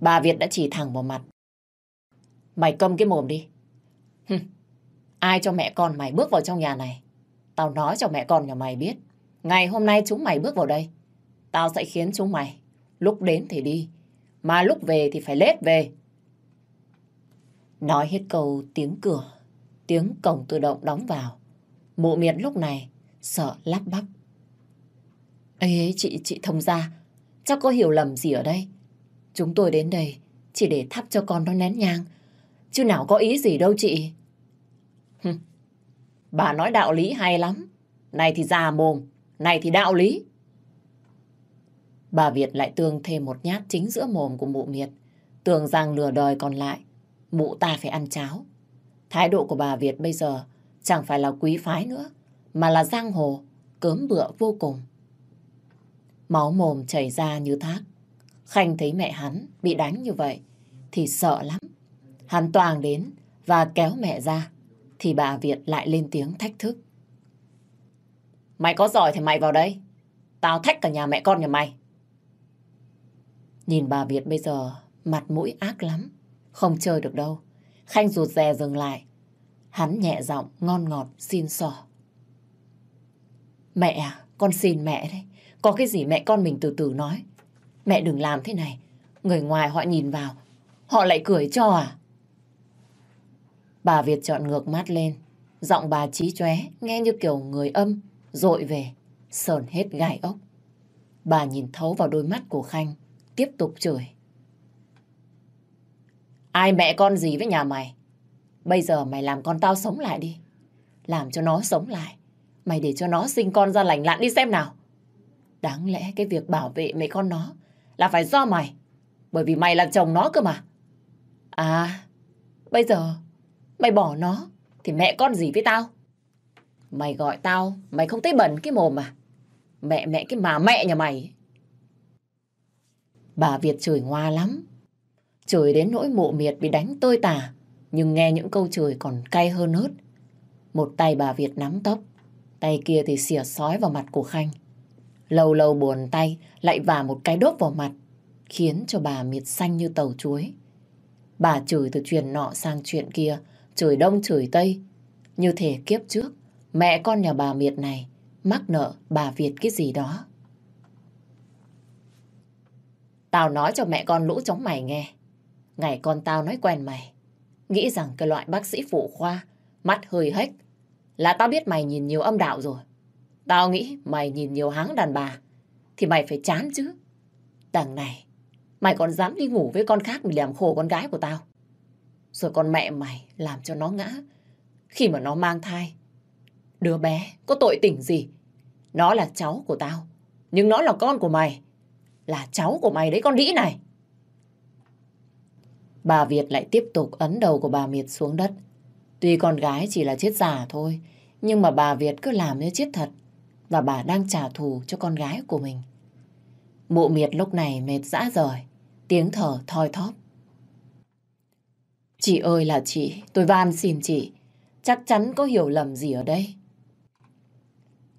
Bà Việt đã chỉ thẳng vào mặt. Mày câm cái mồm đi. Ai cho mẹ con mày bước vào trong nhà này? Tao nói cho mẹ con nhà mày biết. Ngày hôm nay chúng mày bước vào đây. Tao sẽ khiến chúng mày lúc đến thì đi. Mà lúc về thì phải lết về. Nói hết câu tiếng cửa, tiếng cổng tự động đóng vào. Mụ miệt lúc này sợ lắp bắp. Ê, chị, chị thông ra, chắc có hiểu lầm gì ở đây. Chúng tôi đến đây chỉ để thắp cho con nó nén nhang. Chứ nào có ý gì đâu chị. Bà nói đạo lý hay lắm. Này thì già mồm, này thì đạo lý. Bà Việt lại tương thêm một nhát chính giữa mồm của mụ miệt. Tưởng rằng lừa đời còn lại, mụ ta phải ăn cháo. Thái độ của bà Việt bây giờ chẳng phải là quý phái nữa, mà là giang hồ, cớm bựa vô cùng. Máu mồm chảy ra như thác. Khanh thấy mẹ hắn bị đánh như vậy thì sợ lắm. Hắn toàn đến và kéo mẹ ra thì bà Việt lại lên tiếng thách thức. Mày có giỏi thì mày vào đây. Tao thách cả nhà mẹ con nhà mày. Nhìn bà Việt bây giờ mặt mũi ác lắm. Không chơi được đâu. Khanh rụt rè dừng lại. Hắn nhẹ giọng ngon ngọt xin xỏ. Mẹ à, con xin mẹ đấy. Có cái gì mẹ con mình từ từ nói. Mẹ đừng làm thế này. Người ngoài họ nhìn vào. Họ lại cười cho à? Bà Việt chọn ngược mắt lên. Giọng bà trí chóe nghe như kiểu người âm, dội về, sờn hết gai ốc. Bà nhìn thấu vào đôi mắt của Khanh, tiếp tục chửi. Ai mẹ con gì với nhà mày? Bây giờ mày làm con tao sống lại đi. Làm cho nó sống lại. Mày để cho nó sinh con ra lành lặn đi xem nào. Đáng lẽ cái việc bảo vệ mẹ con nó là phải do mày. Bởi vì mày là chồng nó cơ mà. À, bây giờ mày bỏ nó thì mẹ con gì với tao? Mày gọi tao, mày không thấy bẩn cái mồm à? Mẹ mẹ cái mà mẹ nhà mày. Bà Việt chửi ngoa lắm. Chửi đến nỗi mộ miệt bị đánh tơi tả. Nhưng nghe những câu chửi còn cay hơn hớt. Một tay bà Việt nắm tóc. Tay kia thì xỉa sói vào mặt của Khanh. Lâu lâu buồn tay lại vả một cái đốt vào mặt. Khiến cho bà miệt xanh như tàu chuối. Bà chửi từ chuyện nọ sang chuyện kia. Chửi đông chửi tây. Như thể kiếp trước. Mẹ con nhà bà miệt này mắc nợ bà Việt cái gì đó. Tao nói cho mẹ con lũ chóng mày nghe. Ngày con tao nói quen mày. Nghĩ rằng cái loại bác sĩ phụ khoa, mắt hơi hếch, là tao biết mày nhìn nhiều âm đạo rồi. Tao nghĩ mày nhìn nhiều háng đàn bà, thì mày phải chán chứ. Đằng này, mày còn dám đi ngủ với con khác mình làm khổ con gái của tao. Rồi con mẹ mày làm cho nó ngã khi mà nó mang thai. Đứa bé có tội tình gì? Nó là cháu của tao, nhưng nó là con của mày. Là cháu của mày đấy con đĩ này. Bà Việt lại tiếp tục ấn đầu của bà Miệt xuống đất. Tuy con gái chỉ là chết giả thôi, nhưng mà bà Việt cứ làm như chết thật. Và bà đang trả thù cho con gái của mình. Mụ Miệt lúc này mệt dã rời, tiếng thở thoi thóp. Chị ơi là chị, tôi van xin chị, chắc chắn có hiểu lầm gì ở đây.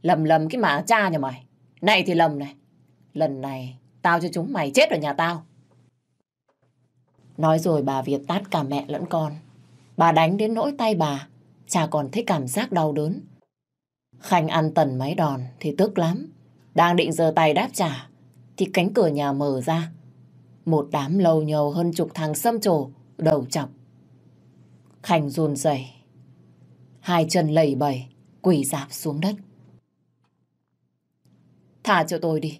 Lầm lầm cái mà cha nhà mày. Này thì lầm này. Lần này tao cho chúng mày chết ở nhà tao. Nói rồi bà Việt tát cả mẹ lẫn con. Bà đánh đến nỗi tay bà, chả còn thấy cảm giác đau đớn. Khanh ăn tần mấy đòn thì tức lắm. Đang định giơ tay đáp trả, thì cánh cửa nhà mở ra. Một đám lâu nhầu hơn chục thằng xâm trổ, đầu chọc. Khanh run rẩy hai chân lầy bầy, quỳ dạp xuống đất. Thả cho tôi đi.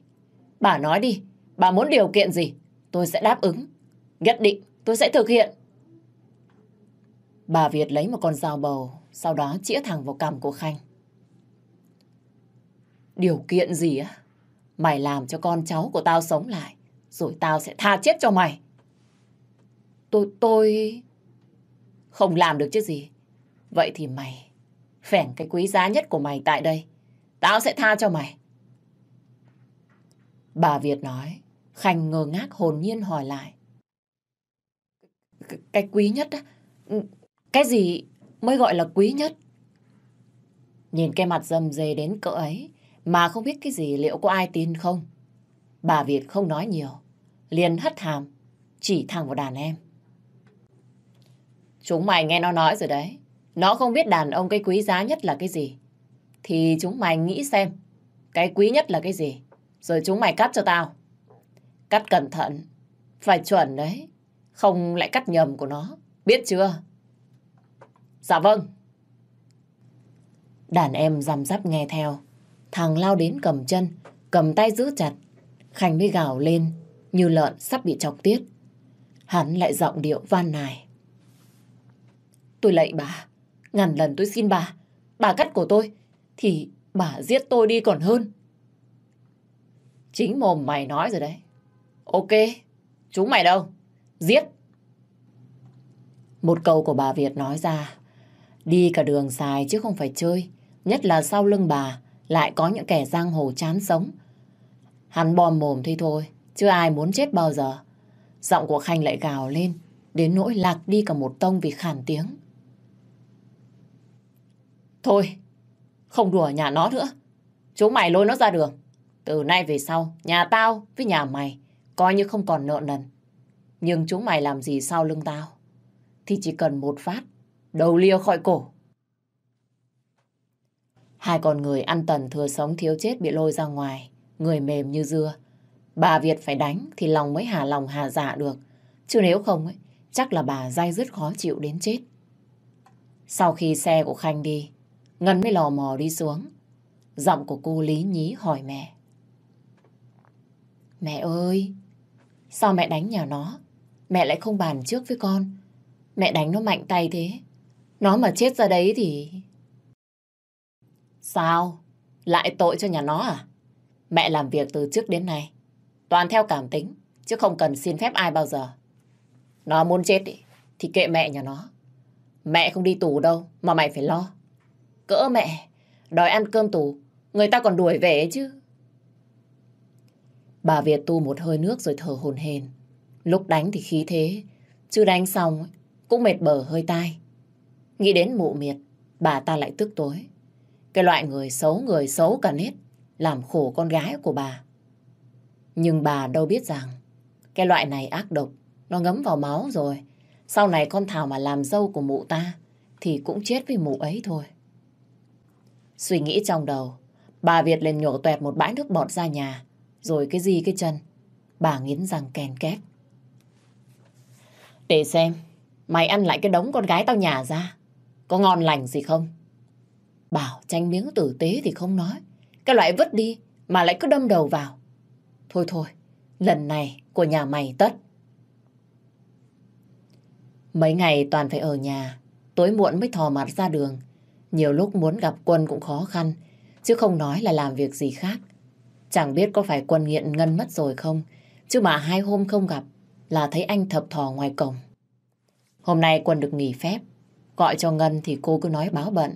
Bà nói đi, bà muốn điều kiện gì? Tôi sẽ đáp ứng. Nhất định tôi sẽ thực hiện. Bà Việt lấy một con dao bầu, sau đó chĩa thẳng vào cằm của Khanh. Điều kiện gì á? Mày làm cho con cháu của tao sống lại, rồi tao sẽ tha chết cho mày. Tôi, tôi... Không làm được chứ gì. Vậy thì mày phèn cái quý giá nhất của mày tại đây. Tao sẽ tha cho mày. Bà Việt nói, Khanh ngơ ngác hồn nhiên hỏi lại. Cái, quý nhất á? Cái gì mới gọi là quý nhất? Nhìn cái mặt dâm dề đến cỡ ấy mà không biết cái gì liệu có ai tin không? Bà Việt không nói nhiều, liền hất hàm, chỉ thẳng vào đàn em. Chúng mày nghe nó nói rồi đấy. Nó không biết đàn ông cái quý giá nhất là cái gì. Thì chúng mày nghĩ xem, cái quý nhất là cái gì. Rồi chúng mày cắt cho tao. Cắt cẩn thận, phải chuẩn đấy. Không lại cắt nhầm của nó. Biết chưa? Dạ vâng. Đàn em rằm rắp nghe theo. Thằng lao đến cầm chân, cầm tay giữ chặt. Khánh mới gào lên như lợn sắp bị chọc tiết. Hắn lại giọng điệu van nài. Tôi lạy bà, ngàn lần tôi xin bà, bà cắt của tôi, thì bà giết tôi đi còn hơn. Chính mồm mày nói rồi đấy. Ok, chúng mày đâu? Giết. Một câu của bà Việt nói ra, đi cả đường dài chứ không phải chơi, nhất là sau lưng bà lại có những kẻ giang hồ chán sống. Hắn bom mồm thôi thôi, chứ ai muốn chết bao giờ. Giọng của Khanh lại gào lên, đến nỗi lạc đi cả một tông vì khản tiếng. Thôi, không đùa nhà nó nữa. Chúng mày lôi nó ra đường. Từ nay về sau, nhà tao với nhà mày coi như không còn nợ nần. Nhưng chúng mày làm gì sau lưng tao? Thì chỉ cần một phát, đầu lia khỏi cổ. Hai con người ăn tần thừa sống thiếu chết bị lôi ra ngoài, người mềm như dưa. Bà Việt phải đánh thì lòng mới hà lòng hà dạ được. Chứ nếu không, ấy, chắc là bà dai dứt khó chịu đến chết. Sau khi xe của Khanh đi, Ngân mới lò mò đi xuống. Giọng của cô lý nhí hỏi mẹ. Mẹ ơi, sao mẹ đánh nhà nó? Mẹ lại không bàn trước với con. Mẹ đánh nó mạnh tay thế. Nó mà chết ra đấy thì... Sao? Lại tội cho nhà nó à? Mẹ làm việc từ trước đến nay. Toàn theo cảm tính, chứ không cần xin phép ai bao giờ. Nó muốn chết ý, thì kệ mẹ nhà nó. Mẹ không đi tù đâu, mà mày phải lo. Cỡ mẹ, đòi ăn cơm tù, người ta còn đuổi về chứ. Bà Việt tu một hơi nước rồi thở hồn hền. Lúc đánh thì khí thế, chứ đánh xong cũng mệt bở hơi tai. Nghĩ đến mụ miệt, bà ta lại tức tối. Cái loại người xấu người xấu cả nết, làm khổ con gái của bà. Nhưng bà đâu biết rằng, cái loại này ác độc, nó ngấm vào máu rồi. Sau này con Thảo mà làm dâu của mụ ta, thì cũng chết vì mụ ấy thôi. Suy nghĩ trong đầu, bà Việt lên nhổ tuẹt một bãi nước bọt ra nhà, rồi cái gì cái chân. Bà nghiến răng kèn két. Để xem, mày ăn lại cái đống con gái tao nhà ra, có ngon lành gì không? Bảo tranh miếng tử tế thì không nói, cái loại vứt đi mà lại cứ đâm đầu vào. Thôi thôi, lần này của nhà mày tất. Mấy ngày toàn phải ở nhà, tối muộn mới thò mặt ra đường, nhiều lúc muốn gặp Quân cũng khó khăn, chứ không nói là làm việc gì khác. Chẳng biết có phải Quân nghiện ngân mất rồi không, chứ mà hai hôm không gặp là thấy anh thập thò ngoài cổng. Hôm nay Quân được nghỉ phép, gọi cho Ngân thì cô cứ nói báo bận.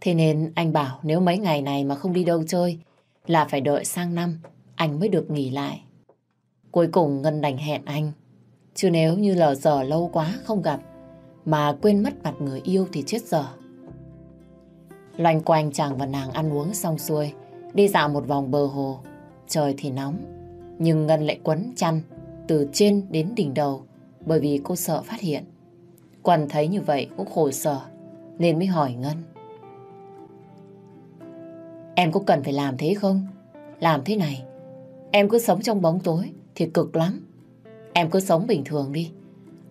Thế nên anh bảo nếu mấy ngày này mà không đi đâu chơi là phải đợi sang năm anh mới được nghỉ lại. Cuối cùng Ngân đành hẹn anh. Chứ nếu như lờ giờ lâu quá không gặp mà quên mất mặt người yêu thì chết dở. Loanh quanh chàng và nàng ăn uống xong xuôi, đi dạo một vòng bờ hồ. Trời thì nóng, nhưng Ngân lại quấn chăn từ trên đến đỉnh đầu bởi vì cô sợ phát hiện. Quần thấy như vậy cũng khổ sở, nên mới hỏi Ngân. Em có cần phải làm thế không? Làm thế này, em cứ sống trong bóng tối thì cực lắm. Em cứ sống bình thường đi.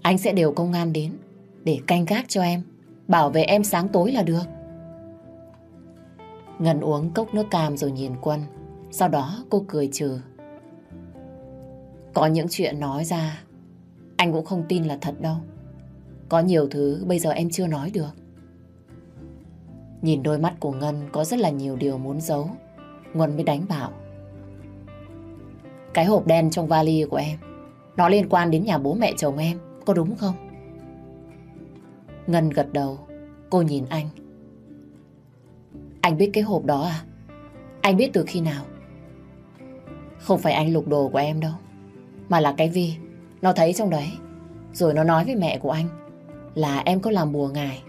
Anh sẽ điều công an đến để canh gác cho em, bảo vệ em sáng tối là được. Ngân uống cốc nước cam rồi nhìn Quân. Sau đó cô cười trừ. Có những chuyện nói ra, anh cũng không tin là thật đâu. Có nhiều thứ bây giờ em chưa nói được. Nhìn đôi mắt của Ngân có rất là nhiều điều muốn giấu. Ngân mới đánh bảo. Cái hộp đen trong vali của em, nó liên quan đến nhà bố mẹ chồng em, có đúng không? Ngân gật đầu, cô nhìn anh. Anh biết cái hộp đó à? Anh biết từ khi nào? Không phải anh lục đồ của em đâu, mà là cái Vi. Nó thấy trong đấy, rồi nó nói với mẹ của anh là em có làm bùa ngài.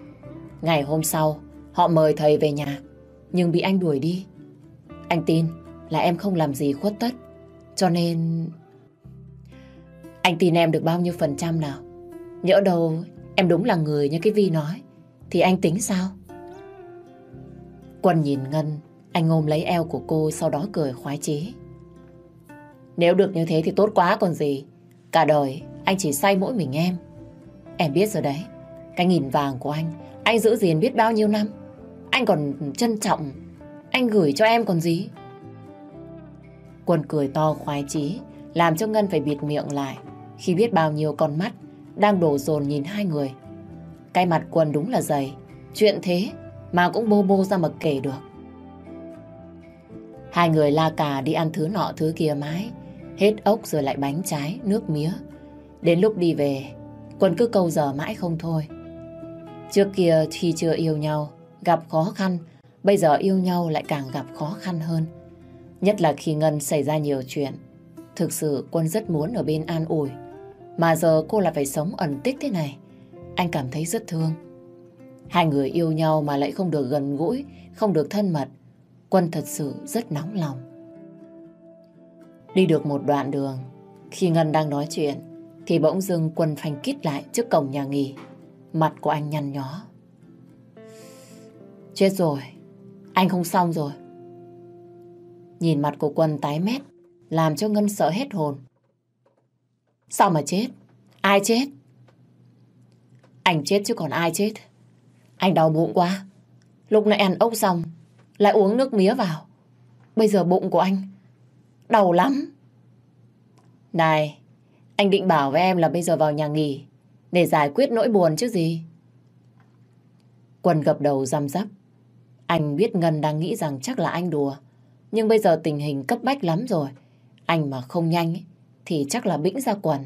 Ngày hôm sau, họ mời thầy về nhà, nhưng bị anh đuổi đi. Anh tin là em không làm gì khuất tất, cho nên... Anh tin em được bao nhiêu phần trăm nào? Nhỡ đâu em đúng là người như cái Vi nói, thì anh tính sao? Quân nhìn Ngân, anh ôm lấy eo của cô sau đó cười khoái chí. Nếu được như thế thì tốt quá còn gì. Cả đời anh chỉ say mỗi mình em. Em biết rồi đấy, cái nghìn vàng của anh, anh giữ gìn biết bao nhiêu năm. Anh còn trân trọng, anh gửi cho em còn gì. Quân cười to khoái chí, làm cho Ngân phải bịt miệng lại khi biết bao nhiêu con mắt đang đổ dồn nhìn hai người. Cái mặt Quân đúng là dày, chuyện thế mà cũng bô bô ra mà kể được. Hai người la cà đi ăn thứ nọ thứ kia mãi, hết ốc rồi lại bánh trái, nước mía. Đến lúc đi về, Quân cứ câu giờ mãi không thôi. Trước kia khi chưa yêu nhau, gặp khó khăn, bây giờ yêu nhau lại càng gặp khó khăn hơn. Nhất là khi Ngân xảy ra nhiều chuyện. Thực sự Quân rất muốn ở bên an ủi. Mà giờ cô lại phải sống ẩn tích thế này. Anh cảm thấy rất thương. Hai người yêu nhau mà lại không được gần gũi, không được thân mật. Quân thật sự rất nóng lòng. Đi được một đoạn đường, khi Ngân đang nói chuyện, thì bỗng dưng Quân phanh kít lại trước cổng nhà nghỉ. Mặt của anh nhăn nhó. Chết rồi, anh không xong rồi. Nhìn mặt của Quân tái mét, làm cho Ngân sợ hết hồn. Sao mà chết? Ai chết? Anh chết chứ còn ai chết? Anh đau bụng quá. Lúc nãy ăn ốc xong, lại uống nước mía vào. Bây giờ bụng của anh đau lắm. Này, anh định bảo với em là bây giờ vào nhà nghỉ để giải quyết nỗi buồn chứ gì. Quân gập đầu răm rắp. Anh biết Ngân đang nghĩ rằng chắc là anh đùa. Nhưng bây giờ tình hình cấp bách lắm rồi. Anh mà không nhanh thì chắc là bĩnh ra quần.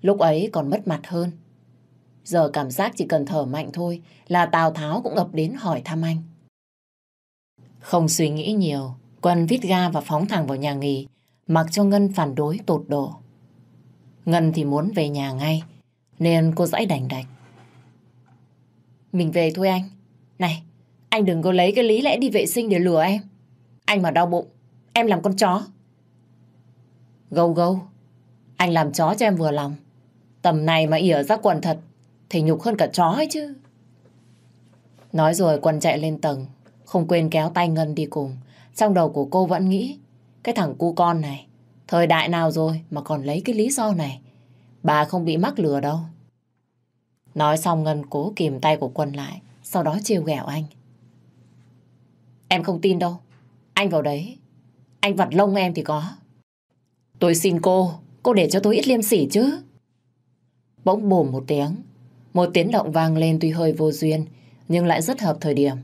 Lúc ấy còn mất mặt hơn. Giờ cảm giác chỉ cần thở mạnh thôi là Tào Tháo cũng ập đến hỏi thăm anh. Không suy nghĩ nhiều, Quân vít ga và phóng thẳng vào nhà nghỉ, mặc cho Ngân phản đối tột độ. Ngân thì muốn về nhà ngay, nên cô dãy đành đạch. Mình về thôi anh. Này, anh đừng có lấy cái lý lẽ đi vệ sinh để lừa em. Anh mà đau bụng, em làm con chó. Gâu gâu, anh làm chó cho em vừa lòng. Tầm này mà ỉa ra quần thật, thì nhục hơn cả chó ấy chứ. Nói rồi Quân chạy lên tầng, không quên kéo tay Ngân đi cùng. Trong đầu của cô vẫn nghĩ, cái thằng cu con này, thời đại nào rồi mà còn lấy cái lý do này. Bà không bị mắc lừa đâu. Nói xong Ngân cố kìm tay của Quân lại, sau đó trêu ghẹo anh. Em không tin đâu. Anh vào đấy, anh vặt lông em thì có. Tôi xin cô, cô để cho tôi ít liêm sỉ chứ. Bỗng bùm một tiếng, một tiếng động vang lên tuy hơi vô duyên, nhưng lại rất hợp thời điểm.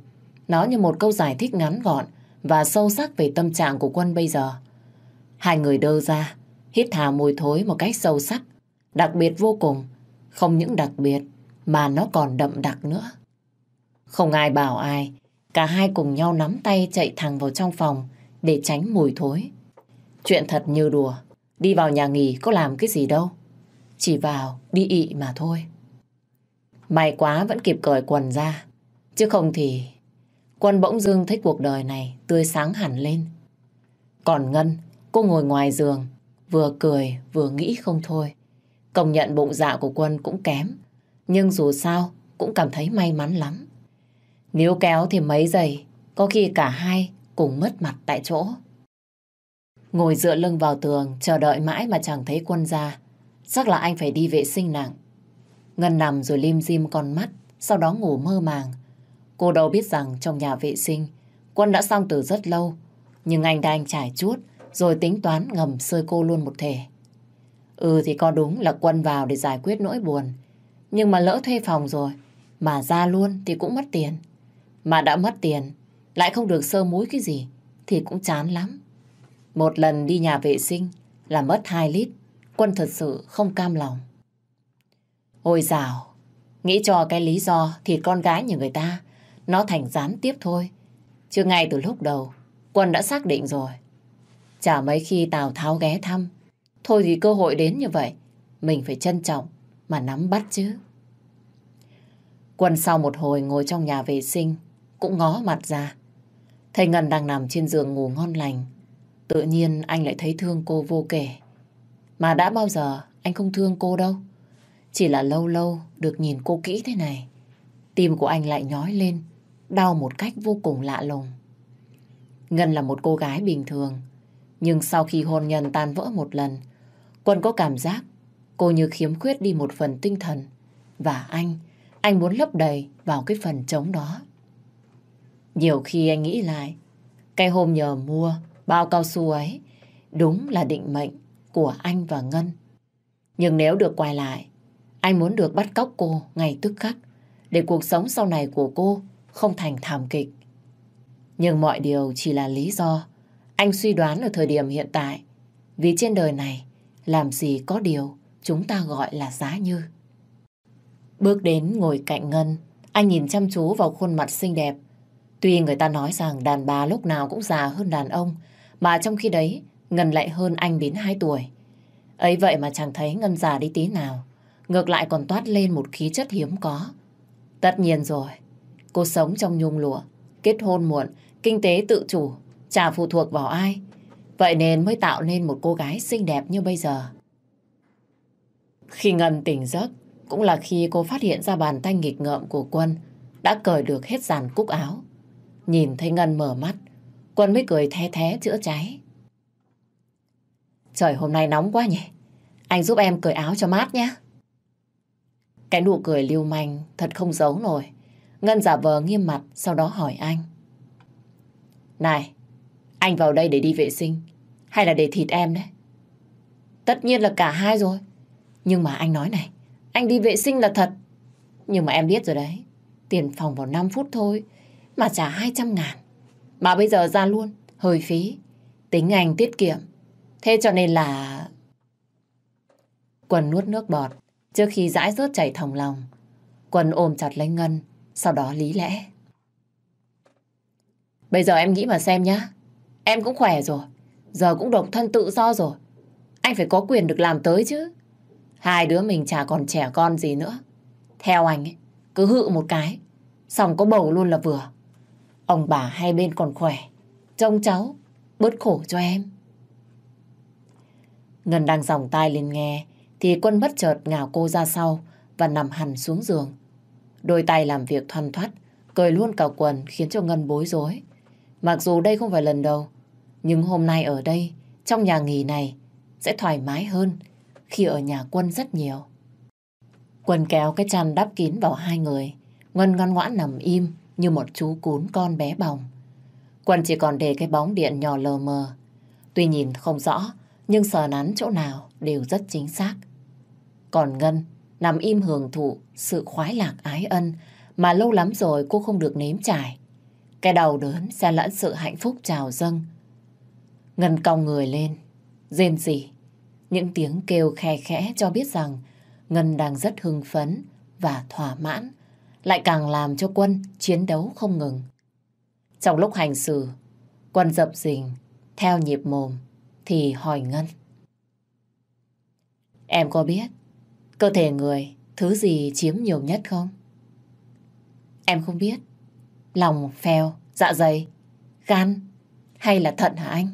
Nó như một câu giải thích ngắn gọn và sâu sắc về tâm trạng của quân bây giờ. Hai người đơ ra, hít thả mùi thối một cách sâu sắc, đặc biệt vô cùng. Không những đặc biệt, mà nó còn đậm đặc nữa. Không ai bảo ai, cả hai cùng nhau nắm tay chạy thẳng vào trong phòng để tránh mùi thối. Chuyện thật như đùa, đi vào nhà nghỉ có làm cái gì đâu. Chỉ vào, đi ị mà thôi. May quá vẫn kịp cởi quần ra. Chứ không thì... Quân bỗng dưng thấy cuộc đời này tươi sáng hẳn lên. Còn Ngân, cô ngồi ngoài giường, vừa cười vừa nghĩ không thôi. Công nhận bụng dạ của Quân cũng kém. Nhưng dù sao, cũng cảm thấy may mắn lắm. Nếu kéo thì mấy giây, có khi cả hai cùng mất mặt tại chỗ. Ngồi dựa lưng vào tường, chờ đợi mãi mà chẳng thấy Quân ra. Chắc là anh phải đi vệ sinh nặng. Ngân nằm rồi lim dim con mắt, sau đó ngủ mơ màng. Cô đâu biết rằng trong nhà vệ sinh Quân đã xong từ rất lâu, nhưng anh đang trải chuốt, rồi tính toán ngầm sơi cô luôn một thể. Ừ thì có đúng là Quân vào để giải quyết nỗi buồn, nhưng mà lỡ thuê phòng rồi, mà ra luôn thì cũng mất tiền. Mà đã mất tiền, lại không được sơ múi cái gì, thì cũng chán lắm. Một lần đi nhà vệ sinh là mất 2 lít, Quân thật sự không cam lòng. Ôi dào, nghĩ cho cái lý do thì con gái như người ta, nó thành gián tiếp thôi. Chứ ngay từ lúc đầu, Quân đã xác định rồi. Chả mấy khi Tào Tháo ghé thăm. Thôi thì cơ hội đến như vậy, mình phải trân trọng mà nắm bắt chứ. Quân sau một hồi ngồi trong nhà vệ sinh, cũng ngó mặt ra. Thầy Ngân đang nằm trên giường ngủ ngon lành. Tự nhiên anh lại thấy thương cô vô kể. Mà đã bao giờ anh không thương cô đâu. Chỉ là lâu lâu được nhìn cô kỹ thế này. Tim của anh lại nhói lên, đau một cách vô cùng lạ lùng. Ngân là một cô gái bình thường. Nhưng sau khi hôn nhân tan vỡ một lần, Quân có cảm giác cô như khiếm khuyết đi một phần tinh thần. Và anh, anh muốn lấp đầy vào cái phần trống đó. Nhiều khi anh nghĩ lại, cái hôm nhờ mua bao cao su ấy đúng là định mệnh của anh và Ngân. Nhưng nếu được quay lại, anh muốn được bắt cóc cô ngay tức khắc để cuộc sống sau này của cô không thành thảm kịch. Nhưng mọi điều chỉ là lý do anh suy đoán ở thời điểm hiện tại. Vì trên đời này làm gì có điều chúng ta gọi là giá như. Bước đến ngồi cạnh Ngân, anh nhìn chăm chú vào khuôn mặt xinh đẹp. Tuy người ta nói rằng đàn bà lúc nào cũng già hơn đàn ông, mà trong khi đấy Ngân lại hơn anh đến 2 tuổi. Ấy vậy mà chẳng thấy Ngân già đi tí nào. Ngược lại còn toát lên một khí chất hiếm có. Tất nhiên rồi, cô sống trong nhung lụa, kết hôn muộn, kinh tế tự chủ, chả phụ thuộc vào ai. Vậy nên mới tạo nên một cô gái xinh đẹp như bây giờ. Khi Ngân tỉnh giấc, cũng là khi cô phát hiện ra bàn tay nghịch ngợm của Quân đã cởi được hết dàn cúc áo. Nhìn thấy Ngân mở mắt, Quân mới cười thé thé chữa cháy. Trời hôm nay nóng quá nhỉ. Anh giúp em cởi áo cho mát nhé. Cái nụ cười lưu manh thật không giấu nổi. Ngân giả vờ nghiêm mặt sau đó hỏi anh. Này, anh vào đây để đi vệ sinh hay là để thịt em đấy? Tất nhiên là cả hai rồi. Nhưng mà anh nói này, anh đi vệ sinh là thật. Nhưng mà em biết rồi đấy, tiền phòng vào 5 phút thôi mà trả 200 ngàn. Mà bây giờ ra luôn, hơi phí. Tính anh tiết kiệm. Thế cho nên là... Quần nuốt nước bọt trước khi dãi rớt chảy thòng lòng. Quân ôm chặt lấy Ngân, sau đó lý lẽ. Bây giờ em nghĩ mà xem nhá. Em cũng khỏe rồi. Giờ cũng độc thân tự do rồi. Anh phải có quyền được làm tới chứ. Hai đứa mình chả còn trẻ con gì nữa. Theo anh ấy, cứ hự một cái. Xong có bầu luôn là vừa. Ông bà hai bên còn khỏe. Trông cháu, bớt khổ cho em. Ngân đang dòng tai lên nghe, thì quân bất chợt ngào cô ra sau và nằm hẳn xuống giường. Đôi tay làm việc thoăn thoắt, cởi luôn cả quần khiến cho Ngân bối rối. Mặc dù đây không phải lần đầu, nhưng hôm nay ở đây, trong nhà nghỉ này, sẽ thoải mái hơn khi ở nhà quân rất nhiều. Quân kéo cái chăn đắp kín vào hai người, Ngân ngoan ngoãn nằm im như một chú cún con bé bỏng. Quân chỉ còn để cái bóng điện nhỏ lờ mờ. Tuy nhìn không rõ, nhưng sờ nắn chỗ nào đều rất chính xác. Còn Ngân nằm im hưởng thụ sự khoái lạc ái ân mà lâu lắm rồi cô không được nếm trải. Cái đầu đớn xe lẫn sự hạnh phúc trào dâng. Ngân cong người lên, rên rỉ. Những tiếng kêu khe khẽ cho biết rằng Ngân đang rất hưng phấn và thỏa mãn, lại càng làm cho Quân chiến đấu không ngừng. Trong lúc hành xử, Quân dập dình, theo nhịp mồm, thì hỏi Ngân. Em có biết cơ thể người thứ gì chiếm nhiều nhất không? Em không biết. Lòng, phèo, dạ dày, gan hay là thận hả anh?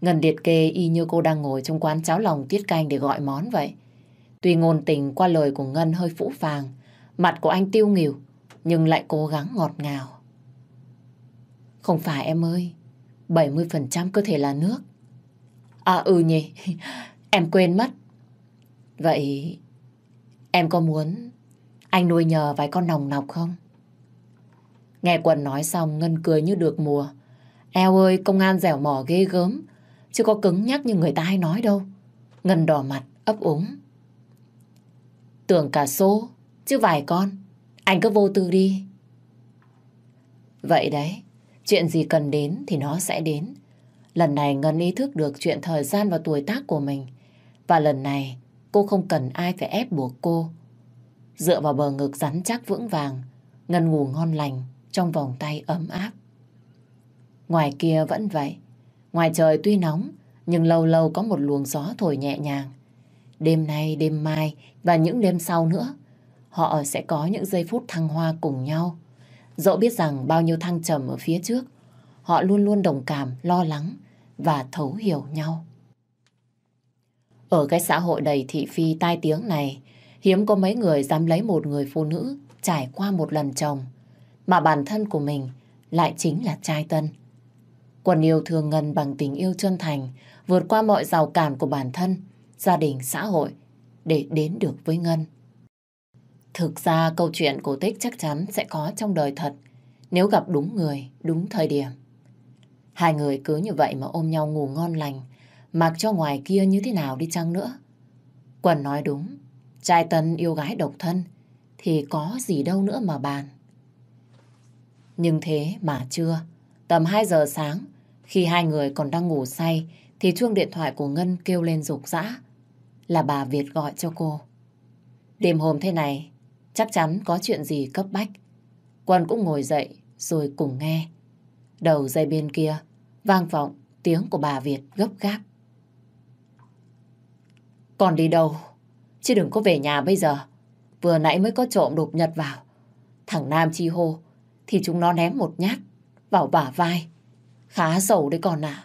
Ngân liệt kê y như cô đang ngồi trong quán cháo lòng tiết canh để gọi món vậy. Tuy ngôn tình qua lời của Ngân hơi phũ phàng, mặt của anh tiêu nghỉu, nhưng lại cố gắng ngọt ngào. Không phải em ơi, 70% cơ thể là nước. À ừ nhỉ, em quên mất. Vậy em có muốn anh nuôi nhờ vài con nòng nọc không? Nghe Quân nói xong Ngân cười như được mùa. Eo ơi, công an dẻo mỏ ghê gớm. Chứ có cứng nhắc như người ta hay nói đâu. Ngân đỏ mặt, ấp úng. Tưởng cả số, chứ vài con. Anh cứ vô tư đi. Vậy đấy, chuyện gì cần đến thì nó sẽ đến. Lần này Ngân ý thức được chuyện thời gian và tuổi tác của mình. Và lần này cô không cần ai phải ép buộc cô. Dựa vào bờ ngực rắn chắc vững vàng, Ngân ngủ ngon lành trong vòng tay ấm áp. Ngoài kia vẫn vậy. Ngoài trời tuy nóng, nhưng lâu lâu có một luồng gió thổi nhẹ nhàng. Đêm nay, đêm mai và những đêm sau nữa, họ sẽ có những giây phút thăng hoa cùng nhau. Dẫu biết rằng bao nhiêu thăng trầm ở phía trước, họ luôn luôn đồng cảm, lo lắng và thấu hiểu nhau. Ở cái xã hội đầy thị phi tai tiếng này, hiếm có mấy người dám lấy một người phụ nữ trải qua một lần chồng, mà bản thân của mình lại chính là trai tân. Quần yêu thương Ngân bằng tình yêu chân thành, vượt qua mọi rào cản của bản thân, gia đình, xã hội, để đến được với Ngân. Thực ra câu chuyện cổ tích chắc chắn sẽ có trong đời thật, nếu gặp đúng người, đúng thời điểm. Hai người cứ như vậy mà ôm nhau ngủ ngon lành, mặc cho ngoài kia như thế nào đi chăng nữa. Quần nói đúng, trai tân yêu gái độc thân, thì có gì đâu nữa mà bàn. Nhưng thế mà chưa, tầm 2 giờ sáng, khi hai người còn đang ngủ say, thì chuông điện thoại của Ngân kêu lên rục rã. Là bà Việt gọi cho cô. Đêm hôm thế này, chắc chắn có chuyện gì cấp bách. Quân cũng ngồi dậy rồi cùng nghe. Đầu dây bên kia, vang vọng tiếng của bà Việt gấp gáp. Còn đi đâu? Chứ đừng có về nhà bây giờ. Vừa nãy mới có trộm đột nhật vào. Thằng Nam chi hô, thì chúng nó ném một nhát vào bả vai. Khá sầu đấy con à.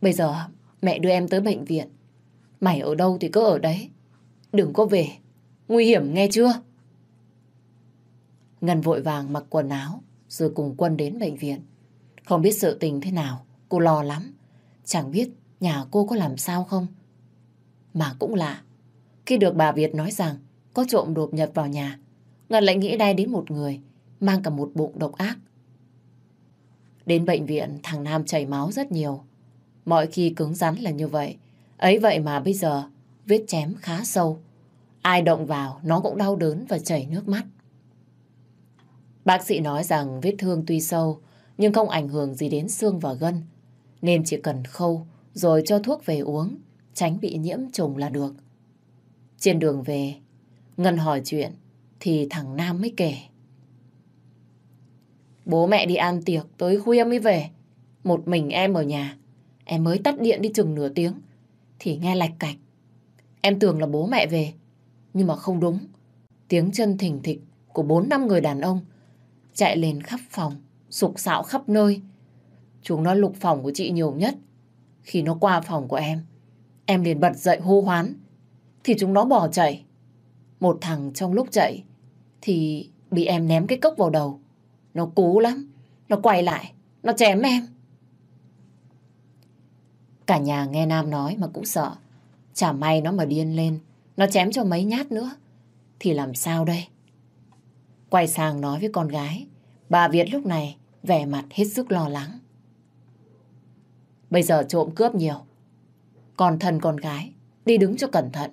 Bây giờ mẹ đưa em tới bệnh viện. Mày ở đâu thì cứ ở đấy. Đừng có về. Nguy hiểm nghe chưa? Ngân vội vàng mặc quần áo rồi cùng Quân đến bệnh viện. Không biết sự tình thế nào, cô lo lắm. Chẳng biết nhà cô có làm sao không. Mà cũng lạ, khi được bà Việt nói rằng có trộm đột nhập vào nhà, Ngân lại nghĩ đây đến một người mang cả một bụng độc ác. Đến bệnh viện, thằng Nam chảy máu rất nhiều. Mọi khi cứng rắn là như vậy. Ấy vậy mà bây giờ vết chém khá sâu. Ai động vào nó cũng đau đớn và chảy nước mắt. Bác sĩ nói rằng vết thương tuy sâu nhưng không ảnh hưởng gì đến xương và gân. Nên chỉ cần khâu rồi cho thuốc về uống, tránh bị nhiễm trùng là được. Trên đường về, Ngân hỏi chuyện thì thằng Nam mới kể. Bố mẹ đi ăn tiệc tới khuya mới về. Một mình em ở nhà. Em mới tắt điện đi chừng nửa tiếng. Thì nghe lạch cạch. Em tưởng là bố mẹ về. Nhưng mà không đúng. Tiếng chân thình thịch của bốn năm người đàn ông chạy lên khắp phòng, sục sạo khắp nơi. Chúng nó lục phòng của chị nhiều nhất. Khi nó qua phòng của em, em liền bật dậy hô hoán. Thì chúng nó bỏ chạy. Một thằng trong lúc chạy thì bị em ném cái cốc vào đầu. Nó cú lắm. Nó quay lại. Nó chém em. Cả nhà nghe Nam nói mà cũng sợ. Chả may nó mà điên lên. Nó chém cho mấy nhát nữa. Thì làm sao đây? Quay sang nói với con gái. Bà Việt lúc này vẻ mặt hết sức lo lắng. Bây giờ trộm cướp nhiều. Còn thân con gái, đi đứng cho cẩn thận.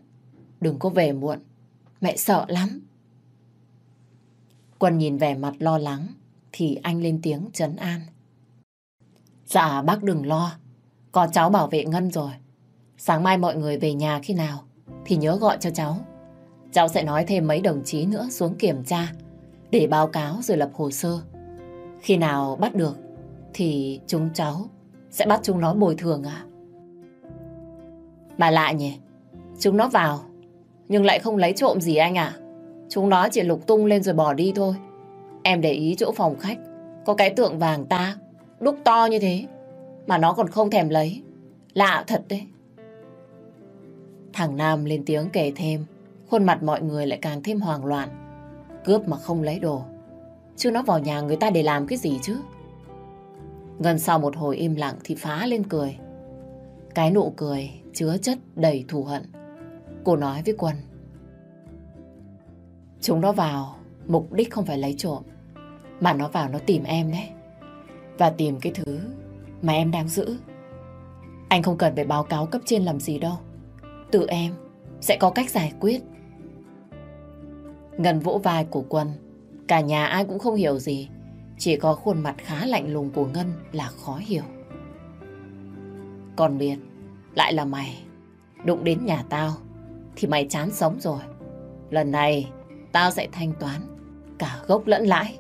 Đừng có về muộn. Mẹ sợ lắm. Quân nhìn vẻ mặt lo lắng, thì anh lên tiếng trấn an. Dạ bác đừng lo, có cháu bảo vệ Ngân rồi. Sáng mai mọi người về nhà khi nào thì nhớ gọi cho cháu. Cháu sẽ nói thêm mấy đồng chí nữa xuống kiểm tra để báo cáo rồi lập hồ sơ. Khi nào bắt được thì chúng cháu sẽ bắt chúng nó bồi thường à? Mà lạ nhỉ, chúng nó vào nhưng lại không lấy trộm gì anh à? Chúng nó chỉ lục tung lên rồi bỏ đi thôi. Em để ý chỗ phòng khách có cái tượng vàng ta đúc to như thế mà nó còn không thèm lấy. Lạ thật đấy. Thằng Nam lên tiếng kể thêm khuôn mặt mọi người lại càng thêm hoang loạn. Cướp mà không lấy đồ. Chứ nó vào nhà người ta để làm cái gì chứ? Gần sau một hồi im lặng thì phá lên cười. Cái nụ cười chứa chất đầy thù hận. Cô nói với Quân. Chúng nó vào, mục đích không phải lấy trộm, Mà nó vào nó tìm em đấy. Và tìm cái thứ mà em đang giữ. Anh không cần phải báo cáo cấp trên làm gì đâu. Tự em sẽ có cách giải quyết. Ngân vỗ vai của Quân. Cả nhà ai cũng không hiểu gì. Chỉ có khuôn mặt khá lạnh lùng của Ngân là khó hiểu. Còn biệt lại là mày. Đụng đến nhà tao, thì mày chán sống rồi. Lần này, tao sẽ thanh toán cả gốc lẫn lãi.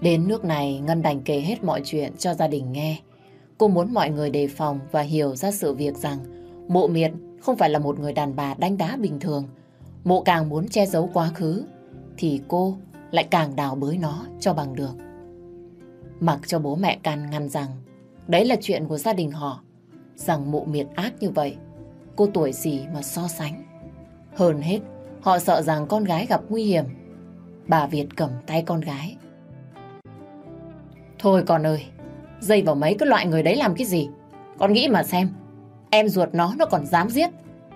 Đến nước này, Ngân đành kể hết mọi chuyện cho gia đình nghe. Cô muốn mọi người đề phòng và hiểu ra sự việc rằng mộ miệt không phải là một người đàn bà đánh đá bình thường. Mộ càng muốn che giấu quá khứ, thì cô lại càng đào bới nó cho bằng được. Mặc cho bố mẹ can ngăn rằng đấy là chuyện của gia đình họ, rằng mụ miệt ác như vậy, cô tuổi gì mà so sánh. Hơn hết, họ sợ rằng con gái gặp nguy hiểm. Bà Việt cầm tay con gái. Thôi con ơi, dây vào mấy cái loại người đấy làm cái gì? Con nghĩ mà xem, em ruột nó nó còn dám giết,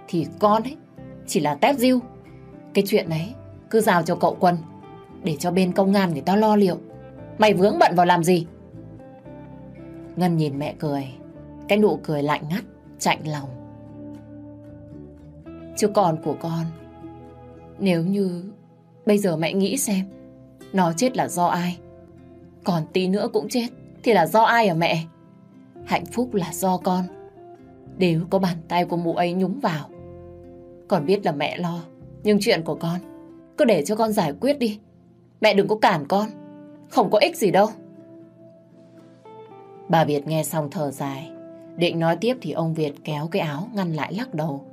thì con ấy chỉ là tép diêu. Cái chuyện đấy cứ giao cho cậu Quân, để cho bên công an người ta lo liệu. Mày vướng bận vào làm gì? Ngân nhìn mẹ cười, cái nụ cười lạnh ngắt, chạnh lòng. Chứ còn của con, nếu như bây giờ mẹ nghĩ xem, nó chết là do ai? Còn tí nữa cũng chết, thì là do ai à mẹ? Hạnh phúc là do con. Nếu có bàn tay của mụ ấy nhúng vào. Con biết là mẹ lo, nhưng chuyện của con, cứ để cho con giải quyết đi. Mẹ đừng có cản con, không có ích gì đâu. Bà Việt nghe xong thở dài. Định nói tiếp thì ông Việt kéo cái áo ngăn lại lắc đầu.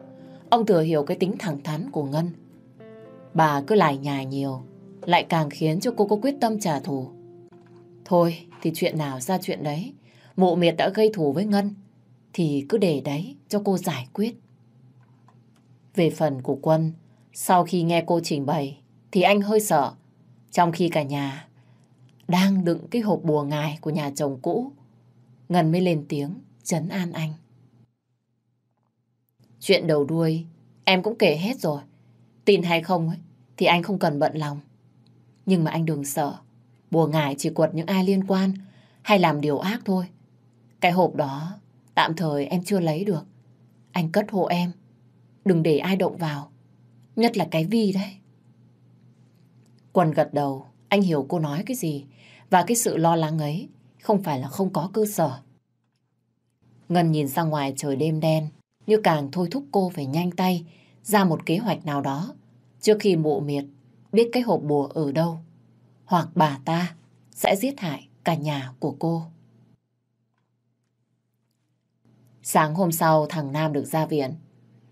Ông thừa hiểu cái tính thẳng thắn của Ngân. Bà cứ lại nhải nhiều, lại càng khiến cho cô có quyết tâm trả thù. Thôi thì chuyện nào ra chuyện đấy. Mụ miệt đã gây thù với Ngân, thì cứ để đấy cho cô giải quyết. Về phần của Quân, sau khi nghe cô trình bày, thì anh hơi sợ. Trong khi cả nhà đang đựng cái hộp bùa ngài của nhà chồng cũ, Ngân mới lên tiếng chấn an anh. Chuyện đầu đuôi em cũng kể hết rồi. Tin hay không ấy, thì anh không cần bận lòng. Nhưng mà anh đừng sợ. Bùa ngải chỉ quật những ai liên quan hay làm điều ác thôi. Cái hộp đó tạm thời em chưa lấy được. Anh cất hộ em. Đừng để ai động vào. Nhất là cái vi đấy. quần gật đầu. Anh hiểu cô nói cái gì. Và cái sự lo lắng ấy không phải là không có cơ sở. Ngân nhìn ra ngoài trời đêm đen, như càng thôi thúc cô phải nhanh tay ra một kế hoạch nào đó trước khi mụ miệt biết cái hộp bùa ở đâu. Hoặc bà ta sẽ giết hại cả nhà của cô. Sáng hôm sau thằng Nam được ra viện.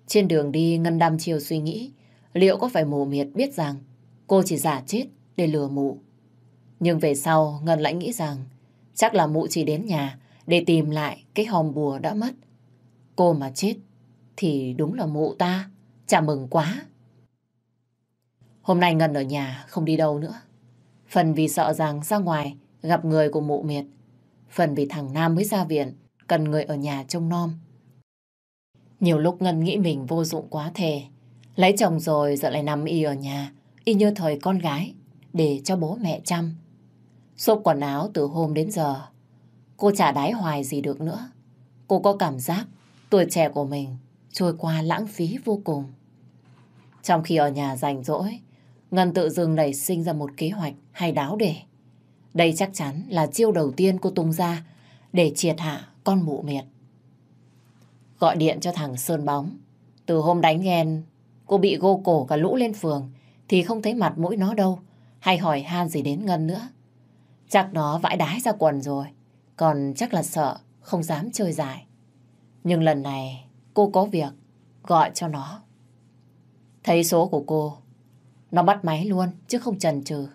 Trên đường đi Ngân đăm chiều suy nghĩ liệu có phải mụ miệt biết rằng cô chỉ giả chết để lừa mụ. Nhưng về sau Ngân lại nghĩ rằng chắc là mụ chỉ đến nhà để tìm lại cái hòm bùa đã mất. Cô mà chết thì đúng là mụ ta. Chả mừng quá. Hôm nay Ngân ở nhà không đi đâu nữa. Phần vì sợ rằng ra ngoài gặp người của mụ miệt. Phần vì thằng Nam mới ra viện, cần người ở nhà trông nom. Nhiều lúc Ngân nghĩ mình vô dụng quá thề. Lấy chồng rồi giờ lại nằm y ở nhà, y như thời con gái để cho bố mẹ chăm. Xốp quần áo từ hôm đến giờ Cô chả đái hoài gì được nữa. Cô có cảm giác tuổi trẻ của mình trôi qua lãng phí vô cùng. Trong khi ở nhà rảnh rỗi, Ngân tự dưng nảy sinh ra một kế hoạch hay đáo để. Đây chắc chắn là chiêu đầu tiên cô tung ra để triệt hạ con mụ miệt. Gọi điện cho thằng Sơn Bóng. Từ hôm đánh ghen, cô bị gô cổ cả lũ lên phường thì không thấy mặt mũi nó đâu hay hỏi han gì đến Ngân nữa. Chắc nó vãi đái ra quần rồi. Còn chắc là sợ, không dám chơi dài. Nhưng lần này cô có việc gọi cho nó. Thấy số của cô, nó bắt máy luôn chứ không chần chừ.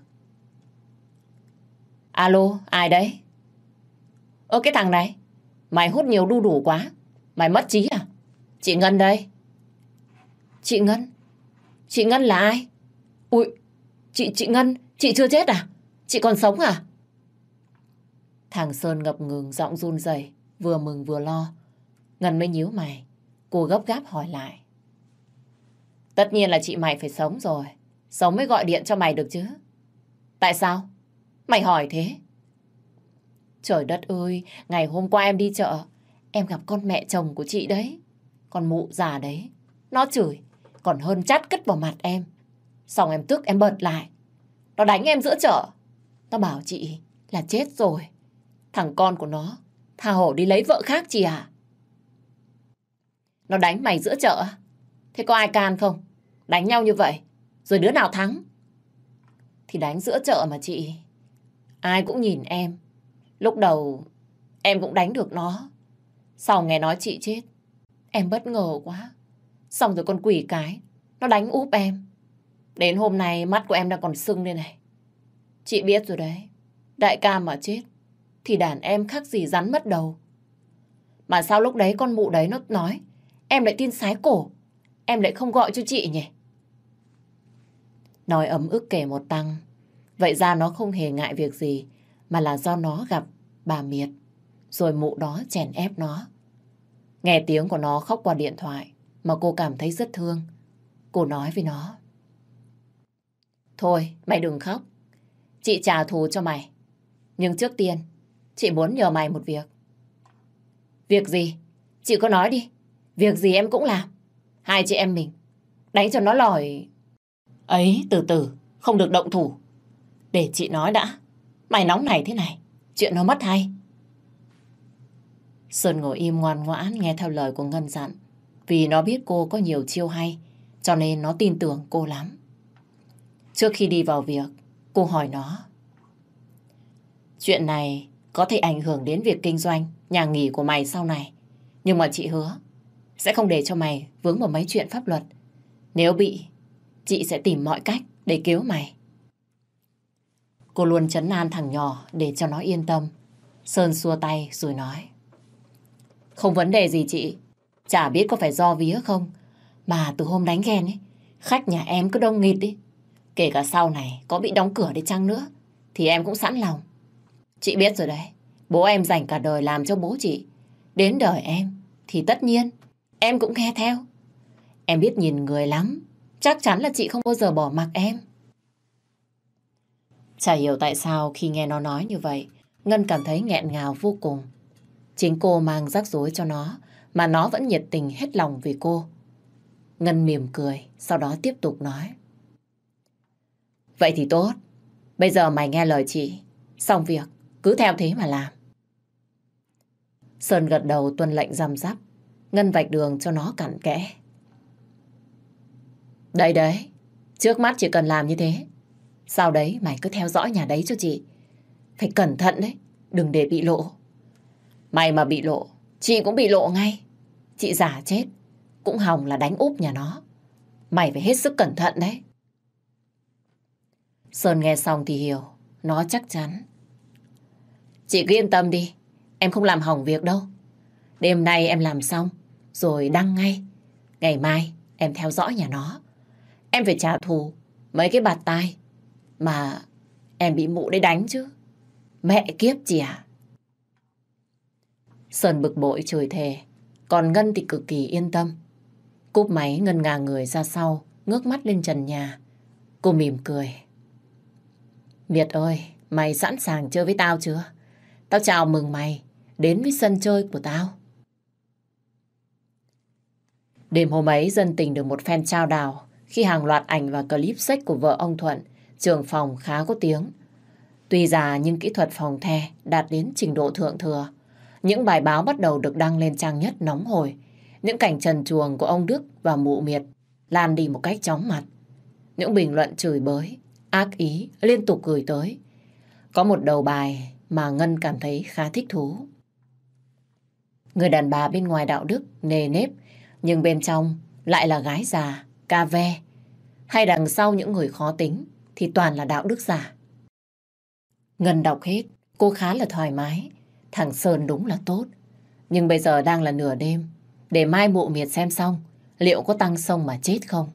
Alo, ai đấy? Ơ cái thằng này, mày hút nhiều đu đủ quá. Mày mất trí à? Chị Ngân đây. Chị Ngân? Chị Ngân là ai? Ui, chị chị Ngân, chị chưa chết à? Chị còn sống à? Thằng Sơn ngập ngừng giọng run rẩy, vừa mừng vừa lo. Ngân mới nhíu mày, cô gấp gáp hỏi lại. Tất nhiên là chị mày phải sống rồi, sống mới gọi điện cho mày được chứ. Tại sao? Mày hỏi thế? Trời đất ơi, ngày hôm qua em đi chợ, em gặp con mẹ chồng của chị đấy. Con mụ già đấy. Nó chửi, còn hơn chát cất vào mặt em. Xong em tức em bật lại. Nó đánh em giữa chợ. Nó bảo chị là chết rồi. Thằng con của nó, tha hổ đi lấy vợ khác chị à? Nó đánh mày giữa chợ Thế có ai can không? Đánh nhau như vậy, rồi đứa nào thắng? Thì đánh giữa chợ mà chị. Ai cũng nhìn em. Lúc đầu em cũng đánh được nó. Sau nghe nói chị chết, em bất ngờ quá. Xong rồi con quỷ cái, nó đánh úp em. Đến hôm nay mắt của em đang còn sưng đây này. Chị biết rồi đấy, đại ca mà chết, thì đàn em khác gì rắn mất đầu. Mà sao lúc đấy con mụ đấy nó nói, em lại tin sái cổ, em lại không gọi cho chị nhỉ? Nói ấm ức kể một tăng, vậy ra nó không hề ngại việc gì, mà là do nó gặp bà Miệt, rồi mụ đó chèn ép nó. Nghe tiếng của nó khóc qua điện thoại, mà cô cảm thấy rất thương. Cô nói với nó. Thôi, mày đừng khóc. Chị trả thù cho mày. Nhưng trước tiên, chị muốn nhờ mày một việc. Việc gì? Chị có nói đi. Việc gì em cũng làm. Hai chị em mình. Đánh cho nó lòi. Ấy, từ từ. Không được động thủ. Để chị nói đã. Mày nóng này thế này. Chuyện nó mất hay. Sơn ngồi im ngoan ngoãn nghe theo lời của Ngân dặn. Vì nó biết cô có nhiều chiêu hay. Cho nên nó tin tưởng cô lắm. Trước khi đi vào việc, cô hỏi nó. Chuyện này có thể ảnh hưởng đến việc kinh doanh, nhà nghỉ của mày sau này. Nhưng mà chị hứa, sẽ không để cho mày vướng vào mấy chuyện pháp luật. Nếu bị, chị sẽ tìm mọi cách để cứu mày. Cô luôn chấn an thằng nhỏ để cho nó yên tâm. Sơn xua tay rồi nói. Không vấn đề gì chị. Chả biết có phải do vía không. Mà từ hôm đánh ghen ấy, khách nhà em cứ đông nghịt đi. Kể cả sau này có bị đóng cửa đi chăng nữa, thì em cũng sẵn lòng. Chị biết rồi đấy, bố em dành cả đời làm cho bố chị. Đến đời em, thì tất nhiên, em cũng nghe theo. Em biết nhìn người lắm, chắc chắn là chị không bao giờ bỏ mặc em. Chả hiểu tại sao khi nghe nó nói như vậy, Ngân cảm thấy nghẹn ngào vô cùng. Chính cô mang rắc rối cho nó, mà nó vẫn nhiệt tình hết lòng vì cô. Ngân mỉm cười, sau đó tiếp tục nói. Vậy thì tốt. Bây giờ mày nghe lời chị. Xong việc, cứ theo thế mà làm. Sơn gật đầu tuân lệnh răm rắp. Ngân vạch đường cho nó cặn kẽ. Đấy đấy, trước mắt chỉ cần làm như thế. Sau đấy mày cứ theo dõi nhà đấy cho chị. Phải cẩn thận đấy, đừng để bị lộ. Mày mà bị lộ, chị cũng bị lộ ngay. Chị giả chết, cũng hòng là đánh úp nhà nó. Mày phải hết sức cẩn thận đấy. Sơn nghe xong thì hiểu, nó chắc chắn. Chị cứ yên tâm đi, em không làm hỏng việc đâu. Đêm nay em làm xong, rồi đăng ngay. Ngày mai em theo dõi nhà nó. Em phải trả thù mấy cái bạt tai mà em bị mụ đấy đánh chứ. Mẹ kiếp chị à? Sơn bực bội chửi thề, còn Ngân thì cực kỳ yên tâm. Cúp máy ngân ngà người ra sau, ngước mắt lên trần nhà. Cô mỉm cười. Miệt ơi, mày sẵn sàng chơi với tao chưa? Tao chào mừng mày đến với sân chơi của tao. Đêm hôm ấy dân tình được một fan trao đào khi hàng loạt ảnh và clip sách của vợ ông Thuận, trường phòng khá có tiếng. Tuy già nhưng kỹ thuật phòng the đạt đến trình độ thượng thừa. Những bài báo bắt đầu được đăng lên trang nhất nóng hổi. Những cảnh trần chuồng của ông Đức và mụ miệt lan đi một cách chóng mặt. Những bình luận chửi bới, ác ý liên tục gửi tới. Có một đầu bài mà Ngân cảm thấy khá thích thú. Người đàn bà bên ngoài đạo đức, nề nếp, nhưng bên trong lại là gái già, ca ve. Hay đằng sau những người khó tính thì toàn là đạo đức giả. Ngân đọc hết, cô khá là thoải mái. Thằng Sơn đúng là tốt. Nhưng bây giờ đang là nửa đêm. Để mai mụ miệt xem xong, liệu có tăng sông mà chết không?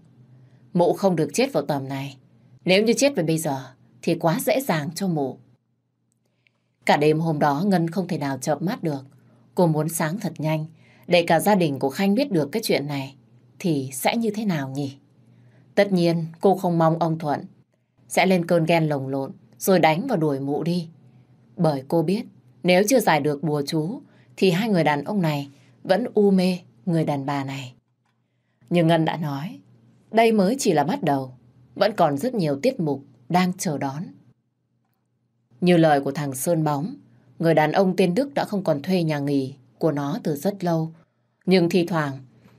Mụ không được chết vào tầm này. Nếu như chết về bây giờ, thì quá dễ dàng cho mụ. Cả đêm hôm đó Ngân không thể nào chợp mắt được. Cô muốn sáng thật nhanh, để cả gia đình của Khanh biết được cái chuyện này, thì sẽ như thế nào nhỉ? Tất nhiên, cô không mong ông Thuận sẽ lên cơn ghen lồng lộn, rồi đánh và đuổi mụ đi. Bởi cô biết, nếu chưa giải được bùa chú, thì hai người đàn ông này vẫn u mê người đàn bà này. Nhưng Ngân đã nói, đây mới chỉ là bắt đầu, vẫn còn rất nhiều tiết mục đang chờ đón. Như lời của thằng Sơn Bóng, người đàn ông tên Đức đã không còn thuê nhà nghỉ của nó từ rất lâu. Nhưng thi thoảng,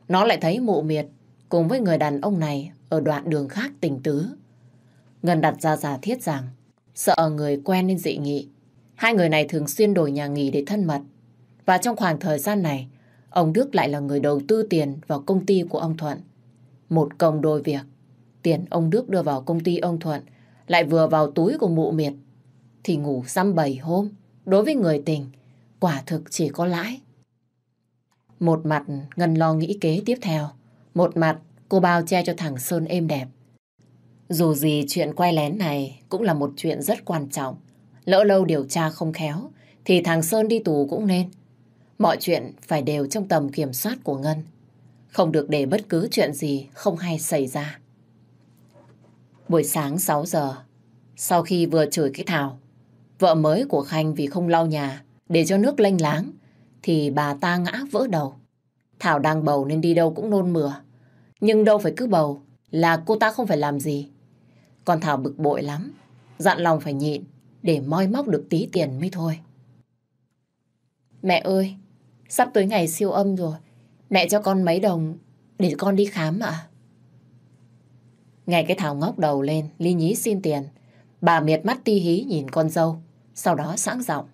nó lại thấy mụ miệt cùng với người đàn ông này ở đoạn đường khác tình tứ. Ngân đặt ra giả thiết rằng, sợ người quen nên dị nghị. Hai người này thường xuyên đổi nhà nghỉ để thân mật. Và trong khoảng thời gian này, ông Đức lại là người đầu tư tiền vào công ty của ông Thuận. Một công đôi việc. Tiền ông Đức đưa vào công ty ông Thuận lại vừa vào túi của mụ miệt. Thì ngủ dăm bảy hôm, đối với người tình, quả thực chỉ có lãi. Một mặt Ngân lo nghĩ kế tiếp theo, một mặt cô bao che cho thằng Sơn êm đẹp. Dù gì chuyện quay lén này cũng là một chuyện rất quan trọng. Lỡ lâu điều tra không khéo, thì thằng Sơn đi tù cũng nên. Mọi chuyện phải đều trong tầm kiểm soát của Ngân. Không được để bất cứ chuyện gì không hay xảy ra. Buổi sáng 6 giờ, sau khi vừa chửi cái Thảo, vợ mới của Khanh vì không lau nhà để cho nước lênh láng, thì bà ta ngã vỡ đầu. Thảo đang bầu nên đi đâu cũng nôn mửa. Nhưng đâu phải cứ bầu là cô ta không phải làm gì. Còn Thảo bực bội lắm, dặn lòng phải nhịn để moi móc được tí tiền mới thôi. Mẹ ơi, sắp tới ngày siêu âm rồi. Mẹ cho con mấy đồng để con đi khám ạ. Ngày cái Thảo ngóc đầu lên, ly nhí xin tiền. Bà miệt mắt ti hí nhìn con dâu, sau đó sáng giọng.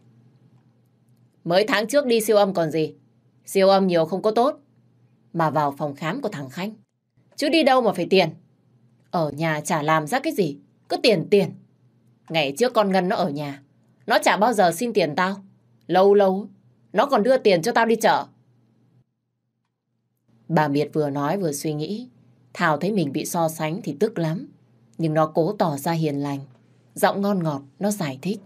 Mới tháng trước đi siêu âm còn gì. Siêu âm nhiều không có tốt. Mà vào phòng khám của thằng Khanh. Chứ đi đâu mà phải tiền. Ở nhà chả làm ra cái gì. Cứ tiền tiền. Ngày trước con Ngân nó ở nhà. Nó chả bao giờ xin tiền tao. Lâu lâu, nó còn đưa tiền cho tao đi chợ. Bà Miệt vừa nói vừa suy nghĩ. Thảo thấy mình bị so sánh thì tức lắm. Nhưng nó cố tỏ ra hiền lành. Giọng ngon ngọt, nó giải thích.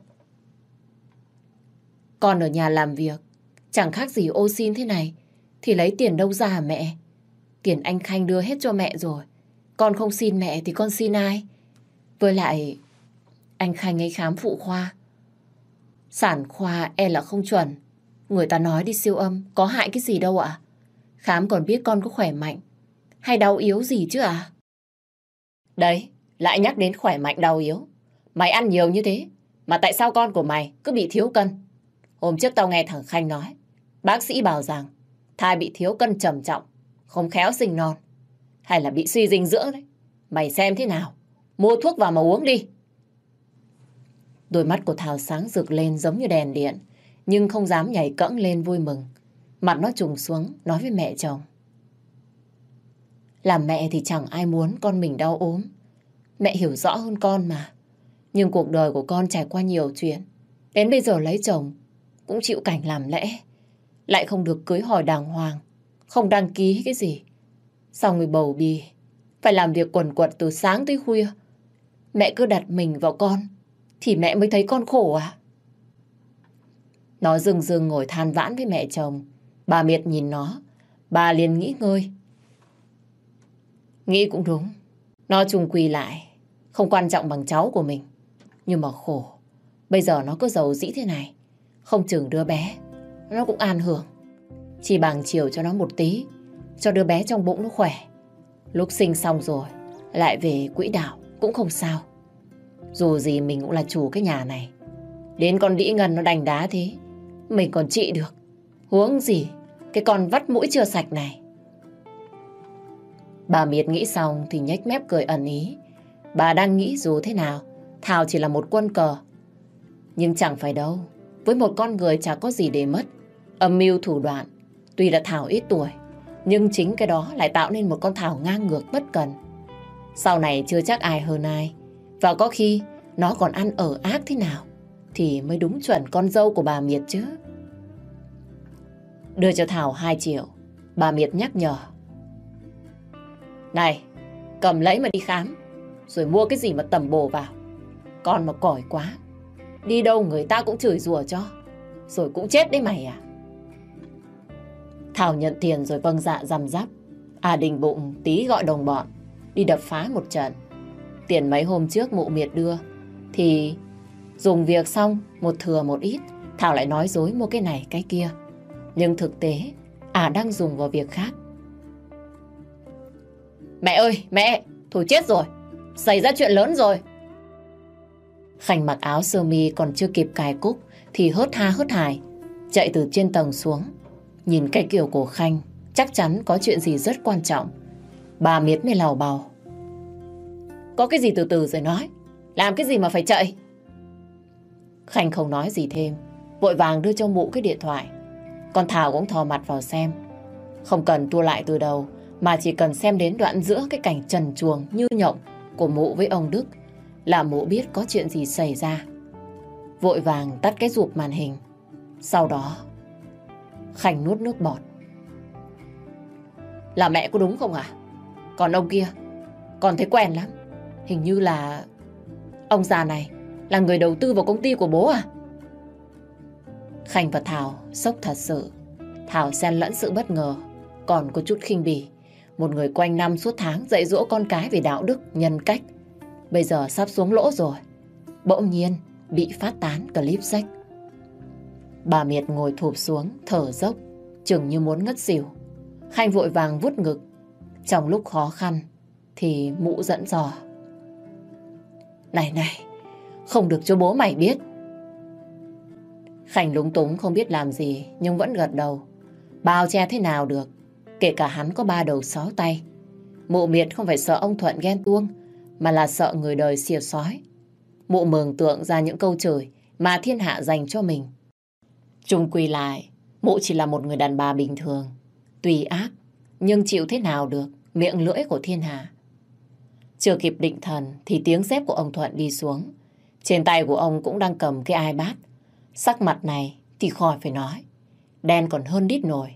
Con ở nhà làm việc, chẳng khác gì ô xin thế này, thì lấy tiền đâu ra hả mẹ? Tiền anh Khanh đưa hết cho mẹ rồi. Con không xin mẹ thì con xin ai? Với lại, anh Khanh ấy khám phụ khoa. Sản khoa e là không chuẩn. Người ta nói đi siêu âm, có hại cái gì đâu ạ? Khám còn biết con có khỏe mạnh, hay đau yếu gì chứ à? Đấy, lại nhắc đến khỏe mạnh đau yếu. Mày ăn nhiều như thế, mà tại sao con của mày cứ bị thiếu cân? Hôm trước tao nghe thằng Khanh nói, bác sĩ bảo rằng thai bị thiếu cân trầm trọng, không khéo sinh non. Hay là bị suy dinh dưỡng đấy. Mày xem thế nào, mua thuốc vào mà uống đi. Đôi mắt của Thảo sáng rực lên giống như đèn điện, nhưng không dám nhảy cẫng lên vui mừng. Mặt nó trùng xuống, nói với mẹ chồng. Làm mẹ thì chẳng ai muốn con mình đau ốm. Mẹ hiểu rõ hơn con mà. Nhưng cuộc đời của con trải qua nhiều chuyện. Đến bây giờ lấy chồng cũng chịu cảnh làm lẽ. Lại không được cưới hỏi đàng hoàng. Không đăng ký cái gì. Sao người bầu bì. Phải làm việc quần quật từ sáng tới khuya. Mẹ cứ đặt mình vào con. Thì mẹ mới thấy con khổ à? Nó dừng dừng ngồi than vãn với mẹ chồng. Bà Miệt nhìn nó. Bà liền nghĩ ngơi. Nghĩ cũng đúng. Nó trùng quỳ lại. Không quan trọng bằng cháu của mình. Nhưng mà khổ. Bây giờ nó cứ giàu dĩ thế này. Không chừng đứa bé. Nó cũng an hưởng. Chỉ bằng chiều cho nó một tí. Cho đứa bé trong bụng nó khỏe. Lúc sinh xong rồi. Lại về quỹ đạo cũng không sao. Dù gì mình cũng là chủ cái nhà này. Đến con đĩ ngân nó đành đá thế. Mình còn trị được. Huống gì. Cái con vắt mũi chưa sạch này. Bà Miệt nghĩ xong thì nhếch mép cười ẩn ý. Bà đang nghĩ dù thế nào, Thảo chỉ là một quân cờ. Nhưng chẳng phải đâu. Với một con người chả có gì để mất. Âm mưu thủ đoạn. Tuy là Thảo ít tuổi, nhưng chính cái đó lại tạo nên một con Thảo ngang ngược bất cần. Sau này chưa chắc ai hơn ai. Và có khi nó còn ăn ở ác thế nào thì mới đúng chuẩn con dâu của bà Miệt chứ. Đưa cho Thảo 2 triệu, bà Miệt nhắc nhở. Này, cầm lấy mà đi khám, rồi mua cái gì mà tầm bồ vào. Con mà cỏi quá, đi đâu người ta cũng chửi rủa cho, rồi cũng chết đấy mày à. Thảo nhận tiền rồi vâng dạ rằm rắp. À đình bụng tí gọi đồng bọn, đi đập phá một trận. Tiền mấy hôm trước mụ miệt đưa, thì Dùng việc xong, một thừa một ít, Thảo lại nói dối mua cái này cái kia. Nhưng thực tế, à đang dùng vào việc khác. Mẹ ơi, mẹ, Thôi chết rồi, xảy ra chuyện lớn rồi. Khanh mặc áo sơ mi còn chưa kịp cài cúc thì hớt ha hớt hải, chạy từ trên tầng xuống. Nhìn cái kiểu của Khanh, chắc chắn có chuyện gì rất quan trọng. Bà Miết mới lào bào. Có cái gì từ từ rồi nói, làm cái gì mà phải chạy? Khanh không nói gì thêm, vội vàng đưa cho mụ cái điện thoại. Con Thảo cũng thò mặt vào xem. Không cần tua lại từ đầu, mà chỉ cần xem đến đoạn giữa cái cảnh trần chuồng như nhộng của mụ với ông Đức là mụ biết có chuyện gì xảy ra. Vội vàng tắt cái rụp màn hình. Sau đó, Khánh nuốt nước bọt. Là mẹ có đúng không ạ? Còn ông kia, còn thấy quen lắm. Hình như là ông già này là người đầu tư vào công ty của bố à? Khánh và Thảo sốc thật sự. Thảo xen lẫn sự bất ngờ, còn có chút khinh bỉ. Một người quanh năm suốt tháng dạy dỗ con cái về đạo đức, nhân cách. Bây giờ sắp xuống lỗ rồi. Bỗng nhiên bị phát tán clip sách. Bà Miệt ngồi thụp xuống, thở dốc, chừng như muốn ngất xỉu. Khanh vội vàng vút ngực. Trong lúc khó khăn, thì mụ dẫn dò. Này này, không được cho bố mày biết. Khanh lúng túng không biết làm gì, nhưng vẫn gật đầu. Bao che thế nào được, Kể cả hắn có ba đầu sáu tay. Mụ miệt không phải sợ ông Thuận ghen tuông, mà là sợ người đời xìa sói. Mụ mường tượng ra những câu chửi mà thiên hạ dành cho mình. Trung quy lại, mụ chỉ là một người đàn bà bình thường. Tùy ác, nhưng chịu thế nào được miệng lưỡi của thiên hạ. Chưa kịp định thần thì tiếng dép của ông Thuận đi xuống. Trên tay của ông cũng đang cầm cái ai bát. Sắc mặt này thì khỏi phải nói. Đen còn hơn đít nồi.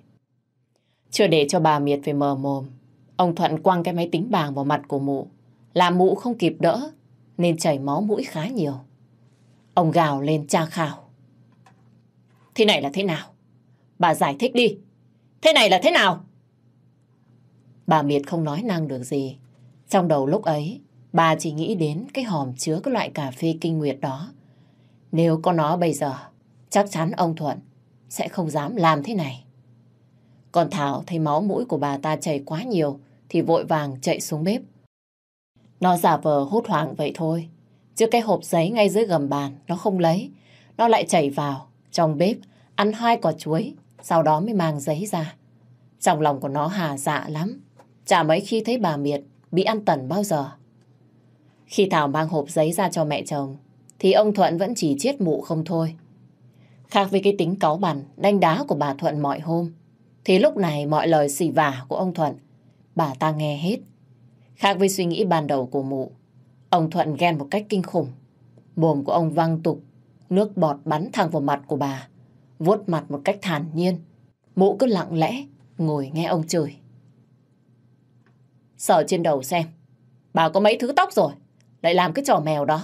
Chưa để cho bà Miệt về mờ mồm, ông Thuận quăng cái máy tính bảng vào mặt của mụ. Làm mụ không kịp đỡ, nên chảy máu mũi khá nhiều. Ông gào lên tra khảo. Thế này là thế nào? Bà giải thích đi. Thế này là thế nào? Bà Miệt không nói năng được gì. Trong đầu lúc ấy, bà chỉ nghĩ đến cái hòm chứa cái loại cà phê kinh nguyệt đó. Nếu có nó bây giờ, chắc chắn ông Thuận sẽ không dám làm thế này. Còn Thảo thấy máu mũi của bà ta chảy quá nhiều thì vội vàng chạy xuống bếp. Nó giả vờ hốt hoảng vậy thôi. Chứ cái hộp giấy ngay dưới gầm bàn nó không lấy. Nó lại chảy vào trong bếp ăn hai quả chuối sau đó mới mang giấy ra. Trong lòng của nó hà dạ lắm. Chả mấy khi thấy bà Miệt bị ăn tẩn bao giờ. Khi Thảo mang hộp giấy ra cho mẹ chồng thì ông Thuận vẫn chỉ chết mụ không thôi. Khác với cái tính cáu bằn, đanh đá của bà Thuận mọi hôm, thì lúc này mọi lời xỉ vả của ông Thuận, bà ta nghe hết. Khác với suy nghĩ ban đầu của mụ, ông Thuận ghen một cách kinh khủng. Mồm của ông văng tục, nước bọt bắn thẳng vào mặt của bà, vuốt mặt một cách thản nhiên. Mụ cứ lặng lẽ, ngồi nghe ông chửi. Sở trên đầu xem, bà có mấy thứ tóc rồi, lại làm cái trò mèo đó.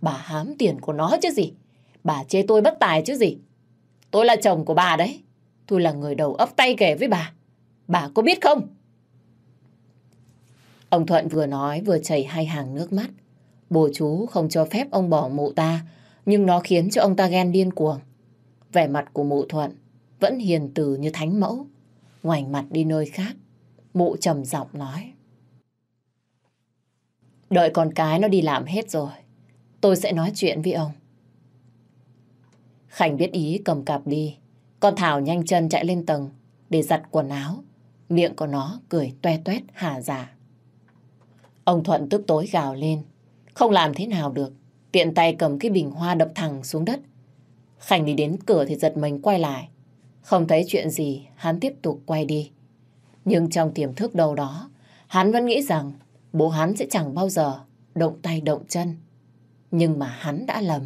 Bà hám tiền của nó chứ gì, bà chê tôi bất tài chứ gì. Tôi là chồng của bà đấy. Tôi là người đầu ấp tay kể với bà. Bà có biết không? Ông Thuận vừa nói vừa chảy hai hàng nước mắt. Bồ chú không cho phép ông bỏ mụ ta, nhưng nó khiến cho ông ta ghen điên cuồng. Vẻ mặt của mụ Thuận vẫn hiền từ như thánh mẫu. Ngoảnh mặt đi nơi khác, mụ trầm giọng nói. Đợi con cái nó đi làm hết rồi, tôi sẽ nói chuyện với ông. Khánh biết ý cầm cặp đi, con Thảo nhanh chân chạy lên tầng để giặt quần áo. Miệng của nó cười toe toét hà giả. Ông Thuận tức tối gào lên. Không làm thế nào được. Tiện tay cầm cái bình hoa đập thẳng xuống đất. Khánh đi đến cửa thì giật mình quay lại. Không thấy chuyện gì, hắn tiếp tục quay đi. Nhưng trong tiềm thức đâu đó, hắn vẫn nghĩ rằng bố hắn sẽ chẳng bao giờ động tay động chân. Nhưng mà hắn đã lầm.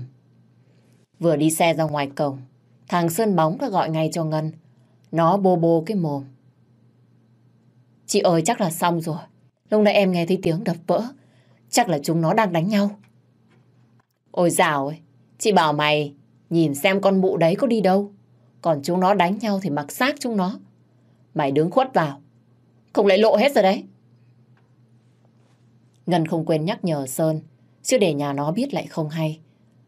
Vừa đi xe ra ngoài cổng, Thằng Sơn Bóng đã gọi ngay cho Ngân. Nó bô bô cái mồm. Chị ơi chắc là xong rồi. Lúc nãy em nghe thấy tiếng đập vỡ. Chắc là chúng nó đang đánh nhau. Ôi dào ấy, Chị bảo mày nhìn xem con mụ đấy có đi đâu. Còn chúng nó đánh nhau thì mặc xác chúng nó. Mày đứng khuất vào. Không lại lộ hết rồi đấy. Ngân không quên nhắc nhở Sơn. Chứ để nhà nó biết lại không hay.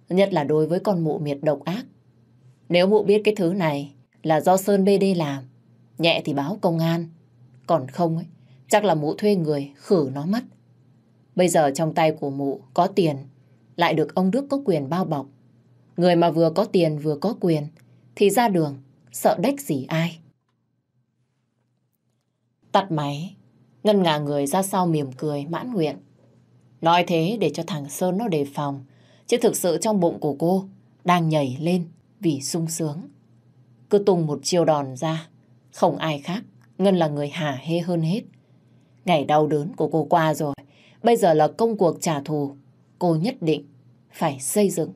Nhất là đối với con mụ miệt độc ác. Nếu mụ biết cái thứ này là do Sơn BD làm, nhẹ thì báo công an. Còn không ấy, chắc là mụ thuê người khử nó mất. Bây giờ trong tay của mụ có tiền, lại được ông Đức có quyền bao bọc. Người mà vừa có tiền vừa có quyền, thì ra đường, sợ đếch gì ai. Tắt máy, Ngân ngả người ra sau mỉm cười, mãn nguyện. Nói thế để cho thằng Sơn nó đề phòng, chứ thực sự trong bụng của cô đang nhảy lên vì sung sướng. Cứ tung một chiêu đòn ra, không ai khác, Ngân là người hả hê hơn hết. Ngày đau đớn của cô qua rồi, bây giờ là công cuộc trả thù, cô nhất định phải xây dựng.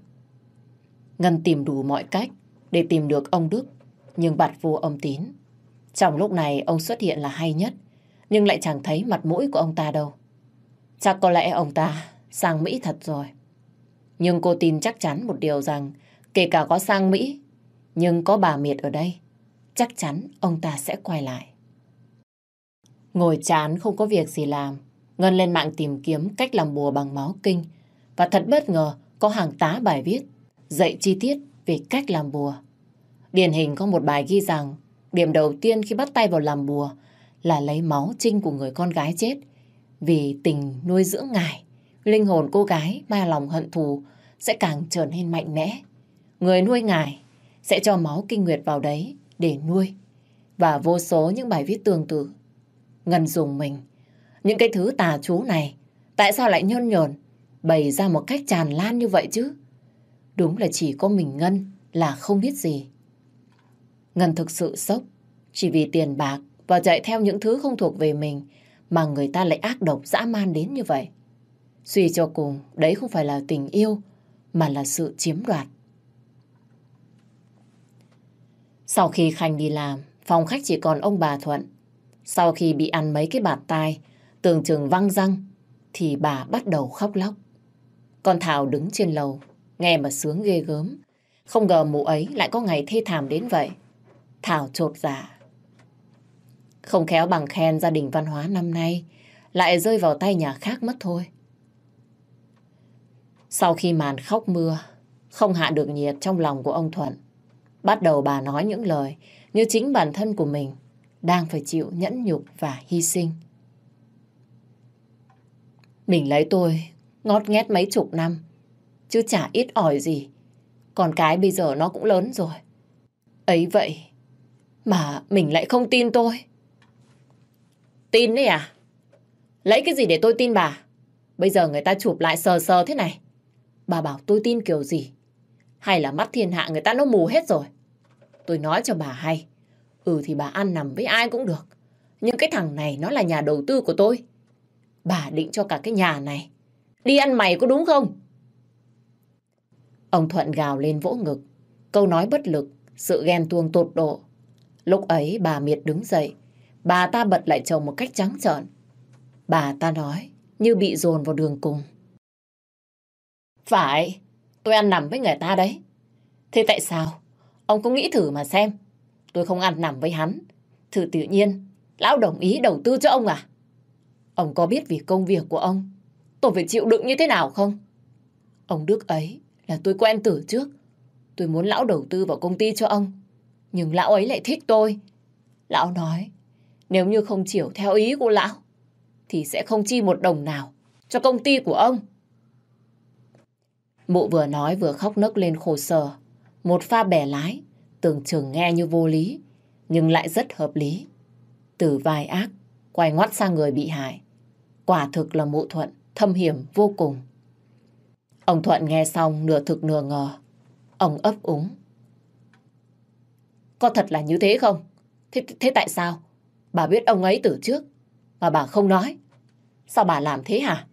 Ngân tìm đủ mọi cách để tìm được ông Đức, nhưng bạt vô ông Tín. Trong lúc này ông xuất hiện là hay nhất, nhưng lại chẳng thấy mặt mũi của ông ta đâu. Chắc có lẽ ông ta sang Mỹ thật rồi. Nhưng cô tin chắc chắn một điều rằng kể cả có sang Mỹ, nhưng có bà Miệt ở đây, chắc chắn ông ta sẽ quay lại. Ngồi chán không có việc gì làm, Ngân lên mạng tìm kiếm cách làm bùa bằng máu kinh và thật bất ngờ có hàng tá bài viết dạy chi tiết về cách làm bùa. Điển hình có một bài ghi rằng điểm đầu tiên khi bắt tay vào làm bùa là lấy máu trinh của người con gái chết. Vì tình nuôi dưỡng ngài, linh hồn cô gái ma lòng hận thù sẽ càng trở nên mạnh mẽ. Người nuôi ngài sẽ cho máu kinh nguyệt vào đấy để nuôi. Và vô số những bài viết tương tự. Ngân dùng mình. Những cái thứ tà chú này tại sao lại nhơn nhờn bày ra một cách tràn lan như vậy chứ? Đúng là chỉ có mình Ngân là không biết gì. Ngân thực sự sốc chỉ vì tiền bạc và chạy theo những thứ không thuộc về mình mà người ta lại ác độc dã man đến như vậy. Suy cho cùng, đấy không phải là tình yêu mà là sự chiếm đoạt. Sau khi Khanh đi làm, phòng khách chỉ còn ông bà Thuận. Sau khi bị ăn mấy cái bạt tai, tường chừng văng răng, thì bà bắt đầu khóc lóc. Con Thảo đứng trên lầu, nghe mà sướng ghê gớm. Không ngờ mụ ấy lại có ngày thê thảm đến vậy. Thảo trột dạ. Không khéo bằng khen gia đình văn hóa năm nay lại rơi vào tay nhà khác mất thôi. Sau khi màn khóc mưa, không hạ được nhiệt trong lòng của ông Thuận, bắt đầu bà nói những lời như chính bản thân của mình đang phải chịu nhẫn nhục và hy sinh. Mình lấy tôi ngót nghét mấy chục năm, chứ chả ít ỏi gì. Còn cái bây giờ nó cũng lớn rồi. Ấy vậy mà mình lại không tin tôi. Tin đấy à? Lấy cái gì để tôi tin bà? Bây giờ người ta chụp lại sờ sờ thế này. Bà bảo tôi tin kiểu gì? Hay là mắt thiên hạ người ta nó mù hết rồi? Tôi nói cho bà hay. Ừ thì bà ăn nằm với ai cũng được. Nhưng cái thằng này nó là nhà đầu tư của tôi. Bà định cho cả cái nhà này. Đi ăn mày có đúng không? Ông Thuận gào lên vỗ ngực. Câu nói bất lực, sự ghen tuông tột độ. Lúc ấy bà Miệt đứng dậy, Bà ta bật lại chồng một cách trắng trợn. Bà ta nói như bị dồn vào đường cùng. Phải, tôi ăn nằm với người ta đấy. Thế tại sao? Ông cũng nghĩ thử mà xem. Tôi không ăn nằm với hắn. Thử tự nhiên, lão đồng ý đầu tư cho ông à? Ông có biết vì công việc của ông, tôi phải chịu đựng như thế nào không? Ông Đức ấy là tôi quen từ trước. Tôi muốn lão đầu tư vào công ty cho ông. Nhưng lão ấy lại thích tôi. Lão nói nếu như không chiều theo ý của lão, thì sẽ không chi một đồng nào cho công ty của ông. Mụ vừa nói vừa khóc nấc lên khổ sở. Một pha bẻ lái, tưởng chừng nghe như vô lý, nhưng lại rất hợp lý. Từ vai ác, quay ngoắt sang người bị hại. Quả thực là mụ Thuận, thâm hiểm vô cùng. Ông Thuận nghe xong nửa thực nửa ngờ. Ông ấp úng. Có thật là như thế không? Thế, thế tại sao? Bà biết ông ấy từ trước, mà bà không nói. Sao bà làm thế hả?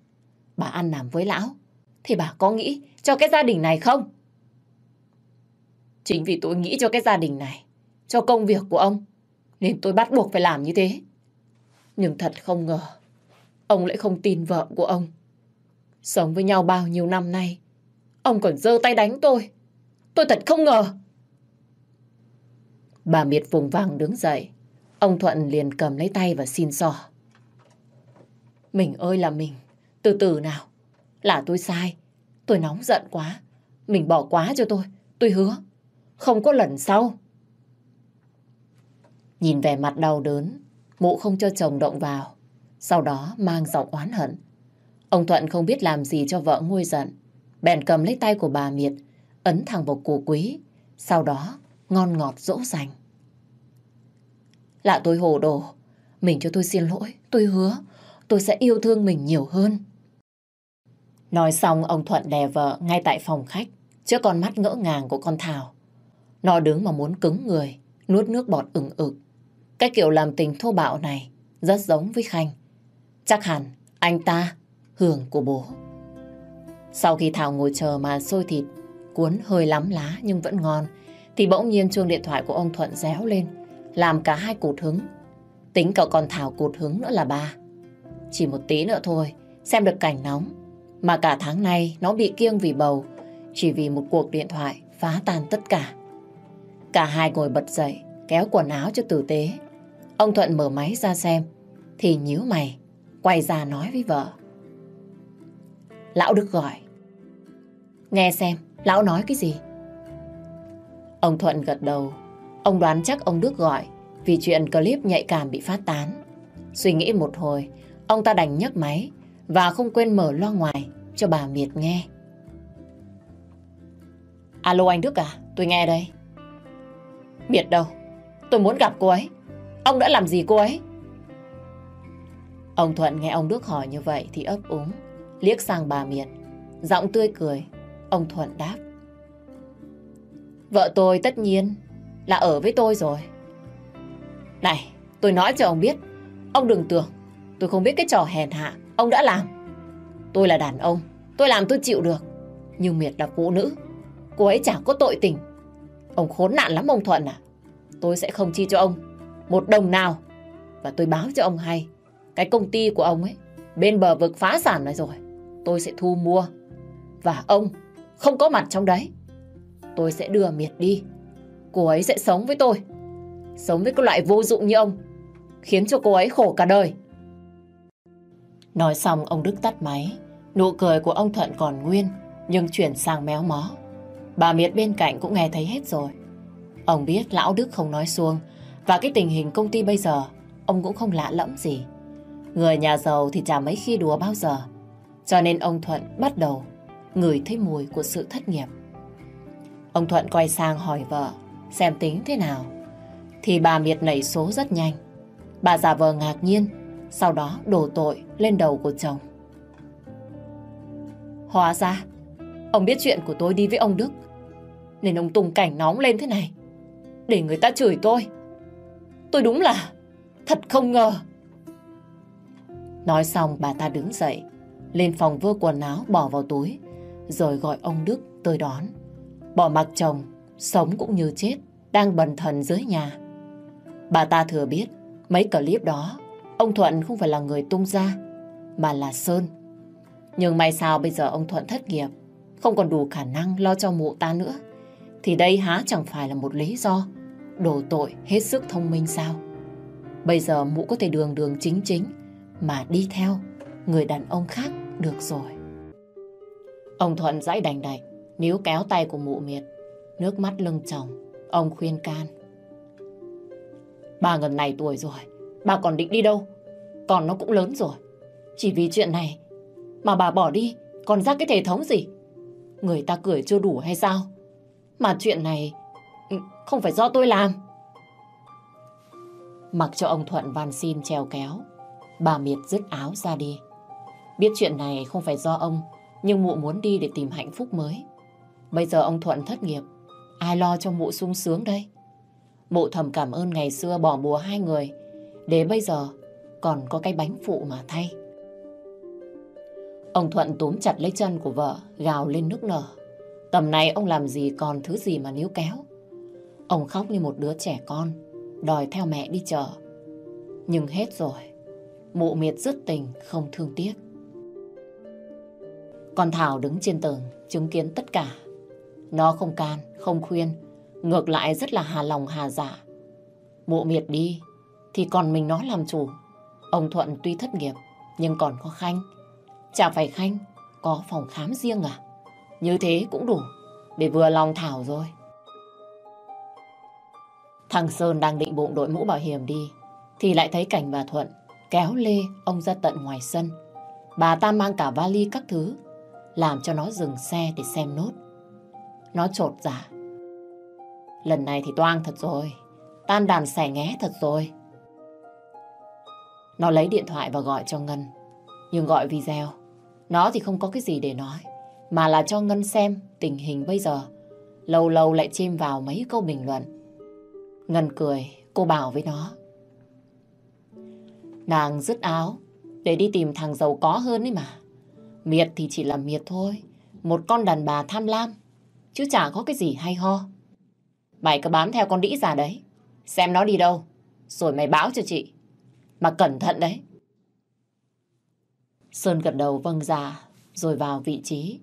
Bà ăn nằm với lão, thì bà có nghĩ cho cái gia đình này không? Chính vì tôi nghĩ cho cái gia đình này, cho công việc của ông, nên tôi bắt buộc phải làm như thế. Nhưng thật không ngờ, ông lại không tin vợ của ông. Sống với nhau bao nhiêu năm nay, ông còn giơ tay đánh tôi. Tôi thật không ngờ. Bà Miệt vùng vàng đứng dậy, Ông Thuận liền cầm lấy tay và xin xỏ. Mình ơi là mình, từ từ nào. Là tôi sai, tôi nóng giận quá. mình bỏ quá cho tôi. Tôi hứa. Không có lần sau. Nhìn vẻ mặt đau đớn, mụ không cho chồng động vào. Sau đó mang giọng oán hận. Ông Thuận không biết làm gì cho vợ nguôi giận. Bèn cầm lấy tay của bà Miệt, ấn thẳng vào cổ quý. Sau đó ngon ngọt dỗ dành. Là tôi hồ đồ. Mình cho tôi xin lỗi. Tôi hứa tôi sẽ yêu thương mình nhiều hơn. Nói xong ông Thuận đè vợ ngay tại phòng khách trước con mắt ngỡ ngàng của con Thảo. Nó đứng mà muốn cứng người, nuốt nước bọt ửng ực. Cái kiểu làm tình thô bạo này rất giống với Khanh. Chắc hẳn anh ta hưởng của bố. Sau khi Thảo ngồi chờ mà sôi thịt, cuốn hơi lắm lá nhưng vẫn ngon, thì bỗng nhiên chuông điện thoại của ông Thuận réo lên, làm cả hai cụt hứng. Tính cậu còn Thảo cụt hứng nữa là ba. Chỉ một tí nữa thôi, xem được cảnh nóng. Mà cả tháng nay nó bị kiêng vì bầu, chỉ vì một cuộc điện thoại phá tan tất cả. Cả hai ngồi bật dậy, kéo quần áo cho tử tế. Ông Thuận mở máy ra xem, thì nhíu mày, quay ra nói với vợ. Lão Đức gọi. Nghe xem, lão nói cái gì? Ông Thuận gật đầu. Ông đoán chắc ông Đức gọi vì chuyện clip nhạy cảm bị phát tán. Suy nghĩ một hồi, ông ta đành nhấc máy và không quên mở loa ngoài cho bà Miệt nghe. Alo anh Đức à, tôi nghe đây. Miệt đâu? Tôi muốn gặp cô ấy. Ông đã làm gì cô ấy? Ông Thuận nghe ông Đức hỏi như vậy thì ấp úng, liếc sang bà Miệt. Giọng tươi cười, ông Thuận đáp. Vợ tôi tất nhiên là ở với tôi rồi. Này, tôi nói cho ông biết, ông đừng tưởng tôi không biết cái trò hèn hạ ông đã làm. Tôi là đàn ông, tôi làm tôi chịu được. Nhưng Miệt là phụ nữ, cô ấy chẳng có tội tình. Ông khốn nạn lắm ông Thuận à. Tôi sẽ không chi cho ông một đồng nào. Và tôi báo cho ông hay, cái công ty của ông ấy bên bờ vực phá sản này rồi. Tôi sẽ thu mua. Và ông không có mặt trong đấy. Tôi sẽ đưa Miệt đi. Cô ấy sẽ sống với tôi. Sống với cái loại vô dụng như ông. Khiến cho cô ấy khổ cả đời. Nói xong ông Đức tắt máy. Nụ cười của ông Thuận còn nguyên, nhưng chuyển sang méo mó. Bà Miệt bên cạnh cũng nghe thấy hết rồi. Ông biết lão Đức không nói xuông, và cái tình hình công ty bây giờ, ông cũng không lạ lẫm gì. Người nhà giàu thì chả mấy khi đùa bao giờ. Cho nên ông Thuận bắt đầu ngửi thấy mùi của sự thất nghiệp. Ông Thuận quay sang hỏi vợ xem tính thế nào. Thì bà Miệt nảy số rất nhanh. Bà giả vờ ngạc nhiên, sau đó đổ tội lên đầu của chồng. Hóa ra, ông biết chuyện của tôi đi với ông Đức. Nên ông tung cảnh nóng lên thế này. Để người ta chửi tôi. Tôi đúng là thật không ngờ. Nói xong bà ta đứng dậy, lên phòng vơ quần áo bỏ vào túi, rồi gọi ông Đức tới đón. Bỏ mặc chồng, sống cũng như chết, đang bần thần dưới nhà. Bà ta thừa biết mấy clip đó, ông Thuận không phải là người tung ra, mà là Sơn. Nhưng may sao bây giờ ông Thuận thất nghiệp, không còn đủ khả năng lo cho mụ ta nữa. Thì đây há chẳng phải là một lý do đổ tội hết sức thông minh sao? Bây giờ mụ có thể đường đường chính chính mà đi theo người đàn ông khác được rồi. Ông Thuận dãy đành đạch, níu kéo tay của mụ miệt, nước mắt lưng chồng. Ông khuyên can. Bà gần này tuổi rồi, bà còn định đi đâu? Còn nó cũng lớn rồi. Chỉ vì chuyện này mà bà bỏ đi, còn ra cái thể thống gì? Người ta cười chưa đủ hay sao? Mà chuyện này ừ, không phải do tôi làm. Mặc cho ông Thuận van xin treo kéo, bà Miệt dứt áo ra đi. Biết chuyện này không phải do ông, nhưng mụ muốn đi để tìm hạnh phúc mới. Bây giờ ông Thuận thất nghiệp, ai lo cho mụ sung sướng đây? Mụ thầm cảm ơn ngày xưa bỏ bùa hai người, để bây giờ còn có cái bánh phụ mà thay. Ông Thuận túm chặt lấy chân của vợ, gào lên nước nở. Tầm này ông làm gì còn thứ gì mà níu kéo. Ông khóc như một đứa trẻ con, đòi theo mẹ đi chợ. Nhưng hết rồi, mụ miệt dứt tình, không thương tiếc. con Thảo đứng trên tường, chứng kiến tất cả. Nó không can, không khuyên, ngược lại rất là hà lòng hà dạ. Mụ miệt đi, thì còn mình nó làm chủ. Ông Thuận tuy thất nghiệp, nhưng còn có Khanh. Chả phải Khanh có phòng khám riêng à? Như thế cũng đủ để vừa lòng Thảo rồi. Thằng Sơn đang định bụng đội mũ bảo hiểm đi, thì lại thấy cảnh bà Thuận kéo lê ông ra tận ngoài sân. Bà ta mang cả vali các thứ, làm cho nó dừng xe để xem nốt. Nó trột dạ. Lần này thì toang thật rồi, tan đàn xẻ nghé thật rồi. Nó lấy điện thoại và gọi cho Ngân, nhưng gọi video. Nó thì không có cái gì để nói, mà là cho Ngân xem tình hình bây giờ. Lâu lâu lại chêm vào mấy câu bình luận. Ngân cười, cô bảo với nó. Nàng dứt áo để đi tìm thằng giàu có hơn ấy mà. Miệt thì chỉ là miệt thôi. Một con đàn bà tham lam. Chứ chả có cái gì hay ho. Mày cứ bám theo con đĩ già đấy. Xem nó đi đâu. Rồi mày báo cho chị. Mà cẩn thận đấy. Sơn gật đầu vâng ra. Rồi vào vị trí.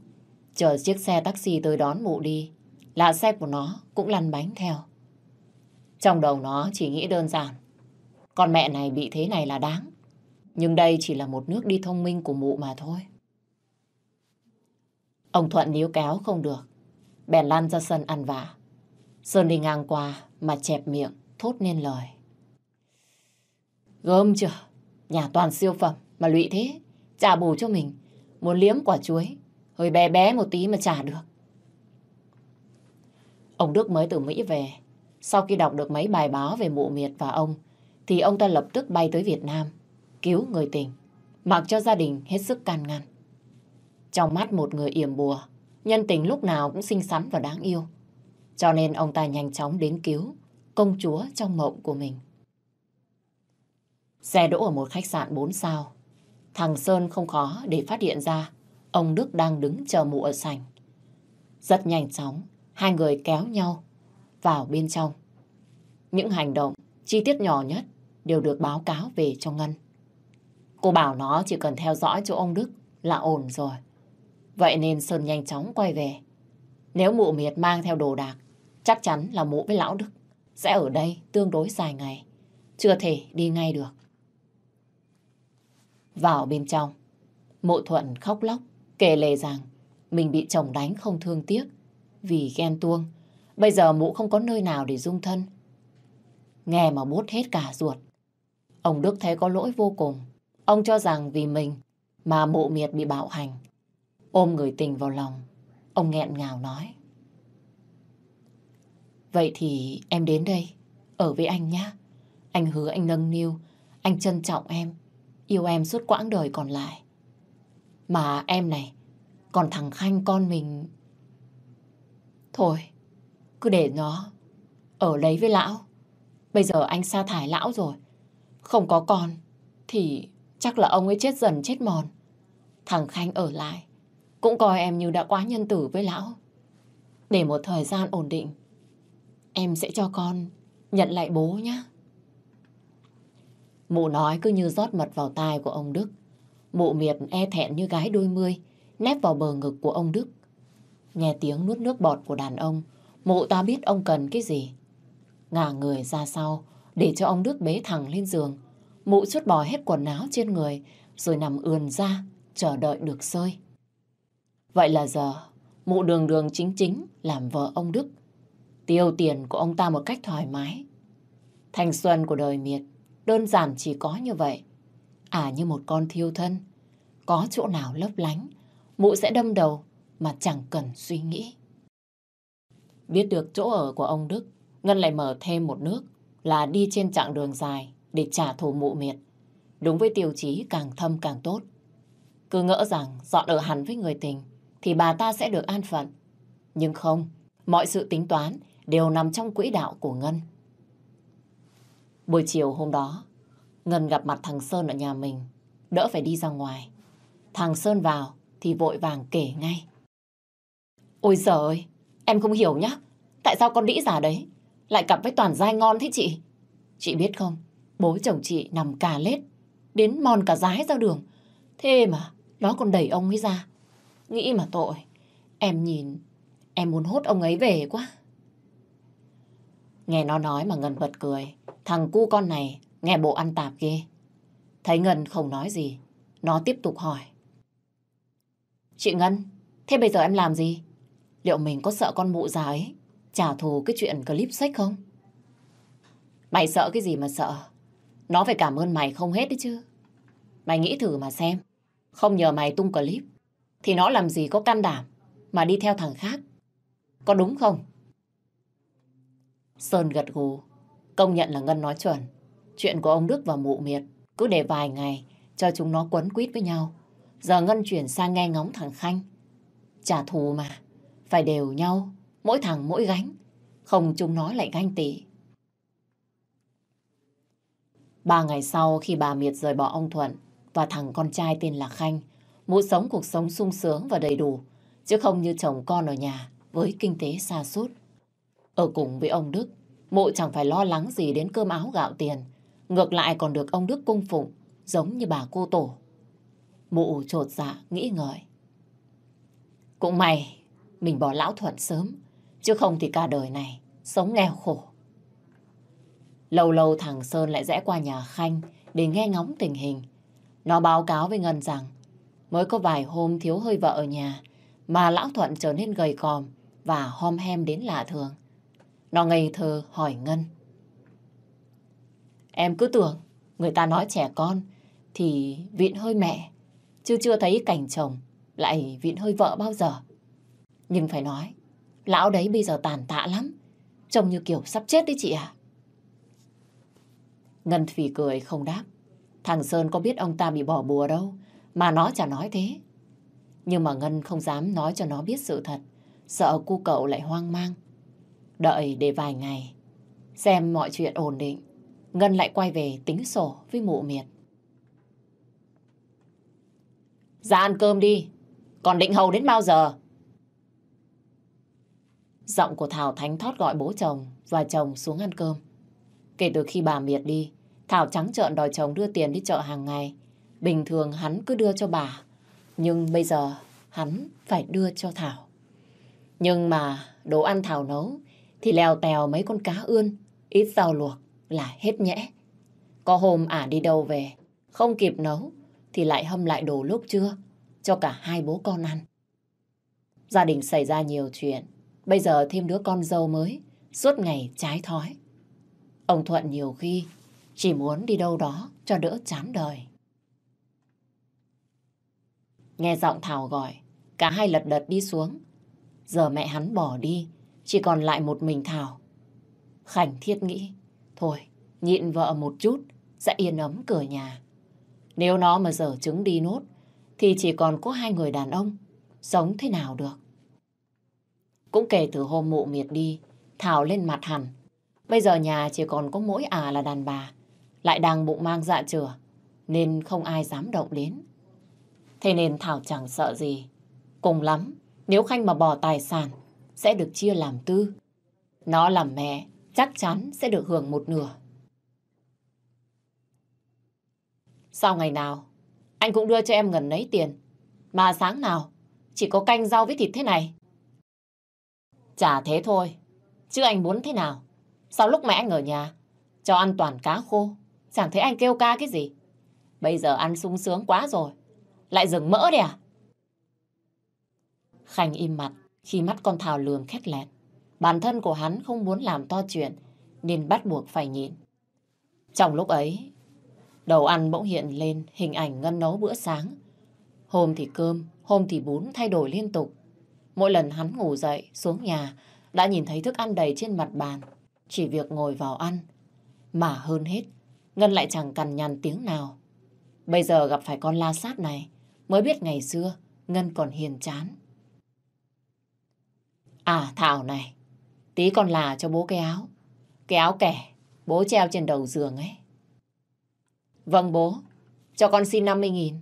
Chờ chiếc xe taxi tới đón mụ đi. Là xe của nó cũng lăn bánh theo. Trong đầu nó chỉ nghĩ đơn giản. Con mẹ này bị thế này là đáng. Nhưng đây chỉ là một nước đi thông minh của mụ mà thôi. Ông Thuận níu kéo không được. Bèn lăn ra sân ăn vạ. Sơn đi ngang qua mà chẹp miệng, thốt nên lời. Gớm chưa? Nhà toàn siêu phẩm mà lụy thế. Trả bù cho mình. Muốn liếm quả chuối. Hơi bé bé một tí mà trả được. Ông Đức mới từ Mỹ về. Sau khi đọc được mấy bài báo về mụ miệt và ông, thì ông ta lập tức bay tới Việt Nam, cứu người tình, mặc cho gia đình hết sức can ngăn. Trong mắt một người yểm bùa, nhân tình lúc nào cũng xinh xắn và đáng yêu. Cho nên ông ta nhanh chóng đến cứu công chúa trong mộng của mình. Xe đỗ ở một khách sạn 4 sao. Thằng Sơn không khó để phát hiện ra ông Đức đang đứng chờ mụ ở sảnh. Rất nhanh chóng, hai người kéo nhau vào bên trong. Những hành động, chi tiết nhỏ nhất đều được báo cáo về cho Ngân. Cô bảo nó chỉ cần theo dõi chỗ ông Đức là ổn rồi. Vậy nên Sơn nhanh chóng quay về. Nếu mụ miệt mang theo đồ đạc, chắc chắn là mụ với lão Đức sẽ ở đây tương đối dài ngày. Chưa thể đi ngay được. Vào bên trong, mụ thuận khóc lóc, kể lề rằng mình bị chồng đánh không thương tiếc vì ghen tuông. Bây giờ mụ không có nơi nào để dung thân. Nghe mà bút hết cả ruột. Ông Đức thấy có lỗi vô cùng. Ông cho rằng vì mình mà mụ miệt bị bạo hành. Ôm người tình vào lòng, ông nghẹn ngào nói. Vậy thì em đến đây, ở với anh nhé. Anh hứa anh nâng niu, anh trân trọng em, yêu em suốt quãng đời còn lại. Mà em này, còn thằng Khanh con mình... Thôi, cứ để nó ở đấy với lão. Bây giờ anh sa thải lão rồi. Không có con thì chắc là ông ấy chết dần chết mòn. Thằng Khanh ở lại cũng coi em như đã quá nhân tử với lão. Để một thời gian ổn định em sẽ cho con nhận lại bố nhé. Mụ nói cứ như rót mật vào tai của ông Đức. Mụ miệt e thẹn như gái đôi mươi, nép vào bờ ngực của ông Đức. Nghe tiếng nuốt nước bọt của đàn ông, mụ ta biết ông cần cái gì. Ngả người ra sau, để cho ông Đức bế thẳng lên giường. Mụ chút bỏ hết quần áo trên người, rồi nằm ườn ra, chờ đợi được sơi. Vậy là giờ, mụ đường đường chính chính làm vợ ông Đức. Tiêu tiền của ông ta một cách thoải mái. thành xuân của đời miệt, đơn giản chỉ có như vậy. À như một con thiêu thân, có chỗ nào lấp lánh, mụ sẽ đâm đầu mà chẳng cần suy nghĩ. Biết được chỗ ở của ông Đức, Ngân lại mở thêm một nước là đi trên chặng đường dài để trả thù mụ miệt. Đúng với tiêu chí càng thâm càng tốt. Cứ ngỡ rằng dọn ở hẳn với người tình thì bà ta sẽ được an phận. Nhưng không, mọi sự tính toán đều nằm trong quỹ đạo của Ngân. Buổi chiều hôm đó, Ngân gặp mặt thằng Sơn ở nhà mình, đỡ phải đi ra ngoài. Thằng Sơn vào thì vội vàng kể ngay. Ôi giời ơi, em không hiểu nhá. Tại sao con đĩ giả đấy lại cặp với toàn dai ngon thế chị? Chị biết không, bố chồng chị nằm cà lết, đến mòn cả rái ra đường. Thế mà, nó còn đẩy ông ấy ra. Nghĩ mà tội, em nhìn, em muốn hốt ông ấy về quá. Nghe nó nói mà Ngân bật cười. Thằng cu con này nghe bộ ăn tạp ghê. Thấy Ngân không nói gì, nó tiếp tục hỏi. Chị Ngân, thế bây giờ em làm gì? liệu mình có sợ con mụ già ấy trả thù cái chuyện clip sách không? Mày sợ cái gì mà sợ? Nó phải cảm ơn mày không hết đấy chứ. Mày nghĩ thử mà xem. Không nhờ mày tung clip thì nó làm gì có can đảm mà đi theo thằng khác. Có đúng không? Sơn gật gù, công nhận là Ngân nói chuẩn. Chuyện của ông Đức và mụ miệt cứ để vài ngày cho chúng nó quấn quýt với nhau. Giờ Ngân chuyển sang nghe ngóng thằng Khanh. Trả thù mà, phải đều nhau, mỗi thằng mỗi gánh. Không chúng nó lại ganh tị. Ba ngày sau khi bà Miệt rời bỏ ông Thuận và thằng con trai tên là Khanh, mụ sống cuộc sống sung sướng và đầy đủ, chứ không như chồng con ở nhà với kinh tế xa sút Ở cùng với ông Đức, mụ chẳng phải lo lắng gì đến cơm áo gạo tiền, ngược lại còn được ông Đức cung phụng, giống như bà cô tổ. Mụ trột dạ, nghĩ ngợi. Cũng may, mình bỏ lão Thuận sớm, chứ không thì cả đời này, sống nghèo khổ. Lâu lâu thằng Sơn lại rẽ qua nhà Khanh để nghe ngóng tình hình. Nó báo cáo với Ngân rằng mới có vài hôm thiếu hơi vợ ở nhà mà Lão Thuận trở nên gầy còm và hom hem đến lạ thường. Nó ngây thơ hỏi Ngân. Em cứ tưởng người ta nói trẻ con thì vịn hơi mẹ, chứ chưa thấy cảnh chồng lại vịn hơi vợ bao giờ. Nhưng phải nói, lão đấy bây giờ tàn tạ lắm, trông như kiểu sắp chết đấy chị ạ. Ngân Thủy cười không đáp. Thằng Sơn có biết ông ta bị bỏ bùa đâu, mà nó chả nói thế. Nhưng mà Ngân không dám nói cho nó biết sự thật, sợ cu cậu lại hoang mang. Đợi để vài ngày, xem mọi chuyện ổn định, Ngân lại quay về tính sổ với mụ miệt. Ra ăn cơm đi, còn định hầu đến bao giờ? Giọng của Thảo Thánh Thót gọi bố chồng và chồng xuống ăn cơm. Kể từ khi bà Miệt đi, Thảo trắng trợn đòi chồng đưa tiền đi chợ hàng ngày. Bình thường hắn cứ đưa cho bà, nhưng bây giờ hắn phải đưa cho Thảo. Nhưng mà đồ ăn Thảo nấu thì lèo tèo mấy con cá ươn, ít rau luộc là hết nhẽ. Có hôm ả đi đâu về, không kịp nấu thì lại hâm lại đồ lúc trưa cho cả hai bố con ăn. Gia đình xảy ra nhiều chuyện, bây giờ thêm đứa con dâu mới, suốt ngày trái thói. Ông Thuận nhiều khi chỉ muốn đi đâu đó cho đỡ chán đời. Nghe giọng Thảo gọi, cả hai lật đật đi xuống. Giờ mẹ hắn bỏ đi, chỉ còn lại một mình Thảo. Khảnh thiết nghĩ, thôi, nhịn vợ một chút, sẽ yên ấm cửa nhà. Nếu nó mà dở trứng đi nốt, thì chỉ còn có hai người đàn ông, sống thế nào được. Cũng kể từ hôm mụ miệt đi, Thảo lên mặt hẳn, Bây giờ nhà chỉ còn có mỗi à là đàn bà, lại đang bụng mang dạ chửa, nên không ai dám động đến. Thế nên Thảo chẳng sợ gì. Cùng lắm, nếu Khanh mà bỏ tài sản, sẽ được chia làm tư. Nó làm mẹ, chắc chắn sẽ được hưởng một nửa. Sau ngày nào, anh cũng đưa cho em gần lấy tiền. Mà sáng nào, chỉ có canh rau với thịt thế này. Chả thế thôi, chứ anh muốn thế nào? Sau lúc mẹ anh ở nhà, cho ăn toàn cá khô, chẳng thấy anh kêu ca cái gì. Bây giờ ăn sung sướng quá rồi, lại dừng mỡ đi à? Khanh im mặt khi mắt con Thảo lườm khét lẹt. Bản thân của hắn không muốn làm to chuyện, nên bắt buộc phải nhịn. Trong lúc ấy, đầu ăn bỗng hiện lên hình ảnh ngân nấu bữa sáng. Hôm thì cơm, hôm thì bún thay đổi liên tục. Mỗi lần hắn ngủ dậy, xuống nhà, đã nhìn thấy thức ăn đầy trên mặt bàn. Chỉ việc ngồi vào ăn. Mà hơn hết, Ngân lại chẳng cằn nhằn tiếng nào. Bây giờ gặp phải con la sát này, mới biết ngày xưa Ngân còn hiền chán. À Thảo này, tí còn là cho bố cái áo. Cái áo kẻ, bố treo trên đầu giường ấy. Vâng bố, cho con xin 50 nghìn.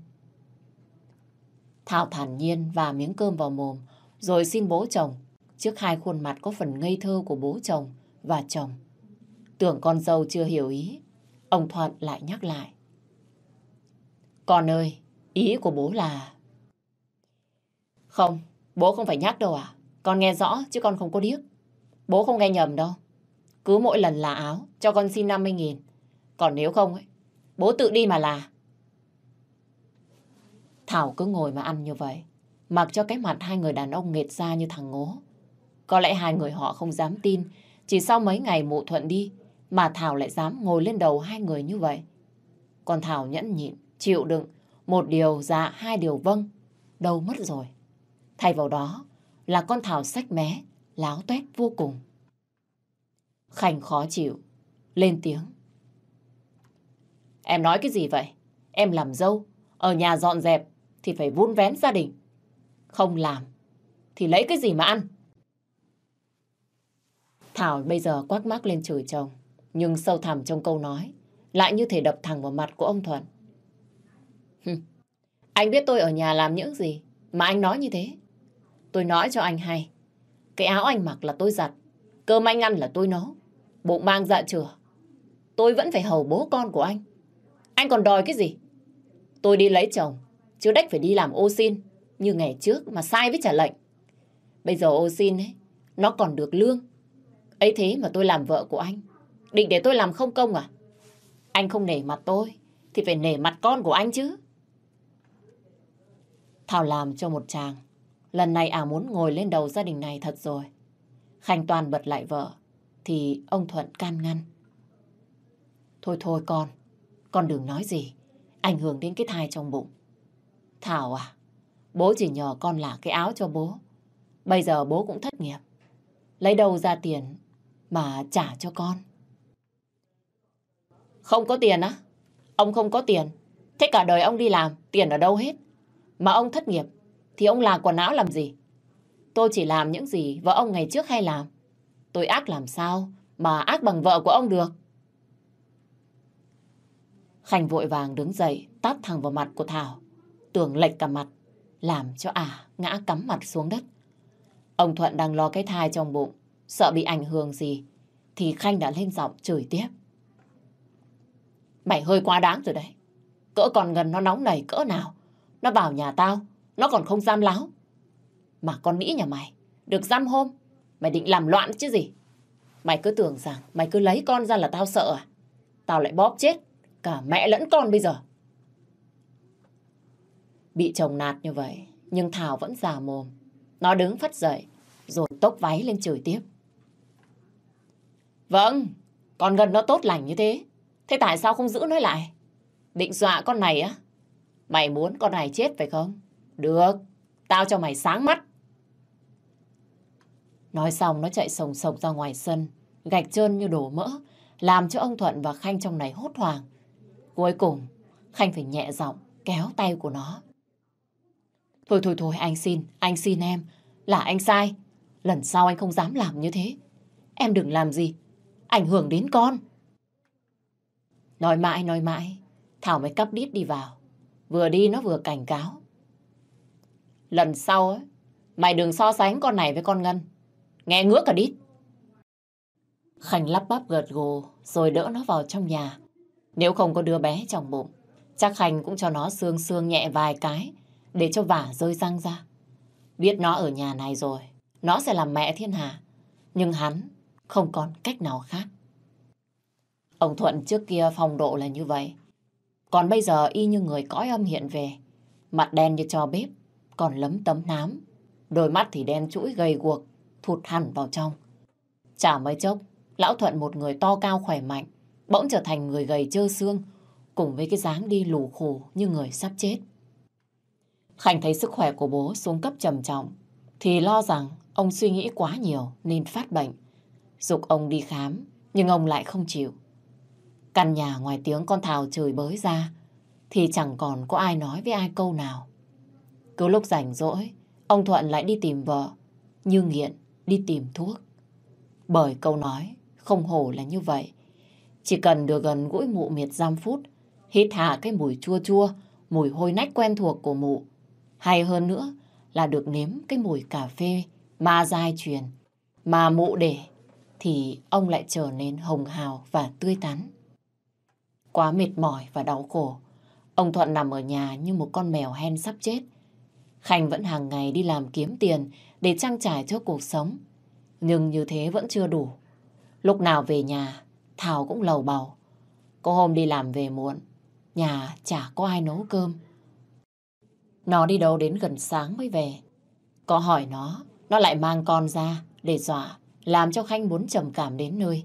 Thảo thản nhiên và miếng cơm vào mồm, rồi xin bố chồng, trước hai khuôn mặt có phần ngây thơ của bố chồng và chồng. Tưởng con dâu chưa hiểu ý, ông Thuận lại nhắc lại. Con ơi, ý của bố là... Không, bố không phải nhắc đâu à. Con nghe rõ chứ con không có điếc. Bố không nghe nhầm đâu. Cứ mỗi lần là áo, cho con xin 50 nghìn. Còn nếu không, ấy, bố tự đi mà là. Thảo cứ ngồi mà ăn như vậy. Mặc cho cái mặt hai người đàn ông nghệt ra như thằng ngố. Có lẽ hai người họ không dám tin. Chỉ sau mấy ngày mụ thuận đi mà Thảo lại dám ngồi lên đầu hai người như vậy. Còn Thảo nhẫn nhịn, chịu đựng. Một điều dạ, hai điều vâng. Đâu mất rồi. Thay vào đó là con Thảo sách mé, láo toét vô cùng. Khanh khó chịu, lên tiếng. Em nói cái gì vậy? Em làm dâu, ở nhà dọn dẹp thì phải vun vén gia đình. Không làm thì lấy cái gì mà ăn? Thảo bây giờ quắc mắc lên chửi chồng, nhưng sâu thẳm trong câu nói lại như thể đập thẳng vào mặt của ông Thuận. anh biết tôi ở nhà làm những gì mà anh nói như thế. Tôi nói cho anh hay. Cái áo anh mặc là tôi giặt, cơm anh ăn là tôi nấu, bụng mang dạ chửa. Tôi vẫn phải hầu bố con của anh. Anh còn đòi cái gì? Tôi đi lấy chồng, chứ đách phải đi làm ô xin như ngày trước mà sai với trả lệnh. Bây giờ ô xin ấy, nó còn được lương. ấy thế mà tôi làm vợ của anh. Định để tôi làm không công à? Anh không nể mặt tôi, thì phải nể mặt con của anh chứ. Thảo làm cho một chàng. Lần này à muốn ngồi lên đầu gia đình này thật rồi. Khanh Toàn bật lại vợ, thì ông Thuận can ngăn. Thôi thôi con, con đừng nói gì, ảnh hưởng đến cái thai trong bụng. Thảo à, bố chỉ nhờ con là cái áo cho bố. Bây giờ bố cũng thất nghiệp. Lấy đâu ra tiền mà trả cho con? Không có tiền á? Ông không có tiền. Thế cả đời ông đi làm, tiền ở đâu hết? Mà ông thất nghiệp, thì ông là quần áo làm gì? Tôi chỉ làm những gì vợ ông ngày trước hay làm. Tôi ác làm sao mà ác bằng vợ của ông được? Khanh vội vàng đứng dậy, tát thẳng vào mặt của Thảo. Tưởng lệch cả mặt, làm cho ả à, ngã cắm mặt xuống đất. Ông Thuận đang lo cái thai trong bụng, sợ bị ảnh hưởng gì, thì Khanh đã lên giọng chửi tiếp. Mày hơi quá đáng rồi đấy. Cỡ còn gần nó nóng nảy cỡ nào. Nó vào nhà tao, nó còn không giam láo. Mà con nghĩ nhà mày, được giam hôm, mày định làm loạn chứ gì. Mày cứ tưởng rằng mày cứ lấy con ra là tao sợ à? Tao lại bóp chết cả mẹ lẫn con bây giờ. Bị chồng nạt như vậy, nhưng Thảo vẫn già mồm. Nó đứng phát dậy, rồi tốc váy lên chửi tiếp. Vâng, con gần nó tốt lành như thế. Thế tại sao không giữ nó lại? Định dọa con này á? Mày muốn con này chết phải không? Được, tao cho mày sáng mắt. Nói xong nó chạy sồng sộc ra ngoài sân, gạch trơn như đổ mỡ, làm cho ông Thuận và Khanh trong này hốt hoảng. Cuối cùng, Khanh phải nhẹ giọng kéo tay của nó. Thôi thôi thôi, anh xin, anh xin em. Là anh sai. Lần sau anh không dám làm như thế. Em đừng làm gì. Ảnh hưởng đến con. Nói mãi, nói mãi. Thảo mới cắp đít đi vào. Vừa đi nó vừa cảnh cáo. Lần sau ấy, mày đừng so sánh con này với con Ngân. Nghe ngứa cả đít. Khánh lắp bắp gật gù rồi đỡ nó vào trong nhà. Nếu không có đứa bé trong bụng, chắc Khánh cũng cho nó xương xương nhẹ vài cái để cho vả rơi răng ra. Biết nó ở nhà này rồi, nó sẽ làm mẹ thiên hạ. Nhưng hắn không còn cách nào khác. Ông Thuận trước kia phong độ là như vậy. Còn bây giờ y như người cõi âm hiện về. Mặt đen như cho bếp, còn lấm tấm nám. Đôi mắt thì đen chuỗi gầy guộc, thụt hẳn vào trong. Chả mấy chốc, Lão Thuận một người to cao khỏe mạnh, bỗng trở thành người gầy trơ xương, cùng với cái dáng đi lù khù như người sắp chết. Khánh thấy sức khỏe của bố xuống cấp trầm trọng, thì lo rằng ông suy nghĩ quá nhiều nên phát bệnh. Dục ông đi khám, nhưng ông lại không chịu. Căn nhà ngoài tiếng con Thảo chửi bới ra, thì chẳng còn có ai nói với ai câu nào. Cứ lúc rảnh rỗi, ông Thuận lại đi tìm vợ, như nghiện đi tìm thuốc. Bởi câu nói không hổ là như vậy. Chỉ cần được gần gũi mụ miệt giam phút, hít hạ cái mùi chua chua, mùi hôi nách quen thuộc của mụ. Hay hơn nữa là được nếm cái mùi cà phê ma dai truyền. Mà mụ để thì ông lại trở nên hồng hào và tươi tắn. Quá mệt mỏi và đau khổ, ông Thuận nằm ở nhà như một con mèo hen sắp chết. Khanh vẫn hàng ngày đi làm kiếm tiền để trang trải cho cuộc sống. Nhưng như thế vẫn chưa đủ. Lúc nào về nhà, Thảo cũng lầu bầu. Có hôm đi làm về muộn, nhà chả có ai nấu cơm. Nó đi đâu đến gần sáng mới về. Có hỏi nó, nó lại mang con ra, để dọa, làm cho Khanh muốn trầm cảm đến nơi.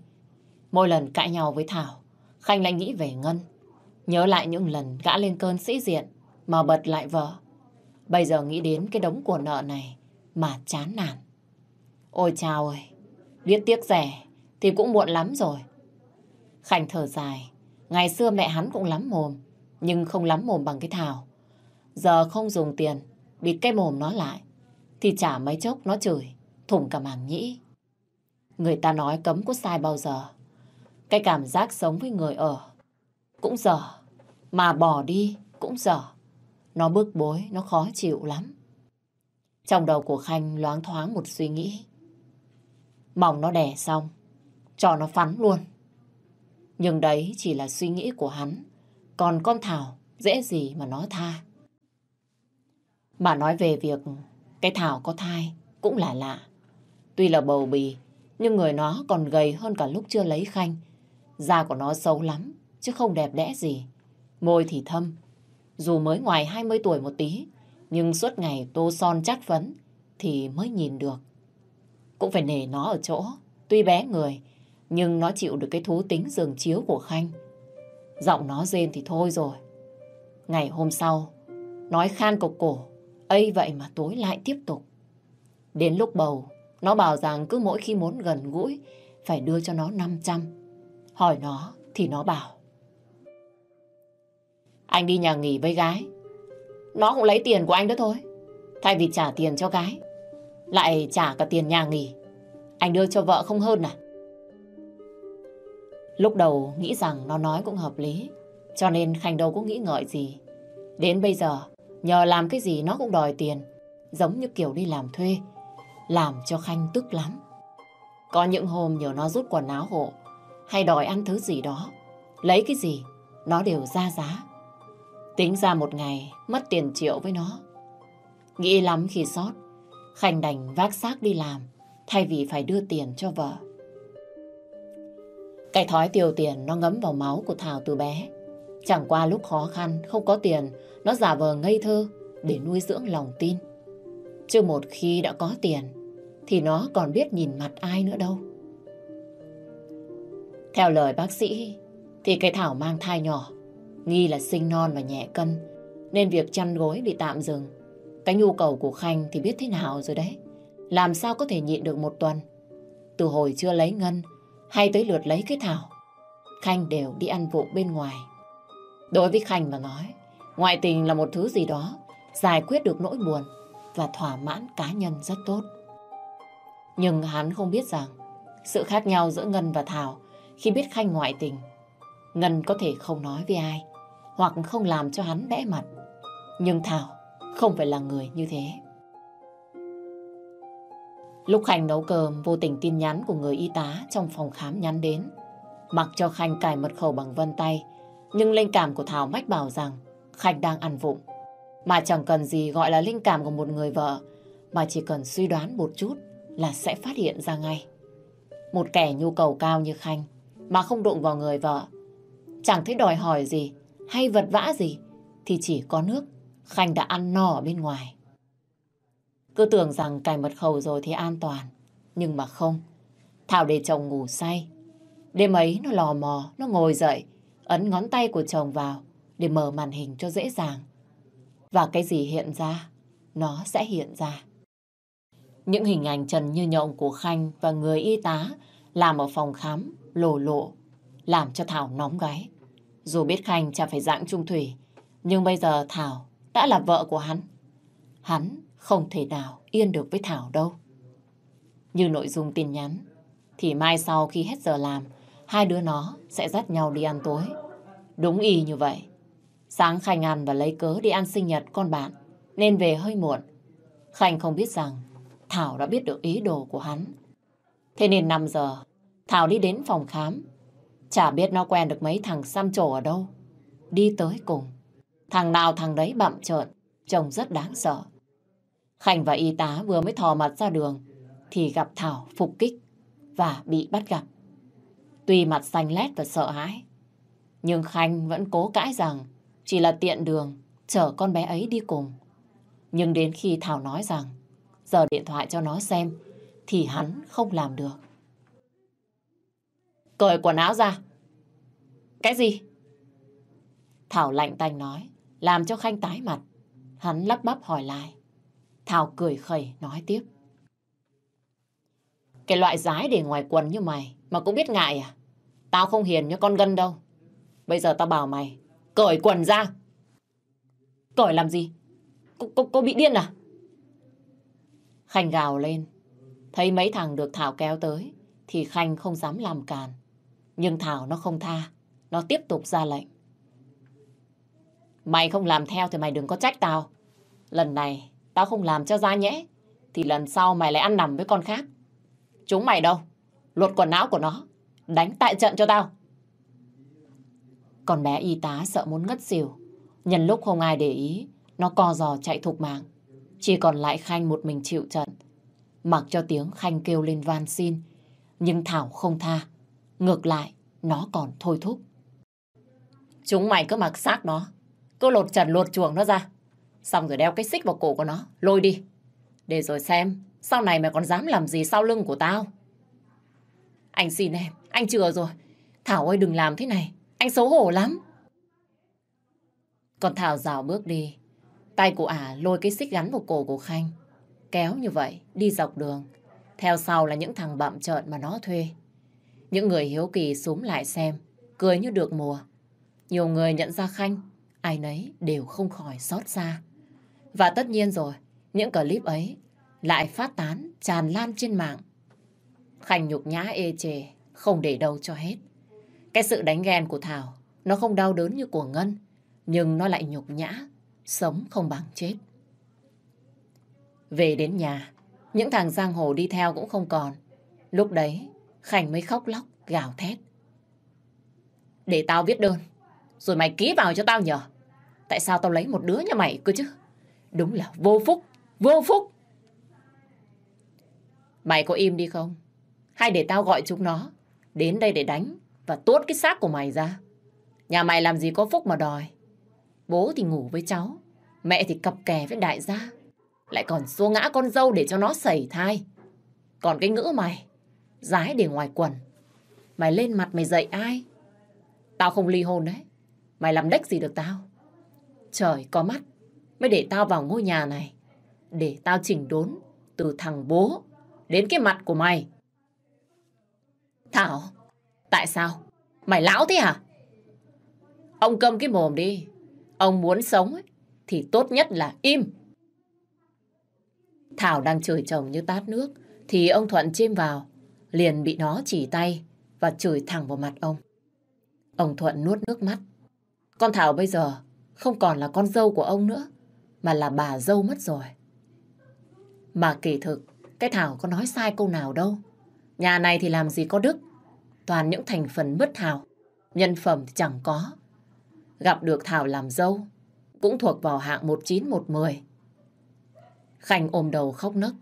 Mỗi lần cãi nhau với Thảo, Khanh lại nghĩ về Ngân. Nhớ lại những lần gã lên cơn sĩ diện mà bật lại vợ. Bây giờ nghĩ đến cái đống của nợ này mà chán nản. Ôi chào ơi, biết tiếc rẻ thì cũng muộn lắm rồi. Khánh thở dài, ngày xưa mẹ hắn cũng lắm mồm, nhưng không lắm mồm bằng cái Thảo. Giờ không dùng tiền, bịt cái mồm nó lại, thì chả mấy chốc nó chửi, thủng cả màng nhĩ. Người ta nói cấm có sai bao giờ. Cái cảm giác sống với người ở cũng dở, mà bỏ đi cũng dở. Nó bức bối, nó khó chịu lắm. Trong đầu của Khanh loáng thoáng một suy nghĩ. Mỏng nó đẻ xong, cho nó phắn luôn. Nhưng đấy chỉ là suy nghĩ của hắn. Còn con Thảo dễ gì mà nó tha. Mà nói về việc cái Thảo có thai cũng là lạ. Tuy là bầu bì, nhưng người nó còn gầy hơn cả lúc chưa lấy Khanh. Da của nó xấu lắm, chứ không đẹp đẽ gì. Môi thì thâm. Dù mới ngoài 20 tuổi một tí, nhưng suốt ngày tô son chát phấn thì mới nhìn được. Cũng phải nể nó ở chỗ, tuy bé người, nhưng nó chịu được cái thú tính giường chiếu của Khanh. Giọng nó rên thì thôi rồi. Ngày hôm sau, nói khan cộc cổ, ấy vậy mà tối lại tiếp tục. Đến lúc bầu, nó bảo rằng cứ mỗi khi muốn gần gũi, phải đưa cho nó 500. Hỏi nó thì nó bảo. Anh đi nhà nghỉ với gái. Nó cũng lấy tiền của anh đó thôi. Thay vì trả tiền cho gái, lại trả cả tiền nhà nghỉ. Anh đưa cho vợ không hơn à? Lúc đầu nghĩ rằng nó nói cũng hợp lý, cho nên Khanh đâu có nghĩ ngợi gì. Đến bây giờ, nhờ làm cái gì nó cũng đòi tiền, giống như kiểu đi làm thuê, làm cho Khanh tức lắm. Có những hôm nhờ nó rút quần áo hộ, hay đòi ăn thứ gì đó, lấy cái gì, nó đều ra giá. Tính ra một ngày, mất tiền triệu với nó. Nghĩ lắm khi sót, Khanh đành vác xác đi làm, thay vì phải đưa tiền cho vợ. Cái thói tiêu tiền nó ngấm vào máu của Thảo từ bé. Chẳng qua lúc khó khăn, không có tiền, nó giả vờ ngây thơ để nuôi dưỡng lòng tin. Chứ một khi đã có tiền, thì nó còn biết nhìn mặt ai nữa đâu. Theo lời bác sĩ, thì cái Thảo mang thai nhỏ, nghi là sinh non và nhẹ cân, nên việc chăn gối bị tạm dừng. Cái nhu cầu của Khanh thì biết thế nào rồi đấy. Làm sao có thể nhịn được một tuần. Từ hồi chưa lấy Ngân, hay tới lượt lấy cái Thảo, Khanh đều đi ăn vụ bên ngoài. Đối với Khanh mà nói, ngoại tình là một thứ gì đó giải quyết được nỗi buồn và thỏa mãn cá nhân rất tốt. Nhưng hắn không biết rằng sự khác nhau giữa Ngân và Thảo khi biết Khanh ngoại tình. Ngân có thể không nói với ai hoặc không làm cho hắn bẽ mặt. Nhưng Thảo không phải là người như thế. Lúc Khanh nấu cơm, vô tình tin nhắn của người y tá trong phòng khám nhắn đến. Mặc cho Khanh cài mật khẩu bằng vân tay, nhưng linh cảm của Thảo mách bảo rằng Khanh đang ăn vụng. Mà chẳng cần gì gọi là linh cảm của một người vợ, mà chỉ cần suy đoán một chút là sẽ phát hiện ra ngay. Một kẻ nhu cầu cao như Khanh mà không đụng vào người vợ, chẳng thấy đòi hỏi gì hay vật vã gì, thì chỉ có nước Khanh đã ăn no ở bên ngoài. Cứ tưởng rằng cài mật khẩu rồi thì an toàn. Nhưng mà không. Thảo để chồng ngủ say. Đêm ấy nó lò mò, nó ngồi dậy, ấn ngón tay của chồng vào để mở màn hình cho dễ dàng. Và cái gì hiện ra, nó sẽ hiện ra. Những hình ảnh trần như nhộng của Khanh và người y tá làm ở phòng khám lồ lộ, làm cho Thảo nóng gáy. Dù biết Khanh chả phải dạng trung thủy, nhưng bây giờ Thảo đã là vợ của hắn. Hắn không thể nào yên được với Thảo đâu. Như nội dung tin nhắn, thì mai sau khi hết giờ làm, hai đứa nó sẽ dắt nhau đi ăn tối. Đúng y như vậy. Sáng Khanh ăn và lấy cớ đi ăn sinh nhật con bạn, nên về hơi muộn. Khanh không biết rằng Thảo đã biết được ý đồ của hắn. Thế nên 5 giờ, Thảo đi đến phòng khám. Chả biết nó quen được mấy thằng xăm trổ ở đâu. Đi tới cùng. Thằng nào thằng đấy bậm trợn, trông rất đáng sợ. Khanh và y tá vừa mới thò mặt ra đường thì gặp Thảo phục kích và bị bắt gặp. Tuy mặt xanh lét và sợ hãi, nhưng Khanh vẫn cố cãi rằng chỉ là tiện đường chở con bé ấy đi cùng. Nhưng đến khi Thảo nói rằng giờ điện thoại cho nó xem thì hắn không làm được. Cởi quần áo ra. Cái gì? Thảo lạnh tành nói, làm cho Khanh tái mặt. Hắn lắp bắp hỏi lại. Thảo cười khẩy nói tiếp. Cái loại giái để ngoài quần như mày mà cũng biết ngại à? Tao không hiền như con gân đâu. Bây giờ tao bảo mày, cởi quần ra. Cởi làm gì? Cô, cô, cô bị điên à? Khanh gào lên. Thấy mấy thằng được Thảo kéo tới, thì Khanh không dám làm càn. Nhưng Thảo nó không tha, nó tiếp tục ra lệnh. Mày không làm theo thì mày đừng có trách tao. Lần này, tao không làm cho ra nhẽ, thì lần sau mày lại ăn nằm với con khác. Chúng mày đâu? Lột quần áo của nó, đánh tại trận cho tao. Còn bé y tá sợ muốn ngất xỉu. Nhân lúc không ai để ý, nó co giò chạy thục mạng. Chỉ còn lại Khanh một mình chịu trận. Mặc cho tiếng Khanh kêu lên van xin. Nhưng Thảo không tha. Ngược lại, nó còn thôi thúc. Chúng mày cứ mặc xác nó. Cứ lột trần lột chuồng nó ra. Xong rồi đeo cái xích vào cổ của nó. Lôi đi. Để rồi xem. Sau này mày còn dám làm gì sau lưng của tao. Anh xin em. Anh chừa rồi. Thảo ơi đừng làm thế này. Anh xấu hổ lắm. Còn Thảo rào bước đi. Tay của ả lôi cái xích gắn vào cổ của Khanh. Kéo như vậy, đi dọc đường. Theo sau là những thằng bậm trợn mà nó thuê. Những người hiếu kỳ súm lại xem, cười như được mùa. Nhiều người nhận ra Khanh, ai nấy đều không khỏi xót xa. Và tất nhiên rồi, những clip ấy lại phát tán, tràn lan trên mạng. Khanh nhục nhã ê chề, không để đâu cho hết. Cái sự đánh ghen của Thảo, nó không đau đớn như của Ngân, nhưng nó lại nhục nhã, sống không bằng chết. Về đến nhà, những thằng giang hồ đi theo cũng không còn. Lúc đấy, Khánh mới khóc lóc, gào thét. Để tao viết đơn, rồi mày ký vào cho tao nhờ. Tại sao tao lấy một đứa như mày cơ chứ? Đúng là vô phúc, vô phúc. Mày có im đi không? Hay để tao gọi chúng nó đến đây để đánh và tuốt cái xác của mày ra. Nhà mày làm gì có phúc mà đòi. Bố thì ngủ với cháu, mẹ thì cặp kè với đại gia. Lại còn xô ngã con dâu để cho nó sẩy thai. Còn cái ngữ mày, Giái để ngoài quần. Mày lên mặt mày dạy ai? Tao không ly hôn đấy. Mày làm đếch gì được tao? Trời có mắt, mới để tao vào ngôi nhà này. Để tao chỉnh đốn từ thằng bố đến cái mặt của mày. Thảo, tại sao? Mày lão thế hả? Ông câm cái mồm đi. Ông muốn sống ấy, thì tốt nhất là im. Thảo đang chửi chồng như tát nước, thì ông Thuận chêm vào, liền bị nó chỉ tay và chửi thẳng vào mặt ông. Ông Thuận nuốt nước mắt. Con Thảo bây giờ không còn là con dâu của ông nữa, mà là bà dâu mất rồi. Mà kỳ thực, cái Thảo có nói sai câu nào đâu. Nhà này thì làm gì có đức, toàn những thành phần bất hảo, nhân phẩm thì chẳng có. Gặp được Thảo làm dâu, cũng thuộc vào hạng 19-110. Khanh ôm đầu khóc nấc,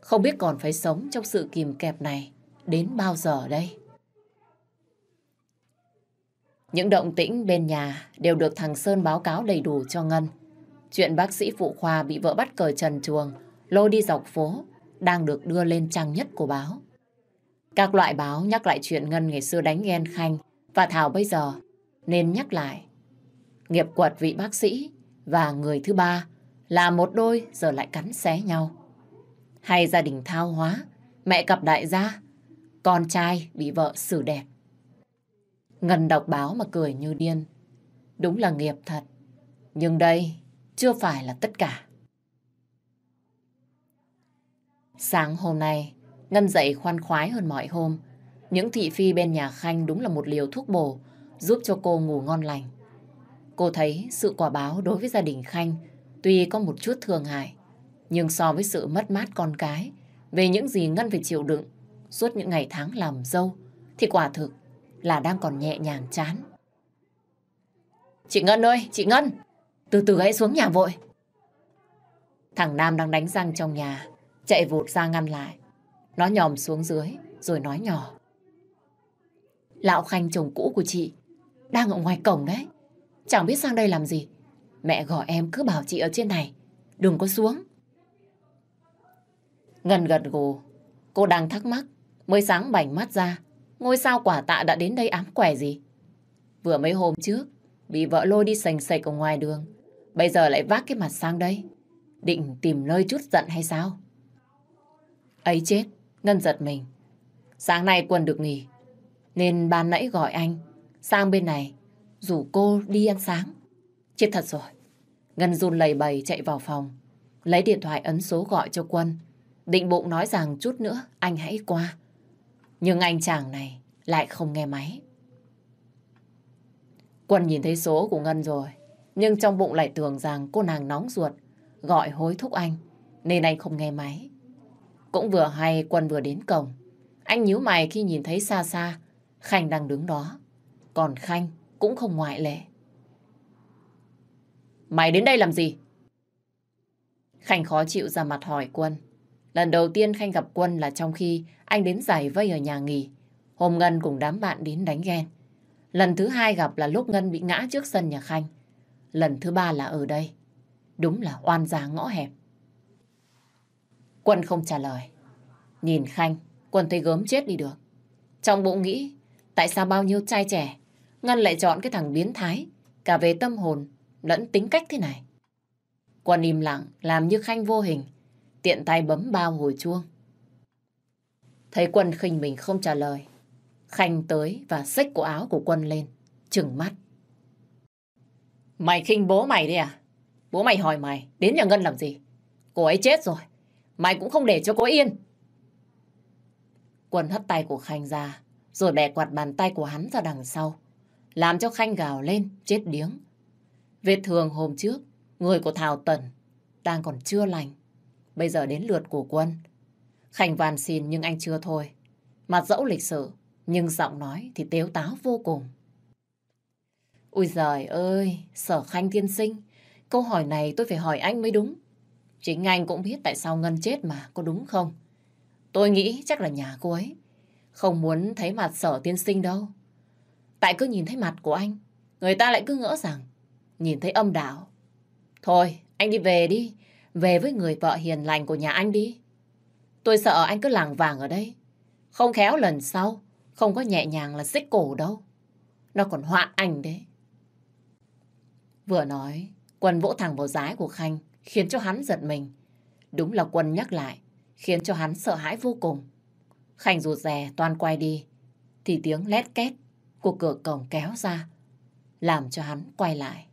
không biết còn phải sống trong sự kìm kẹp này đến bao giờ đây. Những động tĩnh bên nhà đều được thằng Sơn báo cáo đầy đủ cho Ngân. Chuyện bác sĩ phụ khoa bị vợ bắt cởi trần chuồng, lôi đi dọc phố, đang được đưa lên trang nhất của báo. Các loại báo nhắc lại chuyện Ngân ngày xưa đánh ghen Khanh và Thảo bây giờ nên nhắc lại. Nghiệp quật vị bác sĩ và người thứ ba là một đôi giờ lại cắn xé nhau. Hay gia đình thao hóa, mẹ cặp đại gia, con trai bị vợ xử đẹp. Ngân đọc báo mà cười như điên. Đúng là nghiệp thật. Nhưng đây chưa phải là tất cả. Sáng hôm nay, Ngân dậy khoan khoái hơn mọi hôm. Những thị phi bên nhà Khanh đúng là một liều thuốc bổ giúp cho cô ngủ ngon lành. Cô thấy sự quả báo đối với gia đình Khanh tuy có một chút thương hại, nhưng so với sự mất mát con cái về những gì Ngân phải chịu đựng suốt những ngày tháng làm dâu thì quả thực là đang còn nhẹ nhàng chán. Chị Ngân ơi, chị Ngân, từ từ hãy xuống nhà vội. Thằng Nam đang đánh răng trong nhà, chạy vụt ra ngăn lại. Nó nhòm xuống dưới, rồi nói nhỏ. Lão Khanh chồng cũ của chị, đang ở ngoài cổng đấy. Chẳng biết sang đây làm gì. Mẹ gọi em cứ bảo chị ở trên này, đừng có xuống. Ngân gật gù, Cô đang thắc mắc, mới sáng bảnh mắt ra, ngôi sao quả tạ đã đến đây ám quẻ gì? Vừa mấy hôm trước, bị vợ lôi đi sành sạch ở ngoài đường, bây giờ lại vác cái mặt sang đây. Định tìm nơi chút giận hay sao? ấy chết, Ngân giật mình. Sáng nay Quân được nghỉ, nên ban nãy gọi anh sang bên này, rủ cô đi ăn sáng. Chết thật rồi. Ngân run lầy bầy chạy vào phòng, lấy điện thoại ấn số gọi cho Quân. Định bụng nói rằng chút nữa anh hãy qua. Nhưng anh chàng này lại không nghe máy. Quân nhìn thấy số của Ngân rồi, nhưng trong bụng lại tưởng rằng cô nàng nóng ruột, gọi hối thúc anh, nên anh không nghe máy. Cũng vừa hay Quân vừa đến cổng. Anh nhíu mày khi nhìn thấy xa xa, Khanh đang đứng đó. Còn Khanh cũng không ngoại lệ. Mày đến đây làm gì? Khanh khó chịu ra mặt hỏi Quân. Lần đầu tiên Khanh gặp Quân là trong khi anh đến giải vây ở nhà nghỉ. Hôm Ngân cùng đám bạn đến đánh ghen. Lần thứ hai gặp là lúc Ngân bị ngã trước sân nhà Khanh. Lần thứ ba là ở đây. Đúng là oan gia ngõ hẹp. Quân không trả lời. Nhìn Khanh, Quân thấy gớm chết đi được. Trong bụng nghĩ, tại sao bao nhiêu trai trẻ, Ngân lại chọn cái thằng biến thái, cả về tâm hồn, lẫn tính cách thế này. Quân im lặng, làm như Khanh vô hình, tiện tay bấm bao hồi chuông. Thấy Quân khinh mình không trả lời, Khanh tới và xách cổ áo của Quân lên, trừng mắt. Mày khinh bố mày đi à? Bố mày hỏi mày, đến nhà Ngân làm gì? Cô ấy chết rồi, mày cũng không để cho cô yên. Quân hất tay của Khanh ra, rồi bẻ quạt bàn tay của hắn ra đằng sau, làm cho Khanh gào lên, chết điếng. Vết thương hôm trước, người của Thảo Tần đang còn chưa lành. Bây giờ đến lượt của Quân. Khanh van xin nhưng anh chưa thôi. Mặt dẫu lịch sự, nhưng giọng nói thì tếu táo vô cùng. Ôi giời ơi, sở Khanh tiên sinh, câu hỏi này tôi phải hỏi anh mới đúng. Chính anh cũng biết tại sao Ngân chết mà, có đúng không? Tôi nghĩ chắc là nhà cô ấy. Không muốn thấy mặt sở tiên sinh đâu. Tại cứ nhìn thấy mặt của anh, người ta lại cứ ngỡ rằng nhìn thấy âm đạo. Thôi, anh đi về đi. Về với người vợ hiền lành của nhà anh đi. Tôi sợ anh cứ làng vàng ở đây. Không khéo lần sau, không có nhẹ nhàng là xích cổ đâu. Nó còn họa anh đấy. Vừa nói, Quân vỗ thẳng vào giái của Khanh, khiến cho hắn giật mình. Đúng là Quân nhắc lại, khiến cho hắn sợ hãi vô cùng. Khanh rụt rè toàn quay đi, thì tiếng lét két của cửa cổng kéo ra, làm cho hắn quay lại.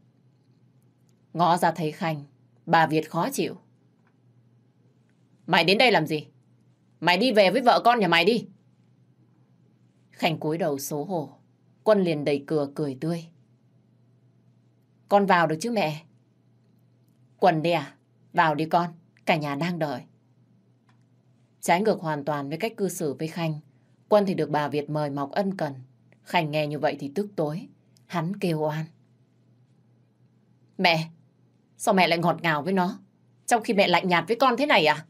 Ngõ ra thấy Khanh, bà Việt khó chịu. Mày đến đây làm gì? Mày đi về với vợ con nhà mày đi. Khanh cúi đầu xấu hổ, Quân liền đẩy cửa cười tươi. Con vào được chứ mẹ? Quân đi à? Vào đi con, cả nhà đang đợi. Trái ngược hoàn toàn với cách cư xử với Khanh. Quân thì được bà Việt mời mọc ân cần. Khanh nghe như vậy thì tức tối. Hắn kêu oan. Mẹ, sao mẹ lại ngọt ngào với nó? Trong khi mẹ lạnh nhạt với con thế này à?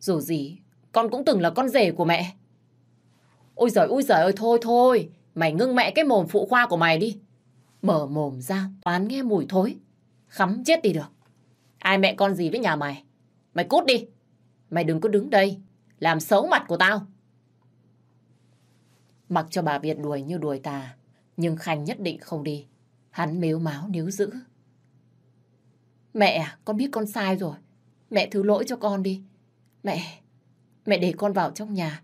Dù gì, con cũng từng là con rể của mẹ. Ôi giời, ôi giời ơi, thôi thôi. Mày ngưng mẹ cái mồm phụ khoa của mày đi. Mở mồm ra, toán nghe mùi thối. Khắm chết đi được. Ai mẹ con gì với nhà mày? Mày cút đi. Mày đừng có đứng đây làm xấu mặt của tao. Mặc cho bà Việt đuổi như đuổi tà, nhưng Khanh nhất định không đi. Hắn mếu máu níu giữ. Mẹ à, con biết con sai rồi. Mẹ thứ lỗi cho con đi. Mẹ, mẹ để con vào trong nhà.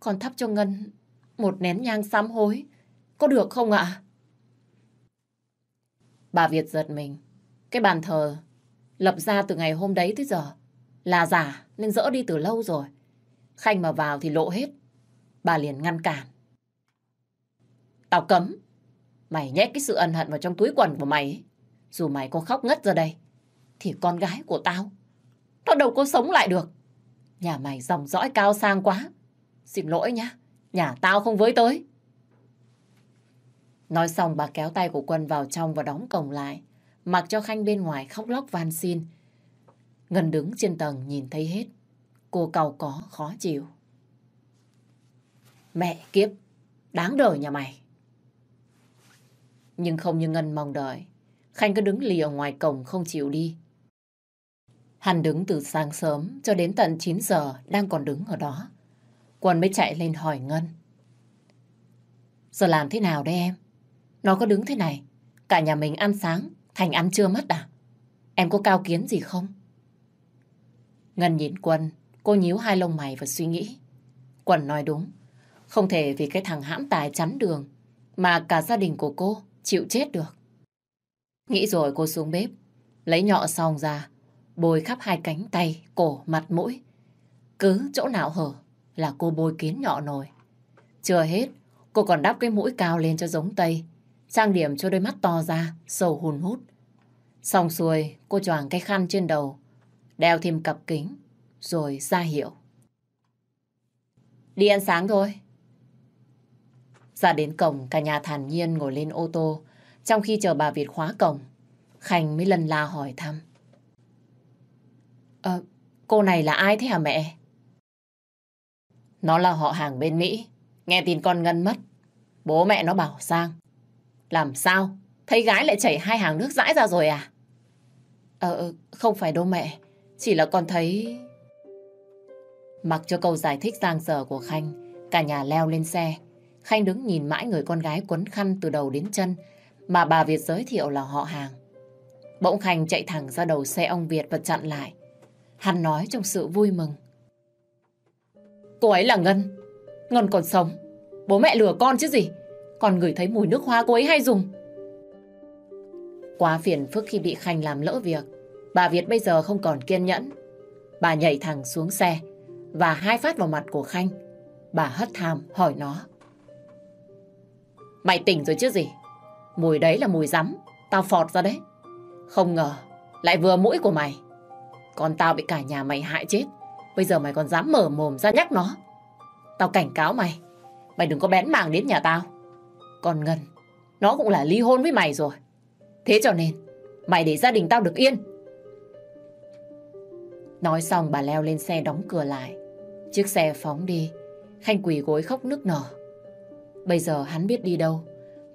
Con thắp cho Ngân một nén nhang sám hối. Có được không ạ? Bà Việt giật mình. Cái bàn thờ lập ra từ ngày hôm đấy tới giờ là giả nên dỡ đi từ lâu rồi. Khanh mà vào thì lộ hết. Bà liền ngăn cản. Tao cấm. Mày nhét cái sự ân hận vào trong túi quần của mày. Dù mày có khóc ngất ra đây, thì con gái của tao, nó đâu có sống lại được. Nhà mày dòng dõi cao sang quá. Xin lỗi nhá, nhà tao không với tới. Nói xong bà kéo tay của Quân vào trong và đóng cổng lại, mặc cho Khanh bên ngoài khóc lóc van xin. Ngân đứng trên tầng nhìn thấy hết. Cô cầu có khó chịu. Mẹ kiếp, đáng đời nhà mày. Nhưng không như Ngân mong đợi. Khanh cứ đứng lì ở ngoài cổng không chịu đi. Hắn đứng từ sáng sớm cho đến tận 9 giờ đang còn đứng ở đó. Quân mới chạy lên hỏi Ngân. Giờ làm thế nào đây em? Nó có đứng thế này, cả nhà mình ăn sáng, Thành ăn trưa mất à? Em có cao kiến gì không? Ngân nhìn Quân, cô nhíu hai lông mày và suy nghĩ. Quân nói đúng, không thể vì cái thằng hãm tài chắn đường mà cả gia đình của cô chịu chết được. Nghĩ rồi cô xuống bếp, lấy nhọ xong ra, bôi khắp hai cánh tay, cổ, mặt mũi. Cứ chỗ nào hở là cô bôi kiến nhỏ nồi. Chưa hết, cô còn đắp cái mũi cao lên cho giống Tây, trang điểm cho đôi mắt to ra, sầu hùn hút. Xong xuôi, cô choàng cái khăn trên đầu, đeo thêm cặp kính, rồi ra hiệu. Đi ăn sáng thôi. Ra đến cổng, cả nhà thản nhiên ngồi lên ô tô, trong khi chờ bà Việt khóa cổng. Khanh mới lần la hỏi thăm. À, cô này là ai thế hả mẹ? Nó là họ hàng bên Mỹ. Nghe tin con Ngân mất. Bố mẹ nó bảo sang. Làm sao? Thấy gái lại chảy hai hàng nước dãi ra rồi à? Ờ, ờ, không phải đâu mẹ. Chỉ là con thấy... Mặc cho câu giải thích giang dở của Khanh, cả nhà leo lên xe. Khanh đứng nhìn mãi người con gái quấn khăn từ đầu đến chân mà bà Việt giới thiệu là họ hàng. Bỗng Khanh chạy thẳng ra đầu xe ông Việt và chặn lại. Hắn nói trong sự vui mừng. Cô ấy là Ngân. Ngân còn sống. Bố mẹ lừa con chứ gì. Còn ngửi thấy mùi nước hoa cô ấy hay dùng. Quá phiền phức khi bị Khanh làm lỡ việc. Bà Việt bây giờ không còn kiên nhẫn. Bà nhảy thẳng xuống xe và hai phát vào mặt của Khanh. Bà hất hàm hỏi nó. Mày tỉnh rồi chứ gì? Mùi đấy là mùi rắm. Tao phọt ra đấy. Không ngờ lại vừa mũi của mày. Con tao bị cả nhà mày hại chết. Bây giờ mày còn dám mở mồm ra nhắc nó. Tao cảnh cáo mày. Mày đừng có bén mảng đến nhà tao. Còn Ngân, nó cũng là ly hôn với mày rồi. Thế cho nên, mày để gia đình tao được yên. Nói xong bà leo lên xe đóng cửa lại. Chiếc xe phóng đi. Khanh quỳ gối khóc nức nở. Bây giờ hắn biết đi đâu.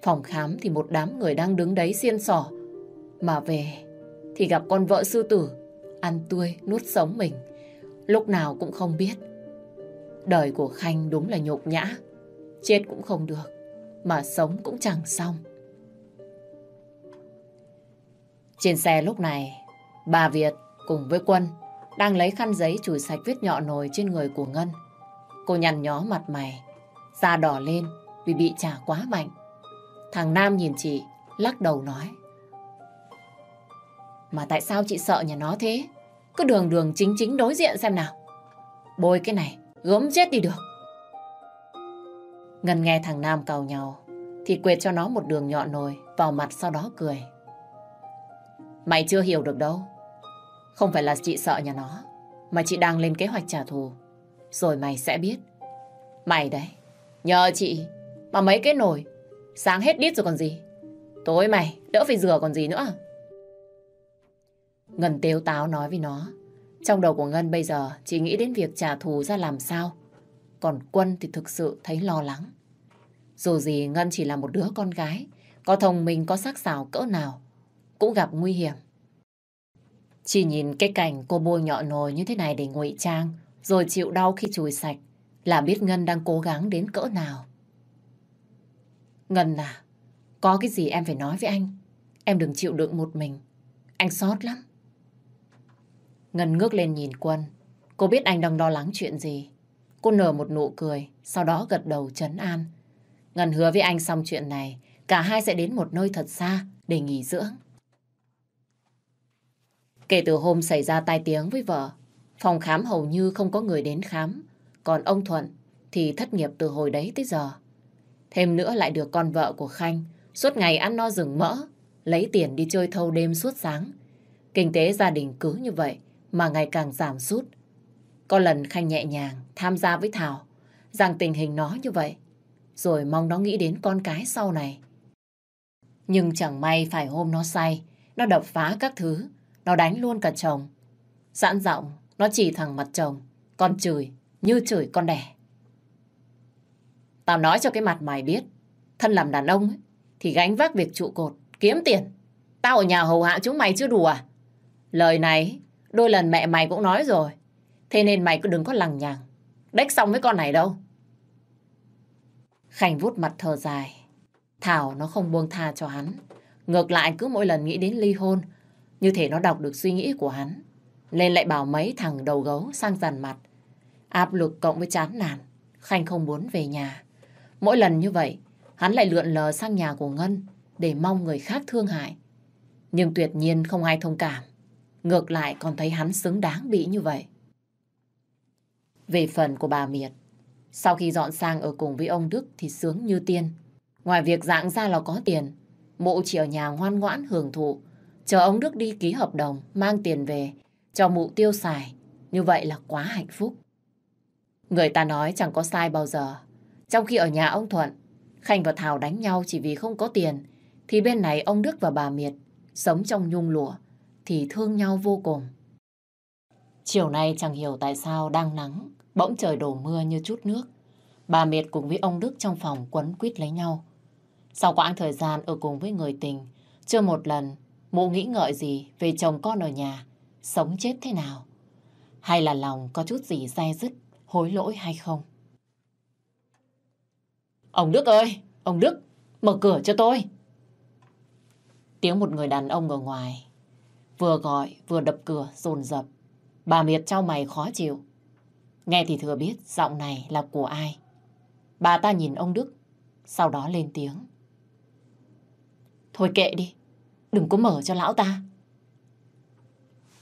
Phòng khám thì một đám người đang đứng đấy xiên sỏ. Mà về thì gặp con vợ sư tử. Ăn tươi, nuốt sống mình. Lúc nào cũng không biết. Đời của Khanh đúng là nhục nhã. Chết cũng không được. Mà sống cũng chẳng xong. Trên xe lúc này, bà Việt cùng với Quân đang lấy khăn giấy chùi sạch vết nhọ nồi trên người của Ngân. Cô nhăn nhó mặt mày, da đỏ lên vì bị trả quá mạnh. Thằng Nam nhìn chị, lắc đầu nói. Mà tại sao chị sợ nhà nó thế? Cứ đường đường chính chính đối diện xem nào. Bôi cái này, gớm chết đi được. Ngân nghe thằng Nam cầu nhau, thì quệt cho nó một đường nhọn nồi vào mặt sau đó cười. Mày chưa hiểu được đâu. Không phải là chị sợ nhà nó, mà chị đang lên kế hoạch trả thù. Rồi mày sẽ biết. Mày đấy, nhờ chị mà mấy cái nồi sáng hết đít rồi còn gì. Tối mày đỡ phải rửa còn gì nữa. Ngân tếu táo nói với nó. Trong đầu của Ngân bây giờ chỉ nghĩ đến việc trả thù ra làm sao. Còn Quân thì thực sự thấy lo lắng. Dù gì Ngân chỉ là một đứa con gái, có thông minh có sắc sảo cỡ nào, cũng gặp nguy hiểm. Chỉ nhìn cái cảnh cô bôi nhọ nồi như thế này để ngụy trang, rồi chịu đau khi chùi sạch, là biết Ngân đang cố gắng đến cỡ nào. Ngân à, có cái gì em phải nói với anh. Em đừng chịu đựng một mình. Anh sót lắm. Ngân ngước lên nhìn Quân. Cô biết anh đang lo lắng chuyện gì. Cô nở một nụ cười, sau đó gật đầu chấn an. Ngân hứa với anh xong chuyện này, cả hai sẽ đến một nơi thật xa để nghỉ dưỡng. Kể từ hôm xảy ra tai tiếng với vợ, phòng khám hầu như không có người đến khám. Còn ông Thuận thì thất nghiệp từ hồi đấy tới giờ. Thêm nữa lại được con vợ của Khanh suốt ngày ăn no rừng mỡ, lấy tiền đi chơi thâu đêm suốt sáng. Kinh tế gia đình cứ như vậy mà ngày càng giảm sút. Có lần Khanh nhẹ nhàng tham gia với Thảo rằng tình hình nó như vậy, rồi mong nó nghĩ đến con cái sau này. Nhưng chẳng may phải hôm nó say, nó đập phá các thứ, nó đánh luôn cả chồng. Giãn giọng, nó chỉ thẳng mặt chồng, con chửi như chửi con đẻ. Tao nói cho cái mặt mày biết, thân làm đàn ông ấy, thì gánh vác việc trụ cột, kiếm tiền. Tao ở nhà hầu hạ chúng mày chưa đủ à? Lời này, đôi lần mẹ mày cũng nói rồi. Thế nên mày cứ đừng có lằng nhằng. Đếch xong với con này đâu. Khanh vút mặt thở dài. Thảo nó không buông tha cho hắn. Ngược lại cứ mỗi lần nghĩ đến ly hôn, như thể nó đọc được suy nghĩ của hắn. Lên lại bảo mấy thằng đầu gấu sang dàn mặt. Áp lực cộng với chán nản, Khanh không muốn về nhà. Mỗi lần như vậy, hắn lại lượn lờ sang nhà của Ngân để mong người khác thương hại. Nhưng tuyệt nhiên không ai thông cảm. Ngược lại còn thấy hắn xứng đáng bị như vậy. Về phần của bà Miệt, sau khi dọn sang ở cùng với ông Đức thì sướng như tiên. Ngoài việc dạng ra là có tiền, mụ chỉ ở nhà ngoan ngoãn hưởng thụ, chờ ông Đức đi ký hợp đồng, mang tiền về, cho mụ tiêu xài. Như vậy là quá hạnh phúc. Người ta nói chẳng có sai bao giờ. Trong khi ở nhà ông Thuận, Khanh và Thảo đánh nhau chỉ vì không có tiền, thì bên này ông Đức và bà Miệt sống trong nhung lụa, thì thương nhau vô cùng. Chiều nay chẳng hiểu tại sao đang nắng, bỗng trời đổ mưa như chút nước. Bà Miệt cùng với ông Đức trong phòng quấn quýt lấy nhau. Sau quãng thời gian ở cùng với người tình, chưa một lần mụ nghĩ ngợi gì về chồng con ở nhà, sống chết thế nào. Hay là lòng có chút gì dai dứt, hối lỗi hay không. Ông Đức ơi, ông Đức, mở cửa cho tôi. Tiếng một người đàn ông ở ngoài, vừa gọi vừa đập cửa dồn dập. Bà Miệt trao mày khó chịu. Nghe thì thừa biết giọng này là của ai. Bà ta nhìn ông Đức, sau đó lên tiếng. Thôi kệ đi, đừng có mở cho lão ta.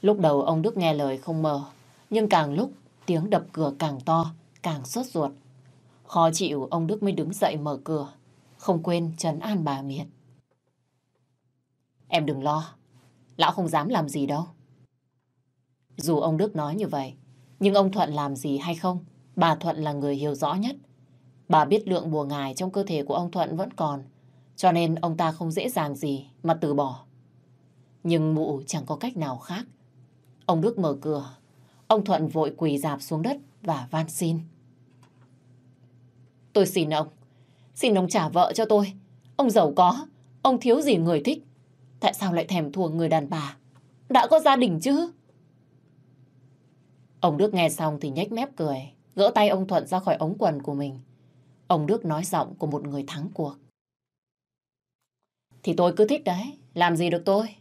Lúc đầu ông Đức nghe lời không mở, nhưng càng lúc tiếng đập cửa càng to, càng sốt ruột. Khó chịu, ông Đức mới đứng dậy mở cửa, không quên trấn an bà Miệt. Em đừng lo, lão không dám làm gì đâu. Dù ông Đức nói như vậy, nhưng ông Thuận làm gì hay không, bà Thuận là người hiểu rõ nhất. Bà biết lượng bùa ngài trong cơ thể của ông Thuận vẫn còn, cho nên ông ta không dễ dàng gì mà từ bỏ. Nhưng mụ chẳng có cách nào khác. Ông Đức mở cửa, ông Thuận vội quỳ dạp xuống đất và van xin. Tôi xin ông, xin ông trả vợ cho tôi. Ông giàu có, ông thiếu gì người thích. Tại sao lại thèm thuồng người đàn bà? Đã có gia đình chứ? Ông Đức nghe xong thì nhếch mép cười, gỡ tay ông Thuận ra khỏi ống quần của mình. Ông Đức nói giọng của một người thắng cuộc. Thì tôi cứ thích đấy, làm gì được tôi?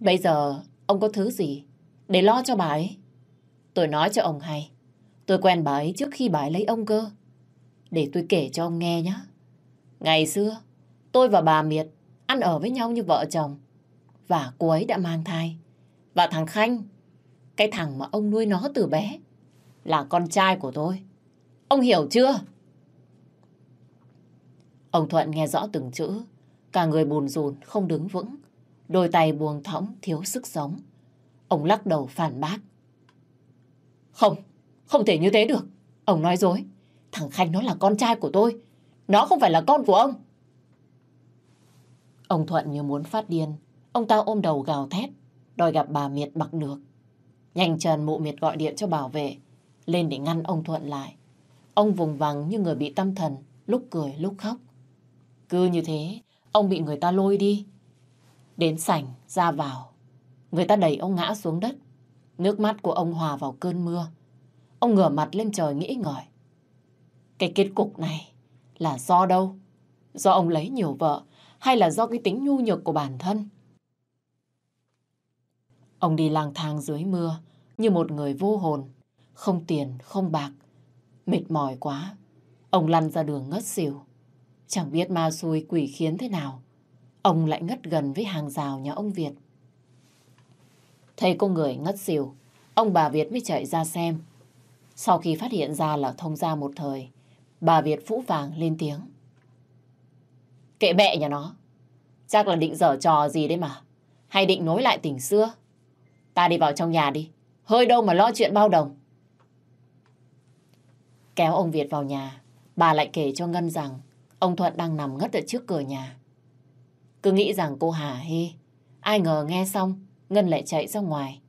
Bây giờ ông có thứ gì để lo cho bà ấy? Tôi nói cho ông hay, tôi quen bà ấy trước khi bà ấy lấy ông cơ. Để tôi kể cho ông nghe nhé. Ngày xưa, tôi và bà Miệt ăn ở với nhau như vợ chồng. Và cô ấy đã mang thai. Và thằng Khanh, cái thằng mà ông nuôi nó từ bé, là con trai của tôi. Ông hiểu chưa? Ông Thuận nghe rõ từng chữ, cả người bùn rùn, không đứng vững. Đôi tay buông thõng, thiếu sức sống. Ông lắc đầu phản bác. Không, không thể như thế được. Ông nói dối. Thằng Khanh nó là con trai của tôi. Nó không phải là con của ông. Ông Thuận như muốn phát điên. Ông ta ôm đầu gào thét, đòi gặp bà Miệt bạc được. Nhanh chân mụ Miệt gọi điện cho bảo vệ, lên để ngăn ông Thuận lại. Ông vùng vằng như người bị tâm thần, lúc cười lúc khóc. Cứ như thế, ông bị người ta lôi đi. Đến sảnh, ra vào. Người ta đẩy ông ngã xuống đất. Nước mắt của ông hòa vào cơn mưa. Ông ngửa mặt lên trời nghĩ ngợi. Cái kết cục này là do đâu? Do ông lấy nhiều vợ hay là do cái tính nhu nhược của bản thân? Ông đi lang thang dưới mưa như một người vô hồn, không tiền, không bạc. Mệt mỏi quá, ông lăn ra đường ngất xỉu. Chẳng biết ma xui quỷ khiến thế nào, ông lại ngất gần với hàng rào nhà ông Việt. Thấy cô người ngất xỉu, ông bà Việt mới chạy ra xem. Sau khi phát hiện ra là thông ra một thời, Bà Việt phũ vàng lên tiếng. Kệ mẹ nhà nó. Chắc là định dở trò gì đấy mà. Hay định nối lại tình xưa. Ta đi vào trong nhà đi. Hơi đâu mà lo chuyện bao đồng. Kéo ông Việt vào nhà, bà lại kể cho Ngân rằng ông Thuận đang nằm ngất ở trước cửa nhà. Cứ nghĩ rằng cô Hà hê. Ai ngờ nghe xong, Ngân lại chạy ra ngoài.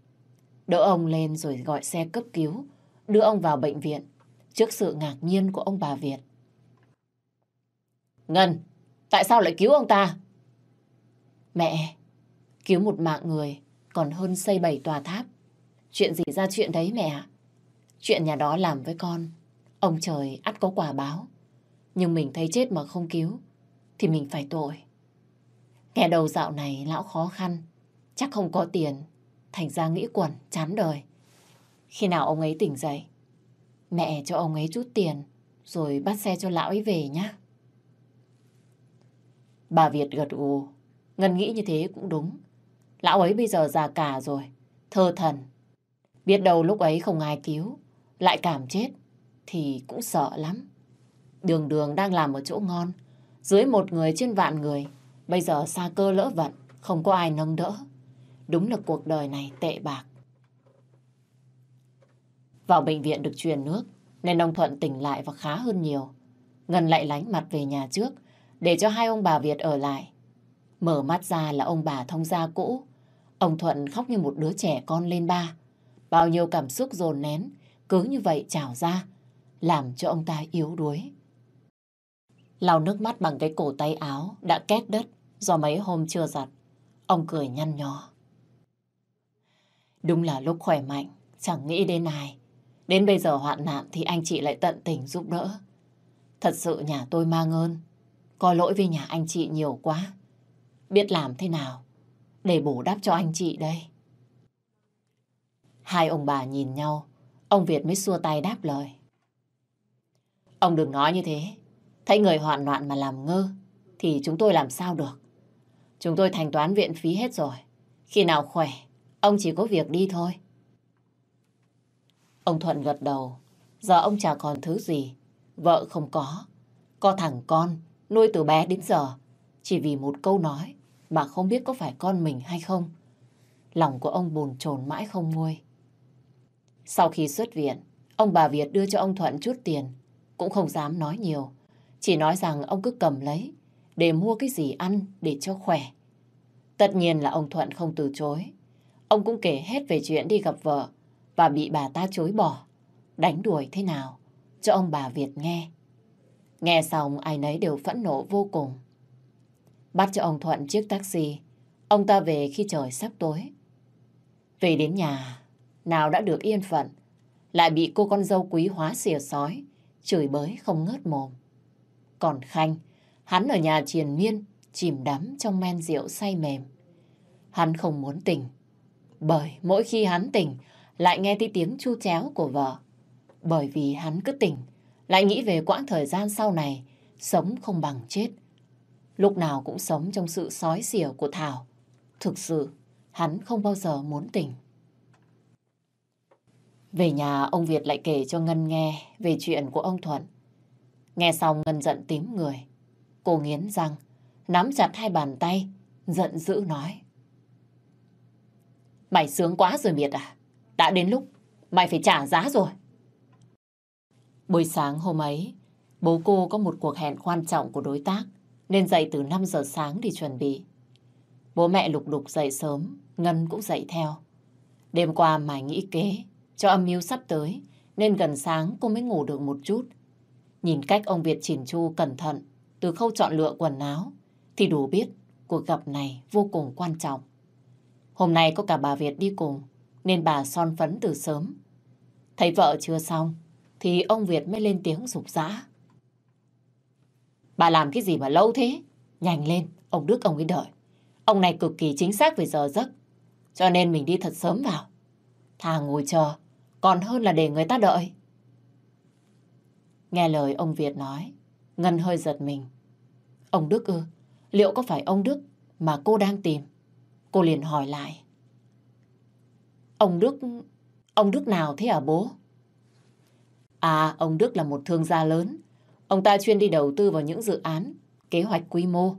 Đỡ ông lên rồi gọi xe cấp cứu, đưa ông vào bệnh viện trước sự ngạc nhiên của ông bà Việt. Ngân, tại sao lại cứu ông ta? Mẹ, cứu một mạng người còn hơn xây bảy tòa tháp. Chuyện gì ra chuyện đấy mẹ Chuyện nhà đó làm với con, Ông trời ắt có quả báo. Nhưng mình thấy chết mà không cứu, thì mình phải tội. Nghe đầu dạo này lão khó khăn, chắc không có tiền, thành ra nghĩ quẩn, chán đời. Khi nào ông ấy tỉnh dậy, mẹ cho ông ấy chút tiền, rồi bắt xe cho lão ấy về nhá. Bà Việt gật gù, Ngân nghĩ như thế cũng đúng. Lão ấy bây giờ già cả rồi, thơ thần. Biết đâu lúc ấy không ai cứu, lại cảm chết, thì cũng sợ lắm. Đường đường đang làm ở chỗ ngon, dưới một người trên vạn người, bây giờ xa cơ lỡ vận, không có ai nâng đỡ. Đúng là cuộc đời này tệ bạc. Vào bệnh viện được truyền nước, nên ông Thuận tỉnh lại và khá hơn nhiều. Ngân lại lánh mặt về nhà trước, để cho hai ông bà Việt ở lại. Mở mắt ra là ông bà thông gia cũ. Ông Thuận khóc như một đứa trẻ con lên ba. Bao nhiêu cảm xúc dồn nén, cứ như vậy trào ra, làm cho ông ta yếu đuối. Lau nước mắt bằng cái cổ tay áo đã két đất do mấy hôm chưa giặt. Ông cười nhăn nhó. Đúng là lúc khỏe mạnh, chẳng nghĩ đến ai. Đến bây giờ hoạn nạn thì anh chị lại tận tình giúp đỡ. Thật sự nhà tôi mang ơn. Có lỗi với nhà anh chị nhiều quá. Biết làm thế nào để bù đắp cho anh chị đây. Hai ông bà nhìn nhau, ông Việt mới xua tay đáp lời. Ông đừng nói như thế. Thấy người hoạn loạn mà làm ngơ, thì chúng tôi làm sao được. Chúng tôi thanh toán viện phí hết rồi. Khi nào khỏe, ông chỉ có việc đi thôi. Ông Thuận gật đầu. Giờ ông chả còn thứ gì. Vợ không có. Có thằng con, nuôi từ bé đến giờ. Chỉ vì một câu nói mà không biết có phải con mình hay không. Lòng của ông bồn chồn mãi không nguôi. Sau khi xuất viện, ông bà Việt đưa cho ông Thuận chút tiền. Cũng không dám nói nhiều. Chỉ nói rằng ông cứ cầm lấy để mua cái gì ăn để cho khỏe. Tất nhiên là ông Thuận không từ chối. Ông cũng kể hết về chuyện đi gặp vợ và bị bà ta chối bỏ, đánh đuổi thế nào cho ông bà Việt nghe. Nghe xong ai nấy đều phẫn nộ vô cùng. Bắt cho ông Thuận chiếc taxi, ông ta về khi trời sắp tối. Về đến nhà, nào đã được yên phận, lại bị cô con dâu quý hóa xìa sói, chửi bới không ngớt mồm. Còn Khanh, hắn ở nhà triền miên, chìm đắm trong men rượu say mềm. Hắn không muốn tỉnh, bởi mỗi khi hắn tỉnh, lại nghe thấy tiếng chu chéo của vợ. Bởi vì hắn cứ tỉnh, lại nghĩ về quãng thời gian sau này, sống không bằng chết. Lúc nào cũng sống trong sự sói xỉa của Thảo. Thực sự, hắn không bao giờ muốn tỉnh. Về nhà, ông Việt lại kể cho Ngân nghe về chuyện của ông Thuận. Nghe xong Ngân giận tím người. Cô nghiến răng, nắm chặt hai bàn tay, giận dữ nói. Mày sướng quá rồi Miệt à? Đã đến lúc mày phải trả giá rồi. Buổi sáng hôm ấy, bố cô có một cuộc hẹn quan trọng của đối tác, nên dậy từ 5 giờ sáng để chuẩn bị. Bố mẹ lục đục dậy sớm, Ngân cũng dậy theo. Đêm qua mày nghĩ kế, cho âm mưu sắp tới, nên gần sáng cô mới ngủ được một chút. Nhìn cách ông Việt chỉn chu cẩn thận, từ khâu chọn lựa quần áo, thì đủ biết cuộc gặp này vô cùng quan trọng. Hôm nay có cả bà Việt đi cùng, nên bà son phấn từ sớm. Thấy vợ chưa xong, thì ông Việt mới lên tiếng rục rã. Bà làm cái gì mà lâu thế? Nhanh lên, ông Đức ông ấy đợi. Ông này cực kỳ chính xác về giờ giấc, cho nên mình đi thật sớm vào. Thà ngồi chờ, còn hơn là để người ta đợi. Nghe lời ông Việt nói, Ngân hơi giật mình. Ông Đức ư, liệu có phải ông Đức mà cô đang tìm? Cô liền hỏi lại. Ông Đức... Ông Đức nào thế hả bố? À, ông Đức là một thương gia lớn. Ông ta chuyên đi đầu tư vào những dự án, kế hoạch quy mô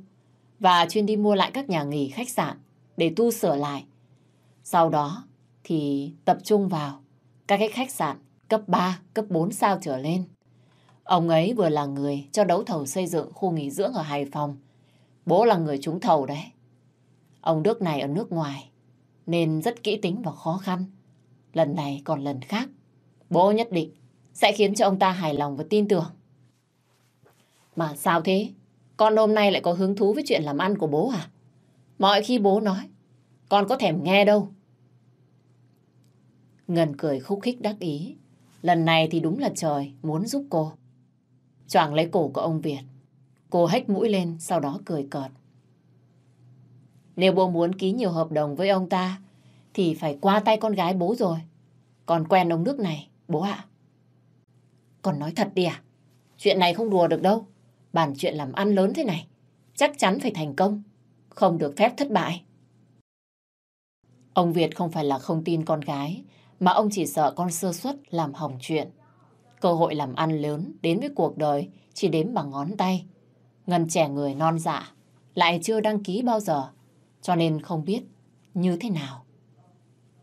và chuyên đi mua lại các nhà nghỉ khách sạn để tu sửa lại. Sau đó thì tập trung vào các cái khách sạn cấp 3, cấp 4 sao trở lên. Ông ấy vừa là người cho đấu thầu xây dựng khu nghỉ dưỡng ở Hải Phòng. Bố là người trúng thầu đấy. Ông Đức này ở nước ngoài nên rất kỹ tính và khó khăn. Lần này còn lần khác, bố nhất định sẽ khiến cho ông ta hài lòng và tin tưởng. Mà sao thế? Con hôm nay lại có hứng thú với chuyện làm ăn của bố à? Mọi khi bố nói, con có thèm nghe đâu. Ngân cười khúc khích đắc ý. lần này thì đúng là trời muốn giúp cô. Choàng lấy cổ của ông Việt. Cô hách mũi lên, sau đó cười cợt. Nếu bố muốn ký nhiều hợp đồng với ông ta, thì phải qua tay con gái bố rồi. Còn quen ông nước này, bố ạ. Còn nói thật đi à? Chuyện này không đùa được đâu. Bàn chuyện làm ăn lớn thế này, chắc chắn phải thành công. Không được phép thất bại. Ông Việt không phải là không tin con gái, mà ông chỉ sợ con sơ suất làm hỏng chuyện. Cơ hội làm ăn lớn đến với cuộc đời chỉ đếm bằng ngón tay. Ngân trẻ người non dạ, lại chưa đăng ký bao giờ, cho nên không biết như thế nào.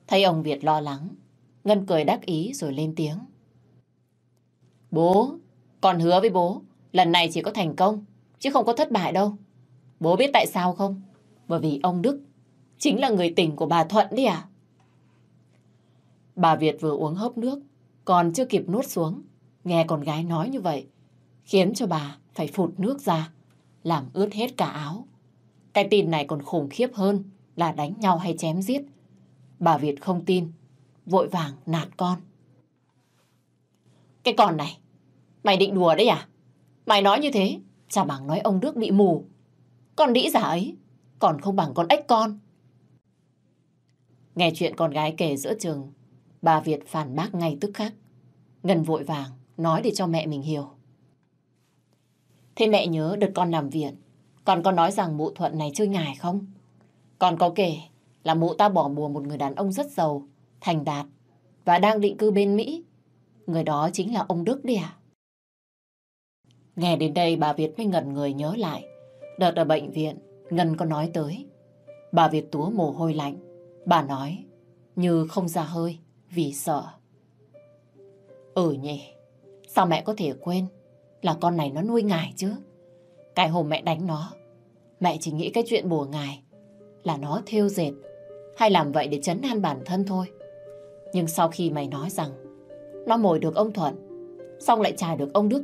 Thấy ông Việt lo lắng, Ngân cười đắc ý rồi lên tiếng. Bố, con hứa với bố, lần này chỉ có thành công, chứ không có thất bại đâu. Bố biết tại sao không? Bởi vì ông Đức chính là người tình của bà Thuận đi à? Bà Việt vừa uống hớp nước, còn chưa kịp nuốt xuống. Nghe con gái nói như vậy, khiến cho bà phải phụt nước ra, làm ướt hết cả áo. Cái tin này còn khủng khiếp hơn là đánh nhau hay chém giết. Bà Việt không tin, vội vàng nạt con. Cái con này, mày định đùa đấy à? Mày nói như thế, chả bằng nói ông Đức bị mù. Con đĩ giả ấy, còn không bằng con ếch con. Nghe chuyện con gái kể giữa trường, bà Việt phản bác ngay tức khắc. Ngân vội vàng, nói để cho mẹ mình hiểu. Thế mẹ nhớ đợt con nằm viện, còn con nói rằng mụ Thuận này chơi ngài không? Còn có kể là mụ ta bỏ bùa một người đàn ông rất giàu, thành đạt và đang định cư bên Mỹ. Người đó chính là ông Đức đi à? Nghe đến đây bà Việt mới ngẩn người nhớ lại. Đợt ở bệnh viện, Ngân có nói tới. Bà Việt túa mồ hôi lạnh. Bà nói như không ra hơi vì sợ. Ừ nhỉ, sao mẹ có thể quên là con này nó nuôi ngài chứ? Cái hôm mẹ đánh nó, mẹ chỉ nghĩ cái chuyện bùa ngài là nó thêu dệt hay làm vậy để chấn an bản thân thôi. Nhưng sau khi mày nói rằng nó mồi được ông Thuận, xong lại trài được ông Đức,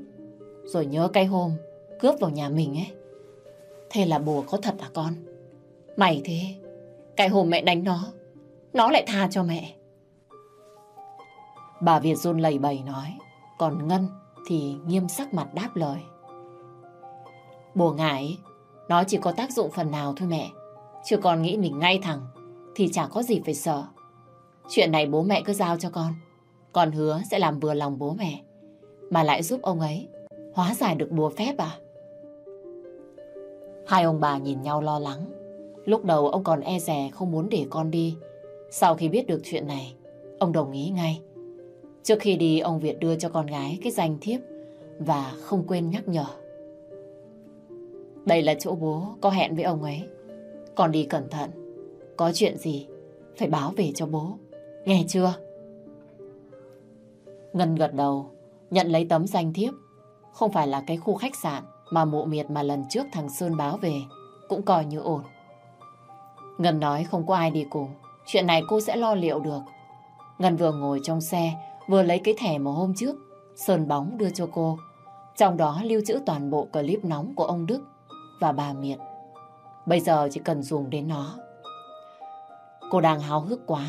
rồi nhớ cái hôm cướp vào nhà mình ấy. Thế là bùa có thật à con? Mày thế, cái hôm mẹ đánh nó, nó lại tha cho mẹ. Bà Việt run lầy bầy nói, còn Ngân thì nghiêm sắc mặt đáp lời. Bùa ngải, nó chỉ có tác dụng phần nào thôi mẹ. Chứ con nghĩ mình ngay thẳng, thì chả có gì phải sợ. Chuyện này bố mẹ cứ giao cho con. Con hứa sẽ làm vừa lòng bố mẹ. Mà lại giúp ông ấy hóa giải được bùa phép à? Hai ông bà nhìn nhau lo lắng. Lúc đầu ông còn e rè không muốn để con đi. Sau khi biết được chuyện này, ông đồng ý ngay. Trước khi đi, ông Việt đưa cho con gái cái danh thiếp và không quên nhắc nhở. Đây là chỗ bố có hẹn với ông ấy. Con đi cẩn thận. Có chuyện gì phải báo về cho bố. Nghe chưa? Ngân gật đầu, nhận lấy tấm danh thiếp. Không phải là cái khu khách sạn mà mộ miệt mà lần trước thằng Sơn báo về. Cũng coi như ổn. Ngân nói không có ai đi cùng. Chuyện này cô sẽ lo liệu được. Ngân vừa ngồi trong xe, vừa lấy cái thẻ mà hôm trước Sơn bóng đưa cho cô. Trong đó lưu trữ toàn bộ clip nóng của ông Đức và bà Miệt. Bây giờ chỉ cần dùng đến nó. Cô đang háo hức quá.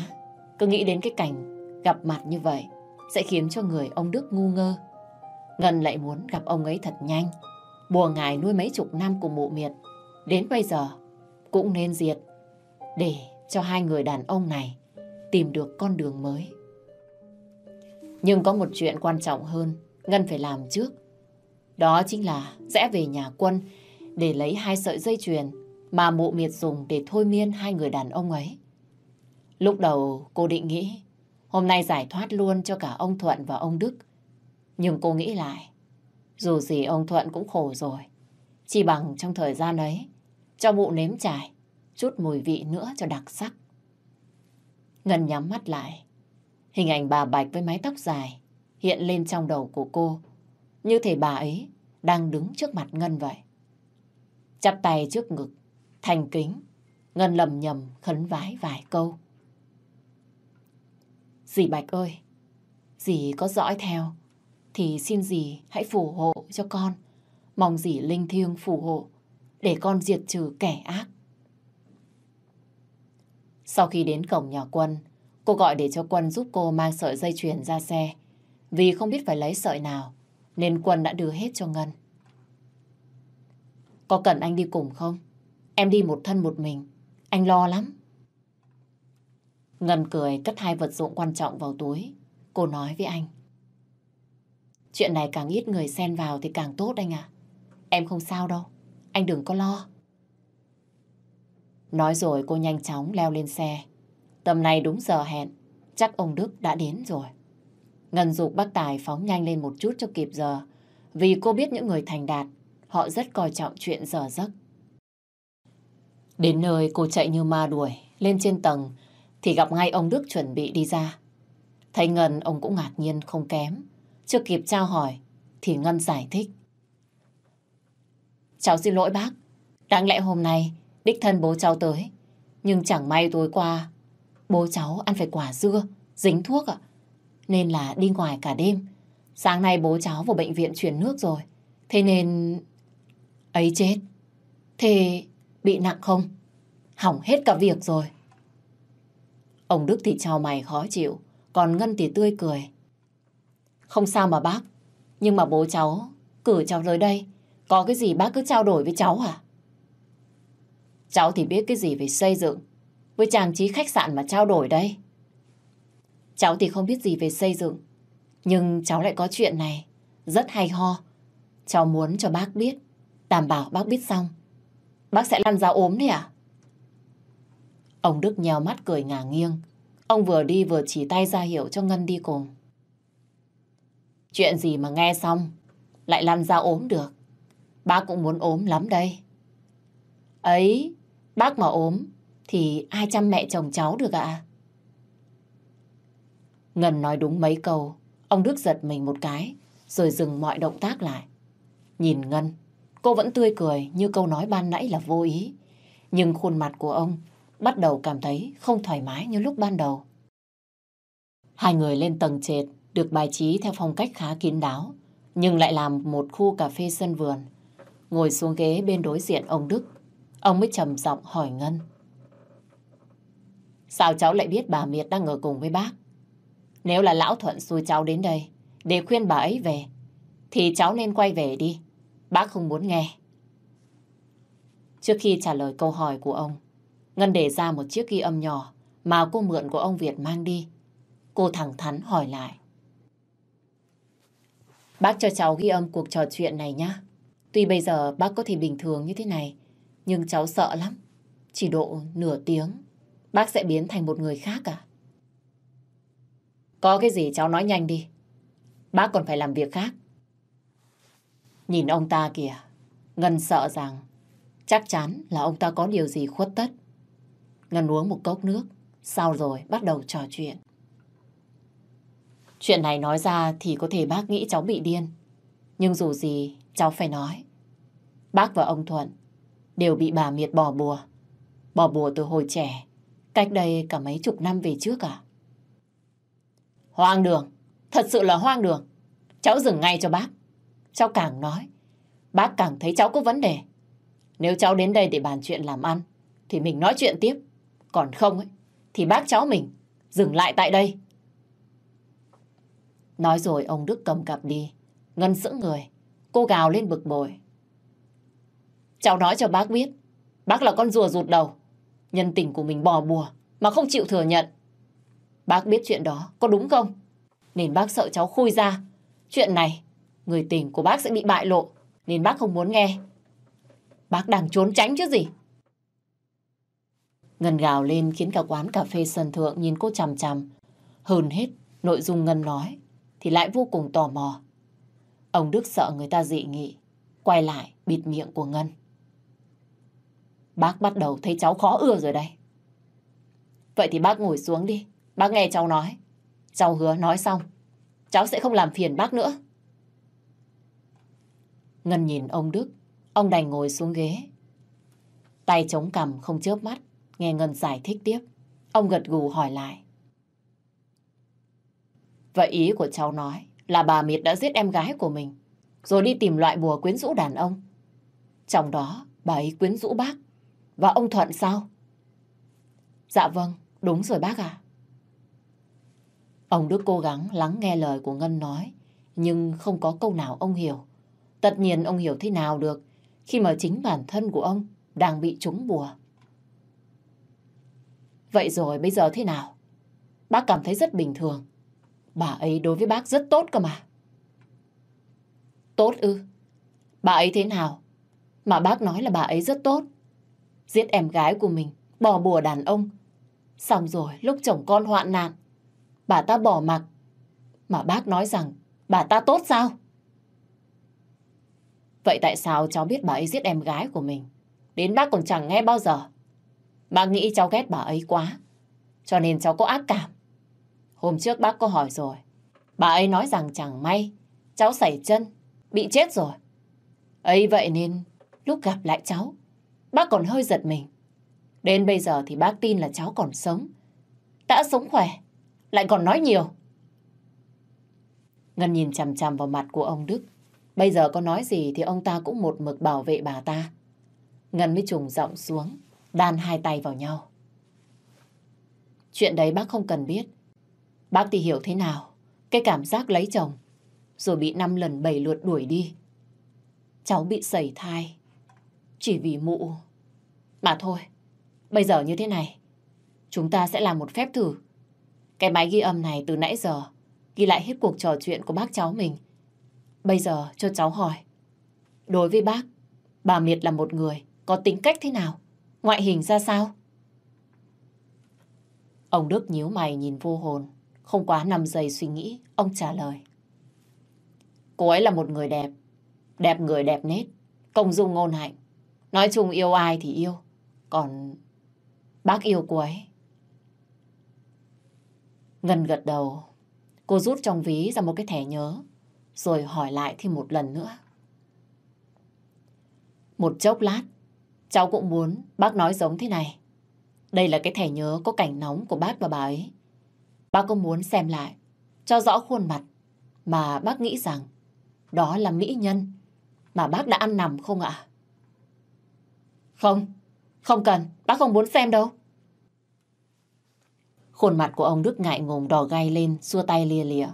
Cứ nghĩ đến cái cảnh gặp mặt như vậy sẽ khiến cho người ông Đức ngu ngơ. Ngân lại muốn gặp ông ấy thật nhanh. Bùa ngài nuôi mấy chục năm cùng mụ miệt. Đến bây giờ, cũng nên diệt để cho hai người đàn ông này tìm được con đường mới. Nhưng có một chuyện quan trọng hơn, Ngân phải làm trước. Đó chính là rẽ về nhà quân để lấy hai sợi dây chuyền mà mụ miệt dùng để thôi miên hai người đàn ông ấy. Lúc đầu cô định nghĩ, hôm nay giải thoát luôn cho cả ông Thuận và ông Đức. Nhưng cô nghĩ lại, dù gì ông Thuận cũng khổ rồi. Chỉ bằng trong thời gian ấy, cho mụ nếm trải, chút mùi vị nữa cho đặc sắc. Ngân nhắm mắt lại. Hình ảnh bà Bạch với mái tóc dài hiện lên trong đầu của cô. Như thể bà ấy đang đứng trước mặt Ngân vậy. Chắp tay trước ngực, thành kính, Ngân lầm nhầm khấn vái vài câu. Dì Bạch ơi, dì có dõi theo, thì xin dì hãy phù hộ cho con. Mong dì linh thiêng phù hộ, để con diệt trừ kẻ ác. Sau khi đến cổng nhà quân, cô gọi để cho quân giúp cô mang sợi dây chuyền ra xe. Vì không biết phải lấy sợi nào, nên Quân đã đưa hết cho Ngân. Có cần anh đi cùng không? Em đi một thân một mình. Anh lo lắm. Ngân cười cất hai vật dụng quan trọng vào túi. Cô nói với anh. Chuyện này càng ít người xen vào thì càng tốt anh ạ. Em không sao đâu. Anh đừng có lo. Nói rồi cô nhanh chóng leo lên xe. Tầm này đúng giờ hẹn. Chắc ông Đức đã đến rồi. Ngân dục bác Tài phóng nhanh lên một chút cho kịp giờ. Vì cô biết những người thành đạt, họ rất coi trọng chuyện giờ giấc. Đến nơi cô chạy như ma đuổi, lên trên tầng thì gặp ngay ông Đức chuẩn bị đi ra. Thấy Ngân ông cũng ngạc nhiên không kém. Chưa kịp trao hỏi thì Ngân giải thích. Cháu xin lỗi bác. Đáng lẽ hôm nay đích thân bố cháu tới. Nhưng chẳng may tối qua bố cháu ăn phải quả dưa, dính thuốc ạ. Nên là đi ngoài cả đêm. Sáng nay bố cháu vào bệnh viện chuyển nước rồi. Thế nên... ấy chết. Thế bị nặng không? Hỏng hết cả việc rồi. Ông Đức thì trao mày khó chịu, còn Ngân thì tươi cười. Không sao mà bác, nhưng mà bố cháu cử cháu tới đây, có cái gì bác cứ trao đổi với cháu à? Cháu thì biết cái gì về xây dựng, với trang trí khách sạn mà trao đổi đây. Cháu thì không biết gì về xây dựng, nhưng cháu lại có chuyện này, rất hay ho. Cháu muốn cho bác biết, đảm bảo bác biết xong. Bác sẽ lăn ra ốm đấy à? Ông Đức nhèo mắt cười ngả nghiêng. Ông vừa đi vừa chỉ tay ra hiệu cho Ngân đi cùng. Chuyện gì mà nghe xong, lại lăn ra ốm được. Bác cũng muốn ốm lắm đây. Ấy, bác mà ốm, thì ai chăm mẹ chồng cháu được ạ? Ngân nói đúng mấy câu, ông Đức giật mình một cái, rồi dừng mọi động tác lại. Nhìn Ngân, cô vẫn tươi cười như câu nói ban nãy là vô ý. Nhưng khuôn mặt của ông bắt đầu cảm thấy không thoải mái như lúc ban đầu. Hai người lên tầng trệt được bài trí theo phong cách khá kín đáo, nhưng lại làm một khu cà phê sân vườn. Ngồi xuống ghế bên đối diện ông Đức, ông mới trầm giọng hỏi Ngân. Sao cháu lại biết bà Miệt đang ở cùng với bác? Nếu là Lão Thuận xui cháu đến đây để khuyên bà ấy về, thì cháu nên quay về đi. Bác không muốn nghe. Trước khi trả lời câu hỏi của ông, Ngân để ra một chiếc ghi âm nhỏ mà cô mượn của ông Việt mang đi. Cô thẳng thắn hỏi lại. Bác cho cháu ghi âm cuộc trò chuyện này nhá. Tuy bây giờ bác có thể bình thường như thế này, nhưng cháu sợ lắm. Chỉ độ nửa tiếng, bác sẽ biến thành một người khác à? Có cái gì cháu nói nhanh đi. Bác còn phải làm việc khác. Nhìn ông ta kìa, Ngân sợ rằng chắc chắn là ông ta có điều gì khuất tất. Ngân uống một cốc nước, sau rồi bắt đầu trò chuyện. Chuyện này nói ra thì có thể bác nghĩ cháu bị điên. Nhưng dù gì, cháu phải nói. Bác và ông Thuận đều bị bà Miệt bỏ bùa. Bỏ bùa từ hồi trẻ, cách đây cả mấy chục năm về trước à? Hoang đường, thật sự là hoang đường. Cháu dừng ngay cho bác. Cháu càng nói, bác càng thấy cháu có vấn đề. Nếu cháu đến đây để bàn chuyện làm ăn, thì mình nói chuyện tiếp. Còn không ấy, thì bác cháu mình dừng lại tại đây. Nói rồi ông Đức cầm cặp đi. Ngân sững người. Cô gào lên bực bội. Cháu nói cho bác biết. Bác là con rùa rụt đầu. Nhân tình của mình bò bùa mà không chịu thừa nhận. Bác biết chuyện đó có đúng không? Nên bác sợ cháu khui ra. Chuyện này, người tình của bác sẽ bị bại lộ. Nên bác không muốn nghe. Bác đang trốn tránh chứ gì. Ngân gào lên khiến cả quán cà phê sân thượng nhìn cô chằm chằm. Hơn hết, nội dung Ngân nói thì lại vô cùng tò mò. Ông Đức sợ người ta dị nghị, quay lại bịt miệng của Ngân. Bác bắt đầu thấy cháu khó ưa rồi đây. Vậy thì bác ngồi xuống đi, bác nghe cháu nói. Cháu hứa nói xong, cháu sẽ không làm phiền bác nữa. Ngân nhìn ông Đức, ông đành ngồi xuống ghế. Tay chống cằm không chớp mắt, nghe Ngân giải thích tiếp. Ông gật gù hỏi lại. Vậy ý của cháu nói là bà Miệt đã giết em gái của mình, rồi đi tìm loại bùa quyến rũ đàn ông. Trong đó, bà ấy quyến rũ bác. Và ông Thuận sao? Dạ vâng, đúng rồi bác à. Ông Đức cố gắng lắng nghe lời của Ngân nói, nhưng không có câu nào ông hiểu. Tất nhiên ông hiểu thế nào được khi mà chính bản thân của ông đang bị trúng bùa. Vậy rồi bây giờ thế nào? Bác cảm thấy rất bình thường. Bà ấy đối với bác rất tốt cơ mà. Tốt ư? Bà ấy thế nào? Mà bác nói là bà ấy rất tốt. Giết em gái của mình, bỏ bùa đàn ông. Xong rồi lúc chồng con hoạn nạn, bà ta bỏ mặc. Mà bác nói rằng bà ta tốt sao? Vậy tại sao cháu biết bà ấy giết em gái của mình? Đến bác còn chẳng nghe bao giờ. Bác nghĩ cháu ghét bà ấy quá. Cho nên cháu có ác cảm. Hôm trước bác có hỏi rồi. Bà ấy nói rằng chẳng may cháu xảy chân, bị chết rồi. ấy vậy nên lúc gặp lại cháu, bác còn hơi giật mình. Đến bây giờ thì bác tin là cháu còn sống. Đã sống khỏe, lại còn nói nhiều. Ngân nhìn chằm chằm vào mặt của ông Đức. Bây giờ có nói gì thì ông ta cũng một mực bảo vệ bà ta. Ngân mới trùng giọng xuống, đan hai tay vào nhau. Chuyện đấy bác không cần biết. Bác thì hiểu thế nào, cái cảm giác lấy chồng, rồi bị năm lần bảy lượt đuổi đi. Cháu bị sẩy thai, chỉ vì mụ. Mà thôi, bây giờ như thế này, chúng ta sẽ làm một phép thử. Cái máy ghi âm này từ nãy giờ ghi lại hết cuộc trò chuyện của bác cháu mình. Bây giờ cho cháu hỏi, đối với bác, bà Miệt là một người có tính cách thế nào? Ngoại hình ra sao? Ông Đức nhíu mày nhìn vô hồn. Không quá 5 giây suy nghĩ, ông trả lời. Cô ấy là một người đẹp. Đẹp người đẹp nết. Công dung ngôn hạnh. Nói chung yêu ai thì yêu. Còn bác yêu cô ấy. Ngân gật đầu. Cô rút trong ví ra một cái thẻ nhớ. Rồi hỏi lại thêm một lần nữa. Một chốc lát, cháu cũng muốn bác nói giống thế này. Đây là cái thẻ nhớ có cảnh nóng của bác và bà ấy. Bác có muốn xem lại, cho rõ khuôn mặt mà bác nghĩ rằng đó là mỹ nhân mà bác đã ăn nằm không ạ? Không, không cần, bác không muốn xem đâu. Khuôn mặt của ông Đức ngại ngùng đỏ gai lên, xua tay lia lịa.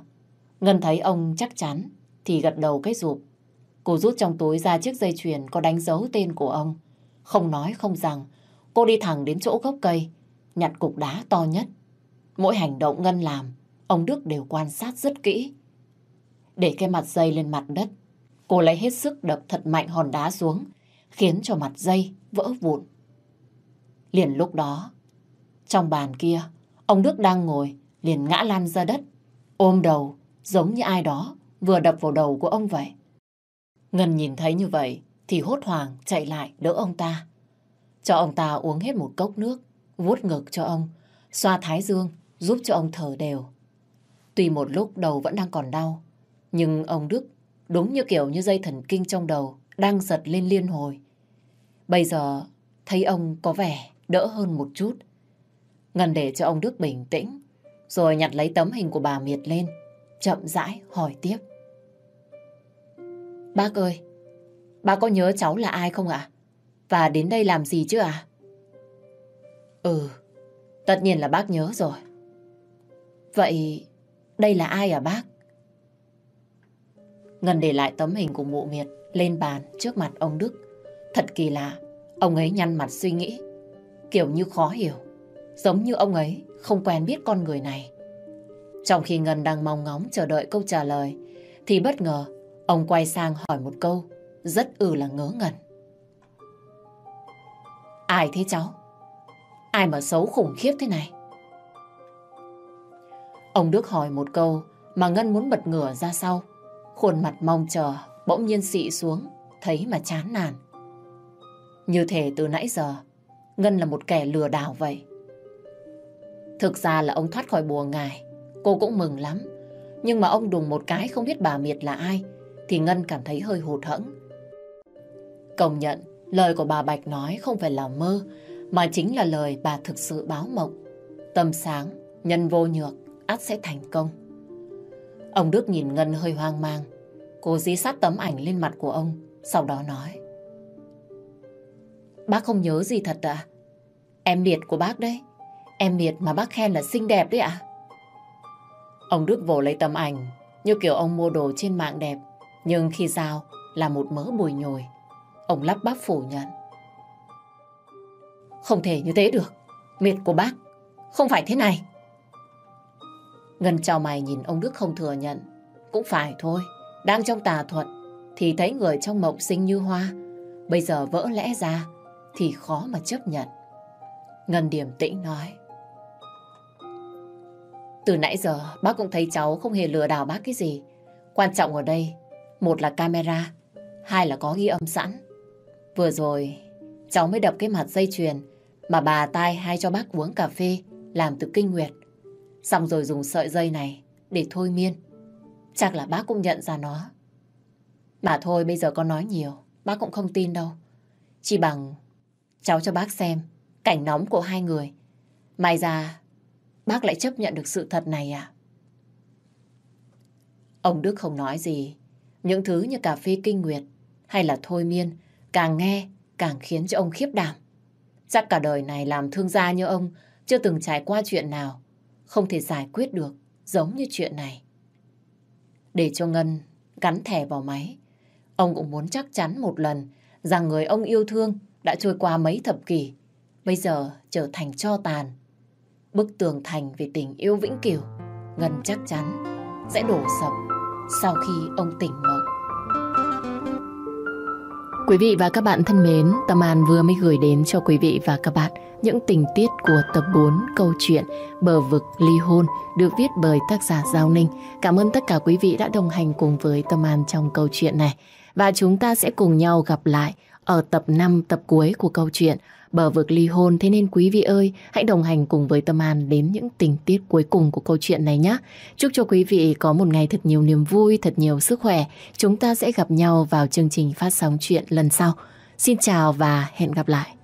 Ngân thấy ông chắc chắn, thì gật đầu cái rụp. Cô rút trong túi ra chiếc dây chuyền có đánh dấu tên của ông. Không nói không rằng, cô đi thẳng đến chỗ gốc cây, nhặt cục đá to nhất. Mỗi hành động Ngân làm, ông Đức đều quan sát rất kỹ. Để cái mặt dây lên mặt đất, cô lấy hết sức đập thật mạnh hòn đá xuống, khiến cho mặt dây vỡ vụn. Liền lúc đó, trong bàn kia, ông Đức đang ngồi, liền ngã lăn ra đất, ôm đầu, giống như ai đó vừa đập vào đầu của ông vậy. Ngân nhìn thấy như vậy, thì hốt hoảng chạy lại đỡ ông ta. Cho ông ta uống hết một cốc nước, vuốt ngực cho ông, xoa thái dương, giúp cho ông thở đều. Tuy một lúc đầu vẫn đang còn đau, nhưng ông Đức đúng như kiểu như dây thần kinh trong đầu đang giật lên liên hồi. Bây giờ thấy ông có vẻ đỡ hơn một chút. Ngân để cho ông Đức bình tĩnh, rồi nhặt lấy tấm hình của bà Miệt lên, chậm rãi hỏi tiếp. Bác ơi, bác có nhớ cháu là ai không ạ? Và đến đây làm gì chứ ạ? Ừ, tất nhiên là bác nhớ rồi. Vậy đây là ai à bác? Ngân để lại tấm hình của mụ miệt lên bàn trước mặt ông Đức. Thật kỳ lạ, ông ấy nhăn mặt suy nghĩ. Kiểu như khó hiểu, giống như ông ấy không quen biết con người này. Trong khi Ngân đang mong ngóng chờ đợi câu trả lời, thì bất ngờ ông quay sang hỏi một câu rất ừ là ngớ ngẩn. Ai thế cháu? Ai mà xấu khủng khiếp thế này? Ông Đức hỏi một câu mà Ngân muốn bật ngửa ra sau. Khuôn mặt mong chờ, bỗng nhiên xị xuống, thấy mà chán nản. Như thể từ nãy giờ, Ngân là một kẻ lừa đảo vậy. Thực ra là ông thoát khỏi bùa ngài, cô cũng mừng lắm. Nhưng mà ông đùng một cái không biết bà Miệt là ai, thì Ngân cảm thấy hơi hụt hẫng. Công nhận, lời của bà Bạch nói không phải là mơ, mà chính là lời bà thực sự báo mộng. Tâm sáng, nhân vô nhược, ắt sẽ thành công. Ông Đức nhìn Ngân hơi hoang mang. Cô dí sát tấm ảnh lên mặt của ông, sau đó nói. Bác không nhớ gì thật ạ? Em Miệt của bác đấy. Em Miệt mà bác khen là xinh đẹp đấy ạ. Ông Đức vồ lấy tấm ảnh như kiểu ông mua đồ trên mạng đẹp. Nhưng khi giao là một mớ bùi nhồi. Ông lắp bắp phủ nhận. Không thể như thế được. Miệt của bác không phải thế này. Ngân trao mày nhìn ông Đức không thừa nhận. Cũng phải thôi. Đang trong tà thuật thì thấy người trong mộng sinh như hoa. Bây giờ vỡ lẽ ra thì khó mà chấp nhận. Ngân điềm tĩnh nói. Từ nãy giờ bác cũng thấy cháu không hề lừa đảo bác cái gì. Quan trọng ở đây, một là camera, hai là có ghi âm sẵn. Vừa rồi, cháu mới đập cái mặt dây chuyền mà bà tai hay cho bác uống cà phê làm từ kinh nguyệt. Xong rồi dùng sợi dây này để thôi miên. Chắc là bác cũng nhận ra nó. Bà thôi bây giờ có nói nhiều, bác cũng không tin đâu. Chỉ bằng cháu cho bác xem cảnh nóng của hai người. May ra bác lại chấp nhận được sự thật này à? Ông Đức không nói gì. Những thứ như cà phê kinh nguyệt hay là thôi miên càng nghe càng khiến cho ông khiếp đảm. Chắc cả đời này làm thương gia như ông chưa từng trải qua chuyện nào không thể giải quyết được giống như chuyện này. Để cho Ngân gắn thẻ vào máy, ông cũng muốn chắc chắn một lần rằng người ông yêu thương đã trôi qua mấy thập kỷ, bây giờ trở thành cho tàn. Bức tường thành về tình yêu vĩnh cửu, Ngân chắc chắn sẽ đổ sập sau khi ông tỉnh mộng. Quý vị và các bạn thân mến, Tâm An vừa mới gửi đến cho quý vị và các bạn những tình tiết của tập 4 câu chuyện Bờ vực ly hôn được viết bởi tác giả Giao Ninh. Cảm ơn tất cả quý vị đã đồng hành cùng với Tâm An trong câu chuyện này. Và chúng ta sẽ cùng nhau gặp lại ở tập 5 tập cuối của câu chuyện Bờ vực ly hôn. Thế nên quý vị ơi, hãy đồng hành cùng với Tâm An đến những tình tiết cuối cùng của câu chuyện này nhé. Chúc cho quý vị có một ngày thật nhiều niềm vui, thật nhiều sức khỏe. Chúng ta sẽ gặp nhau vào chương trình phát sóng chuyện lần sau. Xin chào và hẹn gặp lại.